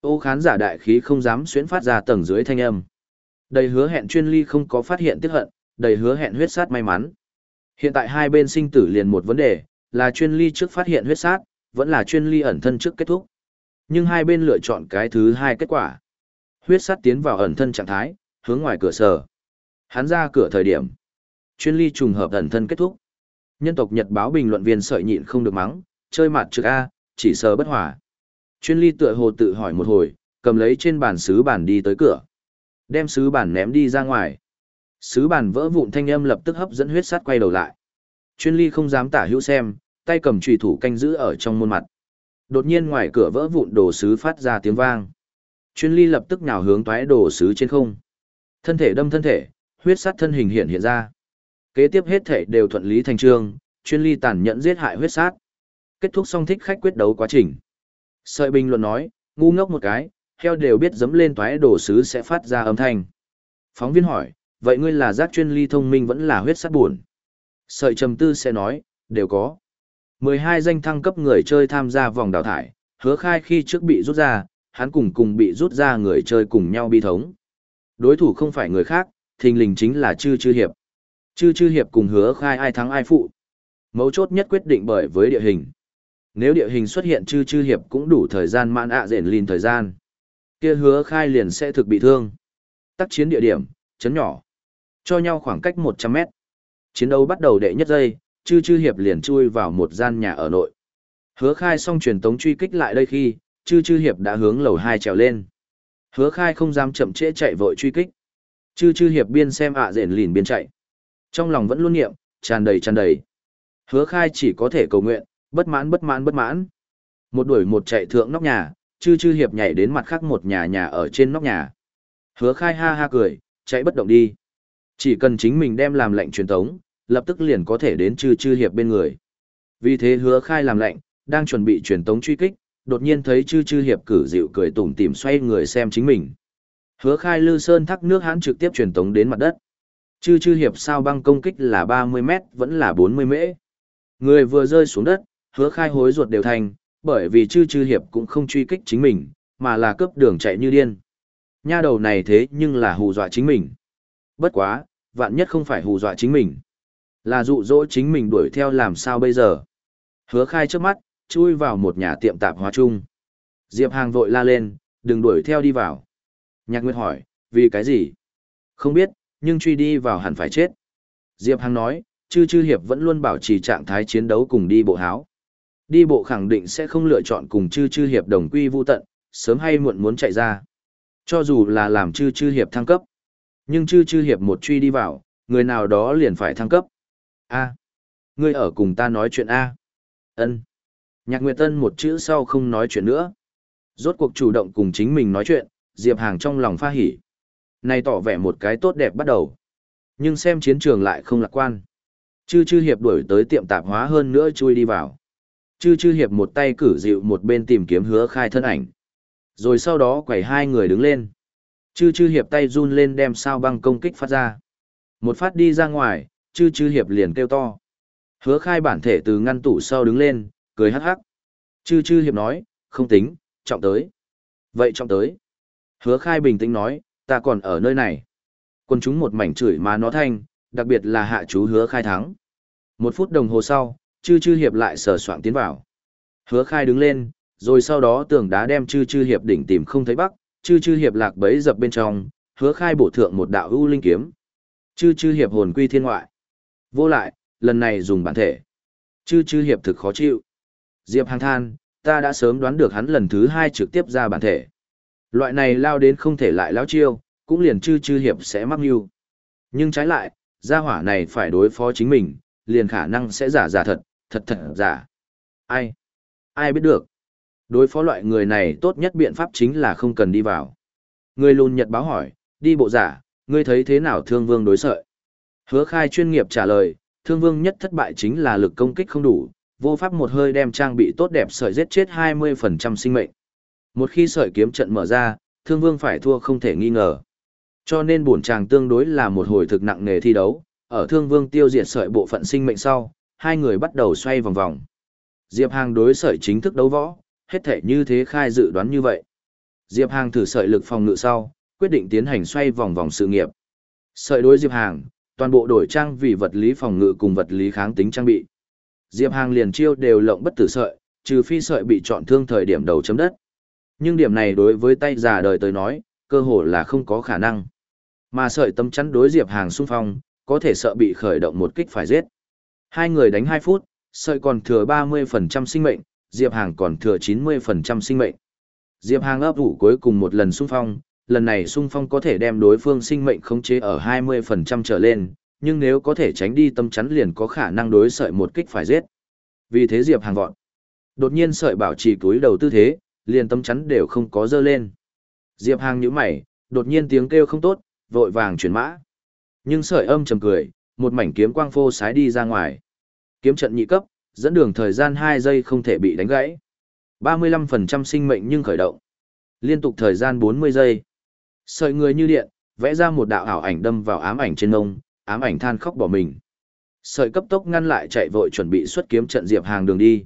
Ô khán giả đại khí không dám xuyến phát ra tầng dưới thanh âm. Đầy hứa hẹn chuyên ly không có phát hiện tiếc hận, đầy hứa hẹn huyết sát may mắn. Hiện tại hai bên sinh tử liền một vấn đề, là chuyên ly trước phát hiện huyết sát, vẫn là chuyên ly ẩn thân trước kết thúc. Nhưng hai bên lựa chọn cái thứ hai kết quả. Huyết sát tiến vào ẩn thân trạng thái, hướng ngoài cửa sở. Hắn ra cửa thời điểm. Chuyên ly trùng hợp ẩn thân kết thúc. Nhân tộc Nhật báo bình luận viên sợi nhịn không được mắng, chơi mặt trực A, chỉ sờ bất hòa. Chuyên ly tựa hồ tự hỏi một hồi, cầm lấy trên bàn sứ bàn đi tới cửa. Đem sứ bàn ném đi ra ngoài. Sứ bàn vỡ vụn thanh âm lập tức hấp dẫn huyết sát quay đầu lại. Chuyên ly không dám tả hữu xem, tay cầm trùy thủ canh giữ ở trong môn mặt. Đột nhiên ngoài cửa vỡ vụn đồ sứ phát ra tiếng vang. Chuyên ly lập tức nhào hướng toái đồ sứ trên không. Thân thể đâm thân thể, huyết sát thân hình hiện hiện ra. Kế tiếp hết thể đều thuận lý thành trương, chuyên ly tàn nhẫn giết hại huyết sát. Kết thúc xong thích khách quyết đấu quá trình. Sợi bình luận nói, ngu ngốc một cái, heo đều biết dấm lên toái đồ sứ sẽ phát ra âm thanh. Phóng viên hỏi, vậy ngươi là giác chuyên ly thông minh vẫn là huyết sát buồn? Sợi trầm tư sẽ nói, đều có. 12 danh thăng cấp người chơi tham gia vòng đào thải, hứa khai khi trước bị rút ra, hắn cùng cùng bị rút ra người chơi cùng nhau bi thống. Đối thủ không phải người khác, thình lình chính là Chư Chư Hiệp. Chư Chư Hiệp cùng hứa khai ai thắng ai phụ. Mấu chốt nhất quyết định bởi với địa hình. Nếu địa hình xuất hiện Chư Chư Hiệp cũng đủ thời gian mãn ạ à rền lìn thời gian. kia hứa khai liền sẽ thực bị thương. Tác chiến địa điểm, chấn nhỏ. Cho nhau khoảng cách 100 mét. Chiến đấu bắt đầu đệ nhất giây, Chư Chư Hiệp liền chui vào một gian nhà ở nội. Hứa khai xong truyền tống truy kích lại đây khi, Chư Chư Hiệp đã hướng lầu 2 trèo lên. Hứa khai không dám chậm trễ chạy vội truy kích. Chư chư hiệp biên xem ạ à rền lìn biên chạy. Trong lòng vẫn luôn niệm, tràn đầy tràn đầy. Hứa khai chỉ có thể cầu nguyện, bất mãn bất mãn bất mãn. Một đuổi một chạy thượng nóc nhà, chư chư hiệp nhảy đến mặt khác một nhà nhà ở trên nóc nhà. Hứa khai ha ha cười, chạy bất động đi. Chỉ cần chính mình đem làm lệnh truyền tống, lập tức liền có thể đến chư chư hiệp bên người. Vì thế hứa khai làm lệnh, đang chuẩn bị truyền tống truy kích, đột nhiên thấy chư chư hiệp cử dịu cười tủm tìm xoay người xem chính mình. Hứa khai lư sơn thác nước hãn trực tiếp truyền tống đến mặt đất. Chư chư hiệp sao băng công kích là 30 mét vẫn là 40 mễ. Người vừa rơi xuống đất, hứa khai hối ruột đều thành, bởi vì chư chư hiệp cũng không truy kích chính mình, mà là cướp đường chạy như điên. Nha đầu này thế nhưng là hù dọa chính mình. Bất quá, vạn nhất không phải hù dọa chính mình. Là dụ dỗ chính mình đuổi theo làm sao bây giờ. Hứa khai trước mắt, chui vào một nhà tiệm tạp hóa chung. Diệp Hàng vội la lên, đừng đuổi theo đi vào. Nhạc Nguyệt hỏi, vì cái gì? Không biết, nhưng truy đi vào hẳn phải chết. Diệp Hàng nói, chư chư hiệp vẫn luôn bảo trì trạng thái chiến đấu cùng đi bộ háo. Đi bộ khẳng định sẽ không lựa chọn cùng chư chư hiệp đồng quy vu tận, sớm hay muộn muốn chạy ra. Cho dù là làm chư chư hiệp thăng cấp. Nhưng chư chư hiệp một truy đi vào, người nào đó liền phải thăng cấp. A. Ngươi ở cùng ta nói chuyện A. ân Nhạc Nguyệt Tân một chữ sau không nói chuyện nữa. Rốt cuộc chủ động cùng chính mình nói chuyện, Diệp Hàng trong lòng pha hỉ. Này tỏ vẻ một cái tốt đẹp bắt đầu. Nhưng xem chiến trường lại không lạc quan. Chư chư hiệp đuổi tới tiệm tạp hóa hơn nữa chui đi vào. Chư chư hiệp một tay cử dịu một bên tìm kiếm hứa khai thân ảnh. Rồi sau đó quẩy hai người đứng lên. Chư chư hiệp tay run lên đem sao băng công kích phát ra. Một phát đi ra ngoài, chư chư hiệp liền kêu to. Hứa khai bản thể từ ngăn tủ sau đứng lên, cười hắc hắc. Chư chư hiệp nói, không tính, trọng tới. Vậy trọng tới. Hứa khai bình tĩnh nói, ta còn ở nơi này. Quân chúng một mảnh chửi mà nó thanh, đặc biệt là hạ chú hứa khai thắng. Một phút đồng hồ sau, chư chư hiệp lại sờ soạn tiến vào. Hứa khai đứng lên, rồi sau đó tường đá đem chư chư hiệp đỉnh tìm không thấy bắc, chư chư hiệp lạc bấy dập bên trong, hứa khai bổ thượng một đạo ưu linh kiếm. Chư chư hiệp hồn quy thiên ngoại. Vô lại, lần này dùng bản thể. Chư chư hiệp thực khó chịu. Diệp Hàng than, ta đã sớm đoán được hắn lần thứ hai trực tiếp ra bản thể. Loại này lao đến không thể lại lao chiêu, cũng liền chư chư hiệp sẽ mắc mưu. Nhưng trái lại, gia hỏa này phải đối phó chính mình, liền khả năng sẽ giả giả thật, thật thật giả. Ai? Ai biết được? Đối phó loại người này tốt nhất biện pháp chính là không cần đi vào. Người lùn nhật báo hỏi, đi bộ giả, ngươi thấy thế nào thương vương đối sợi? Hứa khai chuyên nghiệp trả lời, thương vương nhất thất bại chính là lực công kích không đủ, vô pháp một hơi đem trang bị tốt đẹp sợi giết chết 20% sinh mệnh. Một khi sợi kiếm trận mở ra, thương vương phải thua không thể nghi ngờ. Cho nên bổn chàng tương đối là một hồi thực nặng nề thi đấu, ở thương vương tiêu diệt sợi bộ phận sinh mệnh sau, hai người bắt đầu xoay vòng vòng. Diệp Hàng đối sợi chính thức đấu võ, hết thể như thế khai dự đoán như vậy. Diệp Hàng thử sợi lực phòng ngự sau, quyết định tiến hành xoay vòng vòng sự nghiệp. Sợi đối Diệp Hàng, toàn bộ đổi trang vì vật lý phòng ngự cùng vật lý kháng tính trang bị. Diệp Hàng liền chiêu đều lộng bất tử sợi, trừ phi sợi bị chọn thương thời điểm đầu chấm đất. Nhưng điểm này đối với tay già đời tới nói, cơ hội là không có khả năng. Mà sợi tâm chắn đối Diệp Hàng xung phong, có thể sợ bị khởi động một kích phải giết. Hai người đánh 2 phút, sợi còn thừa 30% sinh mệnh, Diệp Hàng còn thừa 90% sinh mệnh. Diệp Hàng ấp ủ cuối cùng một lần xung phong, lần này xung phong có thể đem đối phương sinh mệnh khống chế ở 20% trở lên, nhưng nếu có thể tránh đi tâm chắn liền có khả năng đối sợi một kích phải giết. Vì thế Diệp Hàng vọt. Đột nhiên sợi bảo trì túi đầu tư thế, liền tâm chắn đều không có dơ lên. Diệp Hàng nhíu mày, đột nhiên tiếng kêu không tốt, vội vàng chuyển mã. Nhưng sợi âm trầm cười, một mảnh kiếm quang phô sái đi ra ngoài. Kiếm trận nhị cấp, dẫn đường thời gian 2 giây không thể bị đánh gãy. 35% sinh mệnh nhưng khởi động. Liên tục thời gian 40 giây. Sợi người như điện, vẽ ra một đạo ảo ảnh đâm vào ám ảnh trên ông, ám ảnh than khóc bỏ mình. Sợi cấp tốc ngăn lại chạy vội chuẩn bị xuất kiếm trận Diệp Hàng đường đi.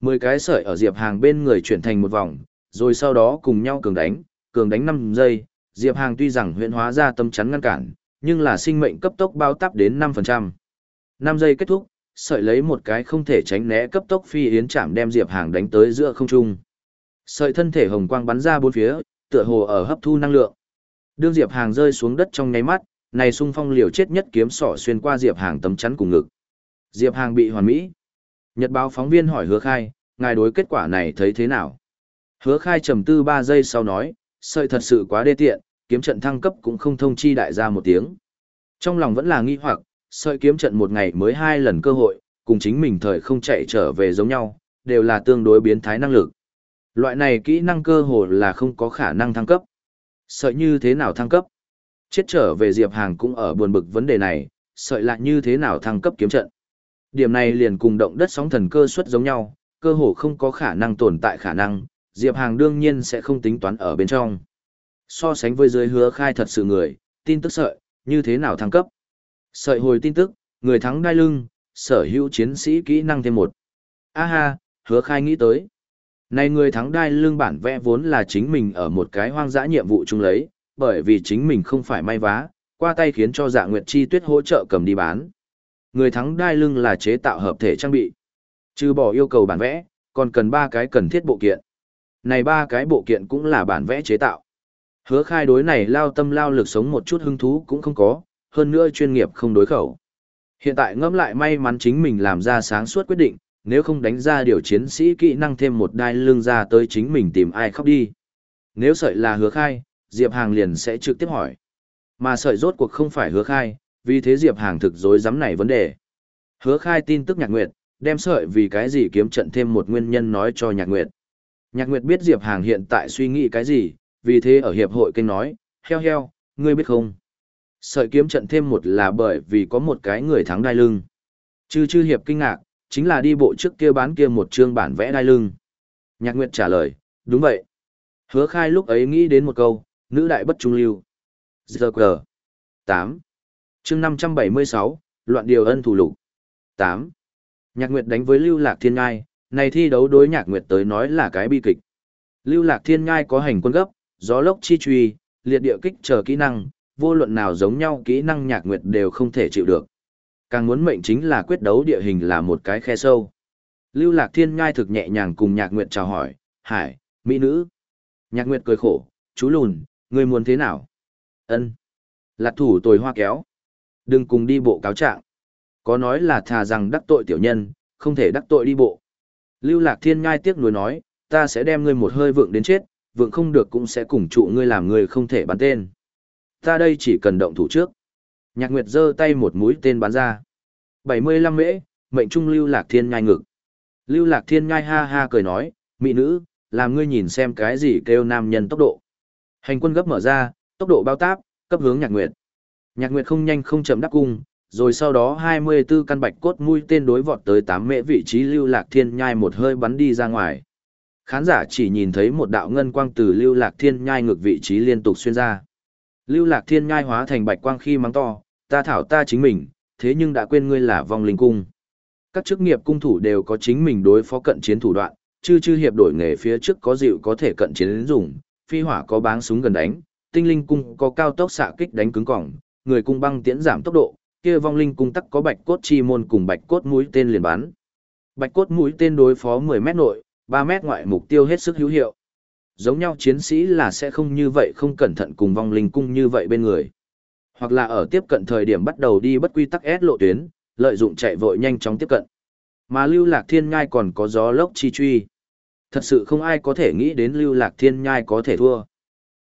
Mười cái sợi ở Diệp Hàng bên người chuyển thành một vòng, rồi sau đó cùng nhau cường đánh, cường đánh 5 giây. Diệp Hàng tuy rằng huyện hóa ra tâm chắn ngăn cản, nhưng là sinh mệnh cấp tốc bao tắp đến 5%. 5 giây kết thúc, sợi lấy một cái không thể tránh né cấp tốc phi yến chạm đem Diệp Hàng đánh tới giữa không trung. Sợi thân thể hồng quang bắn ra bốn phía, tựa hồ ở hấp thu năng lượng. Đương Diệp Hàng rơi xuống đất trong nháy mắt, này xung phong liều chết nhất kiếm sỏ xuyên qua Diệp Hàng tấm chắn cùng ngực. Diệp Hàng bị hoàn mỹ. Nhật báo phóng viên hỏi Hứa Khai, ngài đối kết quả này thấy thế nào? Hứa Khai trầm tư 3 giây sau nói, sợi thật sự quá đê tiện, kiếm trận thăng cấp cũng không thông chi đại gia một tiếng. Trong lòng vẫn là nghi hoặc, sợi kiếm trận một ngày mới hai lần cơ hội, cùng chính mình thời không chạy trở về giống nhau, đều là tương đối biến thái năng lực. Loại này kỹ năng cơ hồ là không có khả năng thăng cấp. Sợi như thế nào thăng cấp? Chết trở về Diệp Hàng cũng ở buồn bực vấn đề này, sợi lại như thế nào thăng cấp kiếm trận? Điểm này liền cùng động đất sóng thần cơ suất giống nhau, cơ hồ không có khả năng tồn tại khả năng, Diệp Hàng đương nhiên sẽ không tính toán ở bên trong. So sánh với dưới hứa khai thật sự người, tin tức sợi, như thế nào thăng cấp? Sợi hồi tin tức, người thắng đai lưng, sở hữu chiến sĩ kỹ năng thêm một. aha hứa khai nghĩ tới. Này người thắng đai lưng bản vẽ vốn là chính mình ở một cái hoang dã nhiệm vụ chung lấy, bởi vì chính mình không phải may vá, qua tay khiến cho dạ nguyệt chi tuyết hỗ trợ cầm đi bán. Người thắng đai lưng là chế tạo hợp thể trang bị. Trừ bỏ yêu cầu bản vẽ, còn cần ba cái cần thiết bộ kiện. Này ba cái bộ kiện cũng là bản vẽ chế tạo. Hứa khai đối này lao tâm lao lực sống một chút hứng thú cũng không có, hơn nữa chuyên nghiệp không đối khẩu. Hiện tại ngẫm lại may mắn chính mình làm ra sáng suốt quyết định, nếu không đánh ra điều chiến sĩ kỹ năng thêm một đai lưng ra tới chính mình tìm ai khóc đi. Nếu sợi là hứa khai, Diệp Hàng liền sẽ trực tiếp hỏi. Mà sợi rốt cuộc không phải hứa khai, vì thế Diệp Hàng thực dối dám này vấn đề. Hứa khai tin tức nhạc nguyệt, đem sợi vì cái gì kiếm trận thêm một nguyên nhân nói cho nhạc nguyệt. Nhạc nguyệt biết Diệp Hàng hiện tại suy nghĩ cái gì, vì thế ở hiệp hội kênh nói, heo heo, ngươi biết không? Sợi kiếm trận thêm một là bởi vì có một cái người thắng đai lưng. Chư chư hiệp kinh ngạc, chính là đi bộ trước kia bán kia một chương bản vẽ đai lưng. Nhạc Nguyệt trả lời, đúng vậy. Hứa khai lúc ấy nghĩ đến một câu, nữ đại bất trung lưu. Giờ cờ. 8. chương 576, loạn điều ân thủ lục. 8. Nhạc Nguyệt đánh với Lưu Lạc Thiên Ngai, này thi đấu đối Nhạc Nguyệt tới nói là cái bi kịch. Lưu Lạc Thiên Ngai có hành quân gấp, gió lốc chi truy, liệt địa kích chờ kỹ năng, vô luận nào giống nhau kỹ năng Nhạc Nguyệt đều không thể chịu được. Càng muốn mệnh chính là quyết đấu địa hình là một cái khe sâu. Lưu Lạc Thiên Ngai thực nhẹ nhàng cùng Nhạc Nguyệt chào hỏi, "Hải, mỹ nữ." Nhạc Nguyệt cười khổ, "Chú lùn, ngươi muốn thế nào?" "Ân." Lạc thủ tồi hoa kéo. "Đừng cùng đi bộ cáo trạng." Có nói là thà rằng đắc tội tiểu nhân, không thể đắc tội đi bộ. Lưu Lạc Thiên Ngai tiếc nuối nói, "Ta sẽ đem ngươi một hơi vượng đến chết, vượng không được cũng sẽ cùng trụ ngươi làm người không thể bắn tên." Ta đây chỉ cần động thủ trước. Nhạc Nguyệt giơ tay một mũi tên bắn ra. 75 mễ, mệnh trung Lưu Lạc Thiên nhai ngực. Lưu Lạc Thiên nhai ha ha cười nói, mỹ nữ, làm ngươi nhìn xem cái gì kêu nam nhân tốc độ. Hành quân gấp mở ra, tốc độ bao táp, cấp hướng Nhạc Nguyệt. Nhạc Nguyệt không nhanh không chậm đáp cung, rồi sau đó 24 căn bạch cốt mũi tên đối vọt tới 8 mễ vị trí Lưu Lạc Thiên nhai một hơi bắn đi ra ngoài. Khán giả chỉ nhìn thấy một đạo ngân quang từ Lưu Lạc Thiên nhai ngược vị trí liên tục xuyên ra. Lưu Lạc Thiên nhai hóa thành bạch quang khi mắng to, ta thảo ta chính mình, thế nhưng đã quên ngươi là vong linh cung. Các chức nghiệp cung thủ đều có chính mình đối phó cận chiến thủ đoạn, chư chư hiệp đổi nghề phía trước có dịu có thể cận chiến đến dùng, phi hỏa có báng súng gần đánh, tinh linh cung có cao tốc xạ kích đánh cứng cỏng, người cung băng tiễn giảm tốc độ, kia vong linh cung tắc có bạch cốt chi môn cùng bạch cốt mũi tên liền bắn. Bạch cốt mũi tên đối phó 10 mét nội, 3 mét ngoại mục tiêu hết sức hữu hiệu. Giống nhau chiến sĩ là sẽ không như vậy không cẩn thận cùng vong linh cung như vậy bên người. Hoặc là ở tiếp cận thời điểm bắt đầu đi bất quy tắc S lộ tuyến, lợi dụng chạy vội nhanh chóng tiếp cận. Mà lưu lạc thiên ngai còn có gió lốc chi truy. Thật sự không ai có thể nghĩ đến lưu lạc thiên nhai có thể thua.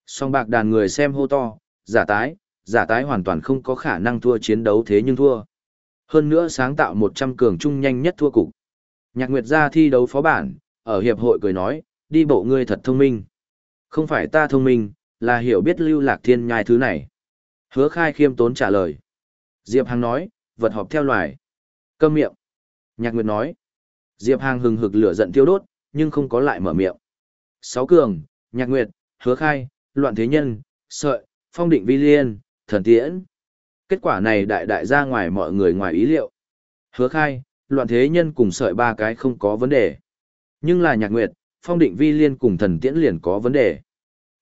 Song bạc đàn người xem hô to, giả tái, giả tái hoàn toàn không có khả năng thua chiến đấu thế nhưng thua. Hơn nữa sáng tạo 100 cường trung nhanh nhất thua cục. Nhạc Nguyệt ra thi đấu phó bản, ở hiệp hội cười nói, đi bộ ngươi thật thông minh. Không phải ta thông minh, là hiểu biết lưu lạc thiên nhai thứ này. Hứa khai khiêm tốn trả lời. Diệp Hằng nói, vật họp theo loài. Câm miệng. Nhạc Nguyệt nói. Diệp Hằng hừng hực lửa giận tiêu đốt, nhưng không có lại mở miệng. Sáu cường, Nhạc Nguyệt, Hứa Khai, Loạn Thế Nhân, Sợi, Phong Định Vi Liên, Thần Tiễn. Kết quả này đại đại ra ngoài mọi người ngoài ý liệu. Hứa Khai, Loạn Thế Nhân cùng Sợi ba cái không có vấn đề. Nhưng là Nhạc Nguyệt, Phong Định Vi Liên cùng Thần Tiễn liền có vấn đề.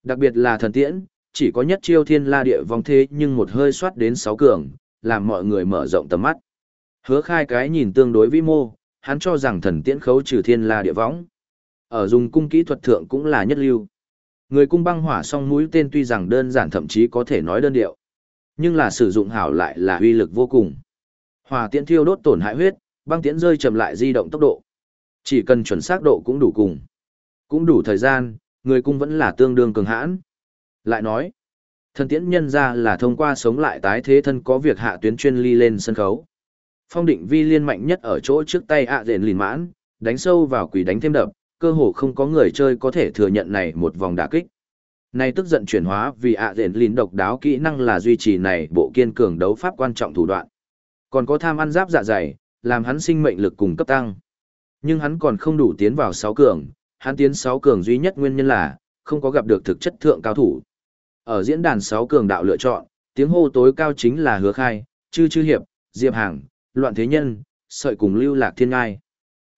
Đặc biệt là Thần Tiễn, chỉ có nhất chiêu thiên la địa vong thế nhưng một hơi soát đến sáu cường, làm mọi người mở rộng tầm mắt. Hứa khai cái nhìn tương đối vi mô, hắn cho rằng thần tiễn khấu trừ thiên la địa võng. Ở dùng cung kỹ thuật thượng cũng là nhất lưu. Người cung băng hỏa song mũi tên tuy rằng đơn giản thậm chí có thể nói đơn điệu, nhưng là sử dụng hảo lại là uy lực vô cùng. Hỏa tiễn thiêu đốt tổn hại huyết, băng tiễn rơi chậm lại di động tốc độ. Chỉ cần chuẩn xác độ cũng đủ cùng. Cũng đủ thời gian, người cung vẫn là tương đương cường hãn. Lại nói, thần tiễn nhân ra là thông qua sống lại tái thế thân có việc hạ tuyến chuyên ly lên sân khấu. Phong định vi liên mạnh nhất ở chỗ trước tay ạ à rền lìn mãn, đánh sâu vào quỷ đánh thêm đập, cơ hồ không có người chơi có thể thừa nhận này một vòng đả kích. nay tức giận chuyển hóa vì ạ à rền lìn độc đáo kỹ năng là duy trì này bộ kiên cường đấu pháp quan trọng thủ đoạn. Còn có tham ăn giáp dạ dày, làm hắn sinh mệnh lực cùng cấp tăng. Nhưng hắn còn không đủ tiến vào 6 cường, hắn tiến 6 cường duy nhất nguyên nhân là, không có gặp được thực chất thượng cao thủ. Ở diễn đàn 6 cường đạo lựa chọn, tiếng hô tối cao chính là hứa khai, chư chư hiệp, diệp hàng, loạn thế nhân, sợi cùng lưu lạc thiên ngai.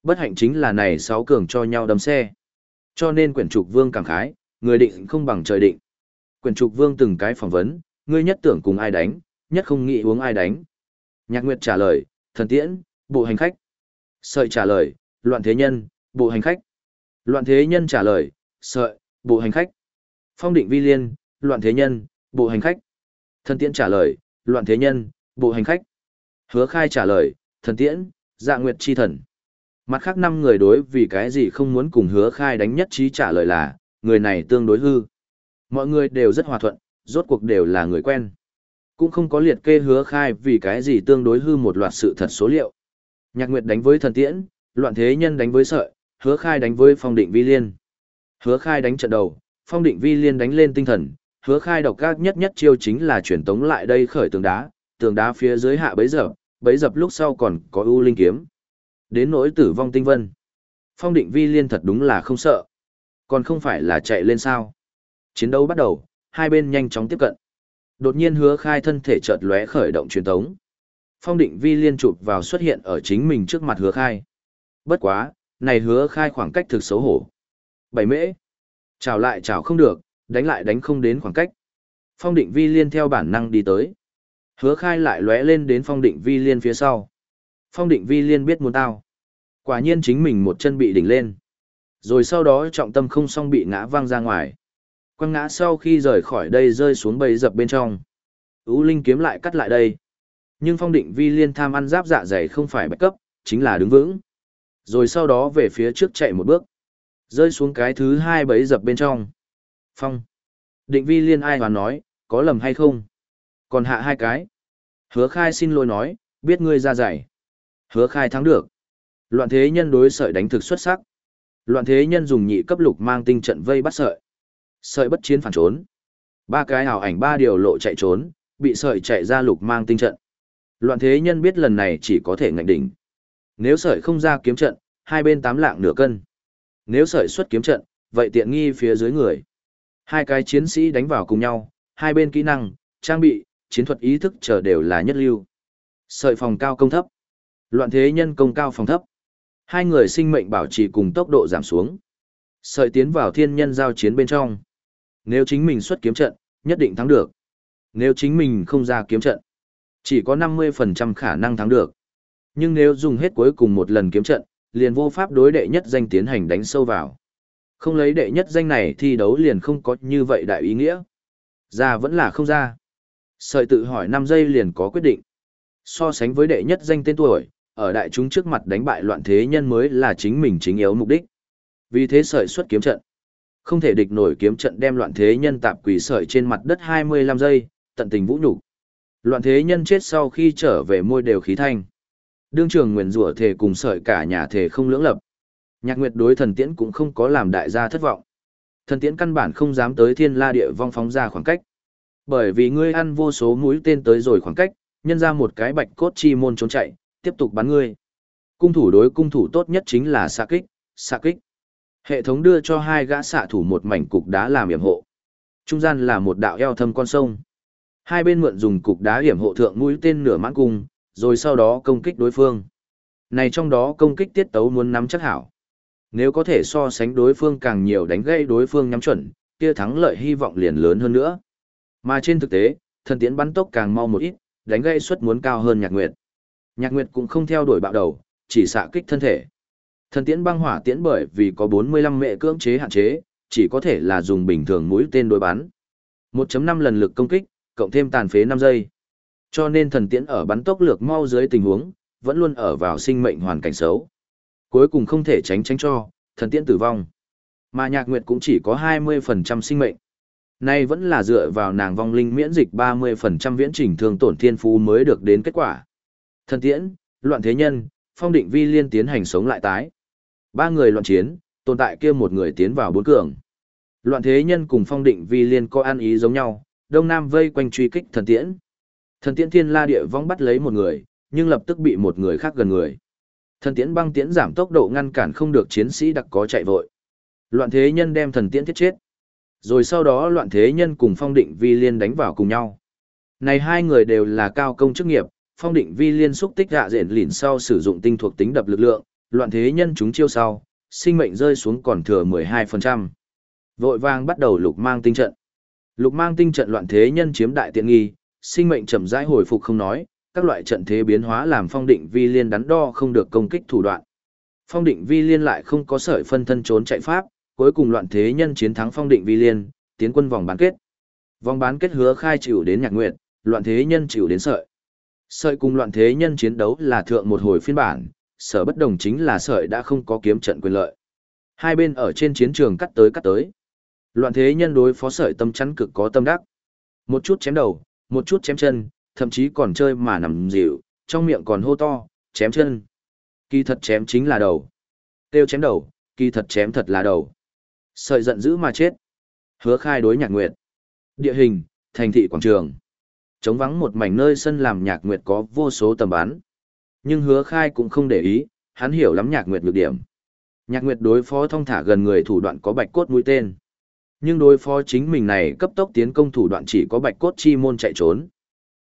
Bất hạnh chính là này sáu cường cho nhau đấm xe. Cho nên quyển trục vương cảm khái, người định không bằng trời định. Quyển trục vương từng cái phỏng vấn, ngươi nhất tưởng cùng ai đánh, nhất không nghĩ uống ai đánh. Nhạc Nguyệt trả lời, thần tiễn, bộ hành khách. Sợi trả lời, loạn thế nhân, bộ hành khách. Loạn thế nhân trả lời, sợi, bộ hành khách. Phong định vi liên, loạn thế nhân, bộ hành khách. Thần tiễn trả lời, loạn thế nhân, bộ hành khách. Hứa khai trả lời, thần tiễn, dạ nguyệt chi thần. Mặt khác năm người đối vì cái gì không muốn cùng hứa khai đánh nhất trí trả lời là, người này tương đối hư. Mọi người đều rất hòa thuận, rốt cuộc đều là người quen. Cũng không có liệt kê hứa khai vì cái gì tương đối hư một loạt sự thật số liệu. Nhạc Nguyệt đánh với thần tiễn, loạn thế nhân đánh với sợi, hứa khai đánh với phong định vi liên. Hứa khai đánh trận đầu, phong định vi liên đánh lên tinh thần, hứa khai độc các nhất nhất chiêu chính là chuyển tống lại đây khởi tường đá, tường đá phía dưới hạ bấy dập, bấy dập lúc sau còn có ưu linh kiếm. Đến nỗi tử vong tinh vân. Phong định vi liên thật đúng là không sợ. Còn không phải là chạy lên sao. Chiến đấu bắt đầu, hai bên nhanh chóng tiếp cận. Đột nhiên hứa khai thân thể chợt lóe khởi động truyền tống. Phong định vi liên chụp vào xuất hiện ở chính mình trước mặt hứa khai. Bất quá, này hứa khai khoảng cách thực xấu hổ. Bảy mễ. Chào lại chào không được, đánh lại đánh không đến khoảng cách. Phong định vi liên theo bản năng đi tới. Hứa khai lại lóe lên đến phong định vi liên phía sau. Phong định vi liên biết muốn tao. Quả nhiên chính mình một chân bị đỉnh lên. Rồi sau đó trọng tâm không xong bị ngã văng ra ngoài. Quăng ngã sau khi rời khỏi đây rơi xuống bầy dập bên trong. Ú Linh kiếm lại cắt lại đây. Nhưng phong định vi liên tham ăn giáp dạ dày không phải bạch cấp, chính là đứng vững. Rồi sau đó về phía trước chạy một bước. Rơi xuống cái thứ hai bấy dập bên trong. Phong. Định vi liên ai hoàn nói, có lầm hay không? Còn hạ hai cái. Hứa khai xin lỗi nói, biết ngươi ra giải. Hứa khai thắng được. Loạn thế nhân đối sợi đánh thực xuất sắc. Loạn thế nhân dùng nhị cấp lục mang tinh trận vây bắt sợi. Sợi bất chiến phản trốn. Ba cái ảo ảnh ba điều lộ chạy trốn, bị sợi chạy ra lục mang tinh trận. Loạn thế nhân biết lần này chỉ có thể ngạnh đỉnh. Nếu sợi không ra kiếm trận, hai bên tám lạng nửa cân. Nếu sợi xuất kiếm trận, vậy tiện nghi phía dưới người. Hai cái chiến sĩ đánh vào cùng nhau, hai bên kỹ năng, trang bị, chiến thuật ý thức chờ đều là nhất lưu. Sợi phòng cao công thấp. Loạn thế nhân công cao phòng thấp. Hai người sinh mệnh bảo trì cùng tốc độ giảm xuống. Sợi tiến vào thiên nhân giao chiến bên trong. Nếu chính mình xuất kiếm trận, nhất định thắng được. Nếu chính mình không ra kiếm trận, chỉ có 50% khả năng thắng được. Nhưng nếu dùng hết cuối cùng một lần kiếm trận, liền vô pháp đối đệ nhất danh tiến hành đánh sâu vào. Không lấy đệ nhất danh này thi đấu liền không có như vậy đại ý nghĩa. Ra vẫn là không ra. Sợi tự hỏi 5 giây liền có quyết định. So sánh với đệ nhất danh tên tuổi, ở đại chúng trước mặt đánh bại loạn thế nhân mới là chính mình chính yếu mục đích. Vì thế sợi xuất kiếm trận. Không thể địch nổi kiếm trận đem loạn thế nhân tạp quỷ sợi trên mặt đất 25 giây, tận tình vũ nhục. Loạn thế nhân chết sau khi trở về môi đều khí thanh. Đương trường nguyền rủa thể cùng sợi cả nhà thể không lưỡng lập. Nhạc Nguyệt đối thần tiễn cũng không có làm đại gia thất vọng. Thần tiễn căn bản không dám tới thiên la địa vong phóng ra khoảng cách. Bởi vì ngươi ăn vô số mũi tên tới rồi khoảng cách, nhân ra một cái bạch cốt chi môn trốn chạy, tiếp tục bắn ngươi. Cung thủ đối cung thủ tốt nhất chính là xạ kích, xạ kích. Hệ thống đưa cho hai gã xạ thủ một mảnh cục đá làm yểm hộ. Trung gian là một đạo eo thâm con sông. Hai bên mượn dùng cục đá hiểm hộ thượng mũi tên nửa mãn cung, rồi sau đó công kích đối phương. Này trong đó công kích tiết tấu muốn nắm chắc hảo. Nếu có thể so sánh đối phương càng nhiều đánh gây đối phương nhắm chuẩn, kia thắng lợi hy vọng liền lớn hơn nữa. Mà trên thực tế, thần tiễn bắn tốc càng mau một ít, đánh gây suất muốn cao hơn Nhạc Nguyệt. Nhạc Nguyệt cũng không theo đuổi bạo đầu, chỉ xạ kích thân thể. Thần tiễn băng hỏa tiễn bởi vì có 45 mệ cưỡng chế hạn chế, chỉ có thể là dùng bình thường mũi tên đối bắn. 1.5 lần lực công kích, cộng thêm tàn phế 5 giây. Cho nên thần tiễn ở bắn tốc lược mau dưới tình huống, vẫn luôn ở vào sinh mệnh hoàn cảnh xấu. Cuối cùng không thể tránh tránh cho, thần tiễn tử vong. Mà nhạc nguyệt cũng chỉ có 20% sinh mệnh. Nay vẫn là dựa vào nàng vong linh miễn dịch 30% viễn trình thương tổn thiên phú mới được đến kết quả. Thần tiễn, loạn thế nhân, phong định vi liên tiến hành sống lại tái. Ba người loạn chiến, tồn tại kia một người tiến vào bốn cường. Loạn thế nhân cùng phong định vi liên có ăn ý giống nhau, đông nam vây quanh truy kích thần tiễn. Thần tiễn thiên la địa vong bắt lấy một người, nhưng lập tức bị một người khác gần người. Thần tiễn băng tiễn giảm tốc độ ngăn cản không được chiến sĩ đặc có chạy vội. Loạn thế nhân đem thần tiễn thiết chết. Rồi sau đó loạn thế nhân cùng phong định vi liên đánh vào cùng nhau. Này hai người đều là cao công chức nghiệp, phong định vi liên xúc tích hạ diện lỉn sau sử dụng tinh thuộc tính đập lực lượng, loạn thế nhân chúng chiêu sau, sinh mệnh rơi xuống còn thừa 12%. Vội vàng bắt đầu lục mang tinh trận. Lục mang tinh trận loạn thế nhân chiếm đại tiện nghi, sinh mệnh chậm rãi hồi phục không nói, các loại trận thế biến hóa làm phong định vi liên đắn đo không được công kích thủ đoạn. Phong định vi liên lại không có sợi phân thân trốn chạy pháp, cuối cùng loạn thế nhân chiến thắng phong định vi liên, tiến quân vòng bán kết. Vòng bán kết hứa khai chịu đến nhạc nguyện, loạn thế nhân chịu đến sợi. Sợi cùng loạn thế nhân chiến đấu là thượng một hồi phiên bản, sở bất đồng chính là sợi đã không có kiếm trận quyền lợi. Hai bên ở trên chiến trường cắt tới cắt tới. Loạn thế nhân đối phó sợi tâm chắn cực có tâm đắc. Một chút chém đầu, một chút chém chân, thậm chí còn chơi mà nằm dịu, trong miệng còn hô to, chém chân. Kỳ thật chém chính là đầu. Tiêu chém đầu, kỳ thật chém thật là đầu. Sợi giận dữ mà chết. Hứa khai đối nhạc nguyệt. Địa hình, thành thị quảng trường. Trống vắng một mảnh nơi sân làm nhạc nguyệt có vô số tầm bắn. Nhưng hứa khai cũng không để ý, hắn hiểu lắm nhạc nguyệt nhược điểm. Nhạc nguyệt đối phó thông thả gần người thủ đoạn có bạch cốt mũi tên. Nhưng đối phó chính mình này cấp tốc tiến công thủ đoạn chỉ có bạch cốt chi môn chạy trốn.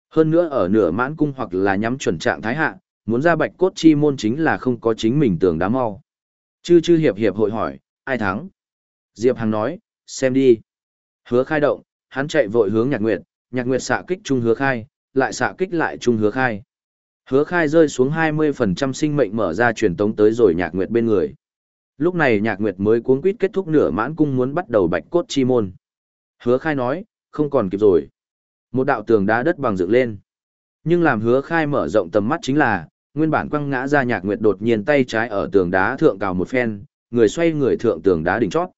Hơn nữa ở nửa mãn cung hoặc là nhắm chuẩn trạng thái hạ, muốn ra bạch cốt chi môn chính là không có chính mình tưởng đá mau. Chư chư hiệp hiệp hội hỏi, ai thắng? Diệp Hằng nói, xem đi. Hứa khai động, hắn chạy vội hướng nhạc nguyệt, nhạc nguyệt xạ kích trung hứa khai, lại xạ kích lại trung hứa khai. Hứa khai rơi xuống 20% sinh mệnh mở ra truyền tống tới rồi nhạc nguyệt bên người. Lúc này nhạc nguyệt mới cuốn quýt kết thúc nửa mãn cung muốn bắt đầu bạch cốt chi môn. Hứa khai nói, không còn kịp rồi. Một đạo tường đá đất bằng dựng lên. Nhưng làm hứa khai mở rộng tầm mắt chính là, nguyên bản quăng ngã ra nhạc nguyệt đột nhiên tay trái ở tường đá thượng cào một phen, người xoay người thượng tường đá đỉnh chót.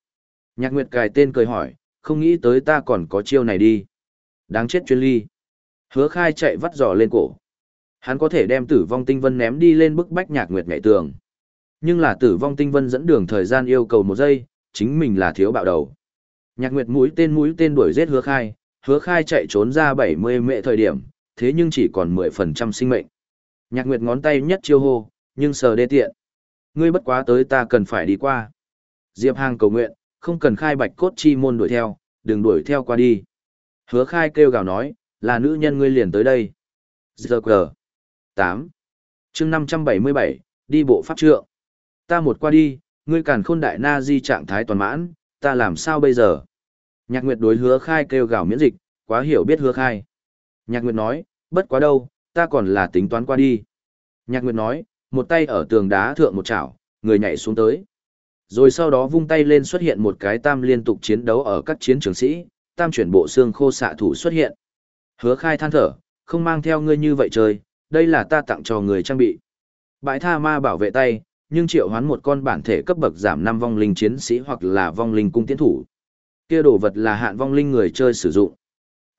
Nhạc nguyệt cài tên cười hỏi, không nghĩ tới ta còn có chiêu này đi. Đáng chết chuyên ly. Hứa khai chạy vắt giò lên cổ. Hắn có thể đem tử vong tinh vân ném đi lên bức bách nhạc nguyệt ngại tường. Nhưng là tử vong tinh vân dẫn đường thời gian yêu cầu một giây, chính mình là thiếu bạo đầu. Nhạc nguyệt mũi tên mũi tên đuổi giết hứa khai, hứa khai chạy trốn ra 70 mệ thời điểm, thế nhưng chỉ còn 10% sinh mệnh. Nhạc nguyệt ngón tay nhất chiêu hô, nhưng sờ đê tiện. Ngươi bất quá tới ta cần phải đi qua. Diệp Hàng cầu nguyện, không cần khai bạch cốt chi môn đuổi theo, đừng đuổi theo qua đi. Hứa khai kêu gào nói, là nữ nhân ngươi liền tới đây. Giờ cờ. 8. chương 577, đi bộ pháp trượng. Ta một qua đi, ngươi càn khôn đại na di trạng thái toàn mãn, ta làm sao bây giờ? Nhạc Nguyệt đối hứa khai kêu gào miễn dịch, quá hiểu biết hứa khai. Nhạc Nguyệt nói, bất quá đâu, ta còn là tính toán qua đi. Nhạc Nguyệt nói, một tay ở tường đá thượng một chảo, người nhảy xuống tới. Rồi sau đó vung tay lên xuất hiện một cái tam liên tục chiến đấu ở các chiến trường sĩ, tam chuyển bộ xương khô xạ thủ xuất hiện. Hứa khai than thở, không mang theo ngươi như vậy chơi, đây là ta tặng cho người trang bị. Bãi tha ma bảo vệ tay, nhưng triệu hoán một con bản thể cấp bậc giảm 5 vong linh chiến sĩ hoặc là vong linh cung tiến thủ. Kia đồ vật là hạn vong linh người chơi sử dụng.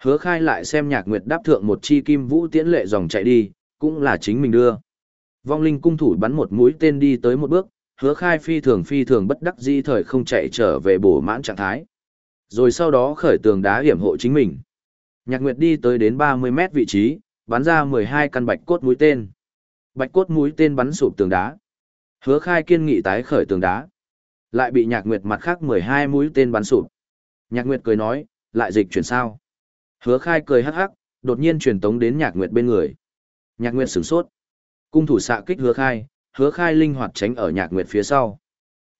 Hứa khai lại xem nhạc nguyệt đáp thượng một chi kim vũ tiễn lệ dòng chạy đi, cũng là chính mình đưa. Vong linh cung thủ bắn một mũi tên đi tới một bước, hứa khai phi thường phi thường bất đắc di thời không chạy trở về bổ mãn trạng thái. Rồi sau đó khởi tường đá hiểm hộ chính mình. Nhạc Nguyệt đi tới đến 30 mét vị trí, bắn ra 12 căn bạch cốt mũi tên. Bạch cốt mũi tên bắn sụp tường đá. Hứa khai kiên nghị tái khởi tường đá. Lại bị Nhạc Nguyệt mặt khác 12 mũi tên bắn sụp. Nhạc Nguyệt cười nói, lại dịch chuyển sao. Hứa khai cười hắc hắc, đột nhiên truyền tống đến Nhạc Nguyệt bên người. Nhạc Nguyệt sửng sốt. Cung thủ xạ kích hứa khai, hứa khai linh hoạt tránh ở Nhạc Nguyệt phía sau.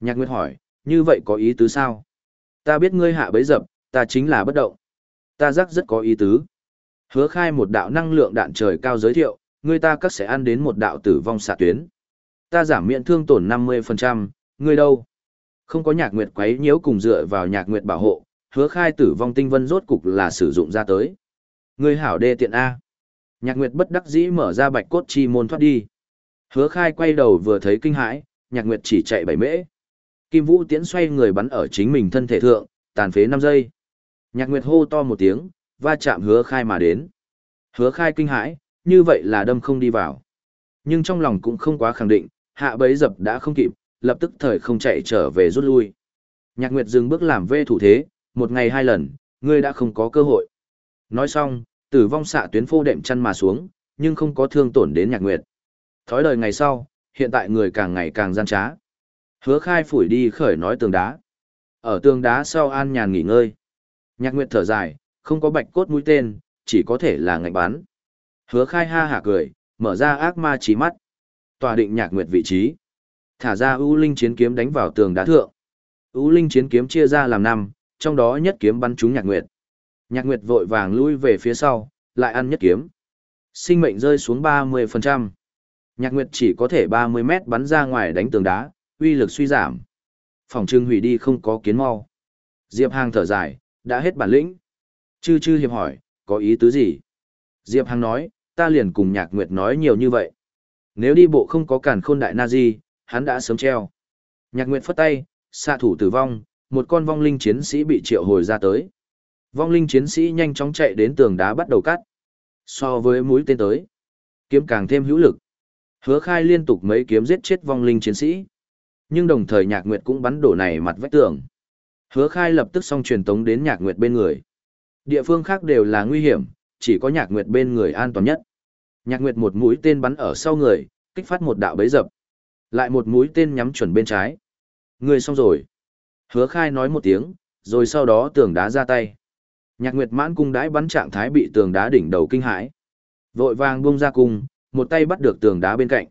Nhạc Nguyệt hỏi, như vậy có ý tứ sao? Ta biết ngươi hạ bấy dập, ta chính là bất động. Ta giác rất có ý tứ. Hứa khai một đạo năng lượng đạn trời cao giới thiệu, ngươi ta cắt sẽ ăn đến một đạo tử vong xạ tuyến. Ta giảm miễn thương tổn 50%, ngươi đâu? Không có nhạc nguyệt quấy nhiễu cùng dựa vào nhạc nguyệt bảo hộ, hứa khai tử vong tinh vân rốt cục là sử dụng ra tới. Ngươi hảo đê tiện A. Nhạc nguyệt bất đắc dĩ mở ra bạch cốt chi môn thoát đi. Hứa khai quay đầu vừa thấy kinh hãi, nhạc nguyệt chỉ chạy bảy mễ. Kim Vũ tiễn xoay người bắn ở chính mình thân thể thượng, tàn phế 5 giây. Nhạc Nguyệt hô to một tiếng, va chạm hứa khai mà đến. Hứa khai kinh hãi, như vậy là đâm không đi vào. Nhưng trong lòng cũng không quá khẳng định, hạ bấy dập đã không kịp, lập tức thời không chạy trở về rút lui. Nhạc Nguyệt dừng bước làm vê thủ thế, một ngày hai lần, ngươi đã không có cơ hội. Nói xong, tử vong xạ tuyến phô đệm chăn mà xuống, nhưng không có thương tổn đến Nhạc Nguyệt. Thói đời ngày sau, hiện tại người càng ngày càng gian trá. Hứa khai phủi đi khởi nói tường đá. Ở tường đá sau an nhàn nghỉ ngơi. Nhạc Nguyệt thở dài, không có bạch cốt mũi tên, chỉ có thể là ngạch bán. Hứa khai ha hả cười, mở ra ác ma trí mắt. Tòa định Nhạc Nguyệt vị trí. Thả ra ưu linh chiến kiếm đánh vào tường đá thượng. ưu linh chiến kiếm chia ra làm năm, trong đó nhất kiếm bắn trúng Nhạc Nguyệt. Nhạc Nguyệt vội vàng lui về phía sau, lại ăn nhất kiếm. Sinh mệnh rơi xuống 30%. Nhạc Nguyệt chỉ có thể 30 mét bắn ra ngoài đánh tường đá, uy lực suy giảm. Phòng trưng hủy đi không có kiến mau. Diệp Hàng thở dài, đã hết bản lĩnh. Chư chư hiệp hỏi, có ý tứ gì? Diệp Hàng nói, ta liền cùng Nhạc Nguyệt nói nhiều như vậy. Nếu đi bộ không có cản khôn đại na di, hắn đã sớm treo. Nhạc Nguyệt phất tay, xạ thủ tử vong, một con vong linh chiến sĩ bị triệu hồi ra tới. Vong linh chiến sĩ nhanh chóng chạy đến tường đá bắt đầu cắt. So với mũi tên tới, kiếm càng thêm hữu lực. Hứa khai liên tục mấy kiếm giết chết vong linh chiến sĩ. Nhưng đồng thời Nhạc Nguyệt cũng bắn đổ này mặt vách tường. Hứa khai lập tức xong truyền tống đến Nhạc Nguyệt bên người. Địa phương khác đều là nguy hiểm, chỉ có Nhạc Nguyệt bên người an toàn nhất. Nhạc Nguyệt một mũi tên bắn ở sau người, kích phát một đạo bấy dập. Lại một mũi tên nhắm chuẩn bên trái. Người xong rồi. Hứa khai nói một tiếng, rồi sau đó tường đá ra tay. Nhạc Nguyệt mãn cung đãi bắn trạng thái bị tường đá đỉnh đầu kinh hãi. Vội vàng buông ra cung, một tay bắt được tường đá bên cạnh.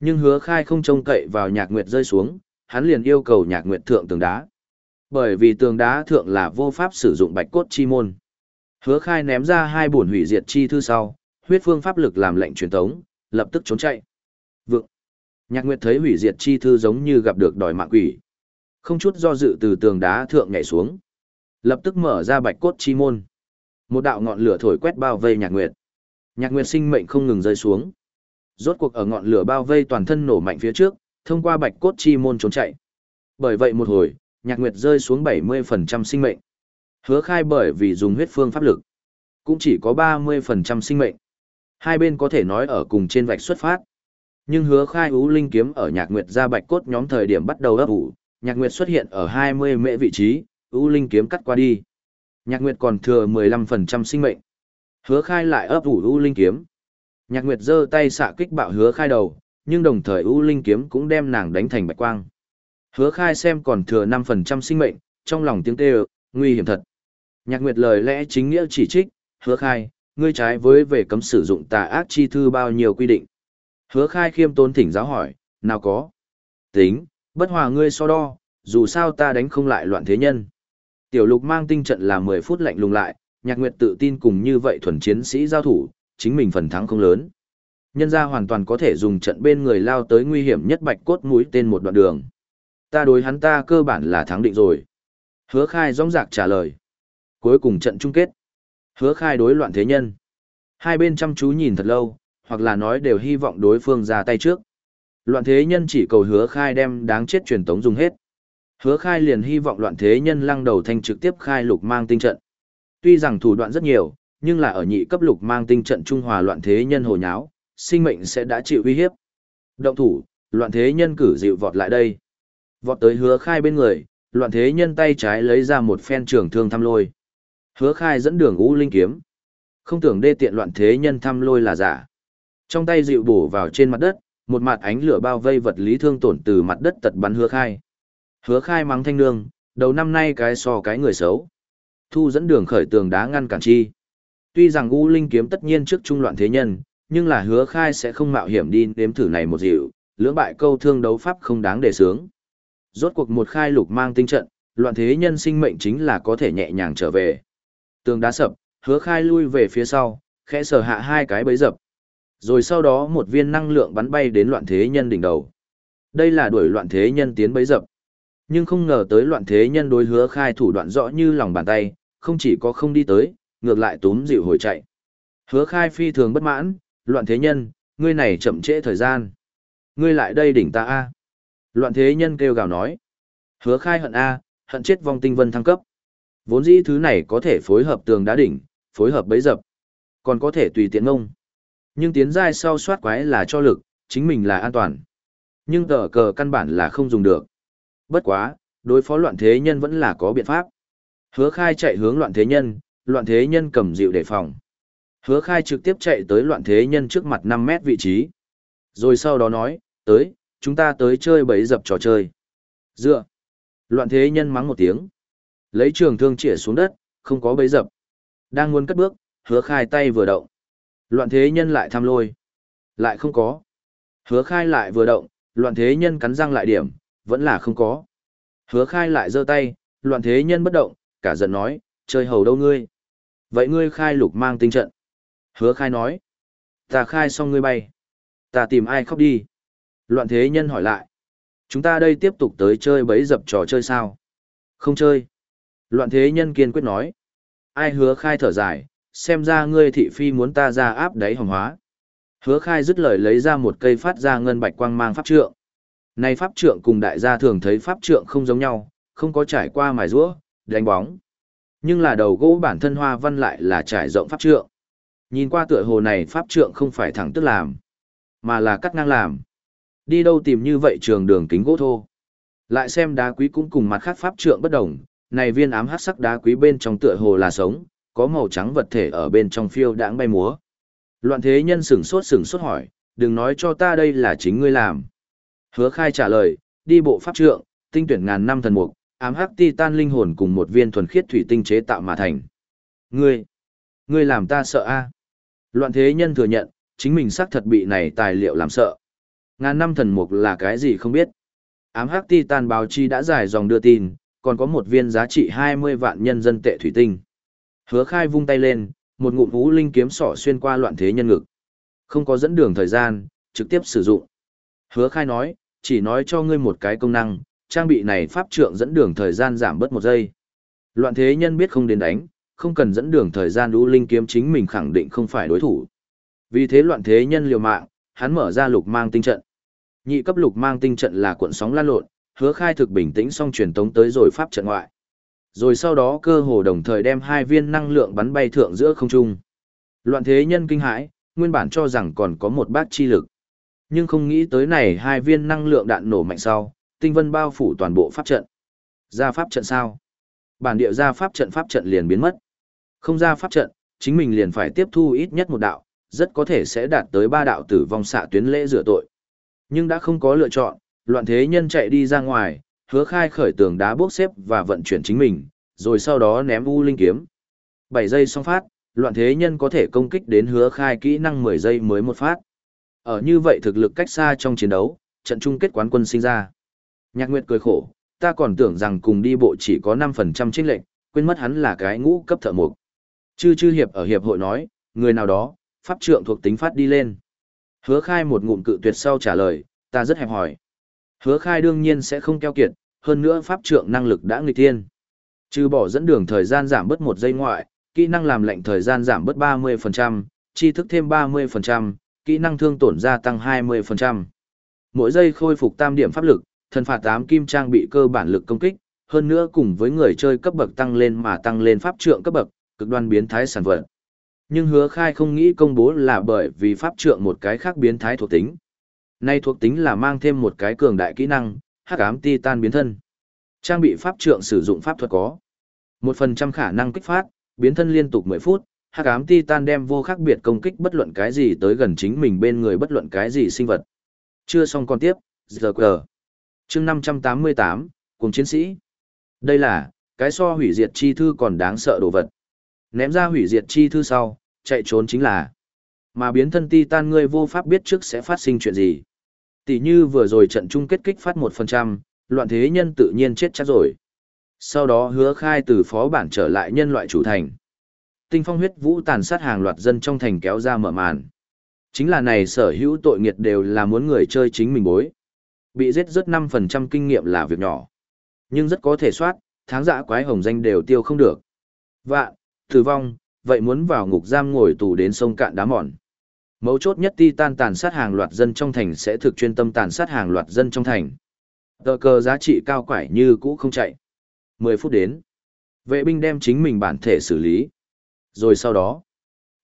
Nhưng hứa khai không trông cậy vào nhạc nguyệt rơi xuống, hắn liền yêu cầu nhạc nguyệt thượng tường đá. Bởi vì tường đá thượng là vô pháp sử dụng bạch cốt chi môn. Hứa khai ném ra hai bổn hủy diệt chi thư sau, huyết phương pháp lực làm lệnh truyền tống, lập tức trốn chạy. Vượng. Nhạc Nguyệt thấy hủy diệt chi thư giống như gặp được đòi mạng quỷ. Không chút do dự từ tường đá thượng nhảy xuống. Lập tức mở ra bạch cốt chi môn. Một đạo ngọn lửa thổi quét bao vây Nhạc Nguyệt. Nhạc Nguyệt sinh mệnh không ngừng rơi xuống rốt cuộc ở ngọn lửa bao vây toàn thân nổ mạnh phía trước, thông qua bạch cốt chi môn trốn chạy. Bởi vậy một hồi, Nhạc Nguyệt rơi xuống 70% sinh mệnh. Hứa khai bởi vì dùng huyết phương pháp lực, cũng chỉ có 30% sinh mệnh. Hai bên có thể nói ở cùng trên vạch xuất phát. Nhưng hứa khai ú linh kiếm ở Nhạc Nguyệt ra bạch cốt nhóm thời điểm bắt đầu ấp ủ, Nhạc Nguyệt xuất hiện ở 20 mệ vị trí, ú linh kiếm cắt qua đi. Nhạc Nguyệt còn thừa 15% sinh mệnh. Hứa khai lại ấp ủ ú linh kiếm, Nhạc Nguyệt giơ tay xạ kích bạo hứa khai đầu, nhưng đồng thời ú Linh kiếm cũng đem nàng đánh thành bạch quang. Hứa khai xem còn thừa 5% sinh mệnh, trong lòng tiếng kêu, nguy hiểm thật. Nhạc Nguyệt lời lẽ chính nghĩa chỉ trích, hứa khai, ngươi trái với về cấm sử dụng tà ác chi thư bao nhiêu quy định. Hứa khai khiêm tốn thỉnh giáo hỏi, nào có. Tính, bất hòa ngươi so đo, dù sao ta đánh không lại loạn thế nhân. Tiểu lục mang tinh trận là 10 phút lạnh lùng lại, nhạc nguyệt tự tin cùng như vậy thuần chiến sĩ giao thủ, chính mình phần thắng không lớn. Nhân ra hoàn toàn có thể dùng trận bên người lao tới nguy hiểm nhất bạch cốt mũi tên một đoạn đường. Ta đối hắn ta cơ bản là thắng định rồi. Hứa khai rong rạc trả lời. Cuối cùng trận chung kết. Hứa khai đối loạn thế nhân. Hai bên chăm chú nhìn thật lâu, hoặc là nói đều hy vọng đối phương ra tay trước. Loạn thế nhân chỉ cầu hứa khai đem đáng chết truyền tống dùng hết. Hứa khai liền hy vọng loạn thế nhân lăng đầu thanh trực tiếp khai lục mang tinh trận. Tuy rằng thủ đoạn rất nhiều, nhưng là ở nhị cấp lục mang tinh trận trung hòa loạn thế nhân hồ nháo, sinh mệnh sẽ đã chịu uy hiếp. Động thủ, loạn thế nhân cử dịu vọt lại đây. Vọt tới hứa khai bên người, loạn thế nhân tay trái lấy ra một phen trường thương thăm lôi. Hứa khai dẫn đường u linh kiếm. Không tưởng đê tiện loạn thế nhân thăm lôi là giả. Trong tay dịu bổ vào trên mặt đất, một mặt ánh lửa bao vây vật lý thương tổn từ mặt đất tật bắn hứa khai. Hứa khai mắng thanh nương, đầu năm nay cái so cái người xấu. Thu dẫn đường khởi tường đá ngăn cản chi. Tuy rằng U Linh kiếm tất nhiên trước trung loạn thế nhân, nhưng là hứa khai sẽ không mạo hiểm đi nếm thử này một dịu, lưỡng bại câu thương đấu pháp không đáng để sướng. Rốt cuộc một khai lục mang tinh trận, loạn thế nhân sinh mệnh chính là có thể nhẹ nhàng trở về. Tường đá sập, hứa khai lui về phía sau, khẽ sờ hạ hai cái bấy dập. Rồi sau đó một viên năng lượng bắn bay đến loạn thế nhân đỉnh đầu. Đây là đuổi loạn thế nhân tiến bấy dập. Nhưng không ngờ tới loạn thế nhân đối hứa khai thủ đoạn rõ như lòng bàn tay, không chỉ có không đi tới, ngược lại túm dịu hồi chạy. Hứa khai phi thường bất mãn, loạn thế nhân, ngươi này chậm trễ thời gian. Ngươi lại đây đỉnh ta A. Loạn thế nhân kêu gào nói. Hứa khai hận A, hận chết vong tinh vân thăng cấp. Vốn dĩ thứ này có thể phối hợp tường đá đỉnh, phối hợp bấy dập. Còn có thể tùy tiện ngông. Nhưng tiến giai sau soát quái là cho lực, chính mình là an toàn. Nhưng tờ cờ căn bản là không dùng được. Bất quá, đối phó loạn thế nhân vẫn là có biện pháp. Hứa khai chạy hướng loạn thế nhân, loạn thế nhân cầm dịu đề phòng. Hứa khai trực tiếp chạy tới loạn thế nhân trước mặt 5 mét vị trí. Rồi sau đó nói, tới, chúng ta tới chơi bẫy dập trò chơi. Dựa. Loạn thế nhân mắng một tiếng. Lấy trường thương chĩa xuống đất, không có bẫy dập. Đang muốn cất bước, hứa khai tay vừa động. Loạn thế nhân lại tham lôi. Lại không có. Hứa khai lại vừa động, loạn thế nhân cắn răng lại điểm, vẫn là không có. Hứa khai lại giơ tay, loạn thế nhân bất động, cả giận nói, chơi hầu đâu ngươi. Vậy ngươi khai lục mang tinh trận. Hứa khai nói, ta khai xong ngươi bay. Ta tìm ai khóc đi. Loạn thế nhân hỏi lại, chúng ta đây tiếp tục tới chơi bấy dập trò chơi sao? Không chơi. Loạn thế nhân kiên quyết nói, ai hứa khai thở dài, xem ra ngươi thị phi muốn ta ra áp đáy hồng hóa. Hứa khai dứt lời lấy ra một cây phát ra ngân bạch quang mang pháp trượng. Này pháp trượng cùng đại gia thường thấy pháp trượng không giống nhau, không có trải qua mài rũa, đánh bóng. Nhưng là đầu gỗ bản thân hoa văn lại là trải rộng pháp trượng. Nhìn qua tựa hồ này pháp trượng không phải thẳng tức làm, mà là cắt ngang làm. Đi đâu tìm như vậy trường đường kính gỗ thô. Lại xem đá quý cũng cùng mặt khác pháp trượng bất đồng, này viên ám hắc sắc đá quý bên trong tựa hồ là sống, có màu trắng vật thể ở bên trong phiêu đãng bay múa. Loạn thế nhân sửng sốt sửng sốt hỏi, đừng nói cho ta đây là chính ngươi làm. Hứa khai trả lời, đi bộ pháp trượng, tinh tuyển ngàn năm thần mục, ám hắc ti tan linh hồn cùng một viên thuần khiết thủy tinh chế tạo mà thành. Ngươi, ngươi làm ta sợ a Loạn thế nhân thừa nhận, chính mình xác thật bị này tài liệu làm sợ. Ngàn năm thần mục là cái gì không biết. Ám hắc ti tan báo chi đã giải dòng đưa tin, còn có một viên giá trị 20 vạn nhân dân tệ thủy tinh. Hứa khai vung tay lên, một ngụm vũ linh kiếm sỏ xuyên qua loạn thế nhân ngực. Không có dẫn đường thời gian, trực tiếp sử dụng. Hứa khai nói, chỉ nói cho ngươi một cái công năng, trang bị này pháp trượng dẫn đường thời gian giảm bớt một giây. Loạn thế nhân biết không đến đánh, không cần dẫn đường thời gian vũ linh kiếm chính mình khẳng định không phải đối thủ. Vì thế loạn thế nhân liều mạng, hắn mở ra lục mang tinh trận. Nhị cấp lục mang tinh trận là cuộn sóng lan lộn, hứa khai thực bình tĩnh xong truyền tống tới rồi pháp trận ngoại. Rồi sau đó cơ hồ đồng thời đem hai viên năng lượng bắn bay thượng giữa không trung. Loạn thế nhân kinh hãi, nguyên bản cho rằng còn có một bát chi lực. Nhưng không nghĩ tới này hai viên năng lượng đạn nổ mạnh sau, tinh vân bao phủ toàn bộ pháp trận. Ra pháp trận sao? Bản địa ra pháp trận pháp trận liền biến mất. Không ra pháp trận, chính mình liền phải tiếp thu ít nhất một đạo, rất có thể sẽ đạt tới ba đạo tử vong xạ tuyến lễ rửa tội. Nhưng đã không có lựa chọn, loạn thế nhân chạy đi ra ngoài, hứa khai khởi tường đá bốc xếp và vận chuyển chính mình, rồi sau đó ném u linh kiếm. 7 giây xong phát, loạn thế nhân có thể công kích đến hứa khai kỹ năng 10 giây mới một phát. Ở như vậy thực lực cách xa trong chiến đấu, trận chung kết quán quân sinh ra. Nhạc Nguyệt cười khổ, ta còn tưởng rằng cùng đi bộ chỉ có 5% chênh lệnh, quên mất hắn là cái ngũ cấp thợ mục. Chư chư hiệp ở hiệp hội nói, người nào đó, pháp trượng thuộc tính phát đi lên. Hứa khai một ngụm cự tuyệt sau trả lời, ta rất hẹp hỏi. Hứa khai đương nhiên sẽ không keo kiệt, hơn nữa pháp trượng năng lực đã nghịch thiên, Trừ bỏ dẫn đường thời gian giảm bớt một giây ngoại, kỹ năng làm lệnh thời gian giảm bớt 30%, tri thức thêm 30%, kỹ năng thương tổn gia tăng 20%. Mỗi giây khôi phục tam điểm pháp lực, thần phạt 8 kim trang bị cơ bản lực công kích, hơn nữa cùng với người chơi cấp bậc tăng lên mà tăng lên pháp trượng cấp bậc, cực đoan biến thái sản vật. Nhưng hứa khai không nghĩ công bố là bởi vì pháp trượng một cái khác biến thái thuộc tính. Nay thuộc tính là mang thêm một cái cường đại kỹ năng, hắc ám titan biến thân. Trang bị pháp trượng sử dụng pháp thuật có. một phần trăm khả năng kích phát, biến thân liên tục 10 phút, hắc ám titan đem vô khác biệt công kích bất luận cái gì tới gần chính mình bên người bất luận cái gì sinh vật. Chưa xong con tiếp, giờ cờ. chương 588, cùng chiến sĩ. Đây là, cái so hủy diệt chi thư còn đáng sợ đồ vật. Ném ra hủy diệt chi thư sau, chạy trốn chính là. Mà biến thân titan ngươi vô pháp biết trước sẽ phát sinh chuyện gì. Tỷ như vừa rồi trận chung kết kích phát 1%, loạn thế nhân tự nhiên chết chắc rồi. Sau đó hứa khai từ phó bản trở lại nhân loại chủ thành. Tinh phong huyết vũ tàn sát hàng loạt dân trong thành kéo ra mở màn. Chính là này sở hữu tội nghiệt đều là muốn người chơi chính mình bối. Bị giết rất 5% kinh nghiệm là việc nhỏ. Nhưng rất có thể soát, tháng dạ quái hồng danh đều tiêu không được. Vạn, tử vong, vậy muốn vào ngục giam ngồi tù đến sông cạn đá mòn. Mấu chốt nhất Titan tàn sát hàng loạt dân trong thành sẽ thực chuyên tâm tàn sát hàng loạt dân trong thành. Tờ cờ giá trị cao quải như cũ không chạy. 10 phút đến. Vệ binh đem chính mình bản thể xử lý. Rồi sau đó.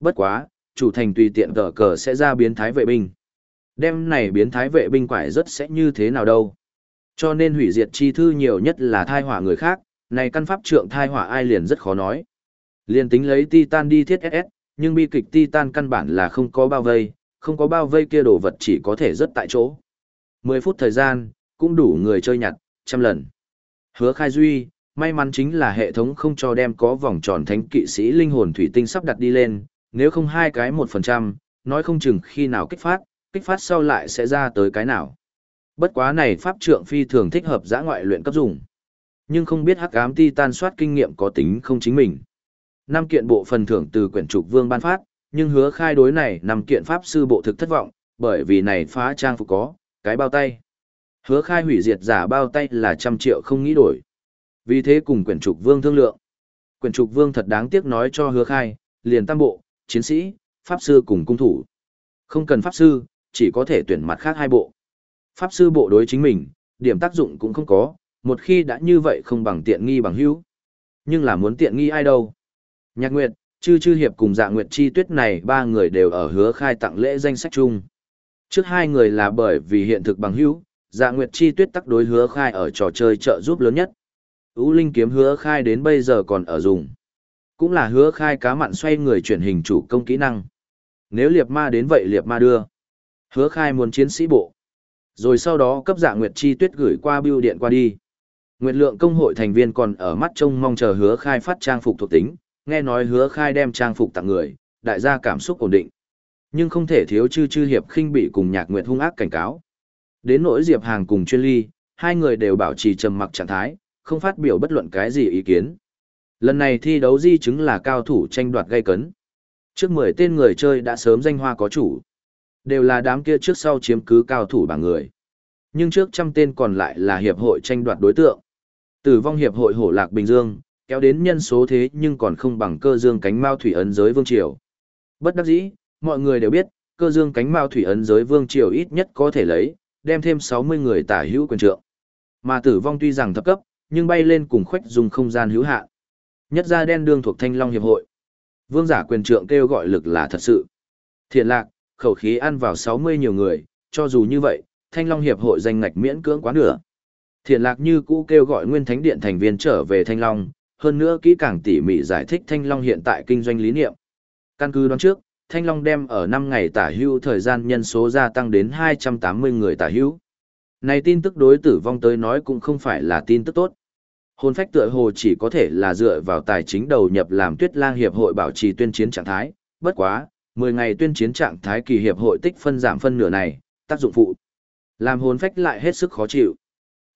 Bất quá, chủ thành tùy tiện tờ cờ sẽ ra biến thái vệ binh. Đem này biến thái vệ binh quải rất sẽ như thế nào đâu. Cho nên hủy diệt chi thư nhiều nhất là thai hỏa người khác, này căn pháp trượng thai hỏa ai liền rất khó nói. Liền tính lấy Titan đi thiết SS, nhưng bi kịch Titan căn bản là không có bao vây, không có bao vây kia đồ vật chỉ có thể rất tại chỗ. 10 phút thời gian, cũng đủ người chơi nhặt, trăm lần. Hứa khai duy, may mắn chính là hệ thống không cho đem có vòng tròn thánh kỵ sĩ linh hồn thủy tinh sắp đặt đi lên, nếu không hai cái 1%, nói không chừng khi nào kích phát, kích phát sau lại sẽ ra tới cái nào. Bất quá này pháp trượng phi thường thích hợp giã ngoại luyện cấp dùng. Nhưng không biết hắc ám ti tan soát kinh nghiệm có tính không chính mình. Năm kiện bộ phần thưởng từ quyển trục vương ban phát, nhưng hứa khai đối này năm kiện pháp sư bộ thực thất vọng, bởi vì này phá trang phục có, cái bao tay. Hứa khai hủy diệt giả bao tay là trăm triệu không nghĩ đổi. Vì thế cùng quyển trục vương thương lượng. Quyển trục vương thật đáng tiếc nói cho hứa khai, liền tam bộ, chiến sĩ, pháp sư cùng cung thủ. Không cần pháp sư, chỉ có thể tuyển mặt khác hai bộ. Pháp sư bộ đối chính mình, điểm tác dụng cũng không có, một khi đã như vậy không bằng tiện nghi bằng hữu. Nhưng là muốn tiện nghi ai đâu. Nhạc Nguyệt, Chư Chư Hiệp cùng Dạ Nguyệt Chi Tuyết này ba người đều ở hứa khai tặng lễ danh sách chung. Trước hai người là bởi vì hiện thực bằng hữu, Dạ Nguyệt Chi Tuyết tắc đối hứa khai ở trò chơi trợ giúp lớn nhất. Ú Linh kiếm hứa khai đến bây giờ còn ở dùng. Cũng là hứa khai cá mặn xoay người chuyển hình chủ công kỹ năng. Nếu liệp ma đến vậy liệp ma đưa. Hứa khai muốn chiến sĩ bộ. Rồi sau đó cấp dạ Nguyệt Chi Tuyết gửi qua bưu điện qua đi. Nguyệt lượng công hội thành viên còn ở mắt trông mong chờ hứa khai phát trang phục thuộc tính, nghe nói hứa khai đem trang phục tặng người, đại gia cảm xúc ổn định. Nhưng không thể thiếu chư chư hiệp khinh bị cùng nhạc nguyệt hung ác cảnh cáo. Đến nỗi Diệp Hàng cùng chuyên ly, hai người đều bảo trì trầm mặc trạng thái, không phát biểu bất luận cái gì ý kiến. Lần này thi đấu di chứng là cao thủ tranh đoạt gây cấn. Trước 10 tên người chơi đã sớm danh hoa có chủ. Đều là đám kia trước sau chiếm cứ cao thủ bảng người. Nhưng trước trăm tên còn lại là hiệp hội tranh đoạt đối tượng. Tử vong hiệp hội hổ lạc Bình Dương, kéo đến nhân số thế nhưng còn không bằng cơ dương cánh mao thủy ấn giới vương triều. Bất đắc dĩ, mọi người đều biết, cơ dương cánh mao thủy ấn giới vương triều ít nhất có thể lấy, đem thêm 60 người tả hữu quyền trượng. Mà tử vong tuy rằng thấp cấp, nhưng bay lên cùng khoách dùng không gian hữu hạn. Nhất gia đen đương thuộc Thanh Long hiệp hội. Vương giả quyền trượng kêu gọi lực là thật sự. Thiện lạc, khẩu khí ăn vào 60 nhiều người, cho dù như vậy, Thanh Long hiệp hội danh ngạch miễn cưỡng quá nửa. Thiện lạc như cũ kêu gọi Nguyên Thánh Điện thành viên trở về Thanh Long, hơn nữa kỹ càng tỉ mỉ giải thích Thanh Long hiện tại kinh doanh lý niệm. Căn cứ đoán trước, Thanh Long đem ở 5 ngày tả hữu thời gian nhân số gia tăng đến 280 người tả hữu. Này tin tức đối tử vong tới nói cũng không phải là tin tức tốt. Hồn phách tựa hồ chỉ có thể là dựa vào tài chính đầu nhập làm tuyết lang hiệp hội bảo trì tuyên chiến trạng thái, bất quá, 10 ngày tuyên chiến trạng thái kỳ hiệp hội tích phân giảm phân nửa này, tác dụng phụ. Làm hồn phách lại hết sức khó chịu.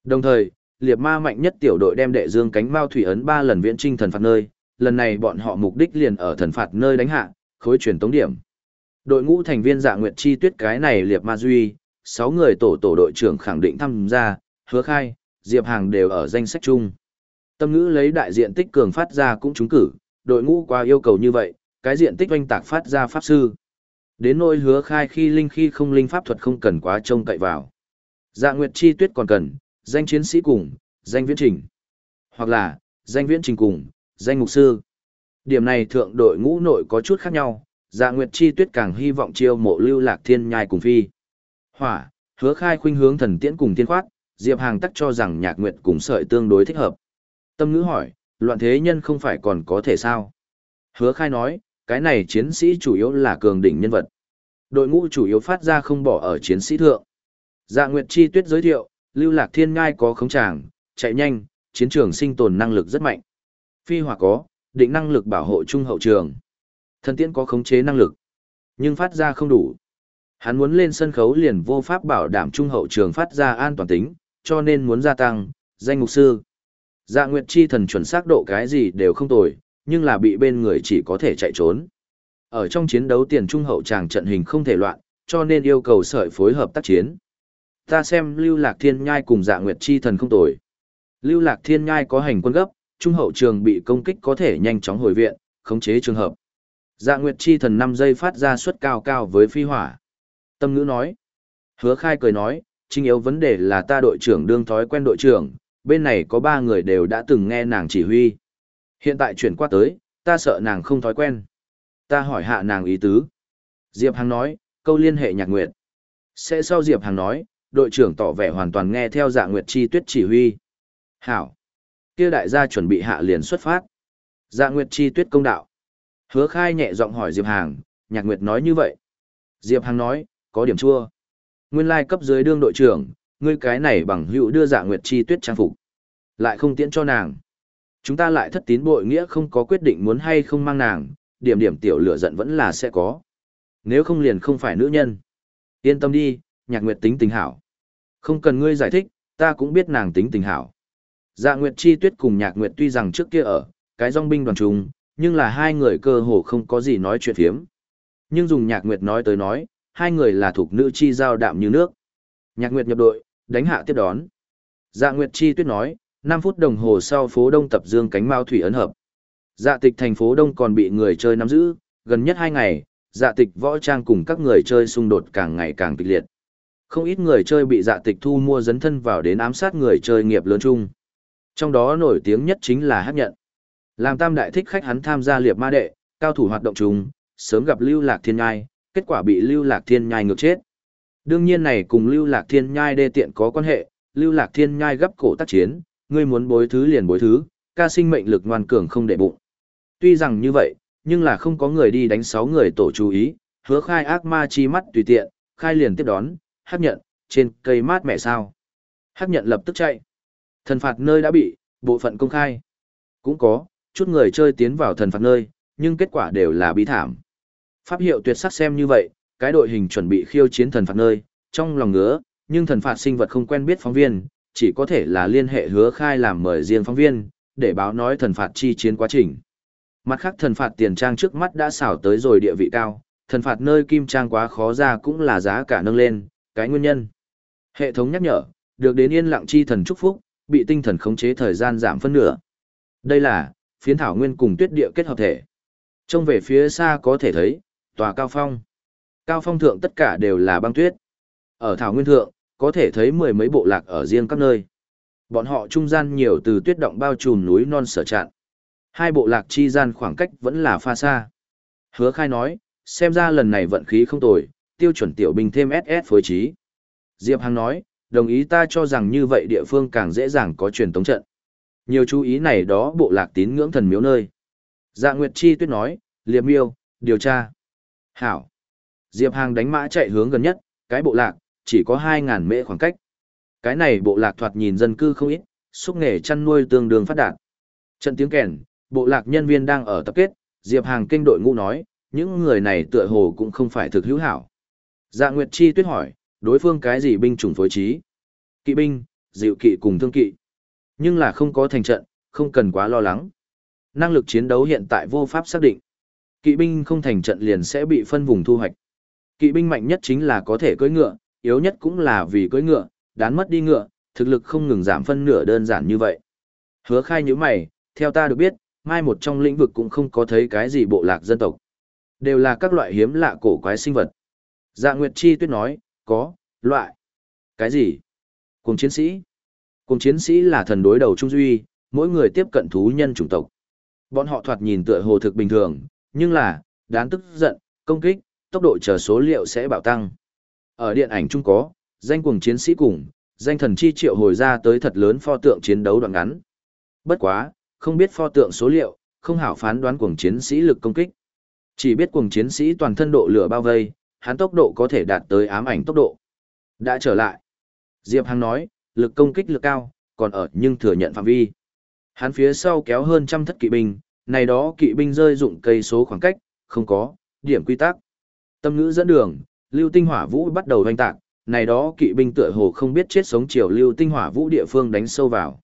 Đồng thời, liệt ma mạnh nhất tiểu đội đem đệ dương cánh mao thủy ấn ba lần viễn trinh thần phạt nơi, lần này bọn họ mục đích liền ở thần phạt nơi đánh hạ, khối truyền tống điểm. Đội ngũ thành viên dạ nguyệt chi tuyết cái này liệt ma duy, sáu người tổ tổ đội trưởng khẳng định tham gia, hứa khai, Diệp Hàng đều ở danh sách chung. Tâm ngữ lấy đại diện tích cường phát ra cũng trúng cử, đội ngũ qua yêu cầu như vậy, cái diện tích oanh tạc phát ra pháp sư. Đến nỗi hứa khai khi linh khi không linh pháp thuật không cần quá trông cậy vào. Dạ Nguyệt Chi Tuyết còn cần, danh chiến sĩ cùng, danh viễn trình. Hoặc là, danh viễn trình cùng, danh mục sư. Điểm này thượng đội ngũ nội có chút khác nhau, dạ Nguyệt Chi Tuyết càng hy vọng chiêu mộ lưu lạc thiên nhai cùng phi. Hỏa, hứa khai khuynh hướng thần tiễn cùng tiên khoát, Diệp Hàng tắc cho rằng nhạc nguyệt cùng sợi tương đối thích hợp. Tâm ngữ hỏi, loạn thế nhân không phải còn có thể sao? Hứa khai nói, cái này chiến sĩ chủ yếu là cường đỉnh nhân vật. Đội ngũ chủ yếu phát ra không bỏ ở chiến sĩ thượng. Dạ Nguyệt Chi Tuyết giới thiệu, Lưu Lạc Thiên Ngai có khống tràng, chạy nhanh, chiến trường sinh tồn năng lực rất mạnh. Phi hỏa có, định năng lực bảo hộ trung hậu trường. Thần tiễn có khống chế năng lực, nhưng phát ra không đủ. Hắn muốn lên sân khấu liền vô pháp bảo đảm trung hậu trường phát ra an toàn tính, cho nên muốn gia tăng, danh mục sư. Dạ Nguyệt Chi thần chuẩn xác độ cái gì đều không tồi, nhưng là bị bên người chỉ có thể chạy trốn. Ở trong chiến đấu tiền trung hậu tràng trận hình không thể loạn, cho nên yêu cầu sợi phối hợp tác chiến. Ta xem Lưu Lạc Thiên Nhai cùng Dạ Nguyệt Chi thần không tồi. Lưu Lạc Thiên Nhai có hành quân gấp, trung hậu trường bị công kích có thể nhanh chóng hồi viện, khống chế trường hợp. Dạ Nguyệt Chi thần năm giây phát ra suất cao cao với phi hỏa. Tâm ngữ nói. Hứa khai cười nói, chính yếu vấn đề là ta đội trưởng đương thói quen đội trưởng, bên này có ba người đều đã từng nghe nàng chỉ huy. Hiện tại chuyển qua tới, ta sợ nàng không thói quen. Ta hỏi hạ nàng ý tứ. Diệp Hằng nói, câu liên hệ nhạc nguyệt. Sẽ sau Diệp Hằng nói, đội trưởng tỏ vẻ hoàn toàn nghe theo dạ nguyệt chi tuyết chỉ huy. Hảo. kia đại gia chuẩn bị hạ liền xuất phát. Dạ nguyệt chi tuyết công đạo. Hứa khai nhẹ giọng hỏi Diệp Hằng, nhạc nguyệt nói như vậy. Diệp Hằng nói, có điểm chua. Nguyên lai cấp dưới đương đội trưởng, ngươi cái này bằng hữu đưa dạ nguyệt chi tuyết trang phục. Lại không tiễn cho nàng. Chúng ta lại thất tín bội nghĩa không có quyết định muốn hay không mang nàng, điểm điểm tiểu lửa giận vẫn là sẽ có. Nếu không liền không phải nữ nhân. Yên tâm đi, nhạc nguyệt tính tình hảo. Không cần ngươi giải thích, ta cũng biết nàng tính tình hảo. Dạ nguyệt chi tuyết cùng nhạc nguyệt tuy rằng trước kia ở, cái dòng binh đoàn trùng, nhưng là hai người cơ hồ không có gì nói chuyện phiếm. Nhưng dùng nhạc nguyệt nói tới nói, hai người là thuộc nữ chi giao đạm như nước. Nhạc nguyệt nhập đội, đánh hạ tiếp đón. Dạ nguyệt chi tuyết nói, 5 phút đồng hồ sau phố đông tập dương cánh mao thủy ấn hợp. Dạ tịch thành phố đông còn bị người chơi nắm giữ, gần nhất 2 ngày, dạ tịch võ trang cùng các người chơi xung đột càng ngày càng kịch liệt. Không ít người chơi bị dạ tịch thu mua dấn thân vào đến ám sát người chơi nghiệp lớn chung. Trong đó nổi tiếng nhất chính là hát nhận. Làm tam đại thích khách hắn tham gia liệp ma đệ, cao thủ hoạt động chung, sớm gặp lưu lạc thiên nhai, kết quả bị lưu lạc thiên nhai ngược chết. Đương nhiên này cùng lưu lạc thiên nhai đê tiện có quan hệ, lưu lạc thiên nhai gấp cổ tác chiến, ngươi muốn bối thứ liền bối thứ, ca sinh mệnh lực ngoan cường không để bụng. Tuy rằng như vậy, nhưng là không có người đi đánh sáu người tổ chú ý, hứa khai ác ma chi mắt tùy tiện, khai liền tiếp đón, hấp nhận, trên cây mát mẹ sao. Hấp nhận lập tức chạy. Thần phạt nơi đã bị, bộ phận công khai. Cũng có, chút người chơi tiến vào thần phạt nơi, nhưng kết quả đều là bi thảm. Pháp hiệu tuyệt sắc xem như vậy, cái đội hình chuẩn bị khiêu chiến thần phạt nơi, trong lòng ngứa, nhưng thần phạt sinh vật không quen biết phóng viên, chỉ có thể là liên hệ hứa khai làm mời riêng phóng viên, để báo nói thần phạt chi chiến quá trình. Mặt khác thần phạt tiền trang trước mắt đã xảo tới rồi địa vị cao, thần phạt nơi kim trang quá khó ra cũng là giá cả nâng lên, cái nguyên nhân. Hệ thống nhắc nhở, được đến yên lặng chi thần chúc phúc, bị tinh thần khống chế thời gian giảm phân nửa. Đây là, phiến thảo nguyên cùng tuyết địa kết hợp thể. Trông về phía xa có thể thấy, tòa cao phong. Cao phong thượng tất cả đều là băng tuyết. Ở thảo nguyên thượng, có thể thấy mười mấy bộ lạc ở riêng các nơi. Bọn họ trung gian nhiều từ tuyết động bao trùm núi non sở trạn. Hai bộ lạc chi gian khoảng cách vẫn là pha xa. Hứa khai nói, xem ra lần này vận khí không tồi, tiêu chuẩn tiểu binh thêm SS phối trí. Diệp Hằng nói, đồng ý ta cho rằng như vậy địa phương càng dễ dàng có truyền tống trận. Nhiều chú ý này đó bộ lạc tín ngưỡng thần miếu nơi. Dạ Nguyệt Chi tuyết nói, liệp miêu, điều tra. Hảo. Diệp Hàng đánh mã chạy hướng gần nhất, cái bộ lạc, chỉ có 2.000 mễ khoảng cách. Cái này bộ lạc thoạt nhìn dân cư không ít, xúc nghề chăn nuôi tương đương phát đạt. Trận tiếng kèn, bộ lạc nhân viên đang ở tập kết, Diệp Hàng kinh đội ngũ nói, những người này tựa hồ cũng không phải thực hữu hảo. Dạ Nguyệt Chi tuyết hỏi, đối phương cái gì binh chủng phối trí? Kỵ binh, dịu kỵ cùng thương kỵ. Nhưng là không có thành trận, không cần quá lo lắng. Năng lực chiến đấu hiện tại vô pháp xác định. Kỵ binh không thành trận liền sẽ bị phân vùng thu hoạch. Kỵ binh mạnh nhất chính là có thể cưỡi ngựa, yếu nhất cũng là vì cưỡi ngựa, đán mất đi ngựa, thực lực không ngừng giảm phân nửa đơn giản như vậy. Hứa khai như mày, theo ta được biết, mai một trong lĩnh vực cũng không có thấy cái gì bộ lạc dân tộc. Đều là các loại hiếm lạ cổ quái sinh vật. Dạ Nguyệt Chi tuyết nói, có, loại. Cái gì? Cùng chiến sĩ. Cùng chiến sĩ là thần đối đầu trung duy, mỗi người tiếp cận thú nhân chủng tộc. Bọn họ thoạt nhìn tựa hồ thực bình thường, nhưng là, đáng tức giận, công kích, tốc độ chờ số liệu sẽ bạo tăng. Ở điện ảnh chung có, danh cùng chiến sĩ cùng, danh thần chi triệu hồi ra tới thật lớn pho tượng chiến đấu đoạn ngắn. Bất quá, không biết pho tượng số liệu, không hảo phán đoán cuồng chiến sĩ lực công kích. Chỉ biết cuồng chiến sĩ toàn thân độ lửa bao vây, hắn tốc độ có thể đạt tới ám ảnh tốc độ. Đã trở lại. Diệp Hằng nói, lực công kích lực cao, còn ở nhưng thừa nhận phạm vi. Hắn phía sau kéo hơn trăm thất kỵ binh, này đó kỵ binh rơi dụng cây số khoảng cách, không có, điểm quy tắc. Tâm ngữ dẫn đường, lưu tinh hỏa vũ bắt đầu doanh tạc, này đó kỵ binh tựa hồ không biết chết sống chiều lưu tinh hỏa vũ địa phương đánh sâu vào.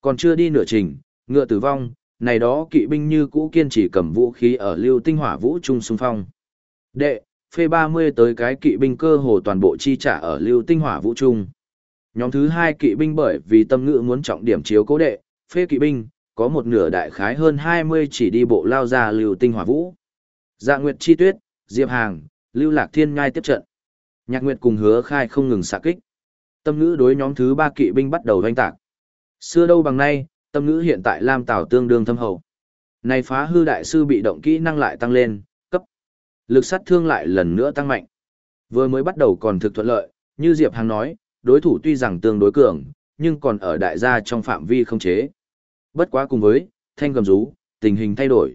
Còn chưa đi nửa trình, ngựa tử vong, này đó kỵ binh như cũ kiên trì cầm vũ khí ở lưu tinh hỏa vũ trung xung phong. Đệ, phê 30 tới cái kỵ binh cơ hồ toàn bộ chi trả ở lưu tinh hỏa vũ trung. Nhóm thứ hai kỵ binh bởi vì tâm ngữ muốn trọng điểm chiếu cố đệ, phê kỵ binh, có một nửa đại khái hơn 20 chỉ đi bộ lao ra lưu tinh hỏa vũ. Dạ Nguyệt Chi Tuyết, Diệp Hàng, Lưu Lạc Thiên ngai tiếp trận. Nhạc Nguyệt cùng hứa khai không ngừng xạ kích. Tâm ngữ đối nhóm thứ ba kỵ binh bắt đầu doanh tạc. Xưa đâu bằng nay, tâm ngữ hiện tại Lam Tảo tương đương thâm hậu. Này phá hư đại sư bị động kỹ năng lại tăng lên. Lực sát thương lại lần nữa tăng mạnh. Vừa mới bắt đầu còn thực thuận lợi, như Diệp Hàng nói, đối thủ tuy rằng tương đối cường, nhưng còn ở đại gia trong phạm vi không chế. Bất quá cùng với, thanh cầm rú, tình hình thay đổi.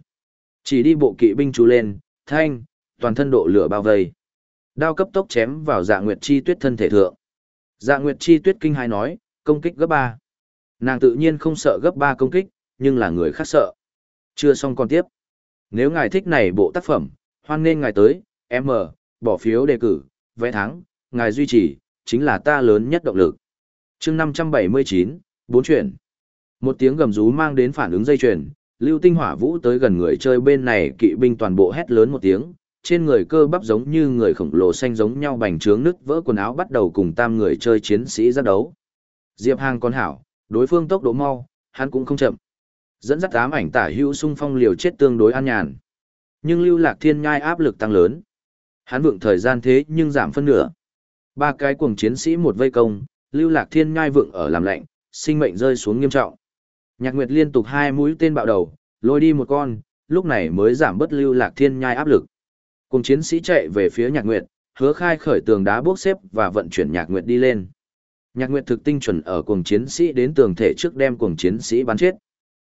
Chỉ đi bộ kỵ binh chú lên, thanh, toàn thân độ lửa bao vây. Đao cấp tốc chém vào dạ nguyệt chi tuyết thân thể thượng. Dạ nguyệt chi tuyết kinh hai nói, công kích gấp ba. Nàng tự nhiên không sợ gấp ba công kích, nhưng là người khác sợ. Chưa xong còn tiếp. Nếu ngài thích này bộ tác phẩm, hoan nên ngài tới, M, bỏ phiếu đề cử, vẽ thắng, ngài duy trì, chính là ta lớn nhất động lực. chương 579, bốn chuyển. Một tiếng gầm rú mang đến phản ứng dây chuyền, lưu tinh hỏa vũ tới gần người chơi bên này kỵ binh toàn bộ hét lớn một tiếng, trên người cơ bắp giống như người khổng lồ xanh giống nhau bành trướng nứt vỡ quần áo bắt đầu cùng tam người chơi chiến sĩ ra đấu. Diệp Hàng con hảo, đối phương tốc độ mau, hắn cũng không chậm. Dẫn dắt ám ảnh tả hữu xung phong liều chết tương đối an nhàn. Nhưng lưu lạc thiên nhai áp lực tăng lớn. Hắn vượng thời gian thế nhưng giảm phân nửa. Ba cái cuồng chiến sĩ một vây công, lưu lạc thiên nhai vượng ở làm lạnh, sinh mệnh rơi xuống nghiêm trọng. Nhạc Nguyệt liên tục hai mũi tên bạo đầu, lôi đi một con, lúc này mới giảm bớt lưu lạc thiên nhai áp lực. Cùng chiến sĩ chạy về phía Nhạc Nguyệt, hứa khai khởi tường đá bốc xếp và vận chuyển Nhạc Nguyệt đi lên. Nhạc Nguyệt thực tinh chuẩn ở cùng chiến sĩ đến tường thể trước đem cùng chiến sĩ bắn chết.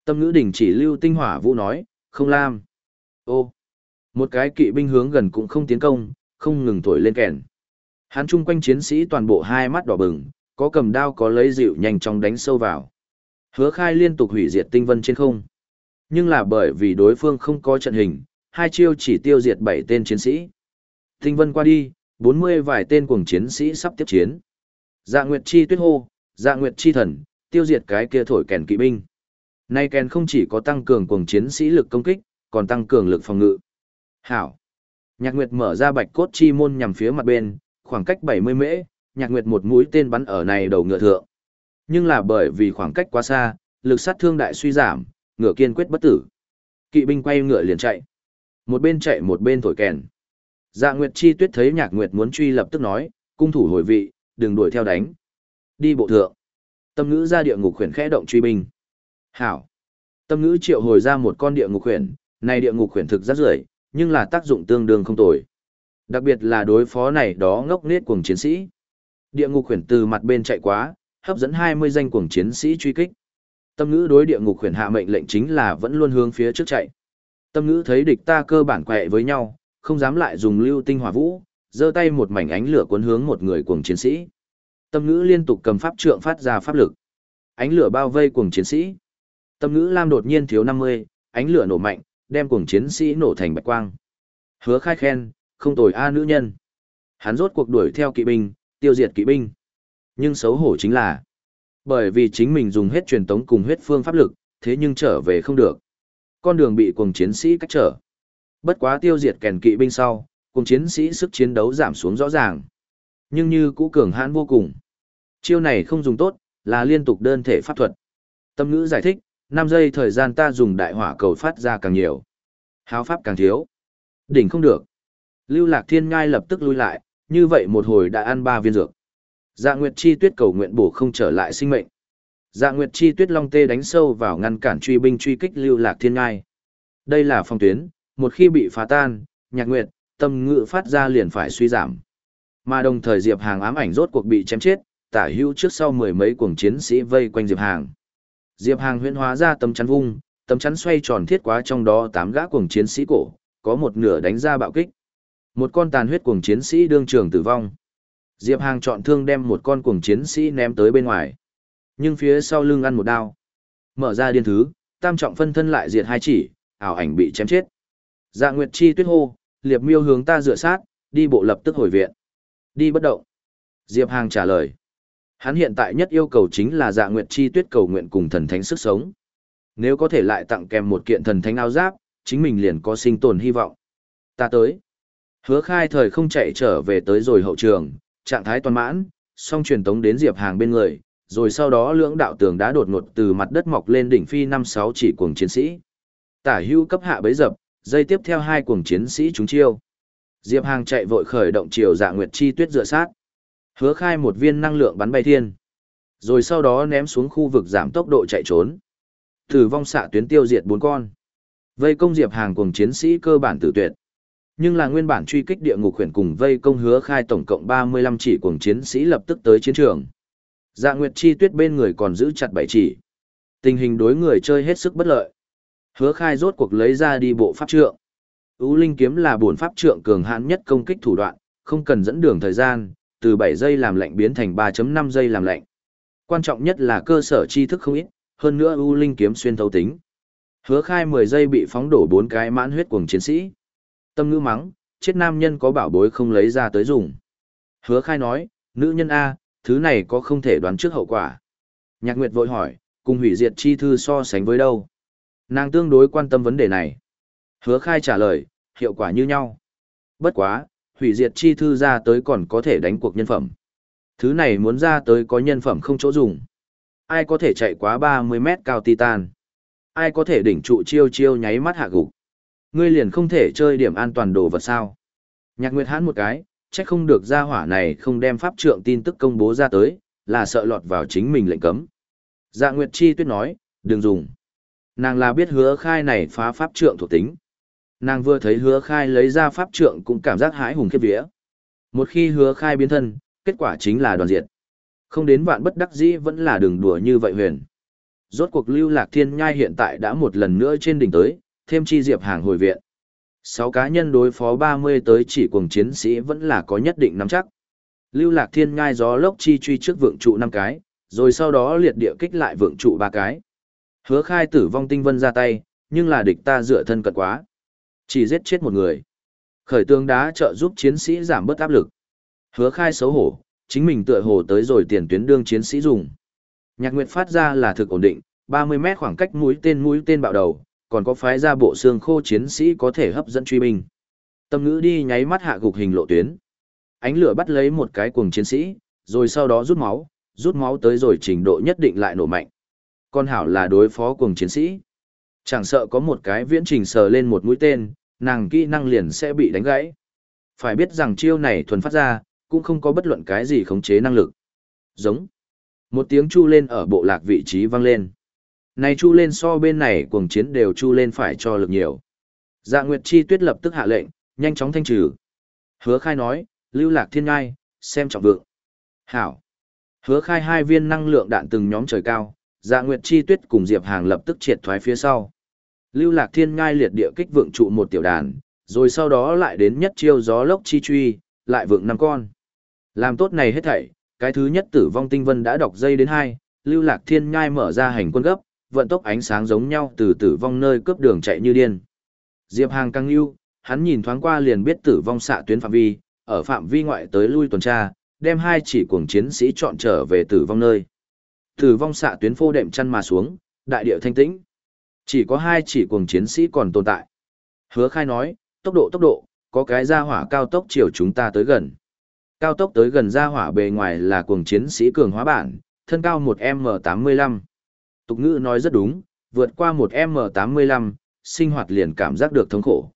Tâm ngữ đình chỉ lưu tinh hỏa vũ nói, không lam. Ô, một cái kỵ binh hướng gần cũng không tiến công, không ngừng thổi lên kèn. Hắn chung quanh chiến sĩ toàn bộ hai mắt đỏ bừng, có cầm đao có lấy dịu nhanh chóng đánh sâu vào. Hứa khai liên tục hủy diệt tinh vân trên không. Nhưng là bởi vì đối phương không có trận hình, hai chiêu chỉ tiêu diệt bảy tên chiến sĩ. Tinh vân qua đi, bốn mươi vài tên cuồng chiến sĩ sắp tiếp chiến. Dạ Nguyệt Chi tuyết hô, Dạ Nguyệt Chi thần, tiêu diệt cái kia thổi kèn kỵ binh. Nay kèn không chỉ có tăng cường cuồng chiến sĩ lực công kích, còn tăng cường lực phòng ngự. Hảo. Nhạc Nguyệt mở ra bạch cốt chi môn nhằm phía mặt bên, khoảng cách 70 mễ, Nhạc Nguyệt một mũi tên bắn ở này đầu ngựa thượng. Nhưng là bởi vì khoảng cách quá xa, lực sát thương đại suy giảm, ngựa kiên quyết bất tử. Kỵ binh quay ngựa liền chạy. Một bên chạy một bên thổi kèn. Dạ Nguyệt Chi Tuyết thấy Nhạc Nguyệt muốn truy lập tức nói, cung thủ hồi vị, đừng đuổi theo đánh. Đi bộ thượng. Tâm ngữ ra địa ngục khuyển khẽ động truy binh. Hảo. Tâm ngữ triệu hồi ra một con địa ngục khuyển, này địa ngục khuyển thực rất rưởi, nhưng là tác dụng tương đương không tồi. Đặc biệt là đối phó này đó ngốc nết cuồng chiến sĩ. Địa ngục khuyển từ mặt bên chạy quá, hấp dẫn 20 danh cuồng chiến sĩ truy kích. Tâm ngữ đối địa ngục khuyển hạ mệnh lệnh chính là vẫn luôn hướng phía trước chạy. Tâm ngữ thấy địch ta cơ bản quẹ với nhau, không dám lại dùng lưu tinh hỏa vũ, giơ tay một mảnh ánh lửa cuốn hướng một người cuồng chiến sĩ. Tâm ngữ liên tục cầm pháp trượng phát ra pháp lực. Ánh lửa bao vây cuồng chiến sĩ. Tâm ngữ lam đột nhiên thiếu 50, ánh lửa nổ mạnh, đem cuồng chiến sĩ nổ thành bạch quang. Hứa khai khen, không tồi a nữ nhân. Hắn rốt cuộc đuổi theo kỵ binh, tiêu diệt kỵ binh. Nhưng xấu hổ chính là, Bởi vì chính mình dùng hết truyền tống cùng huyết phương pháp lực, thế nhưng trở về không được. Con đường bị cuồng chiến sĩ cách trở. Bất quá tiêu diệt kèn kỵ binh sau, cuồng chiến sĩ sức chiến đấu giảm xuống rõ ràng. Nhưng như cũ cường hãn vô cùng. Chiêu này không dùng tốt, là liên tục đơn thể pháp thuật. Tâm ngữ giải thích, 5 giây thời gian ta dùng đại hỏa cầu phát ra càng nhiều. Háo pháp càng thiếu. Đỉnh không được. Lưu Lạc Thiên Ngai lập tức lui lại, như vậy một hồi đã ăn ba viên dược. Dạ Nguyệt Chi Tuyết cầu nguyện bổ không trở lại sinh mệnh. Dạ Nguyệt Chi Tuyết Long Tê đánh sâu vào ngăn cản truy binh truy kích Lưu Lạc Thiên Ngai. Đây là phong tuyến, một khi bị phá tan, Nhạc Nguyệt, tâm ngự phát ra liền phải suy giảm. Mà đồng thời Diệp Hàng ám ảnh rốt cuộc bị chém chết, tả hữu trước sau mười mấy cuồng chiến sĩ vây quanh Diệp Hàng. Diệp Hàng huyễn hóa ra tấm chắn vung, tấm chắn xoay tròn thiết quá trong đó tám gã cuồng chiến sĩ cổ, có một nửa đánh ra bạo kích. Một con tàn huyết cuồng chiến sĩ đương trường tử vong. Diệp Hàng chọn thương đem một con cuồng chiến sĩ ném tới bên ngoài. Nhưng phía sau lưng ăn một đao. Mở ra điên thứ, tam trọng phân thân lại diệt hai chỉ, ảo ảnh bị chém chết. Dạ Nguyệt Chi tuyết hô, liệp miêu hướng ta dựa sát, đi bộ lập tức hồi viện. Đi bất động. Diệp Hàng trả lời. Hắn hiện tại nhất yêu cầu chính là dạ nguyện chi tuyết cầu nguyện cùng thần thánh sức sống. Nếu có thể lại tặng kèm một kiện thần thánh áo giáp, chính mình liền có sinh tồn hy vọng. Ta tới. Hứa khai thời không chạy trở về tới rồi hậu trường, trạng thái toàn mãn, song truyền tống đến Diệp Hàng bên người, rồi sau đó lưỡng đạo tường đã đột ngột từ mặt đất mọc lên đỉnh phi năm sáu chỉ cuồng chiến sĩ. Tả hưu cấp hạ bấy dập, dây tiếp theo hai cuồng chiến sĩ chúng chiêu. Diệp Hàng chạy vội khởi động chiều dạ nguyệt chi tuyết dựa sát. Hứa khai một viên năng lượng bắn bay thiên. Rồi sau đó ném xuống khu vực giảm tốc độ chạy trốn. Tử vong xạ tuyến tiêu diệt bốn con. Vây công Diệp Hàng cùng chiến sĩ cơ bản tử tuyệt. Nhưng là nguyên bản truy kích địa ngục huyền cùng vây công hứa khai tổng cộng 35 chỉ cùng chiến sĩ lập tức tới chiến trường. Dạ Nguyệt Chi Tuyết bên người còn giữ chặt bảy chỉ. Tình hình đối người chơi hết sức bất lợi. Hứa khai rốt cuộc lấy ra đi bộ pháp trượng. Ú Linh kiếm là bổn pháp trượng cường hãn nhất công kích thủ đoạn, không cần dẫn đường thời gian, từ 7 giây làm lạnh biến thành 3.5 giây làm lạnh. Quan trọng nhất là cơ sở tri thức không ít, hơn nữa U Linh kiếm xuyên thấu tính. Hứa khai 10 giây bị phóng đổ 4 cái mãn huyết cuồng chiến sĩ. Tâm ngữ mắng, chết nam nhân có bảo bối không lấy ra tới dùng. Hứa khai nói, nữ nhân A, thứ này có không thể đoán trước hậu quả. Nhạc Nguyệt vội hỏi, cùng hủy diệt chi thư so sánh với đâu? Nàng tương đối quan tâm vấn đề này. Hứa khai trả lời, hiệu quả như nhau. Bất quá, hủy diệt chi thư ra tới còn có thể đánh cuộc nhân phẩm. Thứ này muốn ra tới có nhân phẩm không chỗ dùng. Ai có thể chạy quá 30 mét cao titan? Ai có thể đỉnh trụ chiêu chiêu nháy mắt hạ gục? Ngươi liền không thể chơi điểm an toàn đồ vật sao? Nhạc Nguyệt hãn một cái, chắc không được ra hỏa này không đem pháp trượng tin tức công bố ra tới, là sợ lọt vào chính mình lệnh cấm. Dạ Nguyệt Chi tuyết nói, đừng dùng. Nàng là biết hứa khai này phá pháp trượng thuộc tính. Nàng vừa thấy hứa khai lấy ra pháp trượng cũng cảm giác hãi hùng khiếp vía. Một khi hứa khai biến thân, kết quả chính là đoàn diệt. Không đến vạn bất đắc dĩ vẫn là đường đùa như vậy huyền. Rốt cuộc lưu lạc thiên nhai hiện tại đã một lần nữa trên đỉnh tới, thêm chi diệp hàng hồi viện. Sáu cá nhân đối phó 30 tới chỉ cùng chiến sĩ vẫn là có nhất định nắm chắc. Lưu lạc thiên nhai gió lốc chi truy trước vượng trụ 5 cái, rồi sau đó liệt địa kích lại vượng trụ 3 cái. Hứa khai tử vong tinh vân ra tay, nhưng là địch ta dựa thân cận quá. Chỉ giết chết một người. Khởi tương đá trợ giúp chiến sĩ giảm bớt áp lực. Hứa khai xấu hổ, chính mình tựa hồ tới rồi tiền tuyến đương chiến sĩ dùng. Nhạc Nguyệt phát ra là thực ổn định, 30 mét khoảng cách mũi tên mũi tên bạo đầu, còn có phái ra bộ xương khô chiến sĩ có thể hấp dẫn truy binh. Tâm ngữ đi nháy mắt hạ gục hình lộ tuyến. Ánh lửa bắt lấy một cái cuồng chiến sĩ, rồi sau đó rút máu, rút máu tới rồi trình độ nhất định lại nổ mạnh. Con hảo là đối phó cuồng chiến sĩ. Chẳng sợ có một cái viễn trình sờ lên một mũi tên, nàng kỹ năng liền sẽ bị đánh gãy. Phải biết rằng chiêu này thuần phát ra, cũng không có bất luận cái gì khống chế năng lực. Giống. Một tiếng chu lên ở bộ lạc vị trí vang lên. Này chu lên so bên này cuồng chiến đều chu lên phải cho lực nhiều. Dạ Nguyệt Chi Tuyết lập tức hạ lệnh, nhanh chóng thanh trừ. Hứa khai nói, lưu lạc thiên ngai, xem trọng vượng. Hảo. Hứa khai hai viên năng lượng đạn từng nhóm trời cao, dạ Nguyệt Chi Tuyết cùng Diệp Hàng lập tức triệt thoái phía sau. Lưu Lạc Thiên ngai liệt địa kích vượng trụ một tiểu đàn, rồi sau đó lại đến nhất chiêu gió lốc chi truy, lại vượng năm con. Làm tốt này hết thảy, cái thứ nhất tử vong tinh vân đã đọc dây đến hai, Lưu Lạc Thiên ngay mở ra hành quân gấp, vận tốc ánh sáng giống nhau từ tử vong nơi cướp đường chạy như điên. Diệp Hàng căng ưu, hắn nhìn thoáng qua liền biết tử vong xạ tuyến phạm vi, ở phạm vi ngoại tới lui tuần tra, đem hai chỉ cuồng chiến sĩ chọn trở về tử vong nơi. Tử vong xạ tuyến phô đệm chăn mà xuống, đại địa thanh tĩnh. Chỉ có hai chỉ cuồng chiến sĩ còn tồn tại. Hứa khai nói, tốc độ tốc độ, có cái ra hỏa cao tốc chiều chúng ta tới gần. Cao tốc tới gần ra hỏa bề ngoài là cuồng chiến sĩ cường hóa bản, thân cao 1M85. Tục ngữ nói rất đúng, vượt qua 1M85, sinh hoạt liền cảm giác được thống khổ.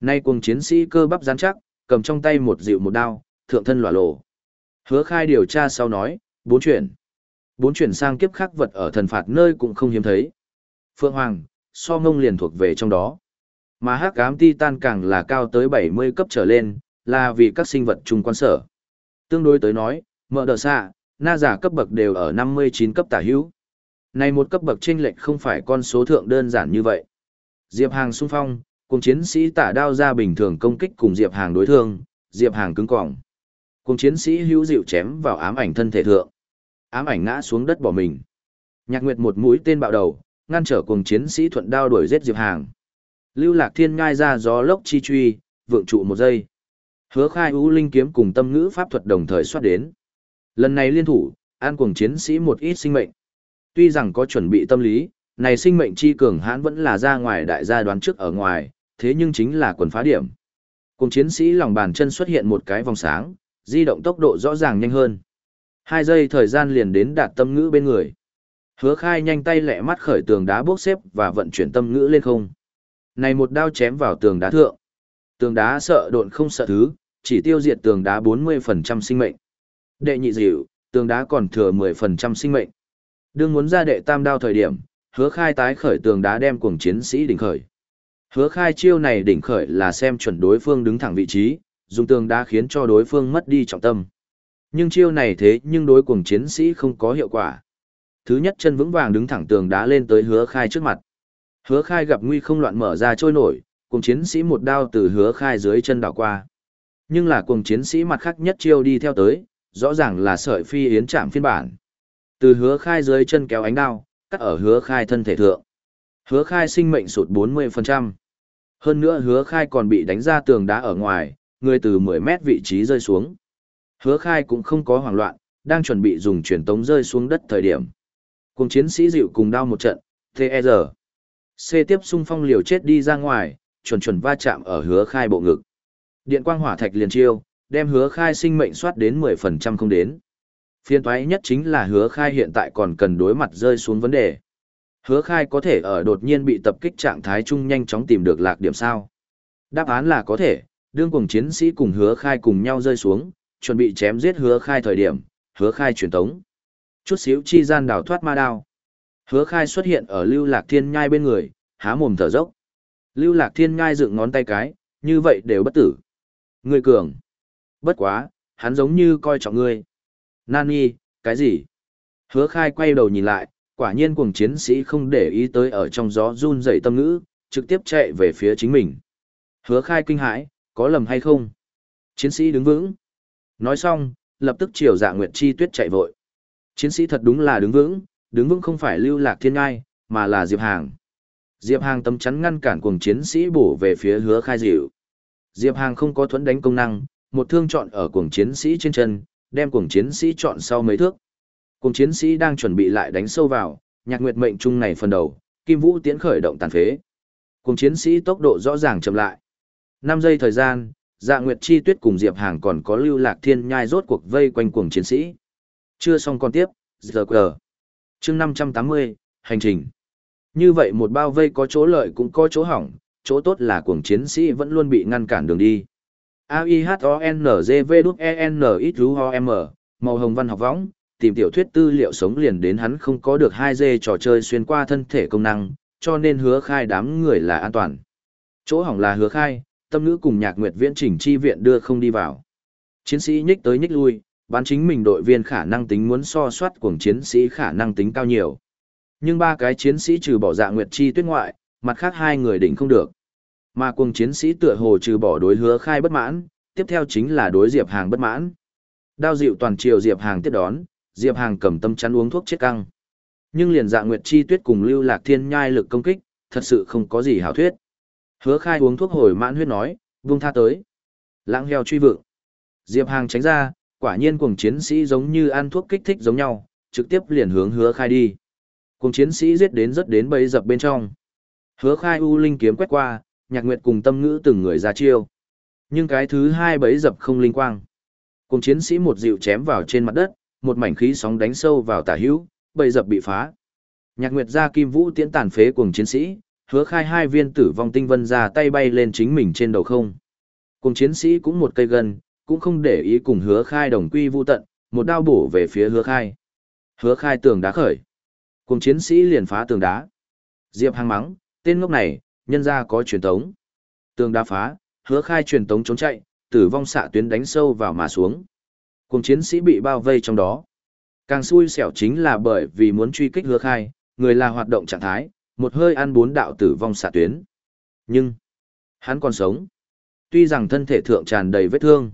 Nay cuồng chiến sĩ cơ bắp rắn chắc, cầm trong tay một dịu một đao, thượng thân lỏa lộ. Hứa khai điều tra sau nói, bốn chuyển. Bốn chuyển sang kiếp khắc vật ở thần phạt nơi cũng không hiếm thấy. Phượng Hoàng, so ngông liền thuộc về trong đó. Mà hắc ám titan càng là cao tới 70 cấp trở lên, là vì các sinh vật chung quan sở. Tương đối tới nói, mở đờ xạ, na giả cấp bậc đều ở 59 cấp tả hữu. Này một cấp bậc chênh lệch không phải con số thượng đơn giản như vậy. Diệp Hàng xung phong, cùng chiến sĩ tả đao ra bình thường công kích cùng Diệp Hàng đối thương, Diệp Hàng cứng cỏng. Cùng chiến sĩ hữu dịu chém vào ám ảnh thân thể thượng. Ám ảnh ngã xuống đất bỏ mình. Nhạc Nguyệt một mũi tên bạo đầu, ngăn trở cùng chiến sĩ thuận đao đuổi giết Diệp Hàng. Lưu Lạc Thiên ngai ra gió lốc chi truy, vượng trụ một giây. Hứa khai u linh kiếm cùng tâm ngữ pháp thuật đồng thời xuất đến. Lần này liên thủ, an cùng chiến sĩ một ít sinh mệnh. Tuy rằng có chuẩn bị tâm lý, này sinh mệnh chi cường hãn vẫn là ra ngoài đại gia đoán trước ở ngoài, thế nhưng chính là quần phá điểm. Cùng chiến sĩ lòng bàn chân xuất hiện một cái vòng sáng, di động tốc độ rõ ràng nhanh hơn. Hai giây thời gian liền đến đạt tâm ngữ bên người. Hứa khai nhanh tay lẹ mắt khởi tường đá bốc xếp và vận chuyển tâm ngữ lên không. Này một đao chém vào tường đá thượng. Tường đá sợ độn không sợ thứ, chỉ tiêu diệt tường đá 40% sinh mệnh. Đệ nhị dịu, tường đá còn thừa 10% sinh mệnh. Đương muốn ra đệ tam đao thời điểm, hứa khai tái khởi tường đá đem cuồng chiến sĩ đỉnh khởi. Hứa khai chiêu này đỉnh khởi là xem chuẩn đối phương đứng thẳng vị trí, dùng tường đá khiến cho đối phương mất đi trọng tâm. Nhưng chiêu này thế nhưng đối cuồng chiến sĩ không có hiệu quả. Thứ nhất chân vững vàng đứng thẳng tường đá lên tới hứa khai trước mặt. Hứa khai gặp nguy không loạn mở ra trôi nổi, cùng chiến sĩ một đao từ hứa khai dưới chân đảo qua. Nhưng là cùng chiến sĩ mặt khác nhất chiêu đi theo tới, rõ ràng là sợi phi yến chạm phiên bản. Từ hứa khai dưới chân kéo ánh đao, cắt ở hứa khai thân thể thượng. Hứa khai sinh mệnh sụt 40%. Hơn nữa hứa khai còn bị đánh ra tường đá ở ngoài, người từ 10 mét vị trí rơi xuống. Hứa khai cũng không có hoảng loạn, đang chuẩn bị dùng truyền tống rơi xuống đất thời điểm. Cùng chiến sĩ dịu cùng đao một trận, T.E.R. C tiếp xung phong liều chết đi ra ngoài, chuẩn chuẩn va chạm ở hứa khai bộ ngực. Điện quang hỏa thạch liền chiêu, đem hứa khai sinh mệnh soát đến 10% không đến. Phiên toái nhất chính là hứa khai hiện tại còn cần đối mặt rơi xuống vấn đề. Hứa khai có thể ở đột nhiên bị tập kích trạng thái chung nhanh chóng tìm được lạc điểm sao. Đáp án là có thể, đương cùng chiến sĩ cùng hứa khai cùng nhau rơi xuống, chuẩn bị chém giết hứa khai thời điểm, hứa khai truyền tống. Chút xíu chi gian đào thoát ma đao. Hứa khai xuất hiện ở lưu lạc thiên nhai bên người, há mồm thở dốc. Lưu lạc thiên nhai dựng ngón tay cái, như vậy đều bất tử. Người cường. Bất quá, hắn giống như coi trọng ngươi. Nani, cái gì? Hứa khai quay đầu nhìn lại, quả nhiên cuồng chiến sĩ không để ý tới ở trong gió run dậy tâm ngữ, trực tiếp chạy về phía chính mình. Hứa khai kinh hãi, có lầm hay không? Chiến sĩ đứng vững. Nói xong, lập tức chiều dạ Nguyệt Chi Tuyết chạy vội. Chiến sĩ thật đúng là đứng vững, đứng vững không phải lưu lạc thiên ngai, mà là Diệp Hàng. Diệp Hàng tấm chắn ngăn cản cuồng chiến sĩ bổ về phía hứa khai dịu. Diệp Hàng không có thuẫn đánh công năng, một thương chọn ở cuồng chiến sĩ trên chân, đem cuồng chiến sĩ chọn sau mấy thước. Cuồng chiến sĩ đang chuẩn bị lại đánh sâu vào, nhạc nguyệt mệnh trung này phần đầu, Kim Vũ tiến khởi động tàn phế. Cuồng chiến sĩ tốc độ rõ ràng chậm lại. 5 giây thời gian, Dạ Nguyệt Chi Tuyết cùng Diệp Hàng còn có Lưu Lạc Thiên nhai rốt cuộc vây quanh cuồng chiến sĩ. Chưa xong con tiếp, giờ cờ. Chương 580, hành trình. Như vậy một bao vây có chỗ lợi cũng có chỗ hỏng, chỗ tốt là cuồng chiến sĩ vẫn luôn bị ngăn cản đường đi. a i h o n g v e n x u o m màu hồng văn học võng, tìm tiểu thuyết tư liệu sống liền đến hắn không có được hai dê trò chơi xuyên qua thân thể công năng, cho nên hứa khai đám người là an toàn. Chỗ hỏng là hứa khai, tâm ngữ cùng nhạc nguyệt viễn chỉnh chi viện đưa không đi vào. Chiến sĩ nhích tới nhích lui, bán chính mình đội viên khả năng tính muốn so soát cuồng chiến sĩ khả năng tính cao nhiều. Nhưng ba cái chiến sĩ trừ bỏ dạ nguyệt chi tuyết ngoại, mặt khác hai người đỉnh không được. Mà cuồng chiến sĩ tựa hồ trừ bỏ đối hứa khai bất mãn, tiếp theo chính là đối Diệp Hàng bất mãn. Đao dịu toàn triều Diệp Hàng tiếp đón, Diệp Hàng cầm tâm chắn uống thuốc chết căng. Nhưng liền dạ nguyệt chi tuyết cùng lưu lạc thiên nhai lực công kích, thật sự không có gì hảo thuyết. Hứa khai uống thuốc hồi mãn huyết nói, vung tha tới. Lãng heo truy vượng. Diệp Hàng tránh ra, quả nhiên cuồng chiến sĩ giống như ăn thuốc kích thích giống nhau, trực tiếp liền hướng hứa khai đi. Cuồng chiến sĩ giết đến rất đến bấy dập bên trong. Hứa khai u linh kiếm quét qua, nhạc nguyệt cùng tâm ngữ từng người ra chiêu. Nhưng cái thứ hai bấy dập không linh quang. Cuồng chiến sĩ một dịu chém vào trên mặt đất, một mảnh khí sóng đánh sâu vào tả hữu, bấy dập bị phá. Nhạc nguyệt ra kim vũ tiễn tàn phế cuồng chiến sĩ, hứa khai hai viên tử vong tinh vân ra tay bay lên chính mình trên đầu không. Cùng chiến sĩ cũng một cây gần cũng không để ý cùng hứa khai đồng quy vu tận, một đao bổ về phía hứa khai. Hứa khai tường đá khởi. Cùng chiến sĩ liền phá tường đá. Diệp hăng mắng, tên ngốc này, nhân ra có truyền tống. Tường đá phá, hứa khai truyền tống trốn chạy, tử vong xạ tuyến đánh sâu vào mà xuống. Cùng chiến sĩ bị bao vây trong đó. Càng xui xẻo chính là bởi vì muốn truy kích hứa khai, người là hoạt động trạng thái, một hơi ăn bốn đạo tử vong xạ tuyến. Nhưng, hắn còn sống. Tuy rằng thân thể thượng tràn đầy vết thương.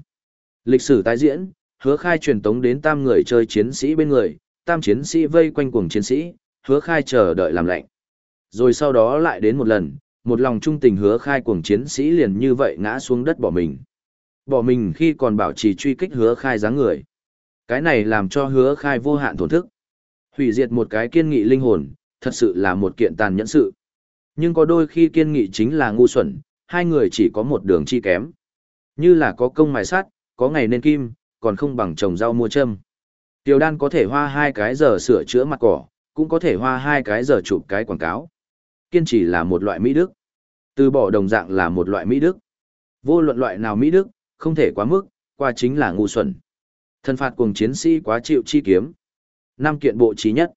Lịch sử tái diễn, hứa khai truyền tống đến tam người chơi chiến sĩ bên người, tam chiến sĩ vây quanh cuồng chiến sĩ, hứa khai chờ đợi làm lạnh. Rồi sau đó lại đến một lần, một lòng trung tình hứa khai cuồng chiến sĩ liền như vậy ngã xuống đất bỏ mình. Bỏ mình khi còn bảo trì truy kích hứa khai dáng người. Cái này làm cho hứa khai vô hạn tổn thức. Hủy diệt một cái kiên nghị linh hồn, thật sự là một kiện tàn nhẫn sự. Nhưng có đôi khi kiên nghị chính là ngu xuẩn, hai người chỉ có một đường chi kém. Như là có công mài sát, có ngày nên kim, còn không bằng trồng rau mua châm. Tiểu đan có thể hoa hai cái giờ sửa chữa mặt cỏ, cũng có thể hoa hai cái giờ chụp cái quảng cáo. Kiên trì là một loại Mỹ Đức. Từ bỏ đồng dạng là một loại Mỹ Đức. Vô luận loại nào Mỹ Đức, không thể quá mức, qua chính là ngu xuẩn. Thân phạt cùng chiến sĩ quá chịu chi kiếm. Năm kiện bộ trí nhất.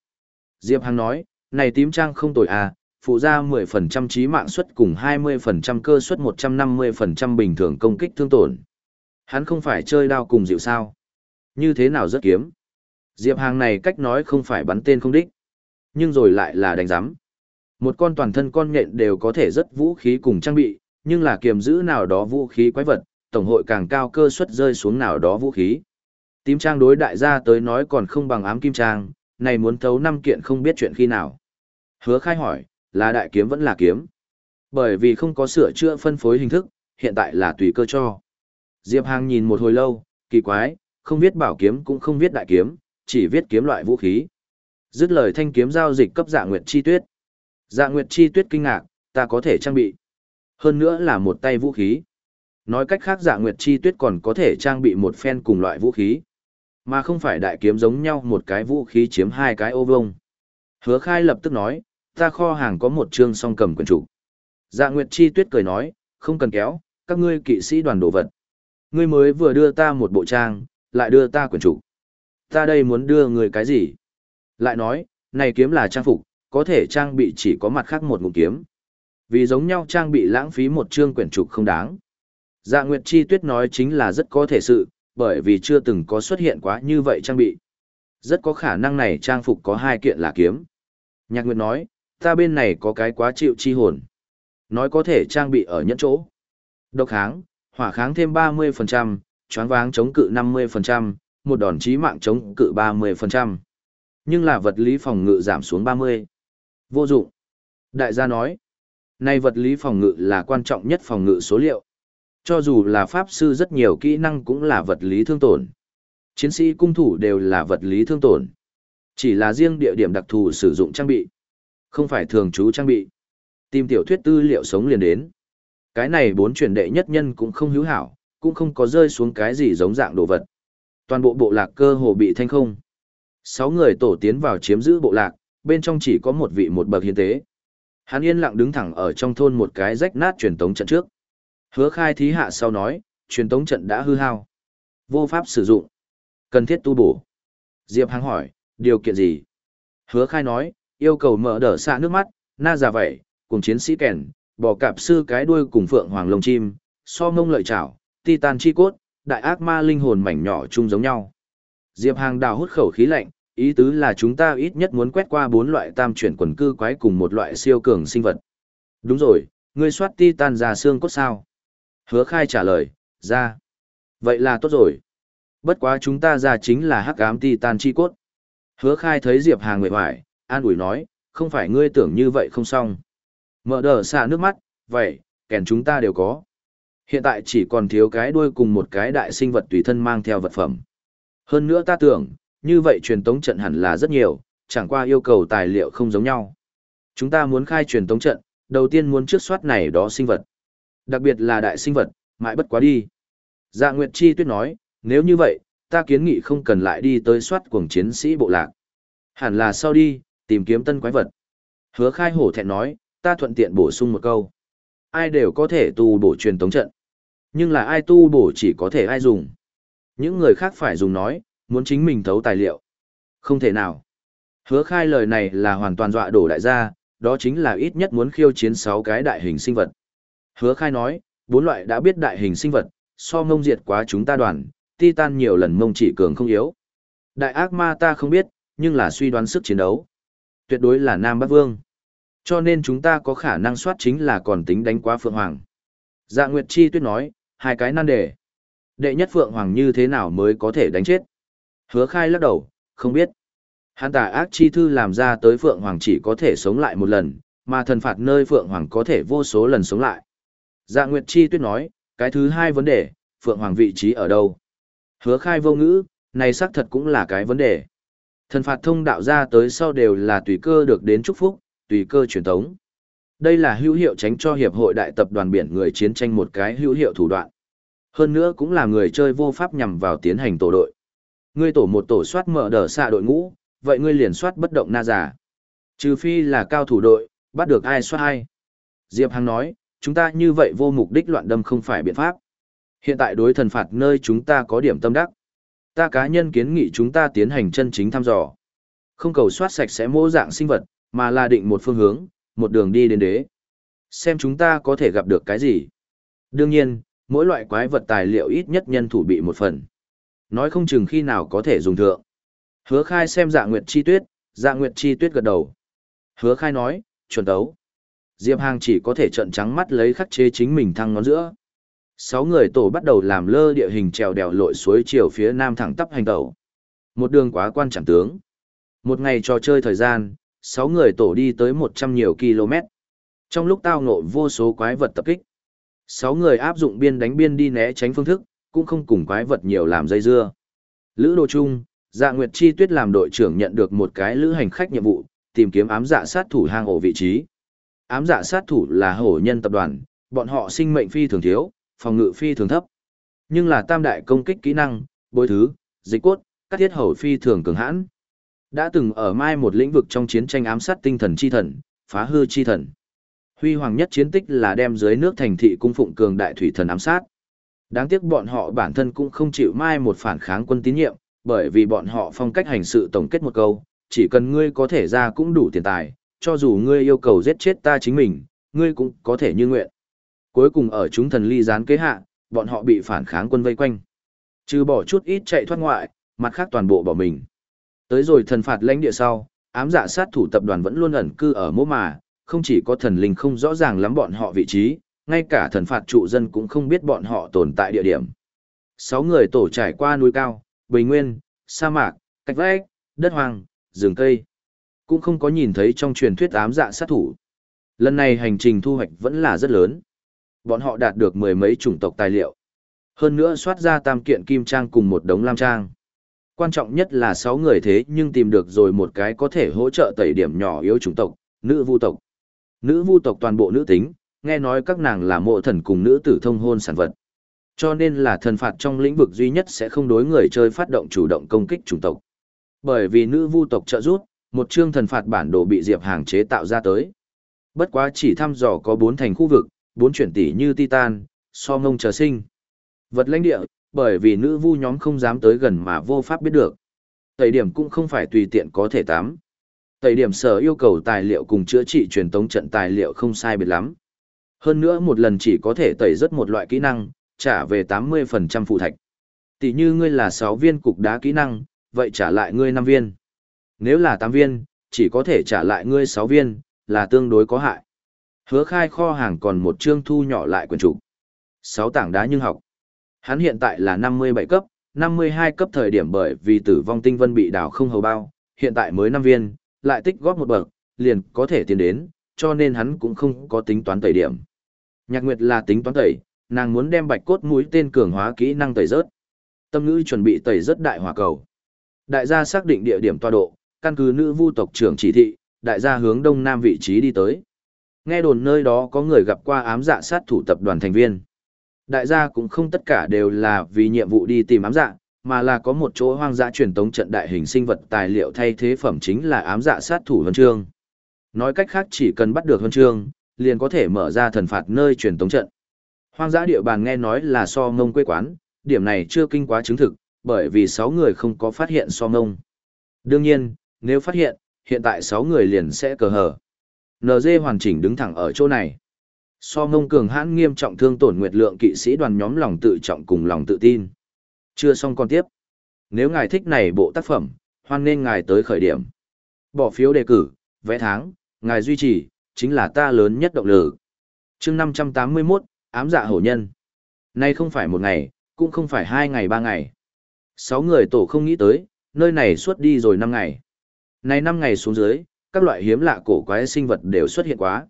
Diệp Hằng nói, này tím trang không tồi à, phụ ra 10% trí mạng suất cùng 20% cơ suất 150% bình thường công kích thương tổn. Hắn không phải chơi đao cùng dịu sao. Như thế nào rất kiếm. Diệp Hàng này cách nói không phải bắn tên không đích, nhưng rồi lại là đánh giám. Một con toàn thân con nhện đều có thể rất vũ khí cùng trang bị, nhưng là kiềm giữ nào đó vũ khí quái vật, tổng hội càng cao cơ suất rơi xuống nào đó vũ khí. Tím trang đối đại gia tới nói còn không bằng ám kim trang, này muốn thấu năm kiện không biết chuyện khi nào. Hứa khai hỏi, là đại kiếm vẫn là kiếm. Bởi vì không có sửa chữa phân phối hình thức, hiện tại là tùy cơ cho. Diệp Hàng nhìn một hồi lâu, kỳ quái, không viết bảo kiếm cũng không viết đại kiếm, chỉ viết kiếm loại vũ khí. Dứt lời thanh kiếm giao dịch cấp dạ nguyệt chi tuyết. Dạ nguyệt chi tuyết kinh ngạc, ta có thể trang bị. Hơn nữa là một tay vũ khí. Nói cách khác dạ nguyệt chi tuyết còn có thể trang bị một phen cùng loại vũ khí. Mà không phải đại kiếm giống nhau một cái vũ khí chiếm hai cái ô vông. Hứa khai lập tức nói, ta kho hàng có một chương song cầm quyền chủ. Dạ nguyệt chi tuyết cười nói, không cần kéo, các ngươi kỵ sĩ đoàn đồ vật. Ngươi mới vừa đưa ta một bộ trang, lại đưa ta quyển chủ. Ta đây muốn đưa người cái gì? Lại nói, này kiếm là trang phục, có thể trang bị chỉ có mặt khác một ngụm kiếm. Vì giống nhau trang bị lãng phí một chương quyển trục không đáng. Dạ Nguyệt Chi Tuyết nói chính là rất có thể sự, bởi vì chưa từng có xuất hiện quá như vậy trang bị. Rất có khả năng này trang phục có hai kiện là kiếm. Nhạc Nguyệt nói, ta bên này có cái quá chịu chi hồn. Nói có thể trang bị ở nhẫn chỗ. Độc háng, hỏa kháng thêm 30%, choáng váng chống cự 50%, một đòn chí mạng chống cự 30%. Nhưng là vật lý phòng ngự giảm xuống 30. Vô dụng. Đại gia nói, nay vật lý phòng ngự là quan trọng nhất phòng ngự số liệu. Cho dù là pháp sư rất nhiều kỹ năng cũng là vật lý thương tổn. Chiến sĩ cung thủ đều là vật lý thương tổn. Chỉ là riêng địa điểm đặc thù sử dụng trang bị. Không phải thường trú trang bị. Tìm tiểu thuyết tư liệu sống liền đến. Cái này bốn chuyển đệ nhất nhân cũng không hữu hảo, cũng không có rơi xuống cái gì giống dạng đồ vật. Toàn bộ bộ lạc cơ hồ bị thanh không. Sáu người tổ tiến vào chiếm giữ bộ lạc, bên trong chỉ có một vị một bậc hiến tế. Hắn yên lặng đứng thẳng ở trong thôn một cái rách nát truyền tống trận trước. Hứa khai thí hạ sau nói, truyền tống trận đã hư hao. Vô pháp sử dụng. Cần thiết tu bổ. Diệp Hằng hỏi, điều kiện gì? Hứa khai nói, yêu cầu mở đỡ xạ nước mắt, na giả vậy, cùng chiến sĩ kèn, bỏ cạp sư cái đuôi cùng phượng hoàng lông chim, so mông lợi chảo, titan chi cốt, đại ác ma linh hồn mảnh nhỏ chung giống nhau. Diệp Hàng đào hút khẩu khí lạnh, ý tứ là chúng ta ít nhất muốn quét qua bốn loại tam chuyển quần cư quái cùng một loại siêu cường sinh vật. Đúng rồi, ngươi soát titan ra xương cốt sao? Hứa khai trả lời, ra. Vậy là tốt rồi. Bất quá chúng ta ra chính là hắc ám titan chi cốt. Hứa khai thấy Diệp Hàng nguyện hoài, an ủi nói, không phải ngươi tưởng như vậy không xong. Mở đờ xạ nước mắt, vậy, kèn chúng ta đều có. Hiện tại chỉ còn thiếu cái đuôi cùng một cái đại sinh vật tùy thân mang theo vật phẩm. Hơn nữa ta tưởng, như vậy truyền tống trận hẳn là rất nhiều, chẳng qua yêu cầu tài liệu không giống nhau. Chúng ta muốn khai truyền tống trận, đầu tiên muốn trước soát này đó sinh vật. Đặc biệt là đại sinh vật, mãi bất quá đi. Dạ Nguyệt Chi Tuyết nói, nếu như vậy, ta kiến nghị không cần lại đi tới soát cuồng chiến sĩ bộ lạc. Hẳn là sau đi, tìm kiếm tân quái vật. Hứa khai hổ thẹn nói, ta thuận tiện bổ sung một câu. Ai đều có thể tu bổ truyền tống trận. Nhưng là ai tu bổ chỉ có thể ai dùng. Những người khác phải dùng nói, muốn chính mình thấu tài liệu. Không thể nào. Hứa khai lời này là hoàn toàn dọa đổ đại gia, đó chính là ít nhất muốn khiêu chiến 6 cái đại hình sinh vật. Hứa khai nói, bốn loại đã biết đại hình sinh vật, so ngông diệt quá chúng ta đoàn, Titan nhiều lần mông chỉ cường không yếu. Đại ác ma ta không biết, nhưng là suy đoán sức chiến đấu. Tuyệt đối là Nam Bắc Vương. Cho nên chúng ta có khả năng soát chính là còn tính đánh quá Phượng Hoàng. Dạ Nguyệt Chi tuyết nói, hai cái nan đề. Đệ nhất Phượng Hoàng như thế nào mới có thể đánh chết? Hứa khai lắc đầu, không biết. Hắn tà ác chi thư làm ra tới Phượng Hoàng chỉ có thể sống lại một lần, mà thần phạt nơi Phượng Hoàng có thể vô số lần sống lại. Dạ Nguyệt Chi tuyết nói, cái thứ hai vấn đề, Phượng Hoàng vị trí ở đâu? Hứa khai vô ngữ, này xác thật cũng là cái vấn đề. Thần phạt thông đạo ra tới sau đều là tùy cơ được đến chúc phúc, tùy cơ truyền thống. Đây là hữu hiệu tránh cho hiệp hội đại tập đoàn biển người chiến tranh một cái hữu hiệu thủ đoạn. Hơn nữa cũng là người chơi vô pháp nhằm vào tiến hành tổ đội. Ngươi tổ một tổ soát mở đờ xạ đội ngũ, vậy ngươi liền soát bất động na giả. Trừ phi là cao thủ đội, bắt được ai soát ai. Diệp Hằng nói, chúng ta như vậy vô mục đích loạn đâm không phải biện pháp. Hiện tại đối thần phạt nơi chúng ta có điểm tâm đắc. Ta cá nhân kiến nghị chúng ta tiến hành chân chính thăm dò. Không cầu soát sạch sẽ mô dạng sinh vật, mà là định một phương hướng, một đường đi đến đế. Xem chúng ta có thể gặp được cái gì. Đương nhiên, mỗi loại quái vật tài liệu ít nhất nhân thủ bị một phần. Nói không chừng khi nào có thể dùng thượng. Hứa khai xem dạ nguyệt chi tuyết, dạ nguyệt chi tuyết gật đầu. Hứa khai nói, chuẩn tấu. Diệp Hàng chỉ có thể trận trắng mắt lấy khắc chế chính mình thăng ngón giữa. Sáu người tổ bắt đầu làm lơ địa hình trèo đèo lội suối chiều phía nam thẳng tắp hành tẩu. Một đường quá quan trọng tướng. Một ngày trò chơi thời gian, sáu người tổ đi tới một trăm nhiều km. Trong lúc tao ngộ vô số quái vật tập kích, sáu người áp dụng biên đánh biên đi né tránh phương thức, cũng không cùng quái vật nhiều làm dây dưa. Lữ Đồ Trung, Dạ Nguyệt Chi Tuyết làm đội trưởng nhận được một cái lữ hành khách nhiệm vụ, tìm kiếm ám dạ sát thủ hang ổ vị trí. Ám dạ sát thủ là hổ nhân tập đoàn, bọn họ sinh mệnh phi thường thiếu, phòng ngự phi thường thấp. Nhưng là tam đại công kích kỹ năng, bối thứ, dịch cốt, các thiết hầu phi thường cường hãn. Đã từng ở mai một lĩnh vực trong chiến tranh ám sát tinh thần chi thần, phá hư chi thần. Huy hoàng nhất chiến tích là đem dưới nước thành thị cung phụng cường đại thủy thần ám sát. Đáng tiếc bọn họ bản thân cũng không chịu mai một phản kháng quân tín nhiệm, bởi vì bọn họ phong cách hành sự tổng kết một câu, chỉ cần ngươi có thể ra cũng đủ tiền tài, cho dù ngươi yêu cầu giết chết ta chính mình, ngươi cũng có thể như nguyện. Cuối cùng ở chúng thần ly gián kế hạ, bọn họ bị phản kháng quân vây quanh. Trừ bỏ chút ít chạy thoát ngoại, mặt khác toàn bộ bỏ mình. Tới rồi thần phạt lãnh địa sau, ám dạ sát thủ tập đoàn vẫn luôn ẩn cư ở mô mà, không chỉ có thần linh không rõ ràng lắm bọn họ vị trí, ngay cả thần phạt trụ dân cũng không biết bọn họ tồn tại địa điểm. Sáu người tổ trải qua núi cao, bình nguyên, sa mạc, cách vách, đất hoang, rừng cây. Cũng không có nhìn thấy trong truyền thuyết ám dạ sát thủ. Lần này hành trình thu hoạch vẫn là rất lớn. Bọn họ đạt được mười mấy chủng tộc tài liệu. Hơn nữa soát ra tam kiện kim trang cùng một đống lam trang. Quan trọng nhất là sáu người thế nhưng tìm được rồi một cái có thể hỗ trợ tẩy điểm nhỏ yếu chủng tộc, nữ vu tộc. Nữ vu tộc toàn bộ nữ tính, nghe nói các nàng là mộ thần cùng nữ tử thông hôn sản vật. Cho nên là thần phạt trong lĩnh vực duy nhất sẽ không đối người chơi phát động chủ động công kích chủng tộc. Bởi vì nữ vu tộc trợ rút một chương thần phạt bản đồ bị Diệp Hàng chế tạo ra tới. Bất quá chỉ thăm dò có bốn thành khu vực, bốn chuyển tỷ như Titan, so ngông chờ sinh. Vật lãnh địa, bởi vì nữ vu nhóm không dám tới gần mà vô pháp biết được. Tẩy điểm cũng không phải tùy tiện có thể tám. Tẩy điểm sở yêu cầu tài liệu cùng chữa trị truyền tống trận tài liệu không sai biệt lắm. Hơn nữa một lần chỉ có thể tẩy rất một loại kỹ năng, trả về 80% phụ thạch. Tỷ như ngươi là 6 viên cục đá kỹ năng, vậy trả lại ngươi 5 viên. Nếu là 8 viên, chỉ có thể trả lại ngươi 6 viên, là tương đối có hại. Hứa khai kho hàng còn một chương thu nhỏ lại quyền chủ. 6 tảng đá nhưng học. Hắn hiện tại là 57 cấp, 52 cấp thời điểm bởi vì tử vong tinh vân bị đào không hầu bao, hiện tại mới 5 viên, lại tích góp một bậc, liền có thể tiến đến, cho nên hắn cũng không có tính toán tẩy điểm. Nhạc Nguyệt là tính toán tẩy, nàng muốn đem bạch cốt mũi tên cường hóa kỹ năng tẩy rớt. Tâm ngữ chuẩn bị tẩy rớt đại hỏa cầu. Đại gia xác định địa điểm tọa độ, căn cứ nữ vu tộc trưởng chỉ thị, đại gia hướng đông nam vị trí đi tới. Nghe đồn nơi đó có người gặp qua ám dạ sát thủ tập đoàn thành viên. Đại gia cũng không tất cả đều là vì nhiệm vụ đi tìm ám dạ, mà là có một chỗ hoang dã truyền tống trận đại hình sinh vật tài liệu thay thế phẩm chính là ám dạ sát thủ huân chương. Nói cách khác chỉ cần bắt được huân chương, liền có thể mở ra thần phạt nơi truyền tống trận. Hoang dã địa bàn nghe nói là so ngông quê quán, điểm này chưa kinh quá chứng thực, bởi vì 6 người không có phát hiện so ngông. Đương nhiên, nếu phát hiện, hiện tại 6 người liền sẽ cờ hở. NG hoàn chỉnh đứng thẳng ở chỗ này. So ngông cường hãn nghiêm trọng thương tổn nguyệt lượng kỵ sĩ đoàn nhóm lòng tự trọng cùng lòng tự tin. Chưa xong còn tiếp. Nếu ngài thích này bộ tác phẩm, hoan nên ngài tới khởi điểm. Bỏ phiếu đề cử, vẽ tháng, ngài duy trì, chính là ta lớn nhất động lực. chương 581, ám dạ hổ nhân. Nay không phải một ngày, cũng không phải hai ngày ba ngày. Sáu người tổ không nghĩ tới, nơi này suốt đi rồi năm ngày. Này năm ngày xuống dưới, các loại hiếm lạ cổ quái sinh vật đều xuất hiện quá.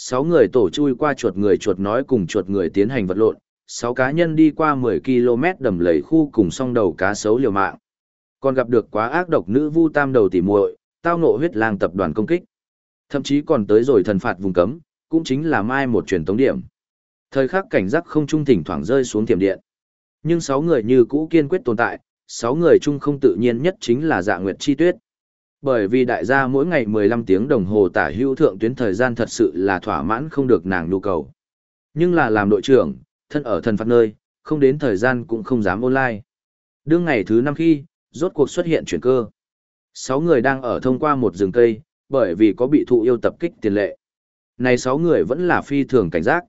Sáu người tổ chui qua chuột người chuột nói cùng chuột người tiến hành vật lộn, sáu cá nhân đi qua 10 km đầm lầy khu cùng song đầu cá sấu liều mạng. Còn gặp được quá ác độc nữ vu tam đầu tỉ muội, tao ngộ huyết lang tập đoàn công kích. Thậm chí còn tới rồi thần phạt vùng cấm, cũng chính là mai một truyền tống điểm. Thời khắc cảnh giác không trung thỉnh thoảng rơi xuống tiềm điện. Nhưng sáu người như cũ kiên quyết tồn tại, sáu người chung không tự nhiên nhất chính là Dạ Nguyệt Chi Tuyết. Bởi vì đại gia mỗi ngày 15 tiếng đồng hồ tả hữu thượng tuyến thời gian thật sự là thỏa mãn không được nàng nhu cầu. Nhưng là làm đội trưởng, thân ở thần phạt nơi, không đến thời gian cũng không dám online. Đương ngày thứ năm khi, rốt cuộc xuất hiện chuyển cơ. Sáu người đang ở thông qua một rừng cây, bởi vì có bị thụ yêu tập kích tiền lệ. Này sáu người vẫn là phi thường cảnh giác.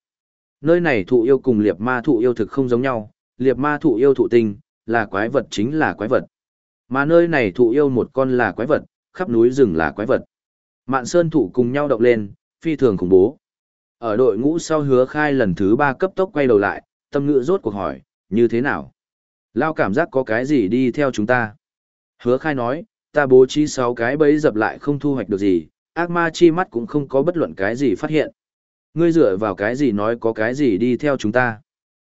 Nơi này thụ yêu cùng liệp ma thụ yêu thực không giống nhau, liệp ma thụ yêu thụ tinh, là quái vật chính là quái vật. Mà nơi này thụ yêu một con là quái vật, khắp núi rừng là quái vật. Mạn sơn thủ cùng nhau động lên, phi thường khủng bố. Ở đội ngũ sau hứa khai lần thứ ba cấp tốc quay đầu lại, tâm ngữ rốt cuộc hỏi, như thế nào? Lao cảm giác có cái gì đi theo chúng ta? Hứa khai nói, ta bố trí 6 cái bẫy dập lại không thu hoạch được gì, ác ma chi mắt cũng không có bất luận cái gì phát hiện. Ngươi dựa vào cái gì nói có cái gì đi theo chúng ta?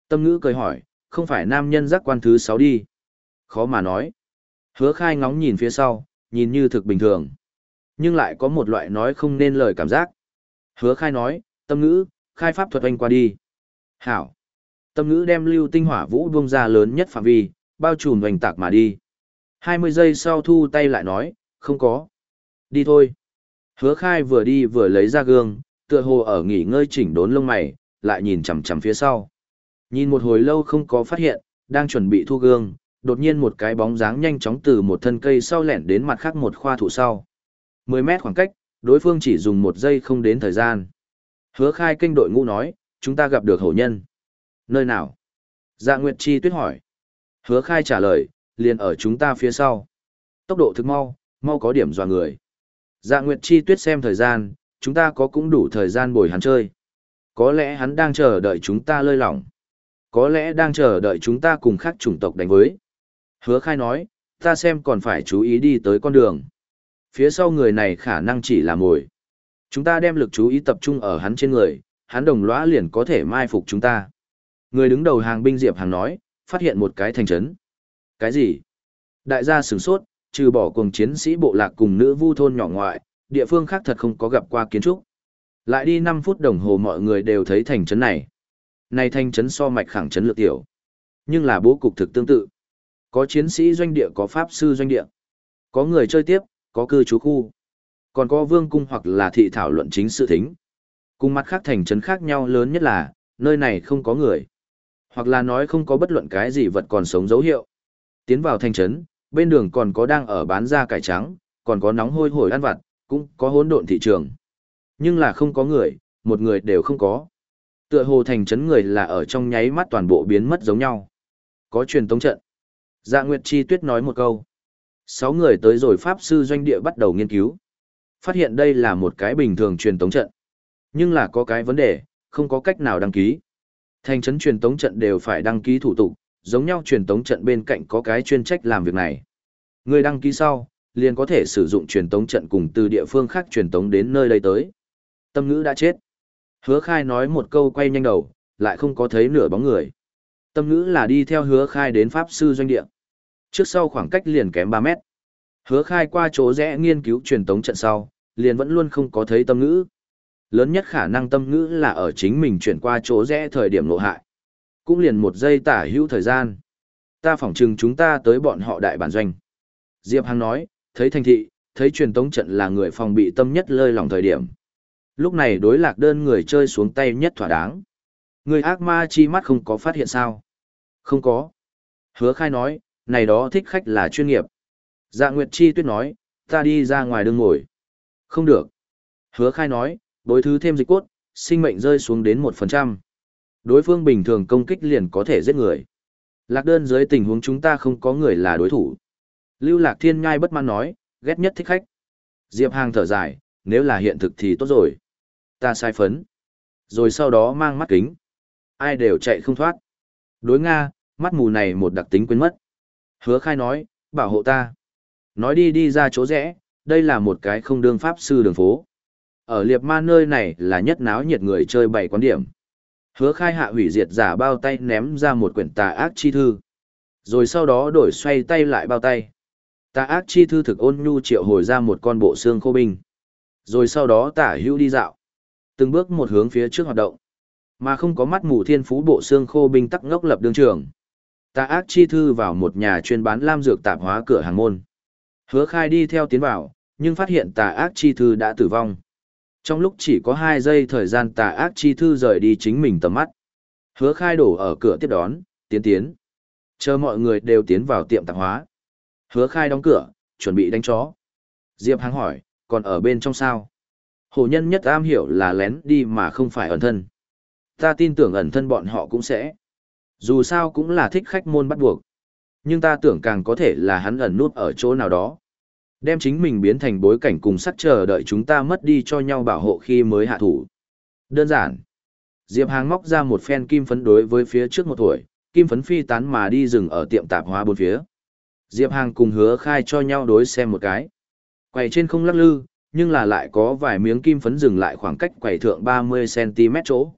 Tâm ngữ cười hỏi, không phải nam nhân giác quan thứ 6 đi. Khó mà nói. Hứa khai ngóng nhìn phía sau, nhìn như thực bình thường. Nhưng lại có một loại nói không nên lời cảm giác. Hứa khai nói, tâm ngữ, khai pháp thuật oanh qua đi. Hảo. Tâm ngữ đem lưu tinh hỏa vũ buông ra lớn nhất phạm vi, bao trùm hoành tạc mà đi. 20 giây sau thu tay lại nói, không có. Đi thôi. Hứa khai vừa đi vừa lấy ra gương, tựa hồ ở nghỉ ngơi chỉnh đốn lông mày, lại nhìn chằm chằm phía sau. Nhìn một hồi lâu không có phát hiện, đang chuẩn bị thu gương, đột nhiên một cái bóng dáng nhanh chóng từ một thân cây sau lẻn đến mặt khác một khoa thủ sau. 10 mét khoảng cách, đối phương chỉ dùng một giây không đến thời gian. Hứa khai kênh đội ngũ nói, chúng ta gặp được hổ nhân. Nơi nào? Dạ Nguyệt Chi tuyết hỏi. Hứa khai trả lời, liền ở chúng ta phía sau. Tốc độ thực mau, mau có điểm dò người. Dạ Nguyệt Chi tuyết xem thời gian, chúng ta có cũng đủ thời gian bồi hắn chơi. Có lẽ hắn đang chờ đợi chúng ta lơi lỏng. Có lẽ đang chờ đợi chúng ta cùng khác chủng tộc đánh với. Hứa khai nói, ta xem còn phải chú ý đi tới con đường. Phía sau người này khả năng chỉ là mồi. Chúng ta đem lực chú ý tập trung ở hắn trên người, hắn đồng lõa liền có thể mai phục chúng ta. Người đứng đầu hàng binh Diệp Hàng nói, phát hiện một cái thành trấn. Cái gì? Đại gia sửng sốt, trừ bỏ cùng chiến sĩ bộ lạc cùng nữ vu thôn nhỏ ngoại, địa phương khác thật không có gặp qua kiến trúc. Lại đi 5 phút đồng hồ mọi người đều thấy thành trấn này. Này thành trấn so mạch khẳng trấn lược tiểu. Nhưng là bố cục thực tương tự. Có chiến sĩ doanh địa có pháp sư doanh địa. Có người chơi tiếp, có cư trú khu. Còn có vương cung hoặc là thị thảo luận chính sự thính. Cùng mặt khác thành trấn khác nhau lớn nhất là, nơi này không có người. Hoặc là nói không có bất luận cái gì vật còn sống dấu hiệu. Tiến vào thành trấn, bên đường còn có đang ở bán da cải trắng, còn có nóng hôi hổi ăn vặt, cũng có hỗn độn thị trường. Nhưng là không có người, một người đều không có. Tựa hồ thành trấn người là ở trong nháy mắt toàn bộ biến mất giống nhau. Có truyền tống trận. Dạ Nguyệt Chi Tuyết nói một câu. Sáu người tới rồi Pháp Sư Doanh Địa bắt đầu nghiên cứu. Phát hiện đây là một cái bình thường truyền tống trận. Nhưng là có cái vấn đề, không có cách nào đăng ký. Thành trấn truyền tống trận đều phải đăng ký thủ tục, giống nhau truyền tống trận bên cạnh có cái chuyên trách làm việc này. Người đăng ký sau, liền có thể sử dụng truyền tống trận cùng từ địa phương khác truyền tống đến nơi đây tới. Tâm ngữ đã chết. Hứa khai nói một câu quay nhanh đầu, lại không có thấy nửa bóng người. Tâm ngữ là đi theo hứa khai đến Pháp Sư Doanh Địa. Trước sau khoảng cách liền kém 3 mét. Hứa khai qua chỗ rẽ nghiên cứu truyền tống trận sau, liền vẫn luôn không có thấy tâm ngữ. Lớn nhất khả năng tâm ngữ là ở chính mình chuyển qua chỗ rẽ thời điểm lộ hại. Cũng liền một giây tả hữu thời gian. Ta phỏng chừng chúng ta tới bọn họ đại bản doanh. Diệp Hằng nói, thấy thành thị, thấy truyền tống trận là người phòng bị tâm nhất lơi lòng thời điểm. Lúc này đối lạc đơn người chơi xuống tay nhất thỏa đáng. Người ác ma chi mắt không có phát hiện sao? Không có. Hứa khai nói, này đó thích khách là chuyên nghiệp. Dạ Nguyệt Chi tuyết nói, ta đi ra ngoài đường ngồi. Không được. Hứa khai nói, bối thứ thêm dịch cốt, sinh mệnh rơi xuống đến 1%. Đối phương bình thường công kích liền có thể giết người. Lạc đơn dưới tình huống chúng ta không có người là đối thủ. Lưu Lạc Thiên ngai bất mãn nói, ghét nhất thích khách. Diệp Hàng thở dài, nếu là hiện thực thì tốt rồi. Ta sai phấn. Rồi sau đó mang mắt kính. Ai đều chạy không thoát. Đối Nga, mắt mù này một đặc tính quên mất. Hứa khai nói, bảo hộ ta. Nói đi đi ra chỗ rẽ, đây là một cái không đương pháp sư đường phố. Ở liệp ma nơi này là nhất náo nhiệt người chơi bảy quán điểm. Hứa khai hạ hủy diệt giả bao tay ném ra một quyển tà ác chi thư. Rồi sau đó đổi xoay tay lại bao tay. Tà ác chi thư thực ôn nhu triệu hồi ra một con bộ xương khô binh. Rồi sau đó tả hữu đi dạo. Từng bước một hướng phía trước hoạt động. Mà không có mắt mù thiên phú bộ xương khô binh tắc ngốc lập đương trường. Tà ác chi thư vào một nhà chuyên bán lam dược tạp hóa cửa hàng môn. Hứa khai đi theo tiến vào, nhưng phát hiện tà ác chi thư đã tử vong. Trong lúc chỉ có 2 giây thời gian tà ác chi thư rời đi chính mình tầm mắt. Hứa khai đổ ở cửa tiếp đón, tiến tiến. Chờ mọi người đều tiến vào tiệm tạp hóa. Hứa khai đóng cửa, chuẩn bị đánh chó. Diệp Hằng hỏi, còn ở bên trong sao? Hồ nhân nhất am hiểu là lén đi mà không phải ẩn thân. Ta tin tưởng ẩn thân bọn họ cũng sẽ. Dù sao cũng là thích khách môn bắt buộc. Nhưng ta tưởng càng có thể là hắn ẩn nút ở chỗ nào đó. Đem chính mình biến thành bối cảnh cùng sắc chờ đợi chúng ta mất đi cho nhau bảo hộ khi mới hạ thủ. Đơn giản. Diệp Hàng móc ra một phen kim phấn đối với phía trước một tuổi, kim phấn phi tán mà đi rừng ở tiệm tạp hóa bốn phía. Diệp Hàng cùng hứa khai cho nhau đối xem một cái. Quầy trên không lắc lư, nhưng là lại có vài miếng kim phấn dừng lại khoảng cách quầy thượng 30cm chỗ.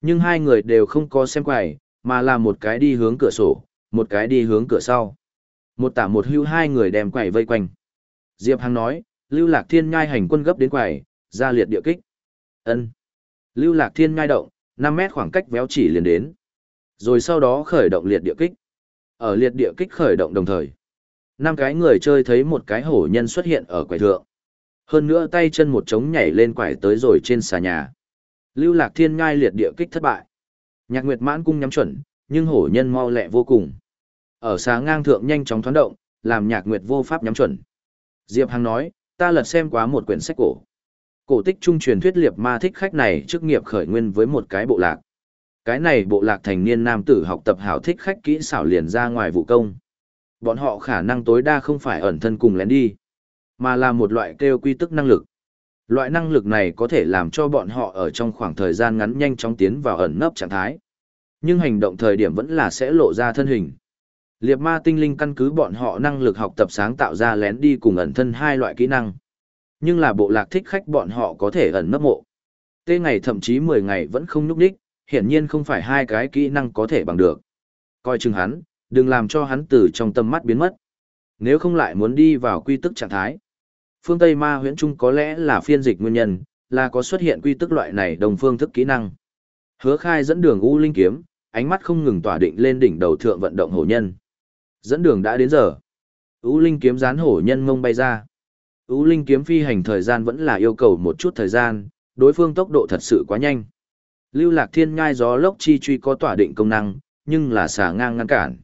Nhưng hai người đều không có xem quầy, mà là một cái đi hướng cửa sổ, một cái đi hướng cửa sau. Một tả một hưu hai người đem quẩy vây quanh. Diệp Hằng nói, Lưu Lạc Thiên nhai hành quân gấp đến quẩy, ra liệt địa kích. Ân. Lưu Lạc Thiên nhai động, 5 mét khoảng cách véo chỉ liền đến. Rồi sau đó khởi động liệt địa kích. Ở liệt địa kích khởi động đồng thời. năm cái người chơi thấy một cái hổ nhân xuất hiện ở quầy thượng. Hơn nữa tay chân một trống nhảy lên quải tới rồi trên xà nhà. Lưu Lạc Thiên ngai liệt địa kích thất bại. Nhạc Nguyệt mãn cung nhắm chuẩn, nhưng hổ nhân mau lẹ vô cùng. Ở xà ngang thượng nhanh chóng thoán động, làm Nhạc Nguyệt vô pháp nhắm chuẩn. Diệp Hằng nói, ta lật xem quá một quyển sách cổ. Cổ tích trung truyền thuyết liệp ma thích khách này chức nghiệp khởi nguyên với một cái bộ lạc. Cái này bộ lạc thành niên nam tử học tập hảo thích khách kỹ xảo liền ra ngoài vụ công. Bọn họ khả năng tối đa không phải ẩn thân cùng lén đi, mà là một loại kêu quy tức năng lực. Loại năng lực này có thể làm cho bọn họ ở trong khoảng thời gian ngắn nhanh chóng tiến vào ẩn nấp trạng thái. Nhưng hành động thời điểm vẫn là sẽ lộ ra thân hình. Liệp ma tinh linh căn cứ bọn họ năng lực học tập sáng tạo ra lén đi cùng ẩn thân hai loại kỹ năng. Nhưng là bộ lạc thích khách bọn họ có thể ẩn nấp mộ. Tê ngày thậm chí 10 ngày vẫn không nhúc đích, hiển nhiên không phải hai cái kỹ năng có thể bằng được. Coi chừng hắn, đừng làm cho hắn từ trong tâm mắt biến mất. Nếu không lại muốn đi vào quy tức trạng thái. Phương Tây ma huyễn trung có lẽ là phiên dịch nguyên nhân, là có xuất hiện quy tức loại này đồng phương thức kỹ năng. Hứa khai dẫn đường U Linh Kiếm, ánh mắt không ngừng tỏa định lên đỉnh đầu thượng vận động hổ nhân. Dẫn đường đã đến giờ. U Linh Kiếm dán hổ nhân mông bay ra. U Linh Kiếm phi hành thời gian vẫn là yêu cầu một chút thời gian, đối phương tốc độ thật sự quá nhanh. Lưu Lạc Thiên ngai gió lốc chi truy có tỏa định công năng, nhưng là xả ngang ngăn cản.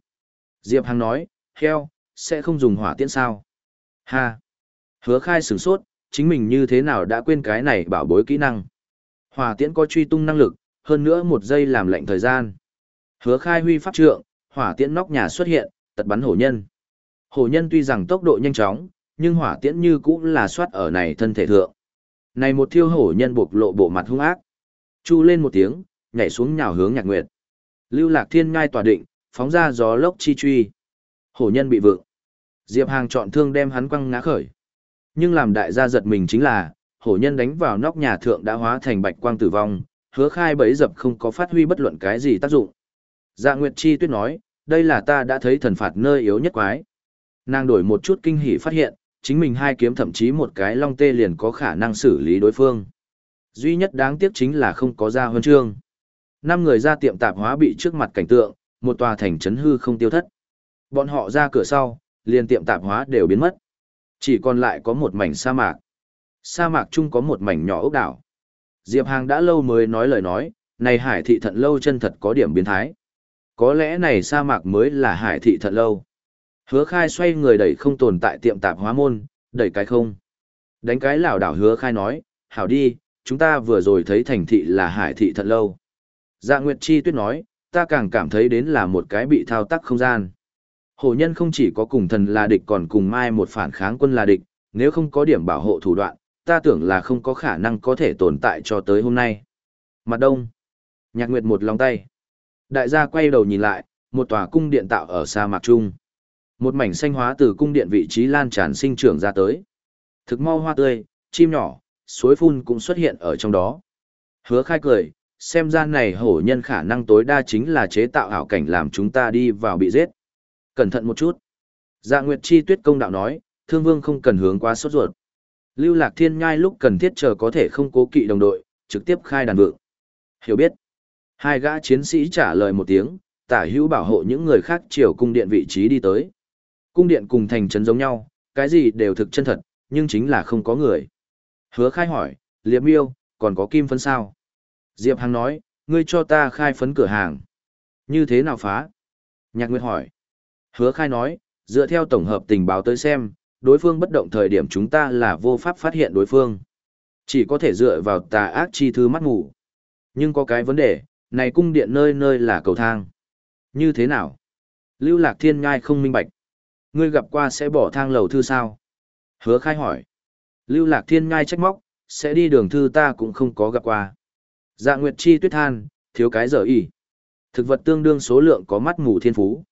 Diệp Hằng nói, heo, sẽ không dùng hỏa tiễn sao? Ha! Hứa khai sửng sốt, chính mình như thế nào đã quên cái này bảo bối kỹ năng. Hỏa tiễn có truy tung năng lực, hơn nữa một giây làm lệnh thời gian. Hứa khai huy pháp trượng, hỏa tiễn nóc nhà xuất hiện, tật bắn hổ nhân. Hổ nhân tuy rằng tốc độ nhanh chóng, nhưng hỏa tiễn như cũng là soát ở này thân thể thượng. Này một thiêu hổ nhân buộc lộ bộ mặt hung ác. Chu lên một tiếng, nhảy xuống nhào hướng nhạc nguyệt. Lưu lạc thiên ngai tòa định, phóng ra gió lốc chi truy. Hổ nhân bị vượng. Diệp Hàng chọn thương đem hắn quăng ngã khởi. Nhưng làm đại gia giật mình chính là, hổ nhân đánh vào nóc nhà thượng đã hóa thành bạch quang tử vong, hứa khai bấy dập không có phát huy bất luận cái gì tác dụng. Dạ Nguyệt Chi tuyết nói, đây là ta đã thấy thần phạt nơi yếu nhất quái. Nàng đổi một chút kinh hỉ phát hiện, chính mình hai kiếm thậm chí một cái long tê liền có khả năng xử lý đối phương. Duy nhất đáng tiếc chính là không có ra huân chương. Năm người ra tiệm tạp hóa bị trước mặt cảnh tượng, một tòa thành trấn hư không tiêu thất. Bọn họ ra cửa sau, liền tiệm tạp hóa đều biến mất. Chỉ còn lại có một mảnh sa mạc. Sa mạc chung có một mảnh nhỏ ốc đảo. Diệp Hàng đã lâu mới nói lời nói, này hải thị thận lâu chân thật có điểm biến thái. Có lẽ này sa mạc mới là hải thị thận lâu. Hứa khai xoay người đẩy không tồn tại tiệm tạp hóa môn, đẩy cái không. Đánh cái lảo đảo hứa khai nói, hảo đi, chúng ta vừa rồi thấy thành thị là hải thị thận lâu. Dạ Nguyệt Chi tuyết nói, ta càng cảm thấy đến là một cái bị thao tác không gian. Hổ nhân không chỉ có cùng thần là địch còn cùng mai một phản kháng quân là địch, nếu không có điểm bảo hộ thủ đoạn, ta tưởng là không có khả năng có thể tồn tại cho tới hôm nay. Mặt đông. Nhạc Nguyệt một lòng tay. Đại gia quay đầu nhìn lại, một tòa cung điện tạo ở sa mạc trung. Một mảnh xanh hóa từ cung điện vị trí lan tràn sinh trưởng ra tới. Thực mau hoa tươi, chim nhỏ, suối phun cũng xuất hiện ở trong đó. Hứa khai cười, xem ra này hổ nhân khả năng tối đa chính là chế tạo ảo cảnh làm chúng ta đi vào bị giết. Cẩn thận một chút. Dạ Nguyệt Chi Tuyết công đạo nói, thương vương không cần hướng quá sốt ruột. Lưu Lạc Thiên Nhai lúc cần thiết chờ có thể không cố kỵ đồng đội, trực tiếp khai đàn vượng. Hiểu biết. Hai gã chiến sĩ trả lời một tiếng, tả hữu bảo hộ những người khác chiều cung điện vị trí đi tới. Cung điện cùng thành trấn giống nhau, cái gì đều thực chân thật, nhưng chính là không có người. Hứa khai hỏi, Liệp miêu, còn có kim phấn sao? Diệp Hằng nói, ngươi cho ta khai phấn cửa hàng. Như thế nào phá? Nhạc Nguyệt hỏi. Hứa khai nói, dựa theo tổng hợp tình báo tới xem, đối phương bất động thời điểm chúng ta là vô pháp phát hiện đối phương. Chỉ có thể dựa vào tà ác chi thư mắt ngủ. Nhưng có cái vấn đề, này cung điện nơi nơi là cầu thang. Như thế nào? Lưu Lạc Thiên ngai không minh bạch. Ngươi gặp qua sẽ bỏ thang lầu thư sao? Hứa khai hỏi. Lưu Lạc Thiên ngai trách móc, sẽ đi đường thư ta cũng không có gặp qua. Dạ Nguyệt Chi tuyết than, thiếu cái giờ ỉ, Thực vật tương đương số lượng có mắt ngủ thiên phú.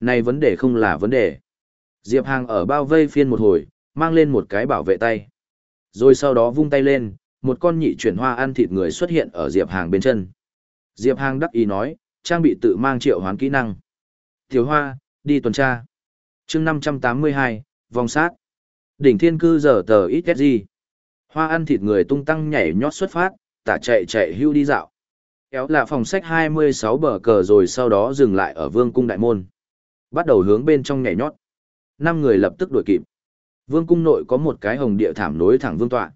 Này vấn đề không là vấn đề. Diệp Hàng ở bao vây phiên một hồi, mang lên một cái bảo vệ tay. Rồi sau đó vung tay lên, một con nhị chuyển hoa ăn thịt người xuất hiện ở Diệp Hàng bên chân. Diệp Hàng đắc ý nói, trang bị tự mang triệu hoán kỹ năng. Tiểu hoa, đi tuần tra. chương 582, vòng sát. Đỉnh thiên cư giờ tờ ít gì. Hoa ăn thịt người tung tăng nhảy nhót xuất phát, tả chạy chạy hưu đi dạo. Kéo là phòng sách 26 bờ cờ rồi sau đó dừng lại ở vương cung đại môn. Bắt đầu hướng bên trong nhảy nhót. Năm người lập tức đuổi kịp. Vương cung nội có một cái hồng địa thảm nối thẳng vương tọa.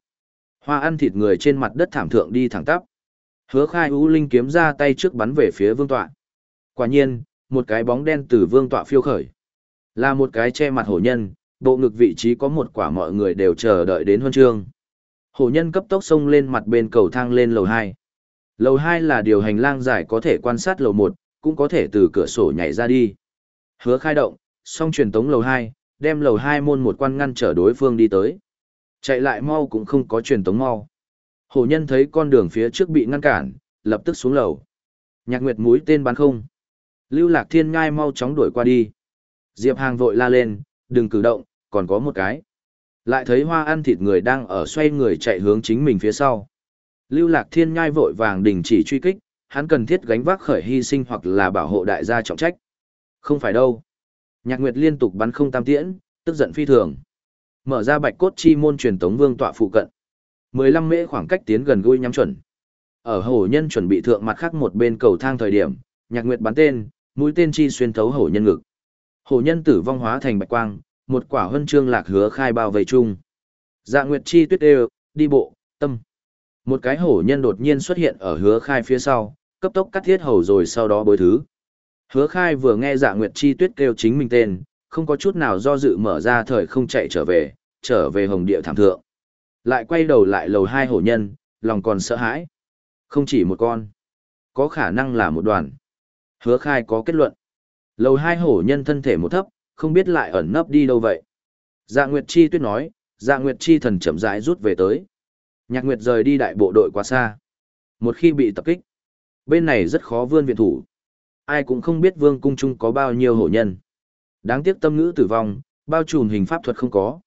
Hoa ăn thịt người trên mặt đất thảm thượng đi thẳng tắp. Hứa khai U Linh kiếm ra tay trước bắn về phía vương tọa. Quả nhiên, một cái bóng đen từ vương tọa phiêu khởi. Là một cái che mặt hổ nhân, bộ ngực vị trí có một quả mọi người đều chờ đợi đến huân chương. Hổ nhân cấp tốc xông lên mặt bên cầu thang lên lầu 2. Lầu 2 là điều hành lang dài có thể quan sát lầu 1, cũng có thể từ cửa sổ nhảy ra đi. Hứa khai động, xong truyền tống lầu 2, đem lầu 2 môn một quan ngăn trở đối phương đi tới. Chạy lại mau cũng không có truyền tống mau. Hổ nhân thấy con đường phía trước bị ngăn cản, lập tức xuống lầu. Nhạc Nguyệt mũi tên bắn không. Lưu Lạc Thiên ngai mau chóng đuổi qua đi. Diệp Hàng vội la lên, đừng cử động, còn có một cái. Lại thấy hoa ăn thịt người đang ở xoay người chạy hướng chính mình phía sau. Lưu Lạc Thiên nhai vội vàng đình chỉ truy kích, hắn cần thiết gánh vác khởi hy sinh hoặc là bảo hộ đại gia trọng trách. Không phải đâu. Nhạc Nguyệt liên tục bắn không tam tiễn, tức giận phi thường. Mở ra bạch cốt chi môn truyền tống vương tọa phụ cận. 15 mễ khoảng cách tiến gần gũi nhắm chuẩn. Ở hổ nhân chuẩn bị thượng mặt khác một bên cầu thang thời điểm, Nhạc Nguyệt bắn tên, mũi tên chi xuyên thấu hổ nhân ngực. Hổ nhân tử vong hóa thành bạch quang, một quả huân chương lạc hứa khai bao vây chung. Dạ Nguyệt chi tuyết đều, đi bộ, tâm. Một cái hổ nhân đột nhiên xuất hiện ở hứa khai phía sau, cấp tốc cắt thiết hầu rồi sau đó bối thứ. Hứa khai vừa nghe dạ Nguyệt chi tuyết kêu chính mình tên, không có chút nào do dự mở ra thời không chạy trở về, trở về hồng địa thảm thượng. Lại quay đầu lại lầu hai hổ nhân, lòng còn sợ hãi. Không chỉ một con, có khả năng là một đoàn. Hứa khai có kết luận. Lầu hai hổ nhân thân thể một thấp, không biết lại ẩn nấp đi đâu vậy. Dạ Nguyệt Chi tuyết nói, Dạ Nguyệt Chi thần chậm rãi rút về tới. Nhạc Nguyệt rời đi đại bộ đội quá xa. Một khi bị tập kích, bên này rất khó vươn viện thủ. Ai cũng không biết vương cung trung có bao nhiêu hổ nhân. Đáng tiếc tâm ngữ tử vong, bao trùm hình pháp thuật không có.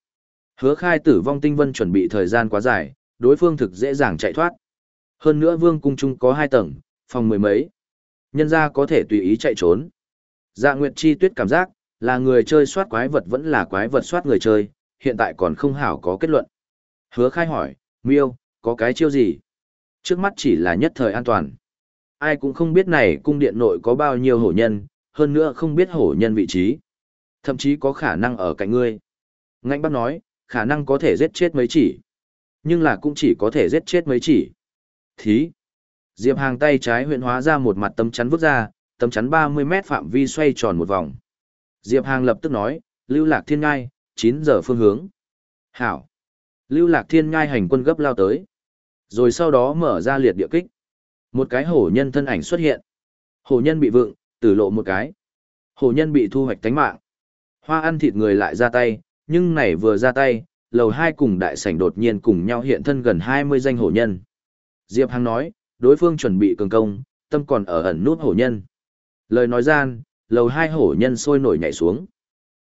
Hứa khai tử vong tinh vân chuẩn bị thời gian quá dài, đối phương thực dễ dàng chạy thoát. Hơn nữa vương cung trung có hai tầng, phòng mười mấy. Nhân ra có thể tùy ý chạy trốn. Dạ Nguyệt Chi tuyết cảm giác, là người chơi soát quái vật vẫn là quái vật soát người chơi, hiện tại còn không hảo có kết luận. Hứa khai hỏi, miêu, có cái chiêu gì? Trước mắt chỉ là nhất thời an toàn. Ai cũng không biết này cung điện nội có bao nhiêu hổ nhân, hơn nữa không biết hổ nhân vị trí. Thậm chí có khả năng ở cạnh ngươi. Ngạnh bác nói, khả năng có thể giết chết mấy chỉ. Nhưng là cũng chỉ có thể giết chết mấy chỉ. Thí. Diệp Hàng tay trái huyện hóa ra một mặt tấm chắn vứt ra, tấm chắn 30 mét phạm vi xoay tròn một vòng. Diệp Hàng lập tức nói, lưu lạc thiên ngai, 9 giờ phương hướng. Hảo. Lưu lạc thiên ngai hành quân gấp lao tới. Rồi sau đó mở ra liệt địa kích. Một cái hổ nhân thân ảnh xuất hiện. Hổ nhân bị vựng, tử lộ một cái. Hổ nhân bị thu hoạch tánh mạng. Hoa ăn thịt người lại ra tay, nhưng này vừa ra tay, lầu hai cùng đại sảnh đột nhiên cùng nhau hiện thân gần 20 danh hổ nhân. Diệp Hằng nói, đối phương chuẩn bị cường công, tâm còn ở ẩn nút hổ nhân. Lời nói gian, lầu hai hổ nhân sôi nổi nhảy xuống.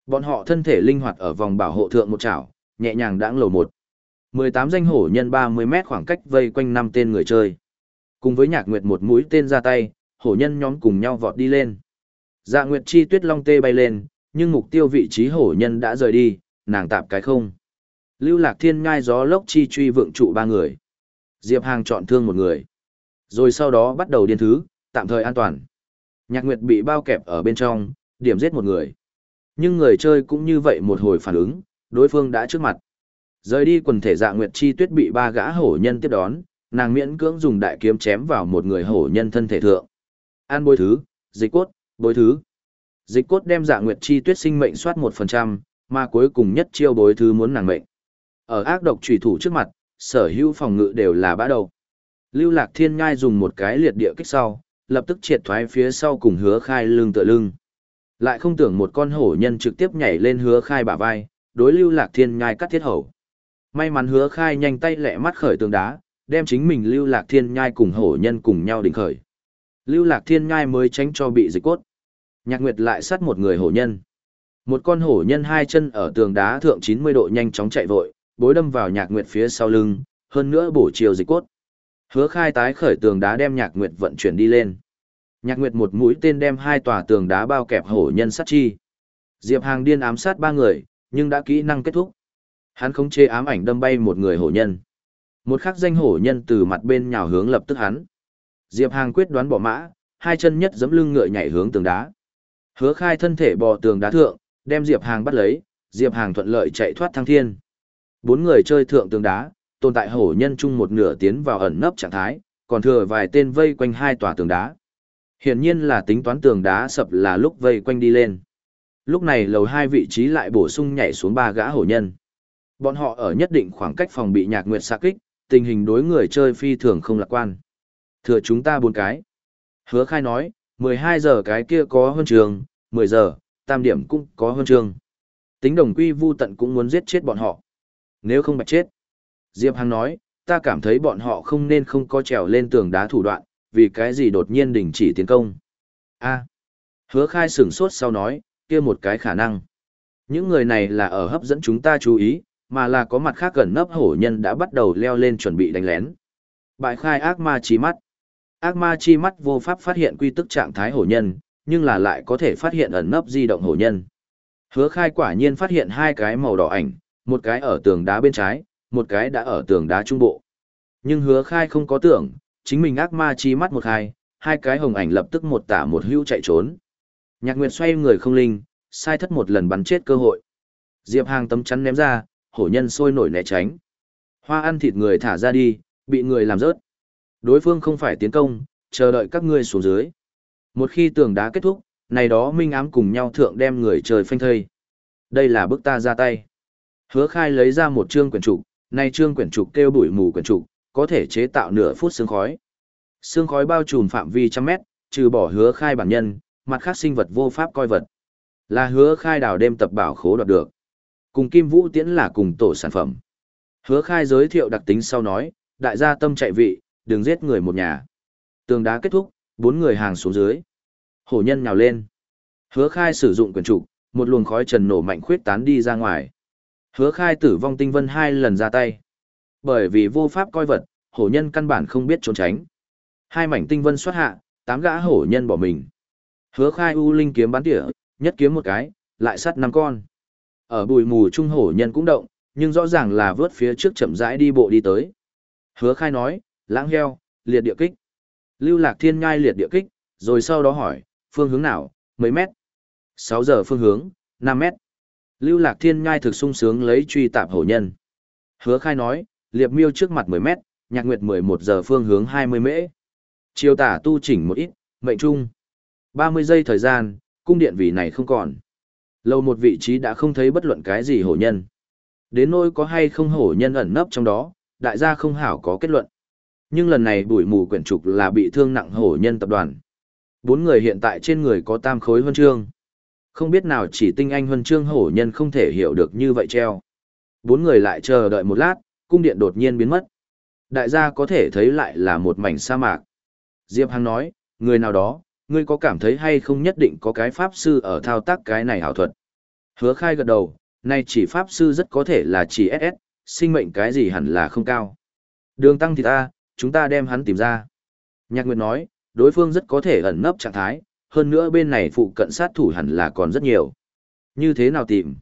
Bọn họ thân thể linh hoạt ở vòng bảo hộ thượng một chảo, nhẹ nhàng đãng lầu một. 18 danh hổ nhân 30 mét khoảng cách vây quanh năm tên người chơi. Cùng với nhạc nguyệt một mũi tên ra tay, hổ nhân nhóm cùng nhau vọt đi lên. Dạ nguyệt chi tuyết long tê bay lên, nhưng mục tiêu vị trí hổ nhân đã rời đi, nàng tạp cái không. Lưu lạc thiên ngai gió lốc chi truy vượng trụ ba người. Diệp Hàng chọn thương một người. Rồi sau đó bắt đầu điên thứ, tạm thời an toàn. Nhạc Nguyệt bị bao kẹp ở bên trong, điểm giết một người. Nhưng người chơi cũng như vậy một hồi phản ứng, đối phương đã trước mặt. Rời đi quần thể dạ Nguyệt Chi Tuyết bị ba gã hổ nhân tiếp đón, nàng miễn cưỡng dùng đại kiếm chém vào một người hổ nhân thân thể thượng. An bôi thứ, dịch cốt, bối thứ. Dịch cốt đem dạ Nguyệt Chi Tuyết sinh mệnh soát 1%, mà cuối cùng nhất chiêu bối thứ muốn nàng mệnh. Ở ác độc trùy thủ trước mặt, sở hữu phòng ngự đều là bã đầu. Lưu Lạc Thiên Ngai dùng một cái liệt địa kích sau, lập tức triệt thoái phía sau cùng hứa khai lưng tựa lưng. Lại không tưởng một con hổ nhân trực tiếp nhảy lên hứa khai bả vai, đối Lưu Lạc Thiên Ngai cắt thiết hổ. May mắn hứa khai nhanh tay lẹ mắt khởi tường đá, đem chính mình Lưu Lạc Thiên Nhai cùng hổ nhân cùng nhau đỉnh khởi. Lưu Lạc Thiên Nhai mới tránh cho bị dịch cốt. Nhạc Nguyệt lại sát một người hổ nhân. Một con hổ nhân hai chân ở tường đá thượng 90 độ nhanh chóng chạy vội, bối đâm vào Nhạc Nguyệt phía sau lưng, hơn nữa bổ chiều dịch cốt. Hứa khai tái khởi tường đá đem Nhạc Nguyệt vận chuyển đi lên. Nhạc Nguyệt một mũi tên đem hai tòa tường đá bao kẹp hổ nhân sát chi. Diệp Hàng điên ám sát ba người, nhưng đã kỹ năng kết thúc. Hắn không chế ám ảnh đâm bay một người hổ nhân. Một khắc danh hổ nhân từ mặt bên nhào hướng lập tức hắn. Diệp Hàng quyết đoán bỏ mã, hai chân nhất giẫm lưng ngựa nhảy hướng tường đá. Hứa khai thân thể bò tường đá thượng, đem Diệp Hàng bắt lấy, Diệp Hàng thuận lợi chạy thoát thăng thiên. Bốn người chơi thượng tường đá, tồn tại hổ nhân chung một nửa tiến vào ẩn nấp trạng thái, còn thừa vài tên vây quanh hai tòa tường đá. Hiển nhiên là tính toán tường đá sập là lúc vây quanh đi lên. Lúc này lầu hai vị trí lại bổ sung nhảy xuống ba gã hổ nhân. Bọn họ ở nhất định khoảng cách phòng bị nhạc nguyệt xạ kích, tình hình đối người chơi phi thường không lạc quan. Thừa chúng ta bốn cái. Hứa khai nói, 12 giờ cái kia có hơn trường, 10 giờ, tam điểm cũng có hơn trường. Tính đồng quy vu tận cũng muốn giết chết bọn họ. Nếu không bạch chết. Diệp Hằng nói, ta cảm thấy bọn họ không nên không có trèo lên tường đá thủ đoạn, vì cái gì đột nhiên đình chỉ tiến công. a hứa khai sửng sốt sau nói, kia một cái khả năng. Những người này là ở hấp dẫn chúng ta chú ý, mà là có mặt khác gần nấp hổ nhân đã bắt đầu leo lên chuẩn bị đánh lén. Bại khai ác ma chi mắt. Ác ma chi mắt vô pháp phát hiện quy tức trạng thái hổ nhân, nhưng là lại có thể phát hiện ẩn nấp di động hổ nhân. Hứa khai quả nhiên phát hiện hai cái màu đỏ ảnh, một cái ở tường đá bên trái, một cái đã ở tường đá trung bộ. Nhưng hứa khai không có tưởng, chính mình ác ma chi mắt một hai, hai cái hồng ảnh lập tức một tả một hưu chạy trốn. Nhạc Nguyệt xoay người không linh, sai thất một lần bắn chết cơ hội. Diệp Hàng tấm chắn ném ra, hổ nhân sôi nổi né tránh. Hoa ăn thịt người thả ra đi, bị người làm rớt. Đối phương không phải tiến công, chờ đợi các ngươi xuống dưới. Một khi tường đá kết thúc, này đó minh ám cùng nhau thượng đem người trời phanh thây. Đây là bức ta ra tay. Hứa khai lấy ra một chương quyển trục, này chương quyển trục kêu bụi mù quyển trục, có thể chế tạo nửa phút sương khói. Sương khói bao trùm phạm vi trăm mét, trừ bỏ hứa khai bản nhân, mặt khác sinh vật vô pháp coi vật. Là hứa khai đào đêm tập bảo khố đoạt được. Cùng Kim Vũ Tiễn là cùng tổ sản phẩm. Hứa khai giới thiệu đặc tính sau nói, đại gia tâm chạy vị, đừng giết người một nhà. Tường đá kết thúc, bốn người hàng xuống dưới. Hổ nhân nhào lên. Hứa khai sử dụng quyền trục, một luồng khói trần nổ mạnh khuyết tán đi ra ngoài. Hứa khai tử vong tinh vân hai lần ra tay. Bởi vì vô pháp coi vật, hổ nhân căn bản không biết trốn tránh. Hai mảnh tinh vân xuất hạ, tám gã hổ nhân bỏ mình. Hứa khai u linh kiếm bắn tỉa, nhất kiếm một cái, lại sắt năm con. Ở bụi mù trung hổ nhân cũng động, nhưng rõ ràng là vớt phía trước chậm rãi đi bộ đi tới. Hứa khai nói, lãng heo, liệt địa kích. Lưu lạc thiên ngai liệt địa kích, rồi sau đó hỏi, phương hướng nào, mấy mét? 6 giờ phương hướng, 5 mét. Lưu lạc thiên ngai thực sung sướng lấy truy tạp hổ nhân. Hứa khai nói, liệp miêu trước mặt 10 mét, nhạc nguyệt 11 giờ phương hướng 20 mễ. Chiều tả tu chỉnh một ít, mệnh trung. 30 giây thời gian, cung điện vị này không còn. Lâu một vị trí đã không thấy bất luận cái gì hổ nhân. Đến nỗi có hay không hổ nhân ẩn nấp trong đó, đại gia không hảo có kết luận. Nhưng lần này bụi mù quyển trục là bị thương nặng hổ nhân tập đoàn. Bốn người hiện tại trên người có tam khối huân chương. Không biết nào chỉ tinh anh huân chương hổ nhân không thể hiểu được như vậy treo. Bốn người lại chờ đợi một lát, cung điện đột nhiên biến mất. Đại gia có thể thấy lại là một mảnh sa mạc. Diệp Hằng nói, người nào đó, ngươi có cảm thấy hay không nhất định có cái pháp sư ở thao tác cái này hảo thuật. Hứa khai gật đầu, nay chỉ pháp sư rất có thể là chỉ SS, sinh mệnh cái gì hẳn là không cao. Đường tăng thì ta, chúng ta đem hắn tìm ra. Nhạc Nguyệt nói, đối phương rất có thể ẩn nấp trạng thái, hơn nữa bên này phụ cận sát thủ hẳn là còn rất nhiều. Như thế nào tìm?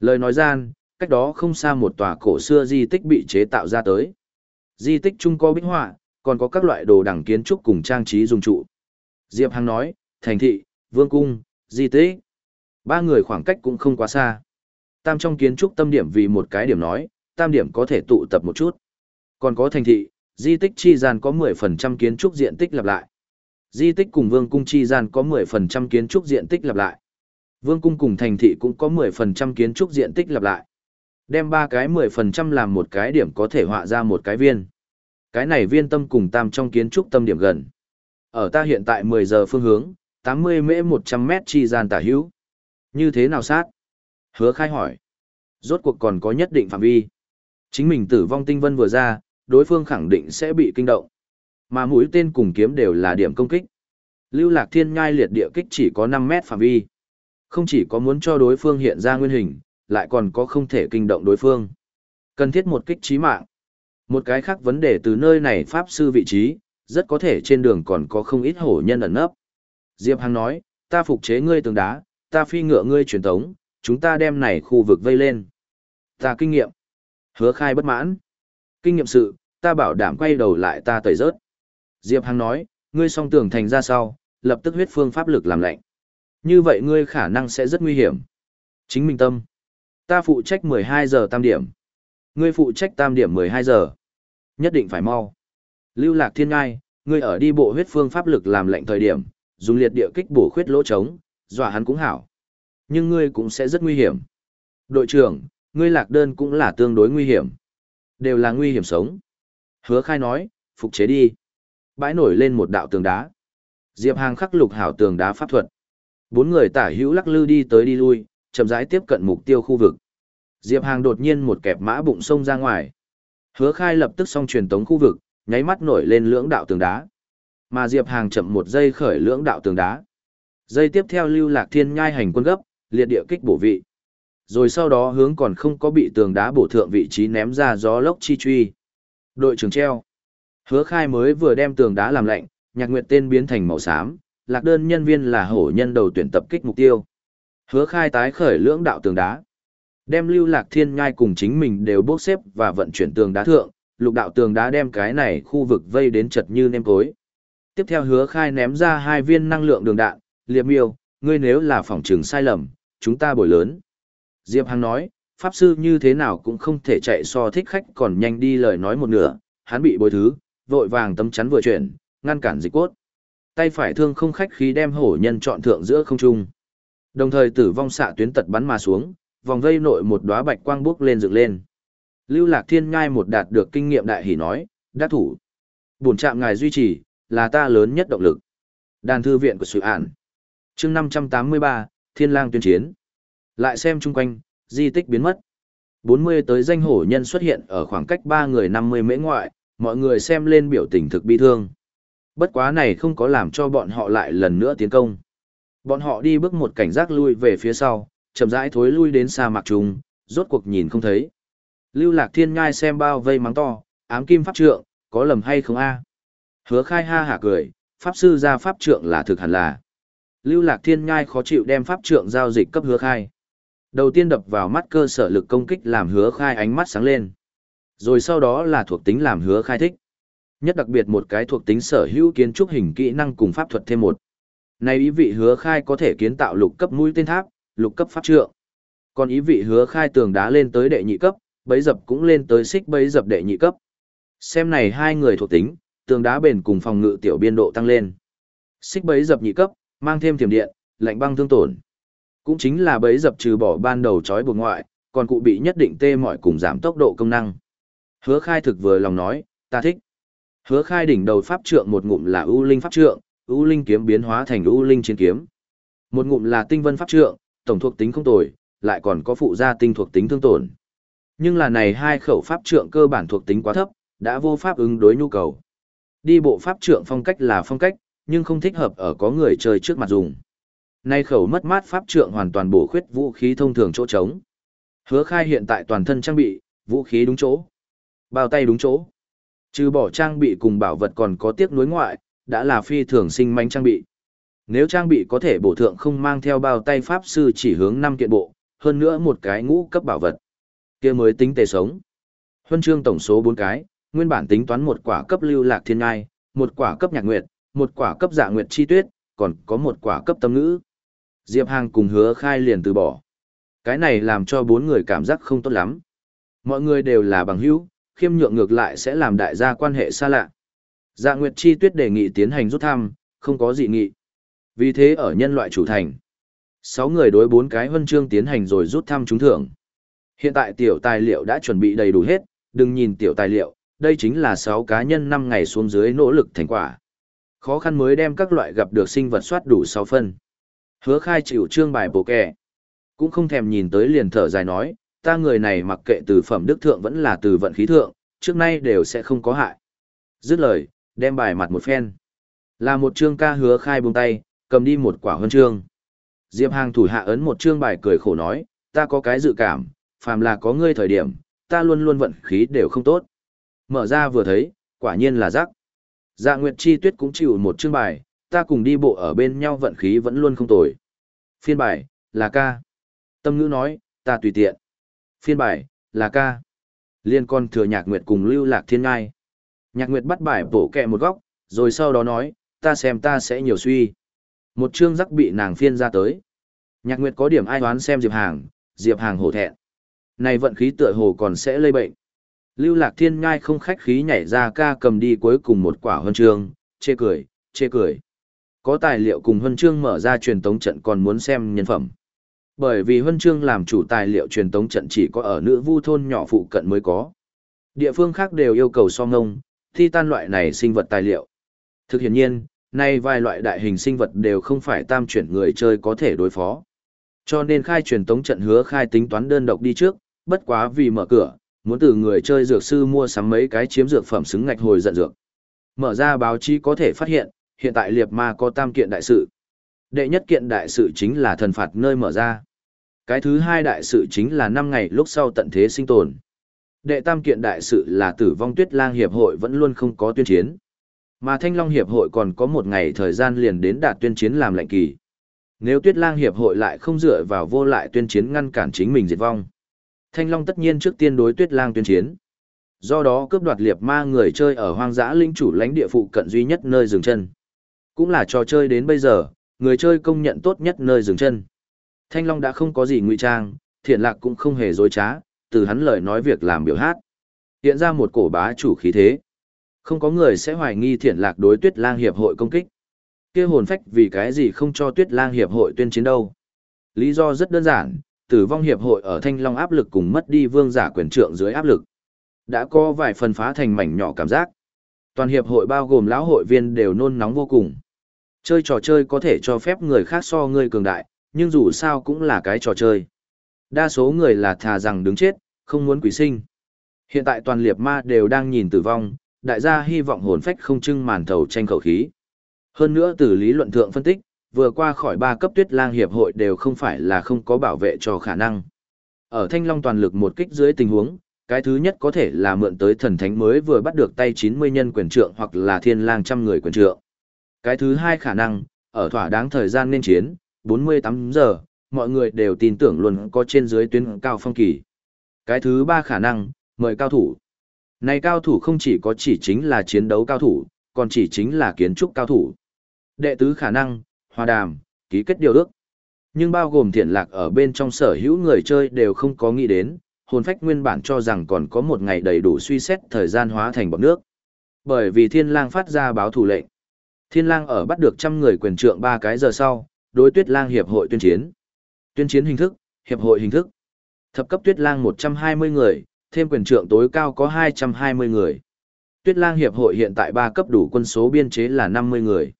Lời nói gian, cách đó không xa một tòa cổ xưa di tích bị chế tạo ra tới. Di tích chung có bích họa, còn có các loại đồ đẳng kiến trúc cùng trang trí dùng trụ. Diệp Hằng nói, thành thị, vương cung, di Tế, Ba người khoảng cách cũng không quá xa. Tam trong kiến trúc tâm điểm vì một cái điểm nói, tam điểm có thể tụ tập một chút. Còn có thành thị, di tích chi gian có 10% kiến trúc diện tích lặp lại. Di tích cùng vương cung chi gian có 10% kiến trúc diện tích lặp lại. Vương cung cùng thành thị cũng có 10% kiến trúc diện tích lặp lại. Đem ba cái 10% làm một cái điểm có thể họa ra một cái viên. Cái này viên tâm cùng tam trong kiến trúc tâm điểm gần. Ở ta hiện tại 10 giờ phương hướng, 80 mễ 100 mét chi gian tả hữu. Như thế nào sát? Hứa khai hỏi. Rốt cuộc còn có nhất định phạm vi. Chính mình tử vong tinh vân vừa ra, đối phương khẳng định sẽ bị kinh động. Mà mũi tên cùng kiếm đều là điểm công kích. Lưu lạc thiên ngai liệt địa kích chỉ có 5 mét phạm vi. Không chỉ có muốn cho đối phương hiện ra nguyên hình, lại còn có không thể kinh động đối phương. Cần thiết một kích trí mạng. Một cái khác vấn đề từ nơi này pháp sư vị trí, rất có thể trên đường còn có không ít hổ nhân ẩn nấp. Diệp Hằng nói, ta phục chế ngươi tường đá, ta phi ngựa ngươi truyền tống, chúng ta đem này khu vực vây lên. Ta kinh nghiệm. Hứa khai bất mãn. Kinh nghiệm sự, ta bảo đảm quay đầu lại ta tẩy rớt. Diệp Hằng nói, ngươi song tường thành ra sau, lập tức huyết phương pháp lực làm lạnh. Như vậy ngươi khả năng sẽ rất nguy hiểm. Chính minh tâm. Ta phụ trách 12 giờ tam điểm. Ngươi phụ trách tam điểm 12 giờ. Nhất định phải mau. Lưu lạc thiên ngai, ngươi ở đi bộ huyết phương pháp lực làm lệnh thời điểm, dùng liệt địa kích bổ khuyết lỗ trống, dọa hắn cũng hảo. Nhưng ngươi cũng sẽ rất nguy hiểm. Đội trưởng, ngươi lạc đơn cũng là tương đối nguy hiểm. Đều là nguy hiểm sống. Hứa khai nói, phục chế đi. Bãi nổi lên một đạo tường đá. Diệp Hàng khắc lục hảo tường đá pháp thuật. Bốn người tả hữu lắc lư đi tới đi lui, chậm rãi tiếp cận mục tiêu khu vực. Diệp Hàng đột nhiên một kẹp mã bụng sông ra ngoài. Hứa khai lập tức xong truyền tống khu vực, nháy mắt nổi lên lưỡng đạo tường đá. Mà Diệp Hàng chậm một giây khởi lưỡng đạo tường đá. Giây tiếp theo lưu lạc thiên nhai hành quân gấp, liệt địa kích bổ vị. Rồi sau đó hướng còn không có bị tường đá bổ thượng vị trí ném ra gió lốc chi truy. Đội trưởng treo. Hứa khai mới vừa đem tường đá làm lạnh, nhạc nguyệt tên biến thành màu xám, lạc đơn nhân viên là hổ nhân đầu tuyển tập kích mục tiêu. Hứa khai tái khởi lưỡng đạo tường đá. Đem lưu lạc thiên nhai cùng chính mình đều bốc xếp và vận chuyển tường đá thượng, lục đạo tường đá đem cái này khu vực vây đến chật như nêm cối. Tiếp theo hứa khai ném ra hai viên năng lượng đường đạn, liệp miêu, ngươi nếu là phòng trường sai lầm, chúng ta bồi lớn. Diệp Hằng nói, Pháp sư như thế nào cũng không thể chạy so thích khách còn nhanh đi lời nói một nửa, hắn bị bồi thứ, vội vàng tấm chắn vừa chuyển, ngăn cản dịch cốt. Tay phải thương không khách khí đem hổ nhân chọn thượng giữa không trung. Đồng thời tử vong xạ tuyến tật bắn mà xuống, vòng vây nội một đóa bạch quang bước lên dựng lên. Lưu Lạc Thiên nhai một đạt được kinh nghiệm đại hỉ nói, đắc thủ. Bổn trạm ngài duy trì, là ta lớn nhất động lực. Đàn thư viện của sự ản. chương 583, Thiên lang tuyên chiến. Lại xem chung quanh, di tích biến mất. 40 tới danh hổ nhân xuất hiện ở khoảng cách ba người 50 mễ ngoại, mọi người xem lên biểu tình thực bi thương. Bất quá này không có làm cho bọn họ lại lần nữa tiến công. Bọn họ đi bước một cảnh giác lui về phía sau, chậm rãi thối lui đến sa mạc trùng, rốt cuộc nhìn không thấy. Lưu Lạc Thiên ngai xem bao vây mắng to, ám kim pháp trượng, có lầm hay không a? Hứa khai ha hả cười, pháp sư ra pháp trượng là thực hẳn là. Lưu Lạc Thiên Nhai khó chịu đem pháp trượng giao dịch cấp hứa khai. Đầu tiên đập vào mắt cơ sở lực công kích làm hứa khai ánh mắt sáng lên. Rồi sau đó là thuộc tính làm hứa khai thích. Nhất đặc biệt một cái thuộc tính sở hữu kiến trúc hình kỹ năng cùng pháp thuật thêm một. Này ý vị hứa khai có thể kiến tạo lục cấp mũi tên tháp, lục cấp pháp trượng. Còn ý vị hứa khai tường đá lên tới đệ nhị cấp, bấy dập cũng lên tới xích bấy dập đệ nhị cấp. Xem này hai người thuộc tính, tường đá bền cùng phòng ngự tiểu biên độ tăng lên. Xích bấy dập nhị cấp, mang thêm thiểm điện, lạnh băng thương tổn. Cũng chính là bấy dập trừ bỏ ban đầu chói buộc ngoại, còn cụ bị nhất định tê mọi cùng giảm tốc độ công năng. Hứa khai thực vừa lòng nói, ta thích. Hứa khai đỉnh đầu pháp trượng một ngụm là ưu linh pháp trượng, ưu linh kiếm biến hóa thành ưu linh chiến kiếm. Một ngụm là tinh vân pháp trượng, tổng thuộc tính không tồi, lại còn có phụ gia tinh thuộc tính thương tổn. Nhưng là này hai khẩu pháp trượng cơ bản thuộc tính quá thấp, đã vô pháp ứng đối nhu cầu. Đi bộ pháp trượng phong cách là phong cách, nhưng không thích hợp ở có người chơi trước mặt dùng. Nay khẩu mất mát pháp trượng hoàn toàn bổ khuyết vũ khí thông thường chỗ trống. Hứa khai hiện tại toàn thân trang bị, vũ khí đúng chỗ. Bao tay đúng chỗ. Trừ bỏ trang bị cùng bảo vật còn có tiếc nuối ngoại, đã là phi thường sinh manh trang bị. Nếu trang bị có thể bổ thượng không mang theo bao tay pháp sư chỉ hướng 5 kiện bộ, hơn nữa một cái ngũ cấp bảo vật kia mới tính tề sống. Huân chương tổng số 4 cái, nguyên bản tính toán một quả cấp lưu lạc thiên ngai, một quả cấp nhạc nguyệt, một quả cấp dạ nguyệt chi tuyết, còn có một quả cấp tâm ngữ. Diệp Hàng cùng hứa khai liền từ bỏ. Cái này làm cho bốn người cảm giác không tốt lắm. Mọi người đều là bằng hữu, khiêm nhượng ngược lại sẽ làm đại gia quan hệ xa lạ. Dạ Nguyệt Chi Tuyết đề nghị tiến hành rút thăm, không có dị nghị. Vì thế ở nhân loại chủ thành, sáu người đối bốn cái huân chương tiến hành rồi rút thăm trúng thưởng. Hiện tại tiểu tài liệu đã chuẩn bị đầy đủ hết, đừng nhìn tiểu tài liệu, đây chính là sáu cá nhân năm ngày xuống dưới nỗ lực thành quả. Khó khăn mới đem các loại gặp được sinh vật soát đủ 6 phân. Hứa khai chịu trương bài bổ kẻ. Cũng không thèm nhìn tới liền thở dài nói, ta người này mặc kệ từ phẩm đức thượng vẫn là từ vận khí thượng, trước nay đều sẽ không có hại. Dứt lời, đem bài mặt một phen. Là một trương ca hứa khai buông tay, cầm đi một quả huân trương. Diệp Hàng thủ hạ ấn một trương bài cười khổ nói, ta có cái dự cảm, phàm là có ngươi thời điểm, ta luôn luôn vận khí đều không tốt. Mở ra vừa thấy, quả nhiên là rắc. Dạ Nguyệt Chi Tuyết cũng chịu một chương bài, ta cùng đi bộ ở bên nhau vận khí vẫn luôn không tồi. Phiên bài, là ca. Tâm ngữ nói, ta tùy tiện. Phiên bài, là ca. Liên con thừa nhạc nguyệt cùng lưu lạc thiên ngai. Nhạc nguyệt bắt bài bổ kẹ một góc, rồi sau đó nói, ta xem ta sẽ nhiều suy. Một chương rắc bị nàng phiên ra tới. Nhạc nguyệt có điểm ai đoán xem Diệp Hàng, Diệp Hàng hổ thẹn. Này vận khí tựa hồ còn sẽ lây bệnh. Lưu Lạc Thiên ngai không khách khí nhảy ra ca cầm đi cuối cùng một quả huân chương, chê cười, chê cười. Có tài liệu cùng huân chương mở ra truyền tống trận còn muốn xem nhân phẩm. Bởi vì huân chương làm chủ tài liệu truyền tống trận chỉ có ở nữ vu thôn nhỏ phụ cận mới có. Địa phương khác đều yêu cầu so ngông, thi tan loại này sinh vật tài liệu. Thực hiện nhiên, nay vài loại đại hình sinh vật đều không phải tam chuyển người chơi có thể đối phó. Cho nên khai truyền tống trận hứa khai tính toán đơn độc đi trước, bất quá vì mở cửa, muốn từ người chơi dược sư mua sắm mấy cái chiếm dược phẩm xứng ngạch hồi giận dược. Mở ra báo chí có thể phát hiện, hiện tại liệt ma có tam kiện đại sự. Đệ nhất kiện đại sự chính là thần phạt nơi mở ra. Cái thứ hai đại sự chính là năm ngày lúc sau tận thế sinh tồn. Đệ tam kiện đại sự là tử vong tuyết lang hiệp hội vẫn luôn không có tuyên chiến. Mà Thanh Long hiệp hội còn có một ngày thời gian liền đến đạt tuyên chiến làm lệnh kỳ. Nếu tuyết lang hiệp hội lại không dựa vào vô lại tuyên chiến ngăn cản chính mình diệt vong Thanh Long tất nhiên trước tiên đối Tuyết Lang tuyên chiến. Do đó cướp đoạt liệp ma người chơi ở hoang dã linh chủ lãnh địa phụ cận duy nhất nơi dừng chân. Cũng là trò chơi đến bây giờ, người chơi công nhận tốt nhất nơi dừng chân. Thanh Long đã không có gì ngụy trang, thiện lạc cũng không hề dối trá, từ hắn lời nói việc làm biểu hát. Hiện ra một cổ bá chủ khí thế. Không có người sẽ hoài nghi thiện lạc đối tuyết lang hiệp hội công kích. kia hồn phách vì cái gì không cho tuyết lang hiệp hội tuyên chiến đâu. Lý do rất đơn giản, tử vong hiệp hội ở thanh long áp lực cùng mất đi vương giả quyền trượng dưới áp lực. Đã có vài phần phá thành mảnh nhỏ cảm giác. Toàn hiệp hội bao gồm lão hội viên đều nôn nóng vô cùng. Chơi trò chơi có thể cho phép người khác so ngươi cường đại, nhưng dù sao cũng là cái trò chơi. Đa số người là thà rằng đứng chết, không muốn quỷ sinh. Hiện tại toàn liệt ma đều đang nhìn tử vong, đại gia hy vọng hồn phách không trưng màn thầu tranh khẩu khí. Hơn nữa từ lý luận thượng phân tích, vừa qua khỏi ba cấp tuyết lang hiệp hội đều không phải là không có bảo vệ cho khả năng. Ở thanh long toàn lực một kích dưới tình huống, cái thứ nhất có thể là mượn tới thần thánh mới vừa bắt được tay 90 nhân quyền trượng hoặc là thiên lang trăm người quyền trượng. Cái thứ hai khả năng, ở thỏa đáng thời gian nên chiến, 48 giờ, mọi người đều tin tưởng luôn có trên dưới tuyến cao phong kỳ. Cái thứ ba khả năng, mời cao thủ. Này cao thủ không chỉ có chỉ chính là chiến đấu cao thủ, còn chỉ chính là kiến trúc cao thủ. Đệ tứ khả năng, hòa đàm, ký kết điều ước. Nhưng bao gồm thiện lạc ở bên trong sở hữu người chơi đều không có nghĩ đến, hồn phách nguyên bản cho rằng còn có một ngày đầy đủ suy xét thời gian hóa thành bọc nước. Bởi vì thiên lang phát ra báo thủ lệnh. Thiên lang ở bắt được trăm người quyền trượng ba cái giờ sau, đối tuyết lang hiệp hội tuyên chiến. Tuyên chiến hình thức, hiệp hội hình thức. Thập cấp tuyết lang 120 người, thêm quyền trượng tối cao có 220 người. Tuyết lang hiệp hội hiện tại ba cấp đủ quân số biên chế là 50 người.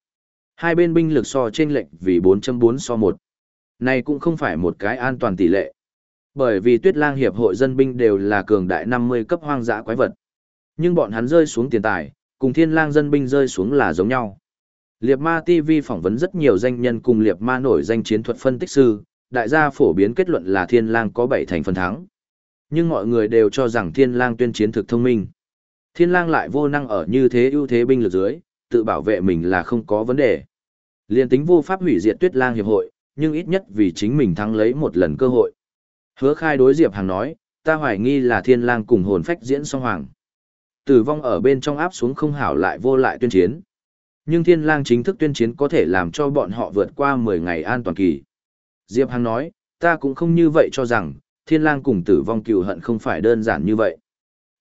Hai bên binh lực so trên lệnh vì 4.4 so 1. Này cũng không phải một cái an toàn tỷ lệ. Bởi vì tuyết lang hiệp hội dân binh đều là cường đại 50 cấp hoang dã quái vật. Nhưng bọn hắn rơi xuống tiền tài, cùng thiên lang dân binh rơi xuống là giống nhau. Liệp ma TV phỏng vấn rất nhiều danh nhân cùng liệp ma nổi danh chiến thuật phân tích sư, đại gia phổ biến kết luận là thiên lang có bảy thành phần thắng. Nhưng mọi người đều cho rằng thiên lang tuyên chiến thực thông minh. Thiên lang lại vô năng ở như thế ưu thế binh lực dưới, tự bảo vệ mình là không có vấn đề. Liên tính vô pháp hủy diệt tuyết lang hiệp hội, nhưng ít nhất vì chính mình thắng lấy một lần cơ hội. Hứa khai đối Diệp Hàng nói, ta hoài nghi là thiên lang cùng hồn phách diễn song hoàng. Tử vong ở bên trong áp xuống không hảo lại vô lại tuyên chiến. Nhưng thiên lang chính thức tuyên chiến có thể làm cho bọn họ vượt qua 10 ngày an toàn kỳ. Diệp Hằng nói, ta cũng không như vậy cho rằng, thiên lang cùng tử vong cừu hận không phải đơn giản như vậy.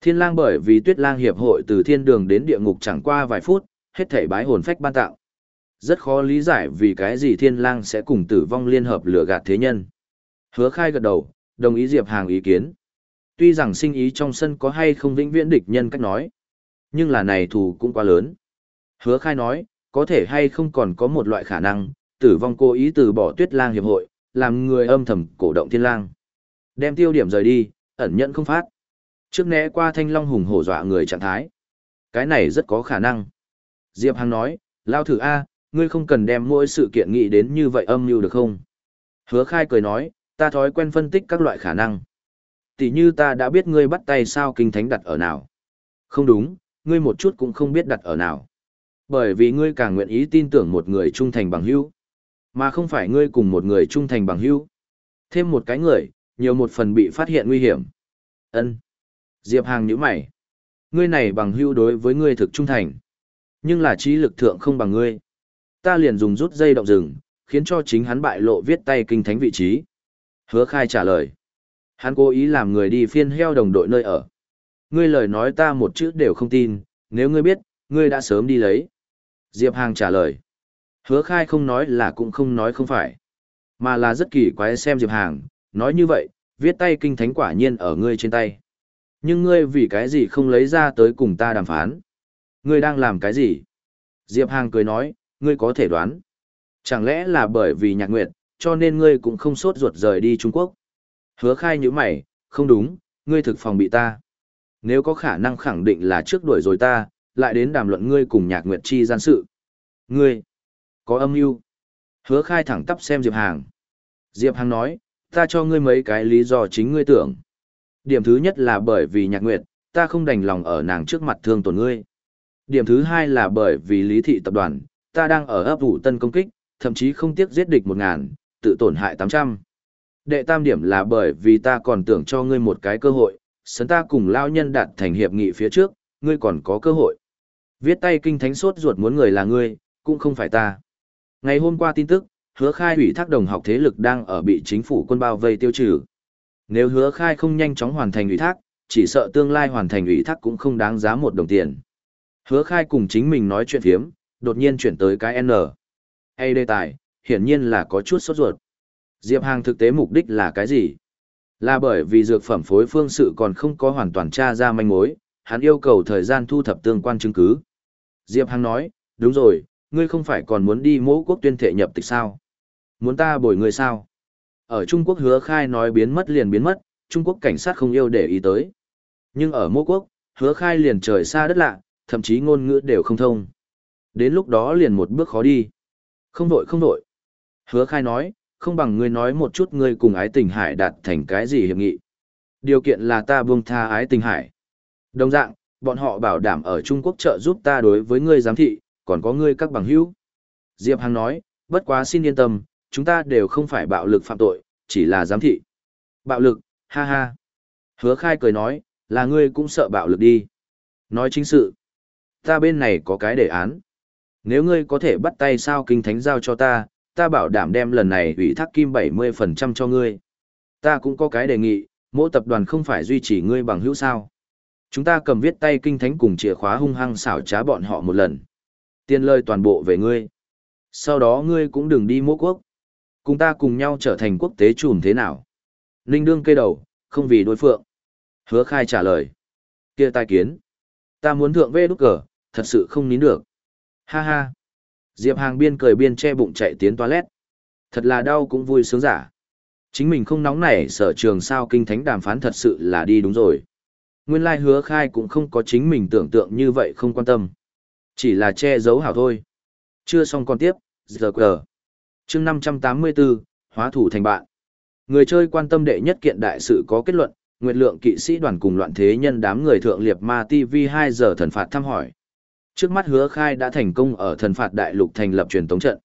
Thiên lang bởi vì tuyết lang hiệp hội từ thiên đường đến địa ngục chẳng qua vài phút, hết thảy bái hồn phách ban tạo. Rất khó lý giải vì cái gì thiên lang sẽ cùng tử vong liên hợp lừa gạt thế nhân. Hứa khai gật đầu, đồng ý Diệp Hàng ý kiến. Tuy rằng sinh ý trong sân có hay không vĩnh viễn địch nhân cách nói, nhưng là này thù cũng quá lớn. Hứa khai nói, có thể hay không còn có một loại khả năng, tử vong cố ý từ bỏ tuyết lang hiệp hội, làm người âm thầm cổ động thiên lang. Đem tiêu điểm rời đi, ẩn nhận không phát. Trước né qua thanh long hùng hổ dọa người trạng thái. Cái này rất có khả năng. Diệp Hằng nói, lao thử A, ngươi không cần đem mỗi sự kiện nghĩ đến như vậy âm mưu được không? Hứa khai cười nói, ta thói quen phân tích các loại khả năng. Tỷ như ta đã biết ngươi bắt tay sao kinh thánh đặt ở nào. Không đúng, ngươi một chút cũng không biết đặt ở nào. Bởi vì ngươi càng nguyện ý tin tưởng một người trung thành bằng hữu, mà không phải ngươi cùng một người trung thành bằng hữu. Thêm một cái người, nhiều một phần bị phát hiện nguy hiểm. Ân. Diệp Hàng nhíu mày. Ngươi này bằng hữu đối với ngươi thực trung thành, nhưng là trí lực thượng không bằng ngươi. Ta liền dùng rút dây động rừng, khiến cho chính hắn bại lộ viết tay kinh thánh vị trí. Hứa khai trả lời. Hắn cố ý làm người đi phiên heo đồng đội nơi ở. Ngươi lời nói ta một chữ đều không tin, nếu ngươi biết, ngươi đã sớm đi lấy. Diệp Hàng trả lời. Hứa khai không nói là cũng không nói không phải. Mà là rất kỳ quái xem Diệp Hàng, nói như vậy, viết tay kinh thánh quả nhiên ở ngươi trên tay. Nhưng ngươi vì cái gì không lấy ra tới cùng ta đàm phán? Ngươi đang làm cái gì? Diệp Hàng cười nói, ngươi có thể đoán. Chẳng lẽ là bởi vì nhạc nguyệt, cho nên ngươi cũng không sốt ruột rời đi Trung Quốc? Hứa khai như mày, không đúng, ngươi thực phòng bị ta. Nếu có khả năng khẳng định là trước đuổi rồi ta, lại đến đàm luận ngươi cùng nhạc nguyệt chi gian sự. Ngươi, có âm mưu Hứa khai thẳng tắp xem Diệp Hàng. Diệp Hàng nói, ta cho ngươi mấy cái lý do chính ngươi tưởng. Điểm thứ nhất là bởi vì nhạc nguyệt, ta không đành lòng ở nàng trước mặt thương tổn ngươi. Điểm thứ hai là bởi vì lý thị tập đoàn, ta đang ở ấp ủ tân công kích, thậm chí không tiếc giết địch một ngàn, tự tổn hại tám trăm. Đệ tam điểm là bởi vì ta còn tưởng cho ngươi một cái cơ hội, sấn ta cùng lao nhân đạt thành hiệp nghị phía trước, ngươi còn có cơ hội. Viết tay kinh thánh sốt ruột muốn người là ngươi, cũng không phải ta. Ngày hôm qua tin tức, hứa khai ủy thác đồng học thế lực đang ở bị chính phủ quân bao vây tiêu trừ. Nếu hứa khai không nhanh chóng hoàn thành ủy thác, chỉ sợ tương lai hoàn thành ủy thác cũng không đáng giá một đồng tiền. Hứa khai cùng chính mình nói chuyện phiếm, đột nhiên chuyển tới cái N. Hay đề tài, hiển nhiên là có chút sốt ruột. Diệp Hàng thực tế mục đích là cái gì? Là bởi vì dược phẩm phối phương sự còn không có hoàn toàn tra ra manh mối, hắn yêu cầu thời gian thu thập tương quan chứng cứ. Diệp Hàng nói, đúng rồi, ngươi không phải còn muốn đi mẫu quốc tuyên thể nhập tịch sao? Muốn ta bồi ngươi sao? Ở Trung Quốc hứa khai nói biến mất liền biến mất, Trung Quốc cảnh sát không yêu để ý tới. Nhưng ở mẫu quốc, hứa khai liền trời xa đất lạ, thậm chí ngôn ngữ đều không thông. Đến lúc đó liền một bước khó đi. Không vội không vội. Hứa khai nói, không bằng ngươi nói một chút ngươi cùng ái tình hải đạt thành cái gì hiệp nghị. Điều kiện là ta buông tha ái tình hải. Đồng dạng, bọn họ bảo đảm ở Trung Quốc trợ giúp ta đối với ngươi giám thị, còn có ngươi các bằng hữu. Diệp Hằng nói, bất quá xin yên tâm, chúng ta đều không phải bạo lực phạm tội, chỉ là giám thị. Bạo lực, ha ha. Hứa khai cười nói, là ngươi cũng sợ bạo lực đi. Nói chính sự. Ta bên này có cái đề án. Nếu ngươi có thể bắt tay sao kinh thánh giao cho ta, ta bảo đảm đem lần này ủy thác kim 70% cho ngươi. Ta cũng có cái đề nghị, mỗi tập đoàn không phải duy trì ngươi bằng hữu sao. Chúng ta cầm viết tay kinh thánh cùng chìa khóa hung hăng xảo trá bọn họ một lần. Tiền lời toàn bộ về ngươi. Sau đó ngươi cũng đừng đi mô quốc. Cùng ta cùng nhau trở thành quốc tế trùm thế nào. Ninh đương cây đầu, không vì đối phượng. Hứa khai trả lời. kia tai kiến. Ta muốn thượng vê đúc cờ, thật sự không nín được. Ha ha. Diệp Hàng biên cười biên che bụng chạy tiến toilet. Thật là đau cũng vui sướng giả. Chính mình không nóng nảy sở trường sao kinh thánh đàm phán thật sự là đi đúng rồi. Nguyên lai hứa khai cũng không có chính mình tưởng tượng như vậy không quan tâm. Chỉ là che giấu hảo thôi. Chưa xong còn tiếp, giờ quờ. chương 584, hóa thủ thành bạn. Người chơi quan tâm đệ nhất kiện đại sự có kết luận, nguyệt lượng kỵ sĩ đoàn cùng loạn thế nhân đám người thượng liệt ma TV 2 giờ thần phạt thăm hỏi. Trước mắt hứa khai đã thành công ở thần phạt đại lục thành lập truyền tống trận.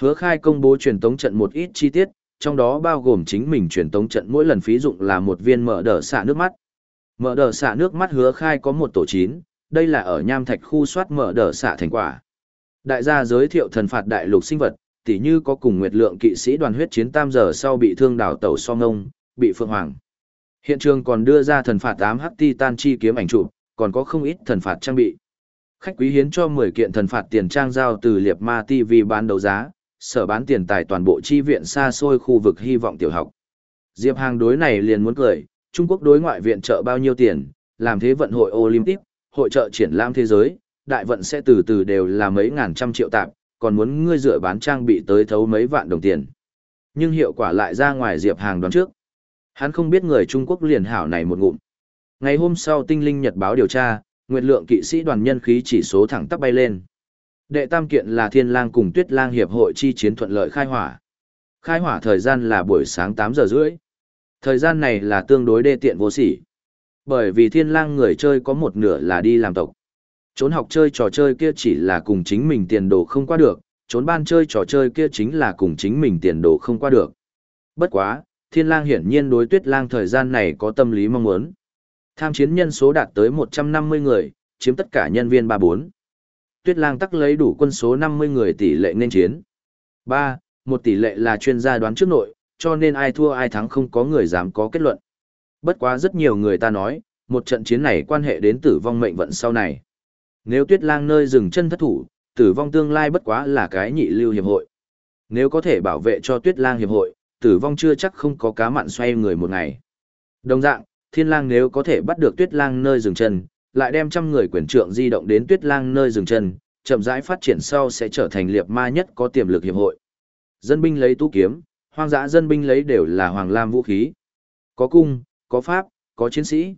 Hứa khai công bố truyền tống trận một ít chi tiết, trong đó bao gồm chính mình truyền tống trận mỗi lần phí dụng là một viên mở đờ xạ nước mắt. Mở đờ xạ nước mắt hứa khai có một tổ chín, đây là ở nham thạch khu soát mở đờ xạ thành quả. Đại gia giới thiệu thần phạt đại lục sinh vật, tỉ như có cùng nguyệt lượng kỵ sĩ đoàn huyết chiến tam giờ sau bị thương đảo tàu so ngông, bị phượng hoàng. Hiện trường còn đưa ra thần phạt 8 hắc titan chi kiếm ảnh chụp, còn có không ít thần phạt trang bị. Khách quý hiến cho 10 kiện thần phạt tiền trang giao từ Liệp Ma TV bán đấu giá, sở bán tiền tài toàn bộ chi viện xa xôi khu vực hy vọng tiểu học. Diệp Hàng đối này liền muốn cười, Trung Quốc đối ngoại viện trợ bao nhiêu tiền, làm thế vận hội Olympic, hội trợ triển lãm thế giới, đại vận sẽ từ từ đều là mấy ngàn trăm triệu tạp, còn muốn ngươi dựa bán trang bị tới thấu mấy vạn đồng tiền. Nhưng hiệu quả lại ra ngoài Diệp Hàng đoán trước. Hắn không biết người Trung Quốc liền hảo này một ngụm. Ngày hôm sau tinh linh nhật báo điều tra, nguyệt lượng kỵ sĩ đoàn nhân khí chỉ số thẳng tắp bay lên. Đệ tam kiện là Thiên Lang cùng Tuyết Lang hiệp hội chi chiến thuận lợi khai hỏa. Khai hỏa thời gian là buổi sáng 8 giờ rưỡi. Thời gian này là tương đối đê tiện vô sỉ. Bởi vì Thiên Lang người chơi có một nửa là đi làm tộc. Trốn học chơi trò chơi kia chỉ là cùng chính mình tiền đồ không qua được, trốn ban chơi trò chơi kia chính là cùng chính mình tiền đồ không qua được. Bất quá, Thiên Lang hiển nhiên đối Tuyết Lang thời gian này có tâm lý mong muốn. Tham chiến nhân số đạt tới 150 người, chiếm tất cả nhân viên 34. Tuyết Lang tắc lấy đủ quân số 50 người tỷ lệ nên chiến. 3. Một tỷ lệ là chuyên gia đoán trước nội, cho nên ai thua ai thắng không có người dám có kết luận. Bất quá rất nhiều người ta nói, một trận chiến này quan hệ đến tử vong mệnh vận sau này. Nếu Tuyết Lang nơi dừng chân thất thủ, tử vong tương lai bất quá là cái nhị lưu hiệp hội. Nếu có thể bảo vệ cho Tuyết Lang hiệp hội, tử vong chưa chắc không có cá mặn xoay người một ngày. Đồng dạng, thiên lang nếu có thể bắt được tuyết lang nơi dừng chân, lại đem trăm người quyền trượng di động đến tuyết lang nơi dừng chân, chậm rãi phát triển sau sẽ trở thành liệp ma nhất có tiềm lực hiệp hội. Dân binh lấy tu kiếm, hoang dã dân binh lấy đều là hoàng lam vũ khí. Có cung, có pháp, có chiến sĩ.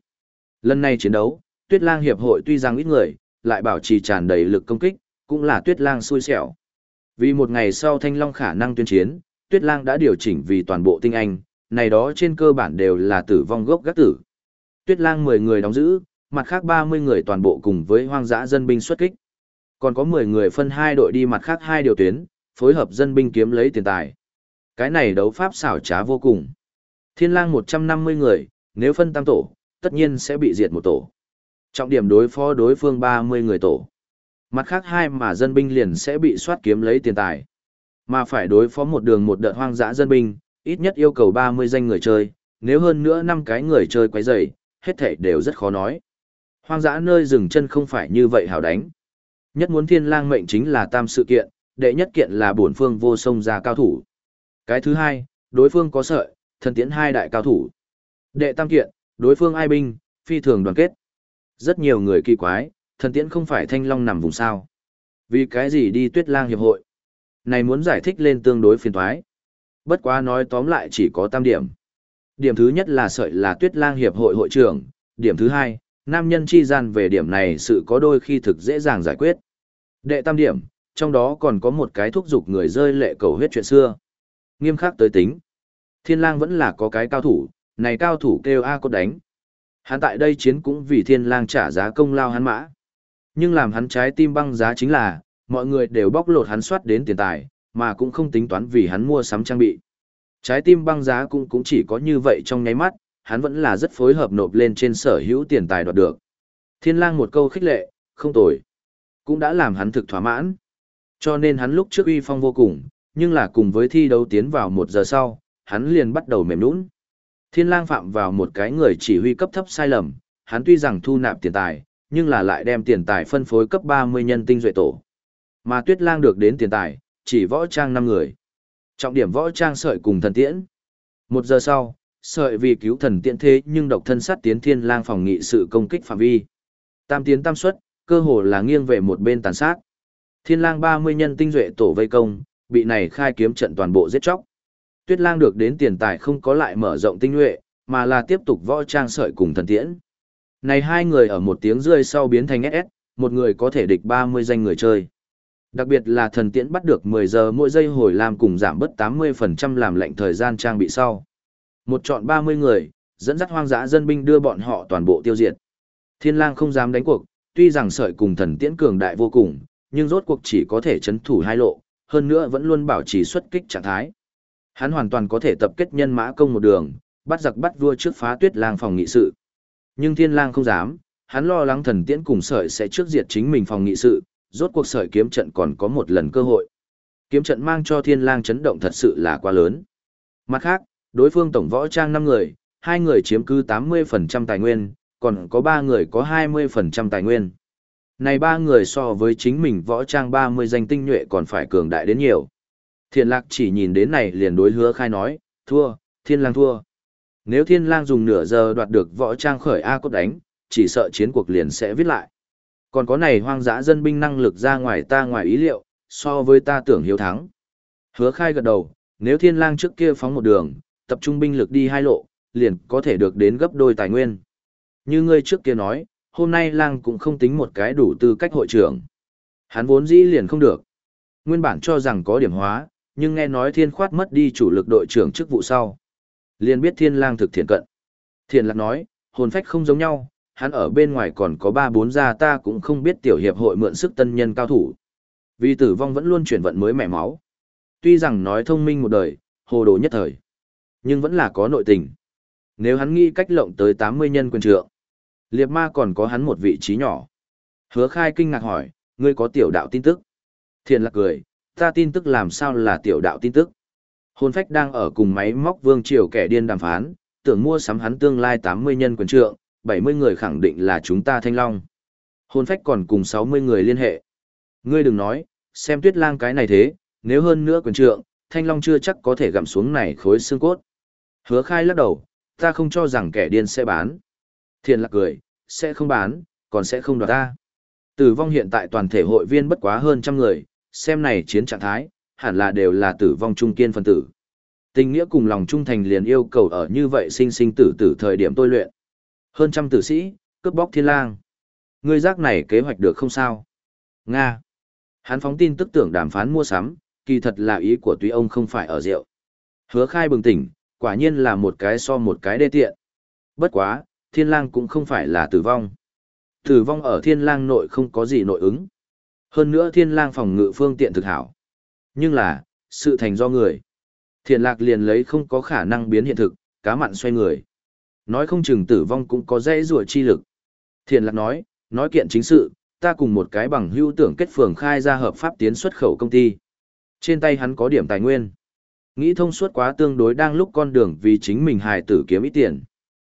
Lần này chiến đấu, tuyết lang hiệp hội tuy rằng ít người, lại bảo trì tràn đầy lực công kích, cũng là tuyết lang xui xẻo. Vì một ngày sau thanh long khả năng tuyên chiến, tuyết lang đã điều chỉnh vì toàn bộ tinh anh, này đó trên cơ bản đều là tử vong gốc gác tử. Tuyết lang 10 người đóng giữ, mặt khác 30 người toàn bộ cùng với hoang dã dân binh xuất kích. Còn có 10 người phân hai đội đi mặt khác hai điều tuyến, phối hợp dân binh kiếm lấy tiền tài. Cái này đấu pháp xảo trá vô cùng. Thiên lang 150 người, nếu phân tam tổ, tất nhiên sẽ bị diệt một tổ. Trọng điểm đối phó đối phương 30 người tổ. Mặt khác hai mà dân binh liền sẽ bị soát kiếm lấy tiền tài. Mà phải đối phó một đường một đợt hoang dã dân binh, ít nhất yêu cầu 30 danh người chơi, nếu hơn nữa năm cái người chơi quấy rầy, hết thảy đều rất khó nói. Hoang dã nơi dừng chân không phải như vậy hảo đánh. Nhất muốn thiên lang mệnh chính là tam sự kiện, đệ nhất kiện là bổn phương vô sông ra cao thủ. Cái thứ hai, đối phương có sợi, thần tiễn hai đại cao thủ. Đệ tam kiện, đối phương ai binh, phi thường đoàn kết. Rất nhiều người kỳ quái, thần tiễn không phải thanh long nằm vùng sao. Vì cái gì đi tuyết lang hiệp hội? Này muốn giải thích lên tương đối phiền thoái. Bất quá nói tóm lại chỉ có tam điểm. Điểm thứ nhất là sợi là tuyết lang hiệp hội hội trưởng, điểm thứ hai, nam nhân chi gian về điểm này sự có đôi khi thực dễ dàng giải quyết. Đệ tam điểm, trong đó còn có một cái thúc giục người rơi lệ cầu huyết chuyện xưa. Nghiêm khắc tới tính. Thiên lang vẫn là có cái cao thủ, này cao thủ kêu A cốt đánh. Hắn tại đây chiến cũng vì thiên lang trả giá công lao hắn mã. Nhưng làm hắn trái tim băng giá chính là, mọi người đều bóc lột hắn soát đến tiền tài, mà cũng không tính toán vì hắn mua sắm trang bị. Trái tim băng giá cũng cũng chỉ có như vậy trong nháy mắt, hắn vẫn là rất phối hợp nộp lên trên sở hữu tiền tài đoạt được. Thiên lang một câu khích lệ, không tồi. Cũng đã làm hắn thực thỏa mãn. Cho nên hắn lúc trước uy phong vô cùng, nhưng là cùng với thi đấu tiến vào một giờ sau, hắn liền bắt đầu mềm nũng. Thiên lang phạm vào một cái người chỉ huy cấp thấp sai lầm, hắn tuy rằng thu nạp tiền tài, nhưng là lại đem tiền tài phân phối cấp 30 nhân tinh duệ tổ. Mà tuyết lang được đến tiền tài, chỉ võ trang 5 người. Trọng điểm võ trang sợi cùng thần tiễn. Một giờ sau, sợi vì cứu thần tiễn thế nhưng độc thân sát tiến thiên lang phòng nghị sự công kích phạm vi. Tam tiến tam suất, cơ hồ là nghiêng về một bên tàn sát. Thiên lang 30 nhân tinh duệ tổ vây công, bị này khai kiếm trận toàn bộ giết chóc. Tuyết lang được đến tiền tài không có lại mở rộng tinh nhuệ, mà là tiếp tục võ trang sợi cùng thần tiễn. Này hai người ở một tiếng rơi sau biến thành SS, một người có thể địch 30 danh người chơi. Đặc biệt là thần tiễn bắt được 10 giờ mỗi giây hồi làm cùng giảm bớt 80% làm lệnh thời gian trang bị sau. Một chọn 30 người, dẫn dắt hoang dã dân binh đưa bọn họ toàn bộ tiêu diệt. Thiên lang không dám đánh cuộc, tuy rằng sợi cùng thần tiễn cường đại vô cùng, nhưng rốt cuộc chỉ có thể chấn thủ hai lộ, hơn nữa vẫn luôn bảo trì xuất kích trạng thái. Hắn hoàn toàn có thể tập kết nhân mã công một đường, bắt giặc bắt vua trước phá tuyết lang phòng nghị sự. Nhưng thiên lang không dám, hắn lo lắng thần tiễn cùng sợi sẽ trước diệt chính mình phòng nghị sự, rốt cuộc sợi kiếm trận còn có một lần cơ hội. Kiếm trận mang cho thiên lang chấn động thật sự là quá lớn. Mặt khác, đối phương tổng võ trang 5 người, hai người chiếm cứ 80% tài nguyên, còn có 3 người có 20% tài nguyên. Này ba người so với chính mình võ trang 30 danh tinh nhuệ còn phải cường đại đến nhiều. Thiên lạc chỉ nhìn đến này liền đối hứa khai nói, thua, thiên lang thua. Nếu thiên lang dùng nửa giờ đoạt được võ trang khởi A cốt đánh, chỉ sợ chiến cuộc liền sẽ viết lại. Còn có này hoang dã dân binh năng lực ra ngoài ta ngoài ý liệu, so với ta tưởng hiếu thắng. Hứa khai gật đầu, nếu thiên lang trước kia phóng một đường, tập trung binh lực đi hai lộ, liền có thể được đến gấp đôi tài nguyên. Như ngươi trước kia nói, hôm nay lang cũng không tính một cái đủ tư cách hội trưởng. Hắn vốn dĩ liền không được. Nguyên bản cho rằng có điểm hóa, nhưng nghe nói thiên khoát mất đi chủ lực đội trưởng chức vụ sau. Liền biết thiên lang thực thiện cận. Thiện lạc nói, hồn phách không giống nhau, hắn ở bên ngoài còn có ba bốn gia ta cũng không biết tiểu hiệp hội mượn sức tân nhân cao thủ. Vì tử vong vẫn luôn chuyển vận mới mẻ máu. Tuy rằng nói thông minh một đời, hồ đồ nhất thời, nhưng vẫn là có nội tình. Nếu hắn nghĩ cách lộng tới 80 nhân quyền trượng, liệt ma còn có hắn một vị trí nhỏ. Hứa khai kinh ngạc hỏi, ngươi có tiểu đạo tin tức. Thiện lạc cười, ta tin tức làm sao là tiểu đạo tin tức. Hồn phách đang ở cùng máy móc vương triều kẻ điên đàm phán, tưởng mua sắm hắn tương lai 80 nhân quyền trượng, 70 người khẳng định là chúng ta thanh long. Hồn phách còn cùng 60 người liên hệ. Ngươi đừng nói, xem tuyết lang cái này thế, nếu hơn nữa quyền trượng, thanh long chưa chắc có thể gặm xuống này khối xương cốt. Hứa khai lắc đầu, ta không cho rằng kẻ điên sẽ bán. Thiền lạc cười, sẽ không bán, còn sẽ không đoạt ta. Tử vong hiện tại toàn thể hội viên bất quá hơn trăm người, xem này chiến trạng thái, hẳn là đều là tử vong trung kiên phân tử. Tình nghĩa cùng lòng trung thành liền yêu cầu ở như vậy sinh sinh tử tử thời điểm tôi luyện. Hơn trăm tử sĩ, cướp bóc thiên lang. Ngươi giác này kế hoạch được không sao? Nga. Hắn phóng tin tức tưởng đàm phán mua sắm, kỳ thật là ý của tuy ông không phải ở rượu. Hứa khai bừng tỉnh, quả nhiên là một cái so một cái đê tiện. Bất quá, thiên lang cũng không phải là tử vong. Tử vong ở thiên lang nội không có gì nội ứng. Hơn nữa thiên lang phòng ngự phương tiện thực hảo. Nhưng là, sự thành do người. Thiện lạc liền lấy không có khả năng biến hiện thực, cá mặn xoay người. Nói không chừng tử vong cũng có dễ rùa chi lực. Thiện lạc nói, nói kiện chính sự, ta cùng một cái bằng hữu tưởng kết phường khai ra hợp pháp tiến xuất khẩu công ty. Trên tay hắn có điểm tài nguyên. Nghĩ thông suốt quá tương đối đang lúc con đường vì chính mình hài tử kiếm ít tiền.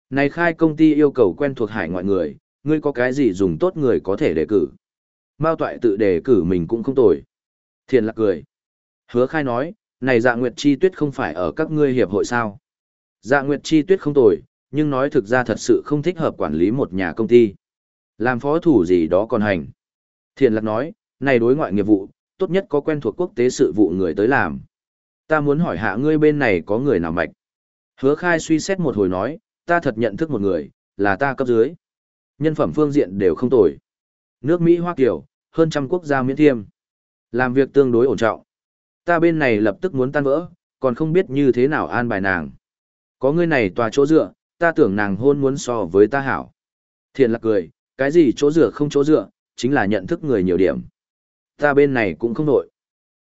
Này khai công ty yêu cầu quen thuộc hải ngoại người, ngươi có cái gì dùng tốt người có thể đề cử. Mao toại tự đề cử mình cũng không tồi. Thiền lạc cười. Hứa khai nói, này dạ nguyệt chi tuyết không phải ở các ngươi hiệp hội sao. Dạ nguyệt chi tuyết không tồi, nhưng nói thực ra thật sự không thích hợp quản lý một nhà công ty. Làm phó thủ gì đó còn hành. Thiền lạc nói, này đối ngoại nghiệp vụ, tốt nhất có quen thuộc quốc tế sự vụ người tới làm. Ta muốn hỏi hạ ngươi bên này có người nào mạch. Hứa khai suy xét một hồi nói, ta thật nhận thức một người, là ta cấp dưới. Nhân phẩm phương diện đều không tồi. Nước Mỹ Hoa Kiều, hơn trăm quốc gia miễn thiêm. Làm việc tương đối ổn trọng. Ta bên này lập tức muốn tan vỡ, còn không biết như thế nào an bài nàng. Có người này tòa chỗ dựa, ta tưởng nàng hôn muốn so với ta hảo. Thiện lạc cười, cái gì chỗ dựa không chỗ dựa, chính là nhận thức người nhiều điểm. Ta bên này cũng không nội,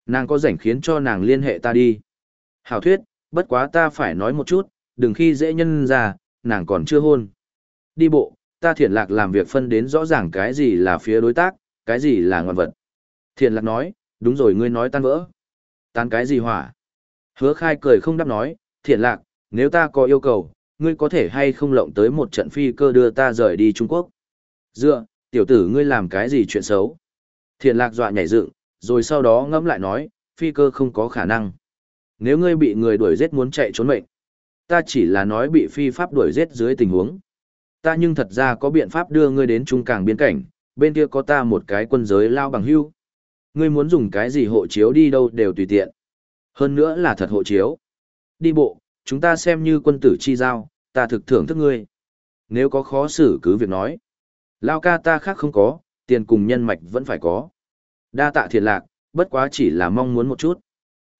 Nàng có rảnh khiến cho nàng liên hệ ta đi. Hảo thuyết, bất quá ta phải nói một chút, đừng khi dễ nhân ra, nàng còn chưa hôn. Đi bộ, ta thiện lạc làm việc phân đến rõ ràng cái gì là phía đối tác, cái gì là ngoan vật. Thiện lạc nói, đúng rồi ngươi nói tan vỡ. Tan cái gì hỏa? Hứa khai cười không đáp nói, thiện lạc, nếu ta có yêu cầu, ngươi có thể hay không lộng tới một trận phi cơ đưa ta rời đi Trung Quốc. Dựa, tiểu tử ngươi làm cái gì chuyện xấu? Thiện lạc dọa nhảy dựng, rồi sau đó ngẫm lại nói, phi cơ không có khả năng. Nếu ngươi bị người đuổi giết muốn chạy trốn mệnh, ta chỉ là nói bị phi pháp đuổi giết dưới tình huống. Ta nhưng thật ra có biện pháp đưa ngươi đến trung càng biên cảnh, bên kia có ta một cái quân giới lao bằng hưu. Ngươi muốn dùng cái gì hộ chiếu đi đâu đều tùy tiện. Hơn nữa là thật hộ chiếu. Đi bộ, chúng ta xem như quân tử chi giao, ta thực thưởng thức ngươi. Nếu có khó xử cứ việc nói. Lao ca ta khác không có, tiền cùng nhân mạch vẫn phải có. Đa tạ thiệt lạc, bất quá chỉ là mong muốn một chút.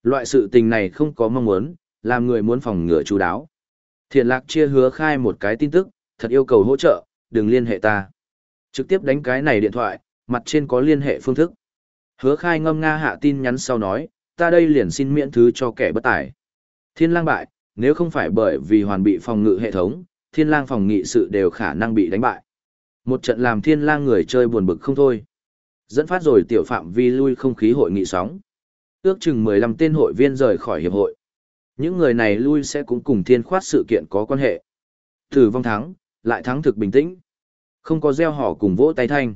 Loại sự tình này không có mong muốn, làm người muốn phòng ngừa chú đáo. Thiện lạc chia hứa khai một cái tin tức, thật yêu cầu hỗ trợ, đừng liên hệ ta. Trực tiếp đánh cái này điện thoại, mặt trên có liên hệ phương thức. Hứa khai ngâm nga hạ tin nhắn sau nói, ta đây liền xin miễn thứ cho kẻ bất tài. Thiên lang bại, nếu không phải bởi vì hoàn bị phòng ngự hệ thống, thiên lang phòng nghị sự đều khả năng bị đánh bại. Một trận làm thiên lang người chơi buồn bực không thôi. Dẫn phát rồi tiểu phạm vi lui không khí hội nghị sóng. Ước chừng 15 tên hội viên rời khỏi hiệp hội. Những người này lui sẽ cũng cùng thiên khoát sự kiện có quan hệ. thử vong thắng, lại thắng thực bình tĩnh. Không có gieo họ cùng vỗ tay thanh.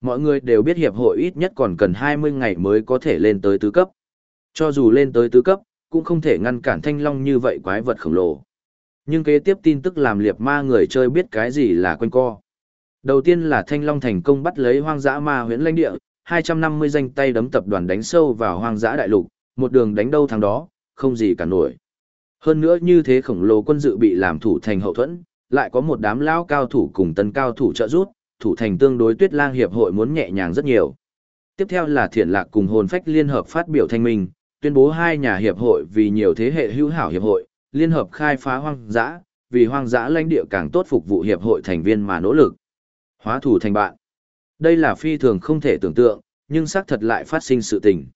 Mọi người đều biết hiệp hội ít nhất còn cần 20 ngày mới có thể lên tới tứ cấp. Cho dù lên tới tứ cấp, cũng không thể ngăn cản thanh long như vậy quái vật khổng lồ. Nhưng kế tiếp tin tức làm liệt ma người chơi biết cái gì là quanh co. Đầu tiên là Thanh Long thành công bắt lấy hoang dã ma huyễn lãnh địa, 250 danh tay đấm tập đoàn đánh sâu vào hoang dã đại lục, một đường đánh đâu thằng đó, không gì cả nổi. Hơn nữa như thế khổng lồ quân dự bị làm thủ thành hậu thuẫn, lại có một đám lão cao thủ cùng tân cao thủ trợ giúp, thủ thành tương đối tuyết lang hiệp hội muốn nhẹ nhàng rất nhiều. Tiếp theo là thiện lạc cùng hồn phách liên hợp phát biểu thanh minh, tuyên bố hai nhà hiệp hội vì nhiều thế hệ hữu hảo hiệp hội, liên hợp khai phá hoang dã, vì hoang dã lãnh địa càng tốt phục vụ hiệp hội thành viên mà nỗ lực. Hóa thủ thành bạn. Đây là phi thường không thể tưởng tượng, nhưng xác thật lại phát sinh sự tình.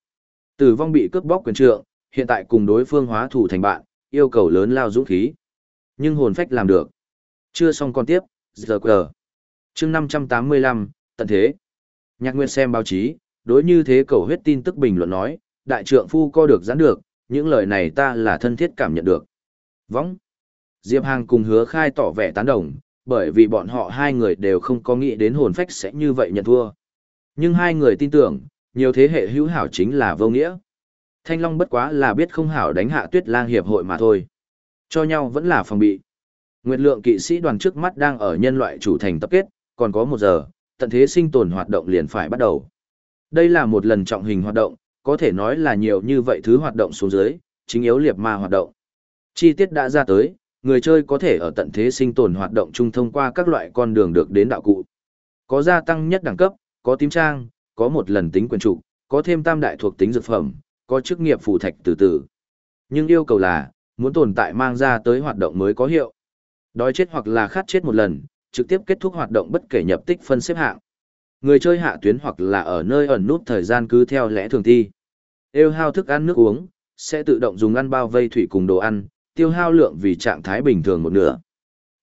Tử vong bị cướp bóc quyền trượng, hiện tại cùng đối phương hóa thủ thành bạn, yêu cầu lớn lao dũng khí. Nhưng hồn phách làm được. Chưa xong con tiếp, giờ quờ. chương 585, tận thế. Nhạc Nguyên xem báo chí, đối như thế cầu huyết tin tức bình luận nói, đại trượng phu co được giãn được, những lời này ta là thân thiết cảm nhận được. Võng. Diệp Hàng cùng hứa khai tỏ vẻ tán đồng, bởi vì bọn họ hai người đều không có nghĩ đến hồn phách sẽ như vậy nhận thua. Nhưng hai người tin tưởng, nhiều thế hệ hữu hảo chính là vô nghĩa. Thanh Long bất quá là biết không hảo đánh hạ tuyết lang hiệp hội mà thôi. Cho nhau vẫn là phòng bị. Nguyệt lượng kỵ sĩ đoàn trước mắt đang ở nhân loại chủ thành tập kết, còn có một giờ, tận thế sinh tồn hoạt động liền phải bắt đầu. Đây là một lần trọng hình hoạt động, có thể nói là nhiều như vậy thứ hoạt động xuống dưới, chính yếu liệt ma hoạt động. Chi tiết đã ra tới, người chơi có thể ở tận thế sinh tồn hoạt động chung thông qua các loại con đường được đến đạo cụ. Có gia tăng nhất đẳng cấp, có tím trang, có một lần tính quyền trụ, có thêm tam đại thuộc tính dược phẩm, có chức nghiệp phụ thạch từ từ. Nhưng yêu cầu là, muốn tồn tại mang ra tới hoạt động mới có hiệu. Đói chết hoặc là khát chết một lần, trực tiếp kết thúc hoạt động bất kể nhập tích phân xếp hạng. Người chơi hạ tuyến hoặc là ở nơi ẩn nút thời gian cứ theo lẽ thường thi. Yêu hao thức ăn nước uống, sẽ tự động dùng ăn bao vây thủy cùng đồ ăn, tiêu hao lượng vì trạng thái bình thường một nửa.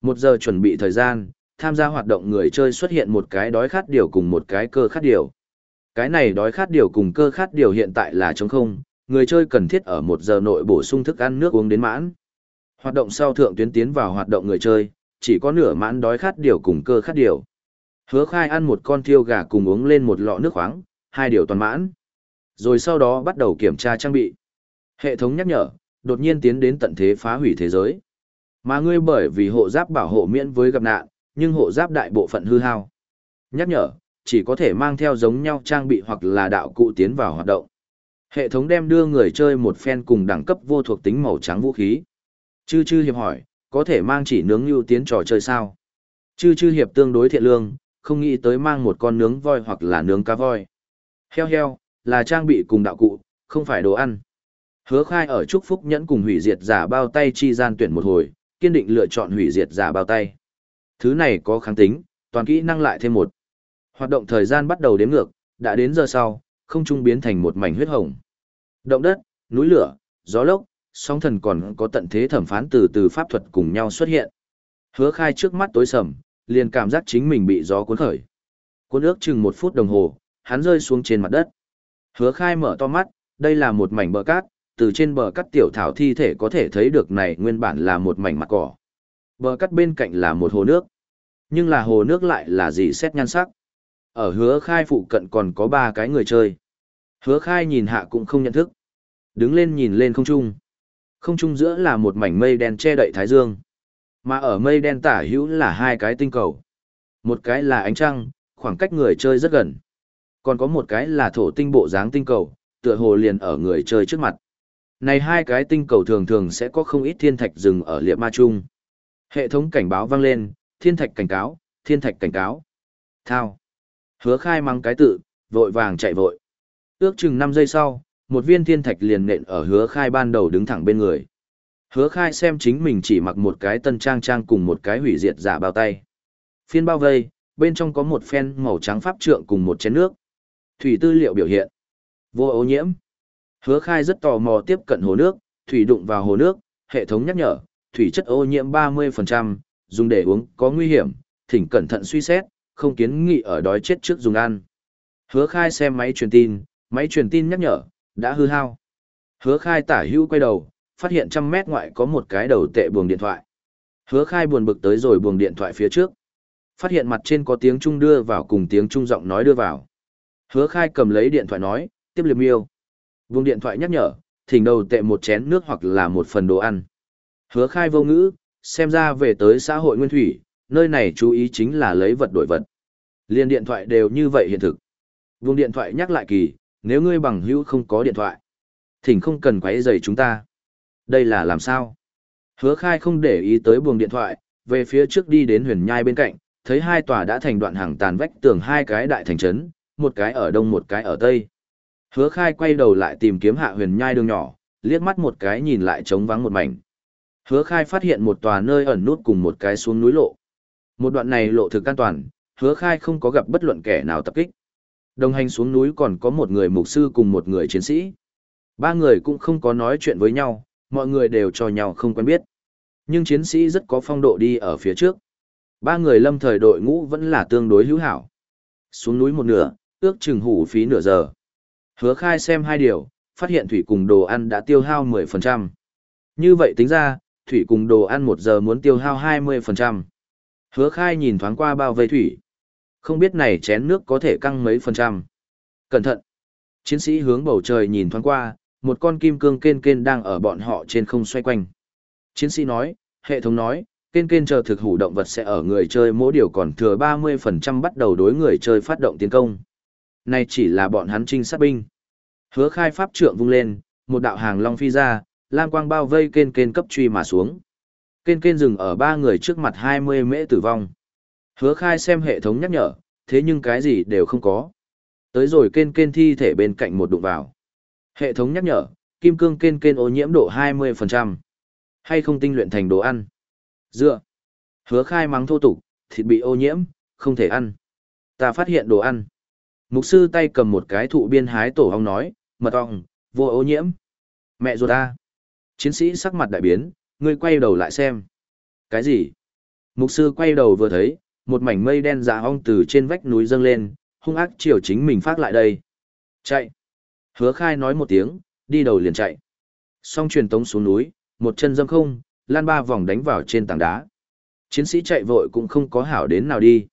Một giờ chuẩn bị thời gian, tham gia hoạt động người chơi xuất hiện một cái đói khát điều cùng một cái cơ khát điều. Cái này đói khát điều cùng cơ khát điều hiện tại là trống không, người chơi cần thiết ở một giờ nội bổ sung thức ăn nước uống đến mãn. Hoạt động sau thượng tuyến tiến vào hoạt động người chơi, chỉ có nửa mãn đói khát điều cùng cơ khát điều. Hứa khai ăn một con thiêu gà cùng uống lên một lọ nước khoáng, hai điều toàn mãn. Rồi sau đó bắt đầu kiểm tra trang bị. Hệ thống nhắc nhở, đột nhiên tiến đến tận thế phá hủy thế giới. Mà ngươi bởi vì hộ giáp bảo hộ miễn với gặp nạn, nhưng hộ giáp đại bộ phận hư hao. Nhắc nhở, chỉ có thể mang theo giống nhau trang bị hoặc là đạo cụ tiến vào hoạt động. Hệ thống đem đưa người chơi một phen cùng đẳng cấp vô thuộc tính màu trắng vũ khí. Chư chư hiệp hỏi, có thể mang chỉ nướng ưu tiến trò chơi sao? Chư chư hiệp tương đối thiện lương, không nghĩ tới mang một con nướng voi hoặc là nướng cá voi. Heo heo, là trang bị cùng đạo cụ, không phải đồ ăn. Hứa khai ở chúc phúc nhẫn cùng hủy diệt giả bao tay chi gian tuyển một hồi, kiên định lựa chọn hủy diệt giả bao tay. Thứ này có kháng tính, toàn kỹ năng lại thêm một. Hoạt động thời gian bắt đầu đếm ngược, đã đến giờ sau, không trung biến thành một mảnh huyết hồng. Động đất, núi lửa, gió lốc, song thần còn có tận thế thẩm phán từ từ pháp thuật cùng nhau xuất hiện. Hứa khai trước mắt tối sầm, liền cảm giác chính mình bị gió cuốn khởi. Cuốn ước chừng một phút đồng hồ, hắn rơi xuống trên mặt đất. Hứa khai mở to mắt, đây là một mảnh bờ cát, từ trên bờ cát tiểu thảo thi thể có thể thấy được này nguyên bản là một mảnh mặt cỏ. Bờ cát bên cạnh là một hồ nước. Nhưng là hồ nước lại là gì xét nhan sắc. Ở hứa khai phụ cận còn có ba cái người chơi. Hứa khai nhìn hạ cũng không nhận thức. Đứng lên nhìn lên không trung. Không trung giữa là một mảnh mây đen che đậy thái dương. Mà ở mây đen tả hữu là hai cái tinh cầu. Một cái là ánh trăng, khoảng cách người chơi rất gần. Còn có một cái là thổ tinh bộ dáng tinh cầu, tựa hồ liền ở người chơi trước mặt. Này hai cái tinh cầu thường thường sẽ có không ít thiên thạch dừng ở liệp ma chung. Hệ thống cảnh báo vang lên, thiên thạch cảnh cáo, thiên thạch cảnh cáo. Thao. Hứa khai mang cái tự, vội vàng chạy vội. Ước chừng 5 giây sau, một viên thiên thạch liền nện ở hứa khai ban đầu đứng thẳng bên người. Hứa khai xem chính mình chỉ mặc một cái tân trang trang cùng một cái hủy diệt giả bao tay. Phiên bao vây, bên trong có một phen màu trắng pháp trượng cùng một chén nước. Thủy tư liệu biểu hiện. Vô ô nhiễm. Hứa khai rất tò mò tiếp cận hồ nước, thủy đụng vào hồ nước, hệ thống nhắc nhở, thủy chất ô nhiễm 30%, dùng để uống có nguy hiểm, thỉnh cẩn thận suy xét, không kiến nghị ở đói chết trước dùng ăn. Hứa khai xem máy truyền tin, máy truyền tin nhắc nhở, đã hư hao. Hứa khai tả hữu quay đầu, phát hiện trăm mét ngoại có một cái đầu tệ buồng điện thoại. Hứa khai buồn bực tới rồi buồng điện thoại phía trước. Phát hiện mặt trên có tiếng Trung đưa vào cùng tiếng Trung giọng nói đưa vào. Hứa khai cầm lấy điện thoại nói, tiếp liệp miêu. Buồng điện thoại nhắc nhở, thỉnh đầu tệ một chén nước hoặc là một phần đồ ăn. Hứa khai vô ngữ, xem ra về tới xã hội nguyên thủy, nơi này chú ý chính là lấy vật đổi vật. Liên điện thoại đều như vậy hiện thực. buông điện thoại nhắc lại kỳ, nếu ngươi bằng hữu không có điện thoại, thỉnh không cần quấy rầy chúng ta. Đây là làm sao? Hứa khai không để ý tới buồng điện thoại, về phía trước đi đến huyền nhai bên cạnh, thấy hai tòa đã thành đoạn hàng tàn vách tường hai cái đại thành trấn, một cái ở đông một cái ở tây. Hứa khai quay đầu lại tìm kiếm hạ huyền nhai đường nhỏ, liếc mắt một cái nhìn lại trống vắng một mảnh. Hứa khai phát hiện một tòa nơi ẩn nút cùng một cái xuống núi lộ. Một đoạn này lộ thực an toàn, hứa khai không có gặp bất luận kẻ nào tập kích. Đồng hành xuống núi còn có một người mục sư cùng một người chiến sĩ. Ba người cũng không có nói chuyện với nhau, mọi người đều cho nhau không quen biết. Nhưng chiến sĩ rất có phong độ đi ở phía trước. Ba người lâm thời đội ngũ vẫn là tương đối hữu hảo. Xuống núi một nửa, ước chừng hủ phí nửa giờ. Hứa khai xem hai điều, phát hiện thủy cùng đồ ăn đã tiêu hao 10%. Như vậy tính ra, thủy cùng đồ ăn một giờ muốn tiêu hao 20%. Hứa khai nhìn thoáng qua bao vây thủy. Không biết này chén nước có thể căng mấy phần trăm. Cẩn thận. Chiến sĩ hướng bầu trời nhìn thoáng qua, một con kim cương kên kên đang ở bọn họ trên không xoay quanh. Chiến sĩ nói, hệ thống nói, kên kên chờ thực hủ động vật sẽ ở người chơi mỗi điều còn thừa 30% bắt đầu đối người chơi phát động tiến công. Này chỉ là bọn hắn trinh sát binh. Hứa khai pháp trượng vung lên, một đạo hàng long phi ra, lam quang bao vây kên kên cấp truy mà xuống. Kên kên dừng ở ba người trước mặt 20 mễ tử vong. Hứa khai xem hệ thống nhắc nhở, thế nhưng cái gì đều không có. Tới rồi kên kên thi thể bên cạnh một đụng vào. Hệ thống nhắc nhở, kim cương kên kên ô nhiễm độ 20%. Hay không tinh luyện thành đồ ăn. Dựa. Hứa khai mắng thô tục, thịt bị ô nhiễm, không thể ăn. Ta phát hiện đồ ăn. Mục sư tay cầm một cái thụ biên hái tổ hong nói, mật ong, vô ô nhiễm. Mẹ ruột ta. Chiến sĩ sắc mặt đại biến, ngươi quay đầu lại xem. Cái gì? Mục sư quay đầu vừa thấy, một mảnh mây đen dạ ong từ trên vách núi dâng lên, hung ác chiều chính mình phát lại đây. Chạy. Hứa khai nói một tiếng, đi đầu liền chạy. Xong truyền tống xuống núi, một chân dâm không, lan ba vòng đánh vào trên tảng đá. Chiến sĩ chạy vội cũng không có hảo đến nào đi.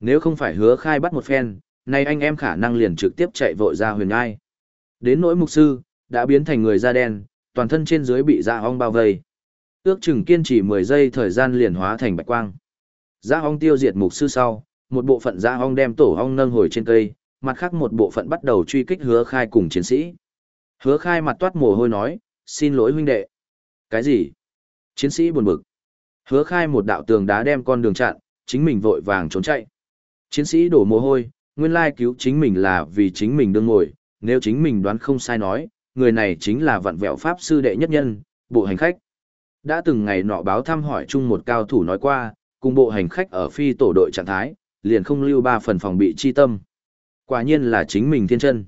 Nếu không phải hứa khai bắt một phen, nay anh em khả năng liền trực tiếp chạy vội ra huyền ngai. Đến nỗi mục sư, đã biến thành người da đen, toàn thân trên dưới bị dạ ong bao vây. Ước chừng kiên trì 10 giây thời gian liền hóa thành bạch quang. Dạ ong tiêu diệt mục sư sau, một bộ phận dạ ong đem tổ ong nâng hồi trên cây, mặt khác một bộ phận bắt đầu truy kích hứa khai cùng chiến sĩ. Hứa khai mặt toát mồ hôi nói, xin lỗi huynh đệ. Cái gì? Chiến sĩ buồn bực. Hứa khai một đạo tường đá đem con đường chặn, chính mình vội vàng trốn chạy. Chiến sĩ đổ mồ hôi, nguyên lai cứu chính mình là vì chính mình đương ngồi, nếu chính mình đoán không sai nói, người này chính là vạn vẹo pháp sư đệ nhất nhân, bộ hành khách. Đã từng ngày nọ báo thăm hỏi chung một cao thủ nói qua, cùng bộ hành khách ở phi tổ đội trạng thái, liền không lưu ba phần phòng bị chi tâm. Quả nhiên là chính mình thiên chân.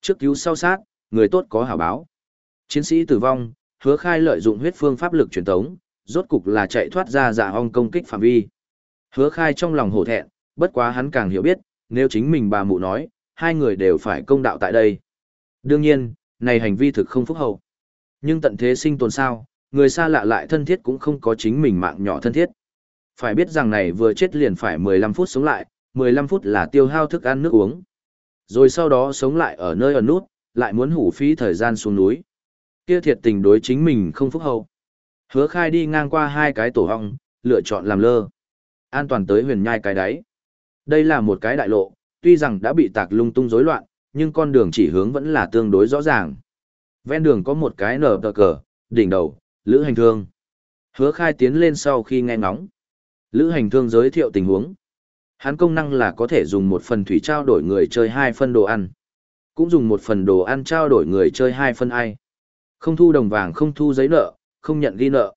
Trước cứu sau sát, người tốt có hảo báo. Chiến sĩ tử vong, hứa khai lợi dụng huyết phương pháp lực truyền tống, rốt cục là chạy thoát ra dạ ong công kích phạm vi. Hứa khai trong lòng hổ thẹn, bất quá hắn càng hiểu biết, nếu chính mình bà mụ nói, hai người đều phải công đạo tại đây. Đương nhiên, này hành vi thực không phúc hậu. Nhưng tận thế sinh tồn sao, người xa lạ lại thân thiết cũng không có chính mình mạng nhỏ thân thiết. Phải biết rằng này vừa chết liền phải 15 phút sống lại, 15 phút là tiêu hao thức ăn nước uống. Rồi sau đó sống lại ở nơi ở nút, lại muốn hủ phí thời gian xuống núi. Kia thiệt tình đối chính mình không phúc hậu. Hứa khai đi ngang qua hai cái tổ hong, lựa chọn làm lơ. An toàn tới huyền nhai cái đáy. Đây là một cái đại lộ, tuy rằng đã bị tạc lung tung rối loạn, nhưng con đường chỉ hướng vẫn là tương đối rõ ràng. Ven đường có một cái nở tờ cờ, đỉnh đầu, lữ hành thương. Hứa khai tiến lên sau khi nghe ngóng. Lữ hành thương giới thiệu tình huống. Hắn công năng là có thể dùng một phần thủy trao đổi người chơi hai phân đồ ăn. Cũng dùng một phần đồ ăn trao đổi người chơi hai phân ai. Không thu đồng vàng không thu giấy nợ, không nhận ghi nợ.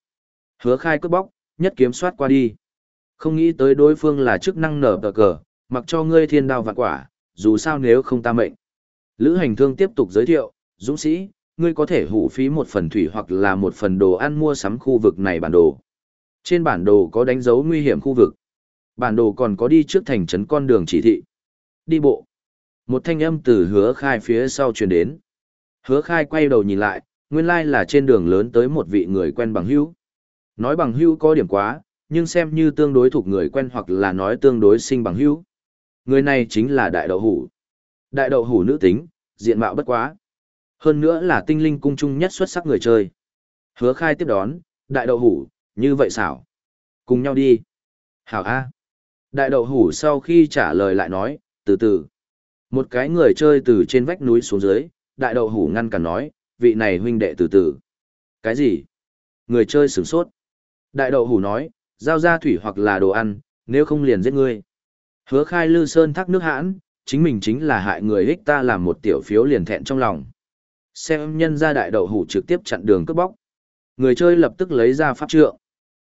Hứa khai cướp bóc, nhất kiếm soát qua đi. Không nghĩ tới đối phương là chức năng nở tờ cờ, mặc cho ngươi thiên đao vạn quả, dù sao nếu không ta mệnh. Lữ hành thương tiếp tục giới thiệu, dũng sĩ, ngươi có thể hủ phí một phần thủy hoặc là một phần đồ ăn mua sắm khu vực này bản đồ. Trên bản đồ có đánh dấu nguy hiểm khu vực. Bản đồ còn có đi trước thành trấn con đường chỉ thị. Đi bộ. Một thanh âm từ hứa khai phía sau truyền đến. Hứa khai quay đầu nhìn lại, nguyên lai là trên đường lớn tới một vị người quen bằng hữu. Nói bằng hữu có điểm quá, nhưng xem như tương đối thuộc người quen hoặc là nói tương đối sinh bằng hữu. Người này chính là đại đậu hủ. Đại đậu hủ nữ tính, diện mạo bất quá. Hơn nữa là tinh linh cung trung nhất xuất sắc người chơi. Hứa khai tiếp đón, đại đậu hủ, như vậy xảo. Cùng nhau đi. Hảo A. Đại đậu hủ sau khi trả lời lại nói, từ từ. Một cái người chơi từ trên vách núi xuống dưới, đại đậu hủ ngăn cản nói, vị này huynh đệ từ từ. Cái gì? Người chơi sửng sốt. Đại đậu hủ nói, giao ra thủy hoặc là đồ ăn, nếu không liền giết ngươi. Hứa khai lư sơn thác nước hãn, chính mình chính là hại người ích ta làm một tiểu phiếu liền thẹn trong lòng. Xem nhân ra đại đậu hủ trực tiếp chặn đường cướp bóc. Người chơi lập tức lấy ra pháp trượng.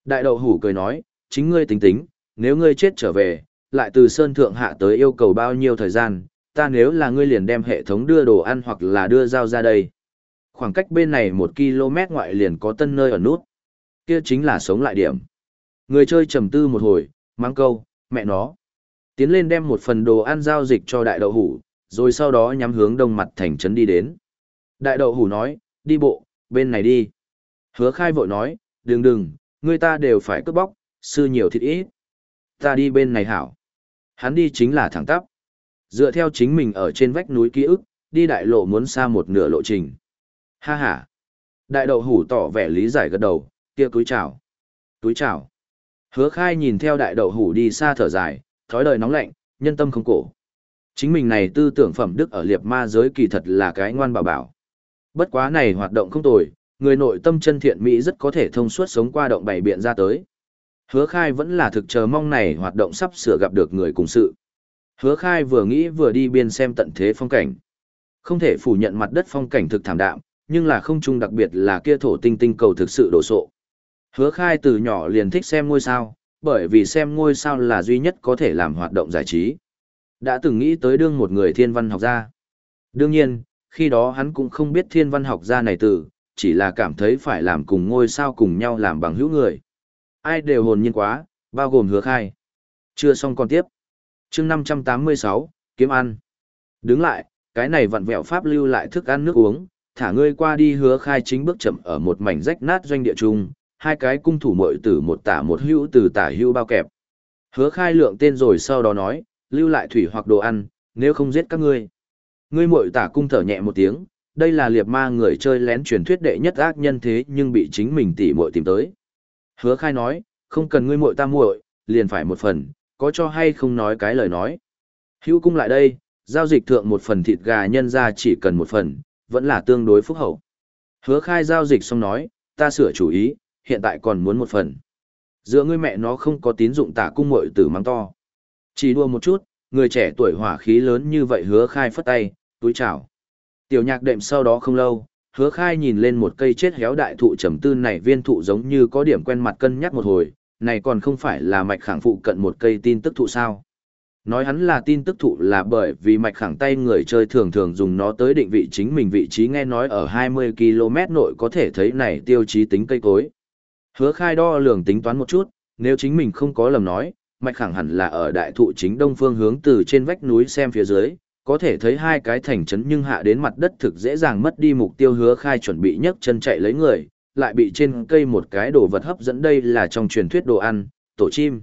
Đại đậu hủ cười nói, chính ngươi tính tính, nếu ngươi chết trở về, lại từ sơn thượng hạ tới yêu cầu bao nhiêu thời gian, ta nếu là ngươi liền đem hệ thống đưa đồ ăn hoặc là đưa dao ra đây. Khoảng cách bên này một km ngoại liền có tân nơi ở nút. Kia chính là sống lại điểm. Người chơi trầm tư một hồi, mang câu, mẹ nó. Tiến lên đem một phần đồ ăn giao dịch cho đại đậu hủ, rồi sau đó nhắm hướng đông mặt thành trấn đi đến. Đại đậu hủ nói, đi bộ, bên này đi. Hứa khai vội nói, đừng đừng, người ta đều phải cướp bóc, sư nhiều thịt ít. Ta đi bên này hảo. Hắn đi chính là thẳng tắp. Dựa theo chính mình ở trên vách núi ký ức, đi đại lộ muốn xa một nửa lộ trình. Ha ha. Đại đậu hủ tỏ vẻ lý giải gật đầu, kia túi chào. Túi chào. Hứa khai nhìn theo đại đậu hủ đi xa thở dài, thói đời nóng lạnh, nhân tâm không cổ. Chính mình này tư tưởng phẩm đức ở liệt ma giới kỳ thật là cái ngoan bảo bảo. Bất quá này hoạt động không tồi, người nội tâm chân thiện Mỹ rất có thể thông suốt sống qua động bảy biện ra tới. Hứa khai vẫn là thực chờ mong này hoạt động sắp sửa gặp được người cùng sự. Hứa khai vừa nghĩ vừa đi biên xem tận thế phong cảnh. Không thể phủ nhận mặt đất phong cảnh thực thảm đạm, nhưng là không chung đặc biệt là kia thổ tinh tinh cầu thực sự đổ sộ. Hứa khai từ nhỏ liền thích xem ngôi sao, bởi vì xem ngôi sao là duy nhất có thể làm hoạt động giải trí. Đã từng nghĩ tới đương một người thiên văn học gia. Đương nhiên, khi đó hắn cũng không biết thiên văn học gia này từ, chỉ là cảm thấy phải làm cùng ngôi sao cùng nhau làm bằng hữu người. Ai đều hồn nhiên quá, bao gồm hứa khai. Chưa xong còn tiếp. chương 586, kiếm ăn. Đứng lại, cái này vặn vẹo pháp lưu lại thức ăn nước uống, thả ngươi qua đi hứa khai chính bước chậm ở một mảnh rách nát doanh địa trung, hai cái cung thủ mội tử một tả một hữu từ tả hữu bao kẹp. Hứa khai lượng tên rồi sau đó nói, lưu lại thủy hoặc đồ ăn, nếu không giết các ngươi. Ngươi mội tả cung thở nhẹ một tiếng, đây là liệt ma người chơi lén truyền thuyết đệ nhất ác nhân thế nhưng bị chính mình tỉ muội tìm tới. Hứa khai nói, không cần ngươi muội ta muội, liền phải một phần, có cho hay không nói cái lời nói. Hữu cung lại đây, giao dịch thượng một phần thịt gà nhân ra chỉ cần một phần, vẫn là tương đối phúc hậu. Hứa khai giao dịch xong nói, ta sửa chủ ý, hiện tại còn muốn một phần. Giữa ngươi mẹ nó không có tín dụng tả cung muội tử mang to. Chỉ đua một chút, người trẻ tuổi hỏa khí lớn như vậy hứa khai phất tay, túi chào. Tiểu nhạc đệm sau đó không lâu, hứa khai nhìn lên một cây chết héo đại thụ trầm tư này viên thụ giống như có điểm quen mặt cân nhắc một hồi, này còn không phải là mạch khẳng phụ cận một cây tin tức thụ sao. Nói hắn là tin tức thụ là bởi vì mạch khẳng tay người chơi thường thường dùng nó tới định vị chính mình vị trí nghe nói ở 20 km nội có thể thấy này tiêu chí tính cây cối. Hứa khai đo lường tính toán một chút, nếu chính mình không có lầm nói, mạch khẳng hẳn là ở đại thụ chính đông phương hướng từ trên vách núi xem phía dưới, có thể thấy hai cái thành trấn nhưng hạ đến mặt đất thực dễ dàng mất đi mục tiêu hứa khai chuẩn bị nhấc chân chạy lấy người, lại bị trên cây một cái đồ vật hấp dẫn đây là trong truyền thuyết đồ ăn, tổ chim.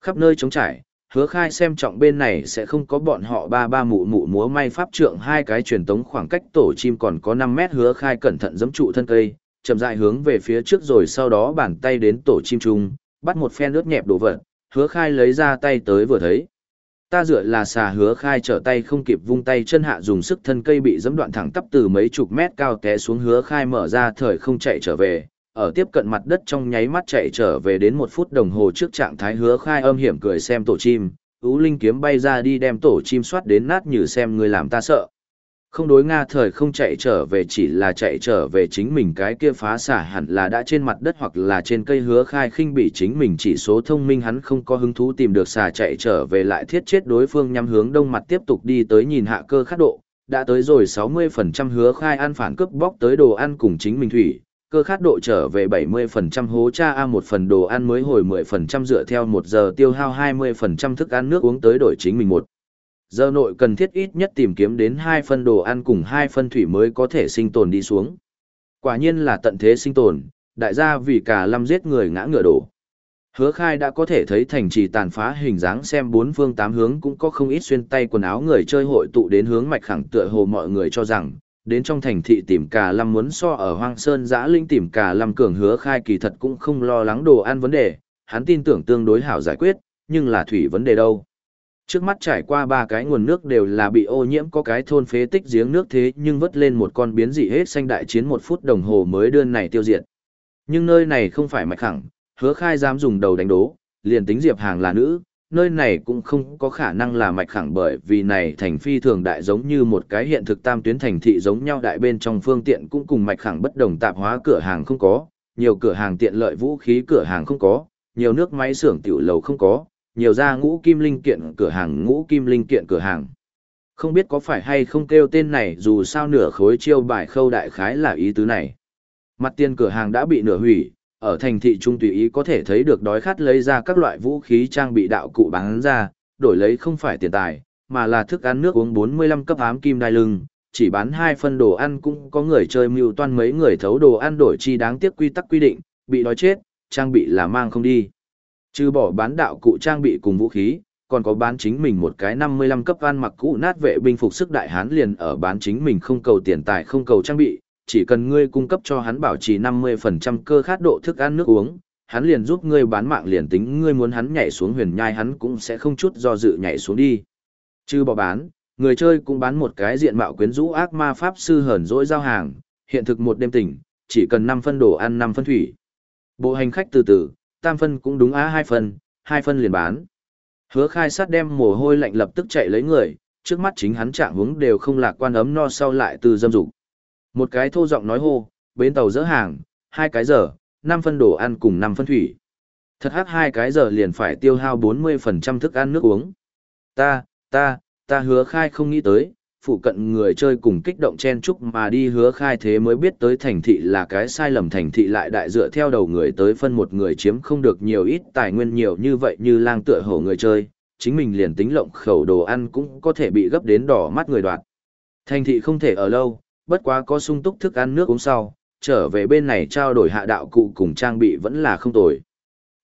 Khắp nơi trống trải, hứa khai xem trọng bên này sẽ không có bọn họ ba ba mụ mụ múa may pháp trượng hai cái truyền tống khoảng cách tổ chim còn có 5 mét hứa khai cẩn thận giẫm trụ thân cây, chậm rãi hướng về phía trước rồi sau đó bàn tay đến tổ chim chung, bắt một phen ướt nhẹp đồ vật, hứa khai lấy ra tay tới vừa thấy. Ta dựa là xà hứa khai trở tay không kịp vung tay chân hạ dùng sức thân cây bị giẫm đoạn thẳng tắp từ mấy chục mét cao té xuống hứa khai mở ra thời không chạy trở về, ở tiếp cận mặt đất trong nháy mắt chạy trở về đến một phút đồng hồ trước trạng thái hứa khai âm hiểm cười xem tổ chim, ú linh kiếm bay ra đi đem tổ chim soát đến nát như xem người làm ta sợ. Không đối Nga thời không chạy trở về chỉ là chạy trở về chính mình cái kia phá xả hẳn là đã trên mặt đất hoặc là trên cây hứa khai khinh bị chính mình chỉ số thông minh hắn không có hứng thú tìm được xả chạy trở về lại thiết chết đối phương nhắm hướng đông mặt tiếp tục đi tới nhìn hạ cơ khắc độ, đã tới rồi 60% hứa khai ăn phản cướp bóc tới đồ ăn cùng chính mình thủy, cơ khát độ trở về 70% hố cha A một phần đồ ăn mới hồi 10% dựa theo một giờ tiêu hao 20% thức ăn nước uống tới đổi chính mình một. Giờ nội cần thiết ít nhất tìm kiếm đến hai phân đồ ăn cùng hai phân thủy mới có thể sinh tồn đi xuống. Quả nhiên là tận thế sinh tồn, đại gia vì cả lâm giết người ngã ngựa đổ. Hứa khai đã có thể thấy thành trì tàn phá hình dáng xem bốn phương tám hướng cũng có không ít xuyên tay quần áo người chơi hội tụ đến hướng mạch khẳng tựa hồ mọi người cho rằng, đến trong thành thị tìm cả lâm muốn so ở hoang sơn giã linh tìm cả lâm cường hứa khai kỳ thật cũng không lo lắng đồ ăn vấn đề, hắn tin tưởng tương đối hảo giải quyết, nhưng là thủy vấn đề đâu. Trước mắt trải qua ba cái nguồn nước đều là bị ô nhiễm có cái thôn phế tích giếng nước thế nhưng vất lên một con biến dị hết xanh đại chiến một phút đồng hồ mới đơn này tiêu diệt. Nhưng nơi này không phải mạch khẳng, hứa khai dám dùng đầu đánh đố, liền tính diệp hàng là nữ, nơi này cũng không có khả năng là mạch khẳng bởi vì này thành phi thường đại giống như một cái hiện thực tam tuyến thành thị giống nhau đại bên trong phương tiện cũng cùng mạch khẳng bất đồng tạp hóa cửa hàng không có, nhiều cửa hàng tiện lợi vũ khí cửa hàng không có, nhiều nước máy xưởng tiểu lầu không có, nhiều ra ngũ kim linh kiện cửa hàng ngũ kim linh kiện cửa hàng. Không biết có phải hay không kêu tên này dù sao nửa khối chiêu bài khâu đại khái là ý tứ này. Mặt tiền cửa hàng đã bị nửa hủy, ở thành thị trung tùy ý có thể thấy được đói khát lấy ra các loại vũ khí trang bị đạo cụ bán ra, đổi lấy không phải tiền tài, mà là thức ăn nước uống 45 cấp ám kim đai lưng, chỉ bán hai phân đồ ăn cũng có người chơi mưu toan mấy người thấu đồ ăn đổi chi đáng tiếc quy tắc quy định, bị đói chết, trang bị là mang không đi. Trừ bỏ bán đạo cụ trang bị cùng vũ khí, còn có bán chính mình một cái 55 cấp van mặc cũ nát vệ binh phục sức đại hán liền ở bán chính mình không cầu tiền tài không cầu trang bị, chỉ cần ngươi cung cấp cho hắn bảo trì 50% cơ khát độ thức ăn nước uống, hắn liền giúp ngươi bán mạng liền tính ngươi muốn hắn nhảy xuống huyền nhai hắn cũng sẽ không chút do dự nhảy xuống đi. Chứ bỏ bán, người chơi cũng bán một cái diện mạo quyến rũ ác ma pháp sư hờn dỗi giao hàng, hiện thực một đêm tỉnh, chỉ cần 5 phân đồ ăn 5 phân thủy. Bộ hành khách từ từ, tam phân cũng đúng á hai phân, hai phân liền bán. Hứa khai sát đem mồ hôi lạnh lập tức chạy lấy người, trước mắt chính hắn trạng hướng đều không lạc quan ấm no sau lại từ dâm dục một cái thô giọng nói hô, bến tàu dỡ hàng, hai cái giờ, năm phân đồ ăn cùng năm phân thủy. Thật hát hai cái giờ liền phải tiêu hao 40% thức ăn nước uống. Ta, ta, ta hứa khai không nghĩ tới, phụ cận người chơi cùng kích động chen chúc mà đi hứa khai thế mới biết tới thành thị là cái sai lầm thành thị lại đại dựa theo đầu người tới phân một người chiếm không được nhiều ít tài nguyên nhiều như vậy như lang tựa hổ người chơi, chính mình liền tính lộng khẩu đồ ăn cũng có thể bị gấp đến đỏ mắt người đoạt. Thành thị không thể ở lâu, bất quá có sung túc thức ăn nước uống sau, trở về bên này trao đổi hạ đạo cụ cùng trang bị vẫn là không tồi.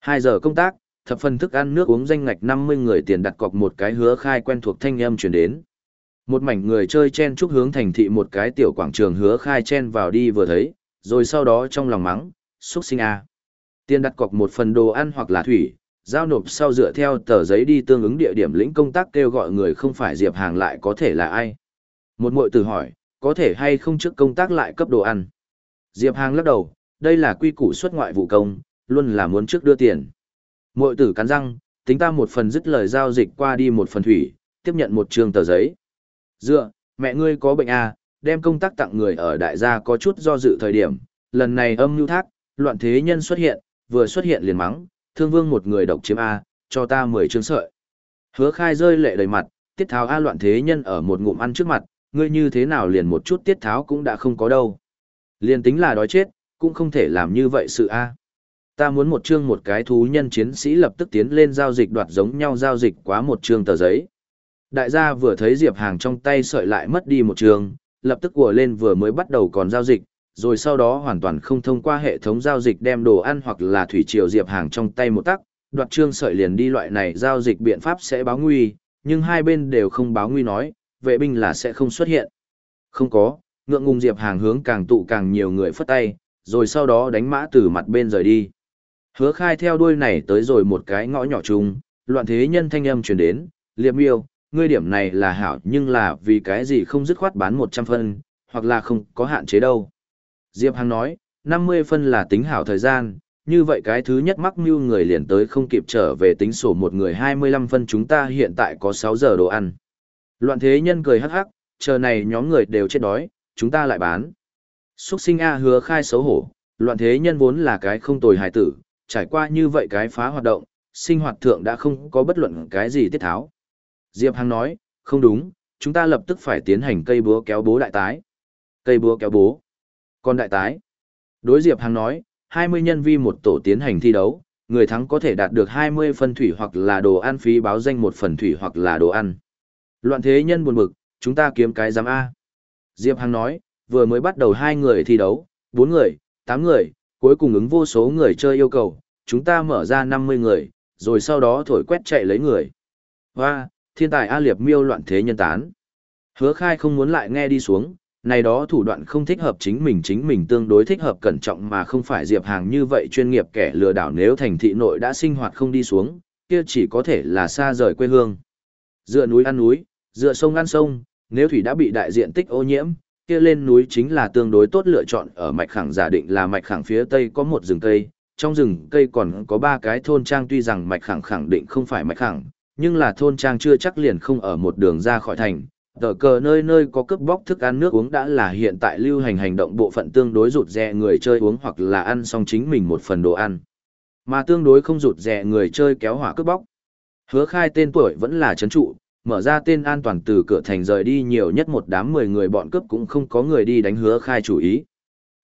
2 giờ công tác, thập phần thức ăn nước uống danh ngạch 50 người tiền đặt cọc một cái hứa khai quen thuộc thanh âm chuyển đến. Một mảnh người chơi chen chúc hướng thành thị một cái tiểu quảng trường hứa khai chen vào đi vừa thấy, rồi sau đó trong lòng mắng, xuất sinh A. Tiền đặt cọc một phần đồ ăn hoặc là thủy, giao nộp sau dựa theo tờ giấy đi tương ứng địa điểm lĩnh công tác kêu gọi người không phải diệp hàng lại có thể là ai. Một mội từ hỏi, có thể hay không trước công tác lại cấp đồ ăn. Diệp Hàng lắc đầu, đây là quy củ xuất ngoại vụ công, luôn là muốn trước đưa tiền. Mội tử cắn răng, tính ta một phần dứt lời giao dịch qua đi một phần thủy, tiếp nhận một trường tờ giấy. Dựa, mẹ ngươi có bệnh à, đem công tác tặng người ở đại gia có chút do dự thời điểm, lần này âm nhu thác, loạn thế nhân xuất hiện, vừa xuất hiện liền mắng, thương vương một người độc chiếm A, cho ta 10 chương sợi. Hứa khai rơi lệ đầy mặt, tiết tháo A loạn thế nhân ở một ngụm ăn trước mặt, ngươi như thế nào liền một chút tiết tháo cũng đã không có đâu. Liền tính là đói chết, cũng không thể làm như vậy sự A. Ta muốn một chương một cái thú nhân chiến sĩ lập tức tiến lên giao dịch đoạt giống nhau giao dịch quá một chương tờ giấy. Đại gia vừa thấy Diệp Hàng trong tay sợi lại mất đi một trường, lập tức ùa lên vừa mới bắt đầu còn giao dịch, rồi sau đó hoàn toàn không thông qua hệ thống giao dịch đem đồ ăn hoặc là thủy triều Diệp Hàng trong tay một tắc, đoạt trương sợi liền đi loại này giao dịch biện pháp sẽ báo nguy, nhưng hai bên đều không báo nguy nói, vệ binh là sẽ không xuất hiện. Không có, ngượng ngùng Diệp Hàng hướng càng tụ càng nhiều người phất tay, rồi sau đó đánh mã từ mặt bên rời đi. Hứa khai theo đuôi này tới rồi một cái ngõ nhỏ chung, loạn thế nhân thanh âm truyền đến, liệp miêu, ngươi điểm này là hảo nhưng là vì cái gì không dứt khoát bán 100 phân, hoặc là không có hạn chế đâu. Diệp Hằng nói, 50 phân là tính hảo thời gian, như vậy cái thứ nhất mắc mưu người liền tới không kịp trở về tính sổ một người 25 phân chúng ta hiện tại có 6 giờ đồ ăn. Loạn thế nhân cười hắc hắc, chờ này nhóm người đều chết đói, chúng ta lại bán. Xuất sinh A hứa khai xấu hổ, loạn thế nhân vốn là cái không tồi hài tử, trải qua như vậy cái phá hoạt động, sinh hoạt thượng đã không có bất luận cái gì tiết tháo. Diệp Hằng nói, không đúng, chúng ta lập tức phải tiến hành cây búa kéo bố đại tái. Cây búa kéo bố. Còn đại tái. Đối Diệp Hằng nói, 20 nhân vi một tổ tiến hành thi đấu, người thắng có thể đạt được 20 phân thủy hoặc là đồ ăn phí báo danh một phần thủy hoặc là đồ ăn. Loạn thế nhân buồn bực, chúng ta kiếm cái giám A. Diệp Hằng nói, vừa mới bắt đầu hai người thi đấu, bốn người, tám người, cuối cùng ứng vô số người chơi yêu cầu, chúng ta mở ra 50 người, rồi sau đó thổi quét chạy lấy người. Hoa, thiên tài A Liệp miêu loạn thế nhân tán. Hứa khai không muốn lại nghe đi xuống, này đó thủ đoạn không thích hợp chính mình chính mình tương đối thích hợp cẩn trọng mà không phải diệp hàng như vậy chuyên nghiệp kẻ lừa đảo nếu thành thị nội đã sinh hoạt không đi xuống, kia chỉ có thể là xa rời quê hương. Dựa núi ăn núi, dựa sông ăn sông, nếu thủy đã bị đại diện tích ô nhiễm, kia lên núi chính là tương đối tốt lựa chọn ở mạch khẳng giả định là mạch khẳng phía tây có một rừng cây, trong rừng cây còn có ba cái thôn trang tuy rằng mạch khẳng khẳng định không phải mạch khẳng, nhưng là thôn trang chưa chắc liền không ở một đường ra khỏi thành. Tờ cờ nơi nơi có cướp bóc thức ăn nước uống đã là hiện tại lưu hành hành động bộ phận tương đối rụt rè người chơi uống hoặc là ăn xong chính mình một phần đồ ăn. Mà tương đối không rụt rè người chơi kéo hỏa cướp bóc. Hứa khai tên tuổi vẫn là chấn trụ, mở ra tên an toàn từ cửa thành rời đi nhiều nhất một đám 10 người bọn cướp cũng không có người đi đánh hứa khai chủ ý.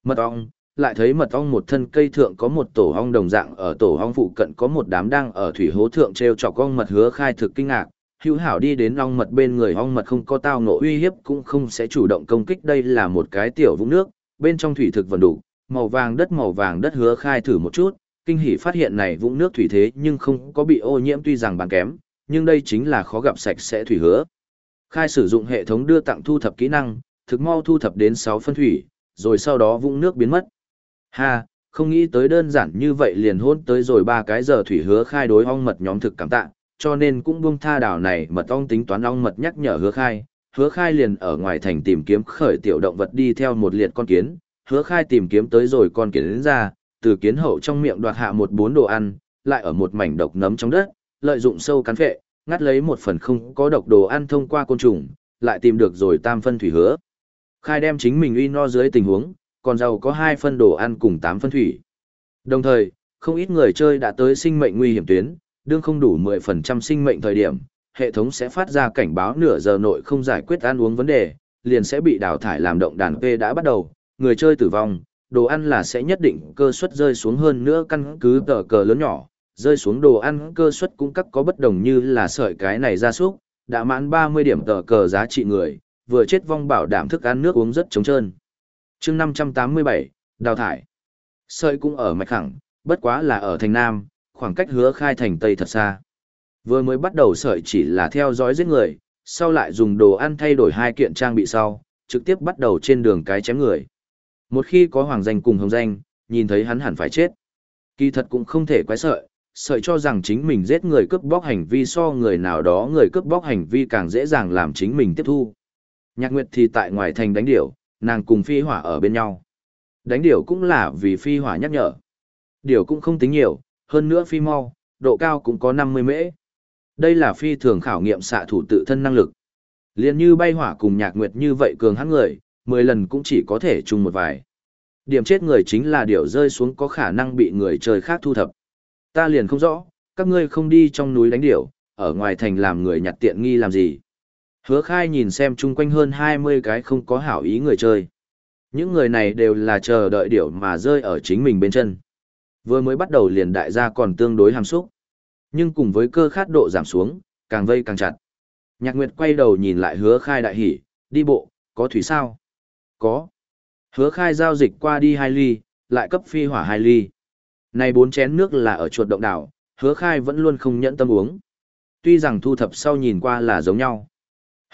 Mật ong, lại thấy mật ong một thân cây thượng có một tổ ong đồng dạng ở tổ ong phụ cận có một đám đang ở thủy hố thượng treo chọc ong mật hứa khai thực kinh ngạc, hữu hảo đi đến ong mật bên người ong mật không có tao nộ uy hiếp cũng không sẽ chủ động công kích đây là một cái tiểu vũng nước, bên trong thủy thực vần đủ, màu vàng đất màu vàng đất hứa khai thử một chút, kinh hỉ phát hiện này vũng nước thủy thế nhưng không có bị ô nhiễm tuy rằng bán kém, nhưng đây chính là khó gặp sạch sẽ thủy hứa. Khai sử dụng hệ thống đưa tặng thu thập kỹ năng, thực mau thu thập đến sáu phân thủy, rồi sau đó vũng nước biến mất. Ha, không nghĩ tới đơn giản như vậy liền hôn tới rồi ba cái giờ thủy hứa khai đối ong mật nhóm thực cảm tạ, cho nên cũng buông tha đảo này mật ong tính toán ong mật nhắc nhở hứa khai. Hứa khai liền ở ngoài thành tìm kiếm khởi tiểu động vật đi theo một liệt con kiến, hứa khai tìm kiếm tới rồi con kiến đến ra, từ kiến hậu trong miệng đoạt hạ một bốn đồ ăn, lại ở một mảnh độc nấm trong đất, lợi dụng sâu cắn phệ, ngắt lấy một phần không có độc đồ ăn thông qua côn trùng, lại tìm được rồi tam phân thủy hứa. Khai đem chính mình uy no dưới tình huống, còn giàu có hai phân đồ ăn cùng tám phân thủy. Đồng thời, không ít người chơi đã tới sinh mệnh nguy hiểm tuyến, đương không đủ 10% sinh mệnh thời điểm, hệ thống sẽ phát ra cảnh báo nửa giờ nội không giải quyết ăn uống vấn đề, liền sẽ bị đào thải làm động đàn P đã bắt đầu, người chơi tử vong, đồ ăn là sẽ nhất định cơ suất rơi xuống hơn nữa căn cứ tờ cờ lớn nhỏ, rơi xuống đồ ăn cơ suất cũng các có bất đồng như là sợi cái này ra súc, đã mãn 30 điểm tờ cờ giá trị người, vừa chết vong bảo đảm thức ăn nước uống rất trống trơn chương 587, đào thải. Sợi cũng ở mạch khẳng, bất quá là ở thành Nam, khoảng cách hứa khai thành Tây thật xa. Vừa mới bắt đầu sợi chỉ là theo dõi giết người, sau lại dùng đồ ăn thay đổi hai kiện trang bị sau, trực tiếp bắt đầu trên đường cái chém người. Một khi có hoàng danh cùng hồng danh, nhìn thấy hắn hẳn phải chết. Kỳ thật cũng không thể quái sợi, sợi cho rằng chính mình giết người cướp bóc hành vi so người nào đó người cướp bóc hành vi càng dễ dàng làm chính mình tiếp thu. Nhạc Nguyệt thì tại ngoài thành đánh điểu, nàng cùng phi hỏa ở bên nhau. Đánh điểu cũng là vì phi hỏa nhắc nhở. Điểu cũng không tính nhiều, hơn nữa phi mau, độ cao cũng có 50 mễ. Đây là phi thường khảo nghiệm xạ thủ tự thân năng lực. Liên như bay hỏa cùng nhạc nguyệt như vậy cường hắn người, 10 lần cũng chỉ có thể chung một vài. Điểm chết người chính là điểu rơi xuống có khả năng bị người chơi khác thu thập. Ta liền không rõ, các ngươi không đi trong núi đánh điểu, ở ngoài thành làm người nhặt tiện nghi làm gì. Hứa khai nhìn xem chung quanh hơn 20 cái không có hảo ý người chơi. Những người này đều là chờ đợi điểu mà rơi ở chính mình bên chân. Vừa mới bắt đầu liền đại gia còn tương đối hàm xúc. Nhưng cùng với cơ khát độ giảm xuống, càng vây càng chặt. Nhạc Nguyệt quay đầu nhìn lại hứa khai đại hỉ, đi bộ, có thủy sao? Có. Hứa khai giao dịch qua đi 2 ly, lại cấp phi hỏa 2 ly. Này bốn chén nước là ở chuột động đảo, hứa khai vẫn luôn không nhẫn tâm uống. Tuy rằng thu thập sau nhìn qua là giống nhau.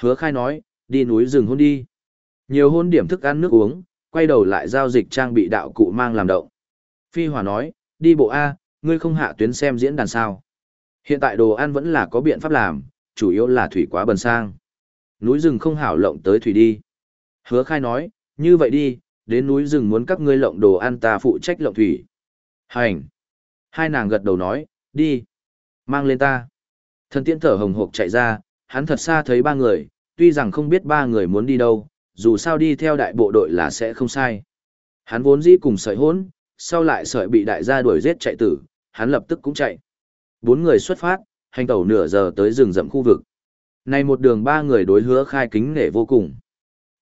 Hứa khai nói, đi núi rừng hôn đi. Nhiều hôn điểm thức ăn nước uống, quay đầu lại giao dịch trang bị đạo cụ mang làm động. Phi hòa nói, đi bộ A, ngươi không hạ tuyến xem diễn đàn sao. Hiện tại đồ ăn vẫn là có biện pháp làm, chủ yếu là thủy quá bần sang. Núi rừng không hảo lộng tới thủy đi. Hứa khai nói, như vậy đi, đến núi rừng muốn các ngươi lộng đồ ăn ta phụ trách lộng thủy. Hành. Hai nàng gật đầu nói, đi. Mang lên ta. Thần tiễn thở hồng hộc chạy ra, hắn thật xa thấy ba người, tuy rằng không biết ba người muốn đi đâu, dù sao đi theo đại bộ đội là sẽ không sai. Hắn vốn dĩ cùng sợi hốn, sau lại sợi bị đại gia đuổi giết chạy tử, hắn lập tức cũng chạy. Bốn người xuất phát, hành tẩu nửa giờ tới rừng rậm khu vực. Này một đường ba người đối hứa khai kính nể vô cùng.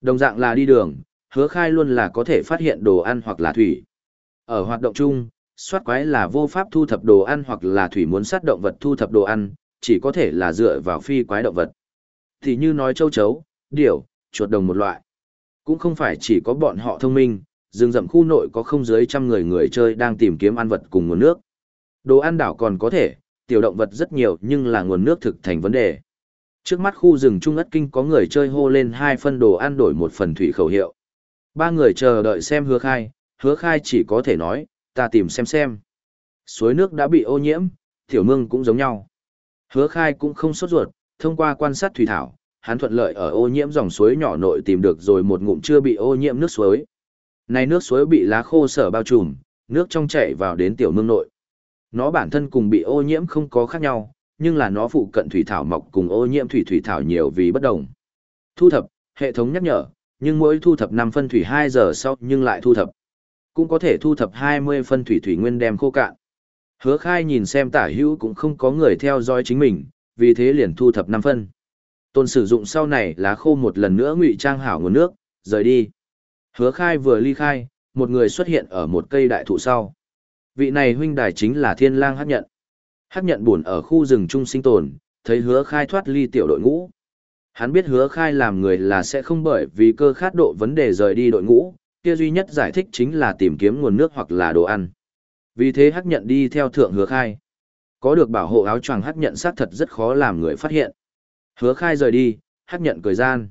Đồng dạng là đi đường, hứa khai luôn là có thể phát hiện đồ ăn hoặc là thủy. Ở hoạt động chung, soát quái là vô pháp thu thập đồ ăn hoặc là thủy muốn sát động vật thu thập đồ ăn, chỉ có thể là dựa vào phi quái động vật. Thì như nói châu chấu, điểu, chuột đồng một loại. Cũng không phải chỉ có bọn họ thông minh, rừng rậm khu nội có không dưới trăm người người chơi đang tìm kiếm ăn vật cùng nguồn nước. Đồ ăn đảo còn có thể, tiểu động vật rất nhiều nhưng là nguồn nước thực thành vấn đề. Trước mắt khu rừng Trung ất kinh có người chơi hô lên hai phân đồ ăn đổi một phần thủy khẩu hiệu. Ba người chờ đợi xem hứa khai, hứa khai chỉ có thể nói, ta tìm xem xem. Suối nước đã bị ô nhiễm, tiểu mương cũng giống nhau. Hứa khai cũng không sốt ruột, thông qua quan sát thủy thảo, hắn thuận lợi ở ô nhiễm dòng suối nhỏ nội tìm được rồi một ngụm chưa bị ô nhiễm nước suối. Này nước suối bị lá khô sở bao trùm, nước trong chảy vào đến tiểu mương nội. Nó bản thân cùng bị ô nhiễm không có khác nhau, nhưng là nó phụ cận thủy thảo mọc cùng ô nhiễm thủy thủy thảo nhiều vì bất đồng. Thu thập, hệ thống nhắc nhở, nhưng mỗi thu thập 5 phân thủy 2 giờ sau nhưng lại thu thập. Cũng có thể thu thập 20 phân thủy thủy nguyên đem khô cạn. Hứa khai nhìn xem tả hữu cũng không có người theo dõi chính mình, vì thế liền thu thập 5 phân. Tôn sử dụng sau này lá khô một lần nữa ngụy trang hảo nguồn nước, rời đi. Hứa khai vừa ly khai, một người xuất hiện ở một cây đại thụ sau. Vị này huynh đài chính là thiên lang hắc nhận. Hắc nhận buồn ở khu rừng trung sinh tồn, thấy hứa khai thoát ly tiểu đội ngũ. Hắn biết hứa khai làm người là sẽ không bởi vì cơ khát độ vấn đề rời đi đội ngũ, kia duy nhất giải thích chính là tìm kiếm nguồn nước hoặc là đồ ăn. Vì thế hắc nhận đi theo thượng hứa khai. Có được bảo hộ áo choàng hắc nhận xác thật rất khó làm người phát hiện. Hứa khai rời đi, hắc nhận cười gian.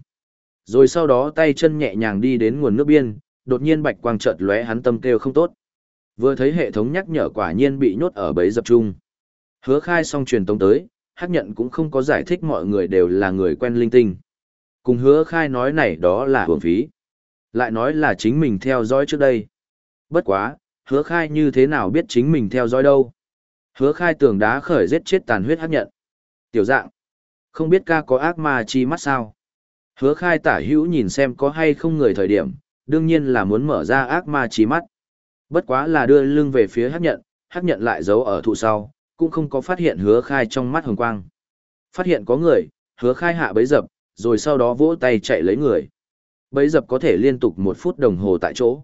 Rồi sau đó tay chân nhẹ nhàng đi đến nguồn nước biên, đột nhiên bạch quang chợt lóe hắn tâm kêu không tốt. Vừa thấy hệ thống nhắc nhở quả nhiên bị nhốt ở bấy dập trung. Hứa khai xong truyền tống tới, hắc nhận cũng không có giải thích mọi người đều là người quen linh tinh. Cùng hứa khai nói này đó là hưởng phí. Lại nói là chính mình theo dõi trước đây. Bất quá, hứa khai như thế nào biết chính mình theo dõi đâu. Hứa khai tường đá khởi giết chết tàn huyết hắc nhận. Tiểu dạng. Không biết ca có ác ma chi mắt sao. Hứa khai tả hữu nhìn xem có hay không người thời điểm, đương nhiên là muốn mở ra ác ma chi mắt. Bất quá là đưa lưng về phía hắc nhận, hắc nhận lại giấu ở thụ sau, cũng không có phát hiện hứa khai trong mắt hồng quang. Phát hiện có người, hứa khai hạ bấy dập, rồi sau đó vỗ tay chạy lấy người. Bấy dập có thể liên tục một phút đồng hồ tại chỗ.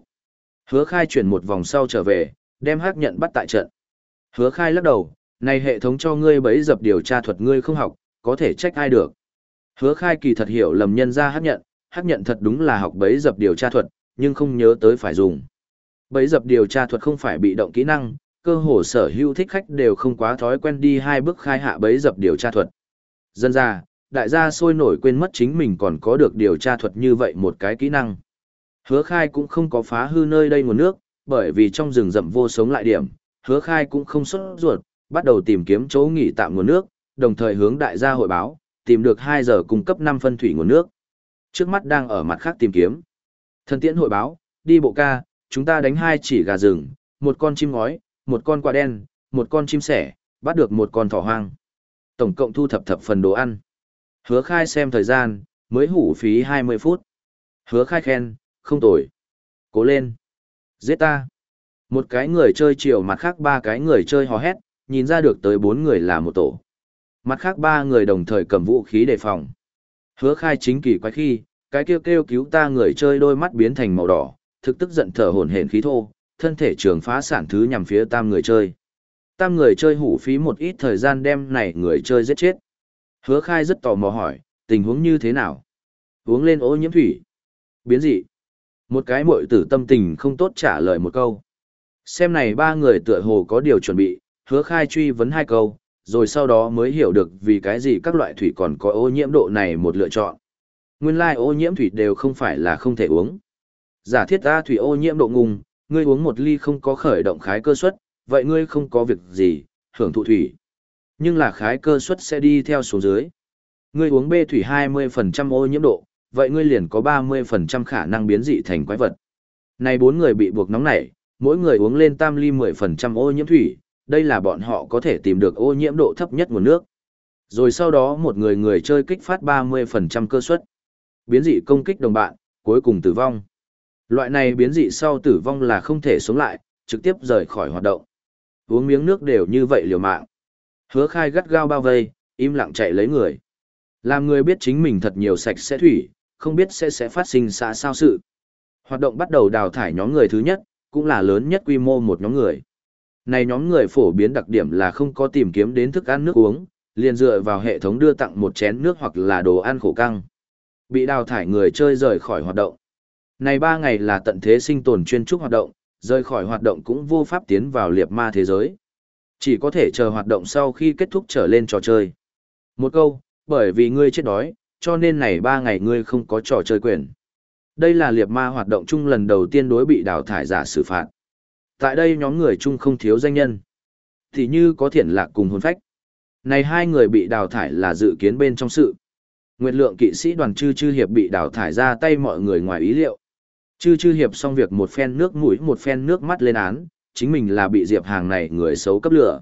Hứa khai chuyển một vòng sau trở về, đem hắc nhận bắt tại trận. Hứa khai lắc đầu, này hệ thống cho ngươi bấy dập điều tra thuật ngươi không học, có thể trách ai được. Hứa khai kỳ thật hiểu lầm nhân ra hắc nhận, hắc nhận thật đúng là học bấy dập điều tra thuật, nhưng không nhớ tới phải dùng. Bấy dập điều tra thuật không phải bị động kỹ năng, cơ hồ sở hữu thích khách đều không quá thói quen đi hai bước khai hạ bấy dập điều tra thuật. Dân ra, đại gia sôi nổi quên mất chính mình còn có được điều tra thuật như vậy một cái kỹ năng. Hứa khai cũng không có phá hư nơi đây nguồn nước, bởi vì trong rừng rậm vô sống lại điểm, hứa khai cũng không xuất ruột, bắt đầu tìm kiếm chỗ nghỉ tạm nguồn nước, đồng thời hướng đại gia hội báo, tìm được 2 giờ cung cấp 5 phân thủy nguồn nước. Trước mắt đang ở mặt khác tìm kiếm. Thần tiễn hội báo, đi bộ ca, chúng ta đánh hai chỉ gà rừng, một con chim ngói, một con quả đen, một con chim sẻ, bắt được một con thỏ hoang. Tổng cộng thu thập thập phần đồ ăn. Hứa khai xem thời gian, mới hủ phí 20 phút. Hứa khai khen, không tồi. Cố lên. Giết ta. Một cái người chơi chiều mặt khác ba cái người chơi hò hét, nhìn ra được tới bốn người là một tổ. Mặt khác ba người đồng thời cầm vũ khí đề phòng. Hứa khai chính kỳ quái khi, cái kêu kêu cứu ta người chơi đôi mắt biến thành màu đỏ, thực tức giận thở hổn hển khí thô, thân thể trường phá sản thứ nhằm phía tam người chơi. Tam người chơi hủ phí một ít thời gian đem này người chơi giết chết. Hứa khai rất tò mò hỏi, tình huống như thế nào? Uống lên ô nhiễm thủy. Biến dị. Một cái muội tử tâm tình không tốt trả lời một câu. Xem này ba người tựa hồ có điều chuẩn bị, hứa khai truy vấn hai câu, rồi sau đó mới hiểu được vì cái gì các loại thủy còn có ô nhiễm độ này một lựa chọn. Nguyên lai like ô nhiễm thủy đều không phải là không thể uống. Giả thiết ta thủy ô nhiễm độ ngùng, ngươi uống một ly không có khởi động khái cơ suất, vậy ngươi không có việc gì, hưởng thụ thủy. Nhưng là khái cơ suất sẽ đi theo xuống dưới. Ngươi uống bê thủy 20% ô nhiễm độ, vậy ngươi liền có 30% khả năng biến dị thành quái vật. Này bốn người bị buộc nóng nảy, mỗi người uống lên tam ly 10% ô nhiễm thủy, đây là bọn họ có thể tìm được ô nhiễm độ thấp nhất nguồn nước. Rồi sau đó một người người chơi kích phát 30% cơ suất. Biến dị công kích đồng bạn, cuối cùng tử vong. Loại này biến dị sau tử vong là không thể sống lại, trực tiếp rời khỏi hoạt động. Uống miếng nước đều như vậy liều mạng. Hứa khai gắt gao bao vây, im lặng chạy lấy người. Làm người biết chính mình thật nhiều sạch sẽ thủy, không biết sẽ sẽ phát sinh xã sao sự. Hoạt động bắt đầu đào thải nhóm người thứ nhất, cũng là lớn nhất quy mô một nhóm người. Này nhóm người phổ biến đặc điểm là không có tìm kiếm đến thức ăn nước uống, liền dựa vào hệ thống đưa tặng một chén nước hoặc là đồ ăn khổ căng. Bị đào thải người chơi rời khỏi hoạt động. Này 3 ngày là tận thế sinh tồn chuyên trúc hoạt động, rời khỏi hoạt động cũng vô pháp tiến vào liệp ma thế giới. Chỉ có thể chờ hoạt động sau khi kết thúc trở lên trò chơi. Một câu, bởi vì ngươi chết đói, cho nên này ba ngày ngươi không có trò chơi quyền. Đây là liệt ma hoạt động chung lần đầu tiên đối bị đào thải giả xử phạt. Tại đây nhóm người chung không thiếu danh nhân. Thì như có thiện lạc cùng hồn phách. Này hai người bị đào thải là dự kiến bên trong sự. Nguyệt lượng kỵ sĩ đoàn chư chư hiệp bị đào thải ra tay mọi người ngoài ý liệu. Chư chư hiệp xong việc một phen nước mũi một phen nước mắt lên án, chính mình là bị diệp hàng này người xấu cấp lửa.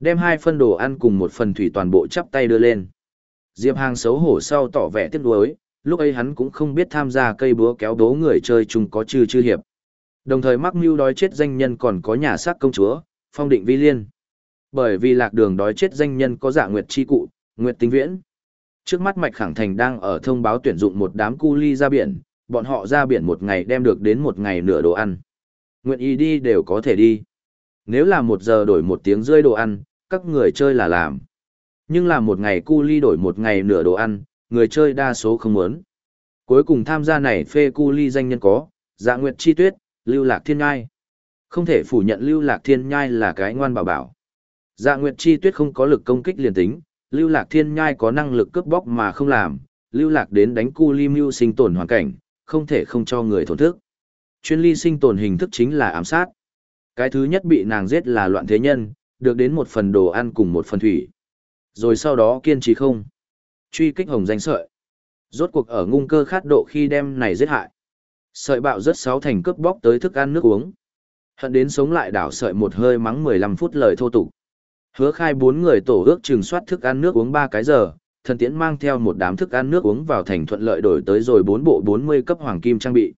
Đem hai phân đồ ăn cùng một phần thủy toàn bộ chắp tay đưa lên. Diệp hàng xấu hổ sau tỏ vẻ tiếc nuối, lúc ấy hắn cũng không biết tham gia cây búa kéo đố người chơi chung có chư chư hiệp. Đồng thời mắc mưu đói chết danh nhân còn có nhà xác công chúa, phong định vi liên. Bởi vì lạc đường đói chết danh nhân có giả nguyệt chi cụ, nguyệt tinh viễn. Trước mắt Mạch Khẳng Thành đang ở thông báo tuyển dụng một đám cu ly ra biển, bọn họ ra biển một ngày đem được đến một ngày nửa đồ ăn. Nguyện ý đi đều có thể đi. Nếu là một giờ đổi một tiếng rơi đồ ăn, các người chơi là làm. Nhưng là một ngày cu ly đổi một ngày nửa đồ ăn, người chơi đa số không muốn. Cuối cùng tham gia này phê cu ly danh nhân có, dạ nguyệt chi tuyết, lưu lạc thiên nhai. Không thể phủ nhận lưu lạc thiên nhai là cái ngoan bảo bảo. Dạ nguyệt chi tuyết không có lực công kích liền tính, lưu lạc thiên nhai có năng lực cướp bóc mà không làm, lưu lạc đến đánh cu ly mưu sinh tồn hoàn cảnh, không thể không cho người thổn thức. Chuyên ly sinh tồn hình thức chính là ám sát. Cái thứ nhất bị nàng giết là loạn thế nhân, được đến một phần đồ ăn cùng một phần thủy. Rồi sau đó kiên trì không. Truy kích hồng danh sợi. Rốt cuộc ở ngung cơ khát độ khi đem này giết hại. Sợi bạo rất sáu thành cướp bóc tới thức ăn nước uống. Hận đến sống lại đảo sợi một hơi mắng 15 phút lời thô tục. Hứa khai bốn người tổ ước trừng soát thức ăn nước uống ba cái giờ, thần tiễn mang theo một đám thức ăn nước uống vào thành thuận lợi đổi tới rồi bốn bộ 40 cấp hoàng kim trang bị.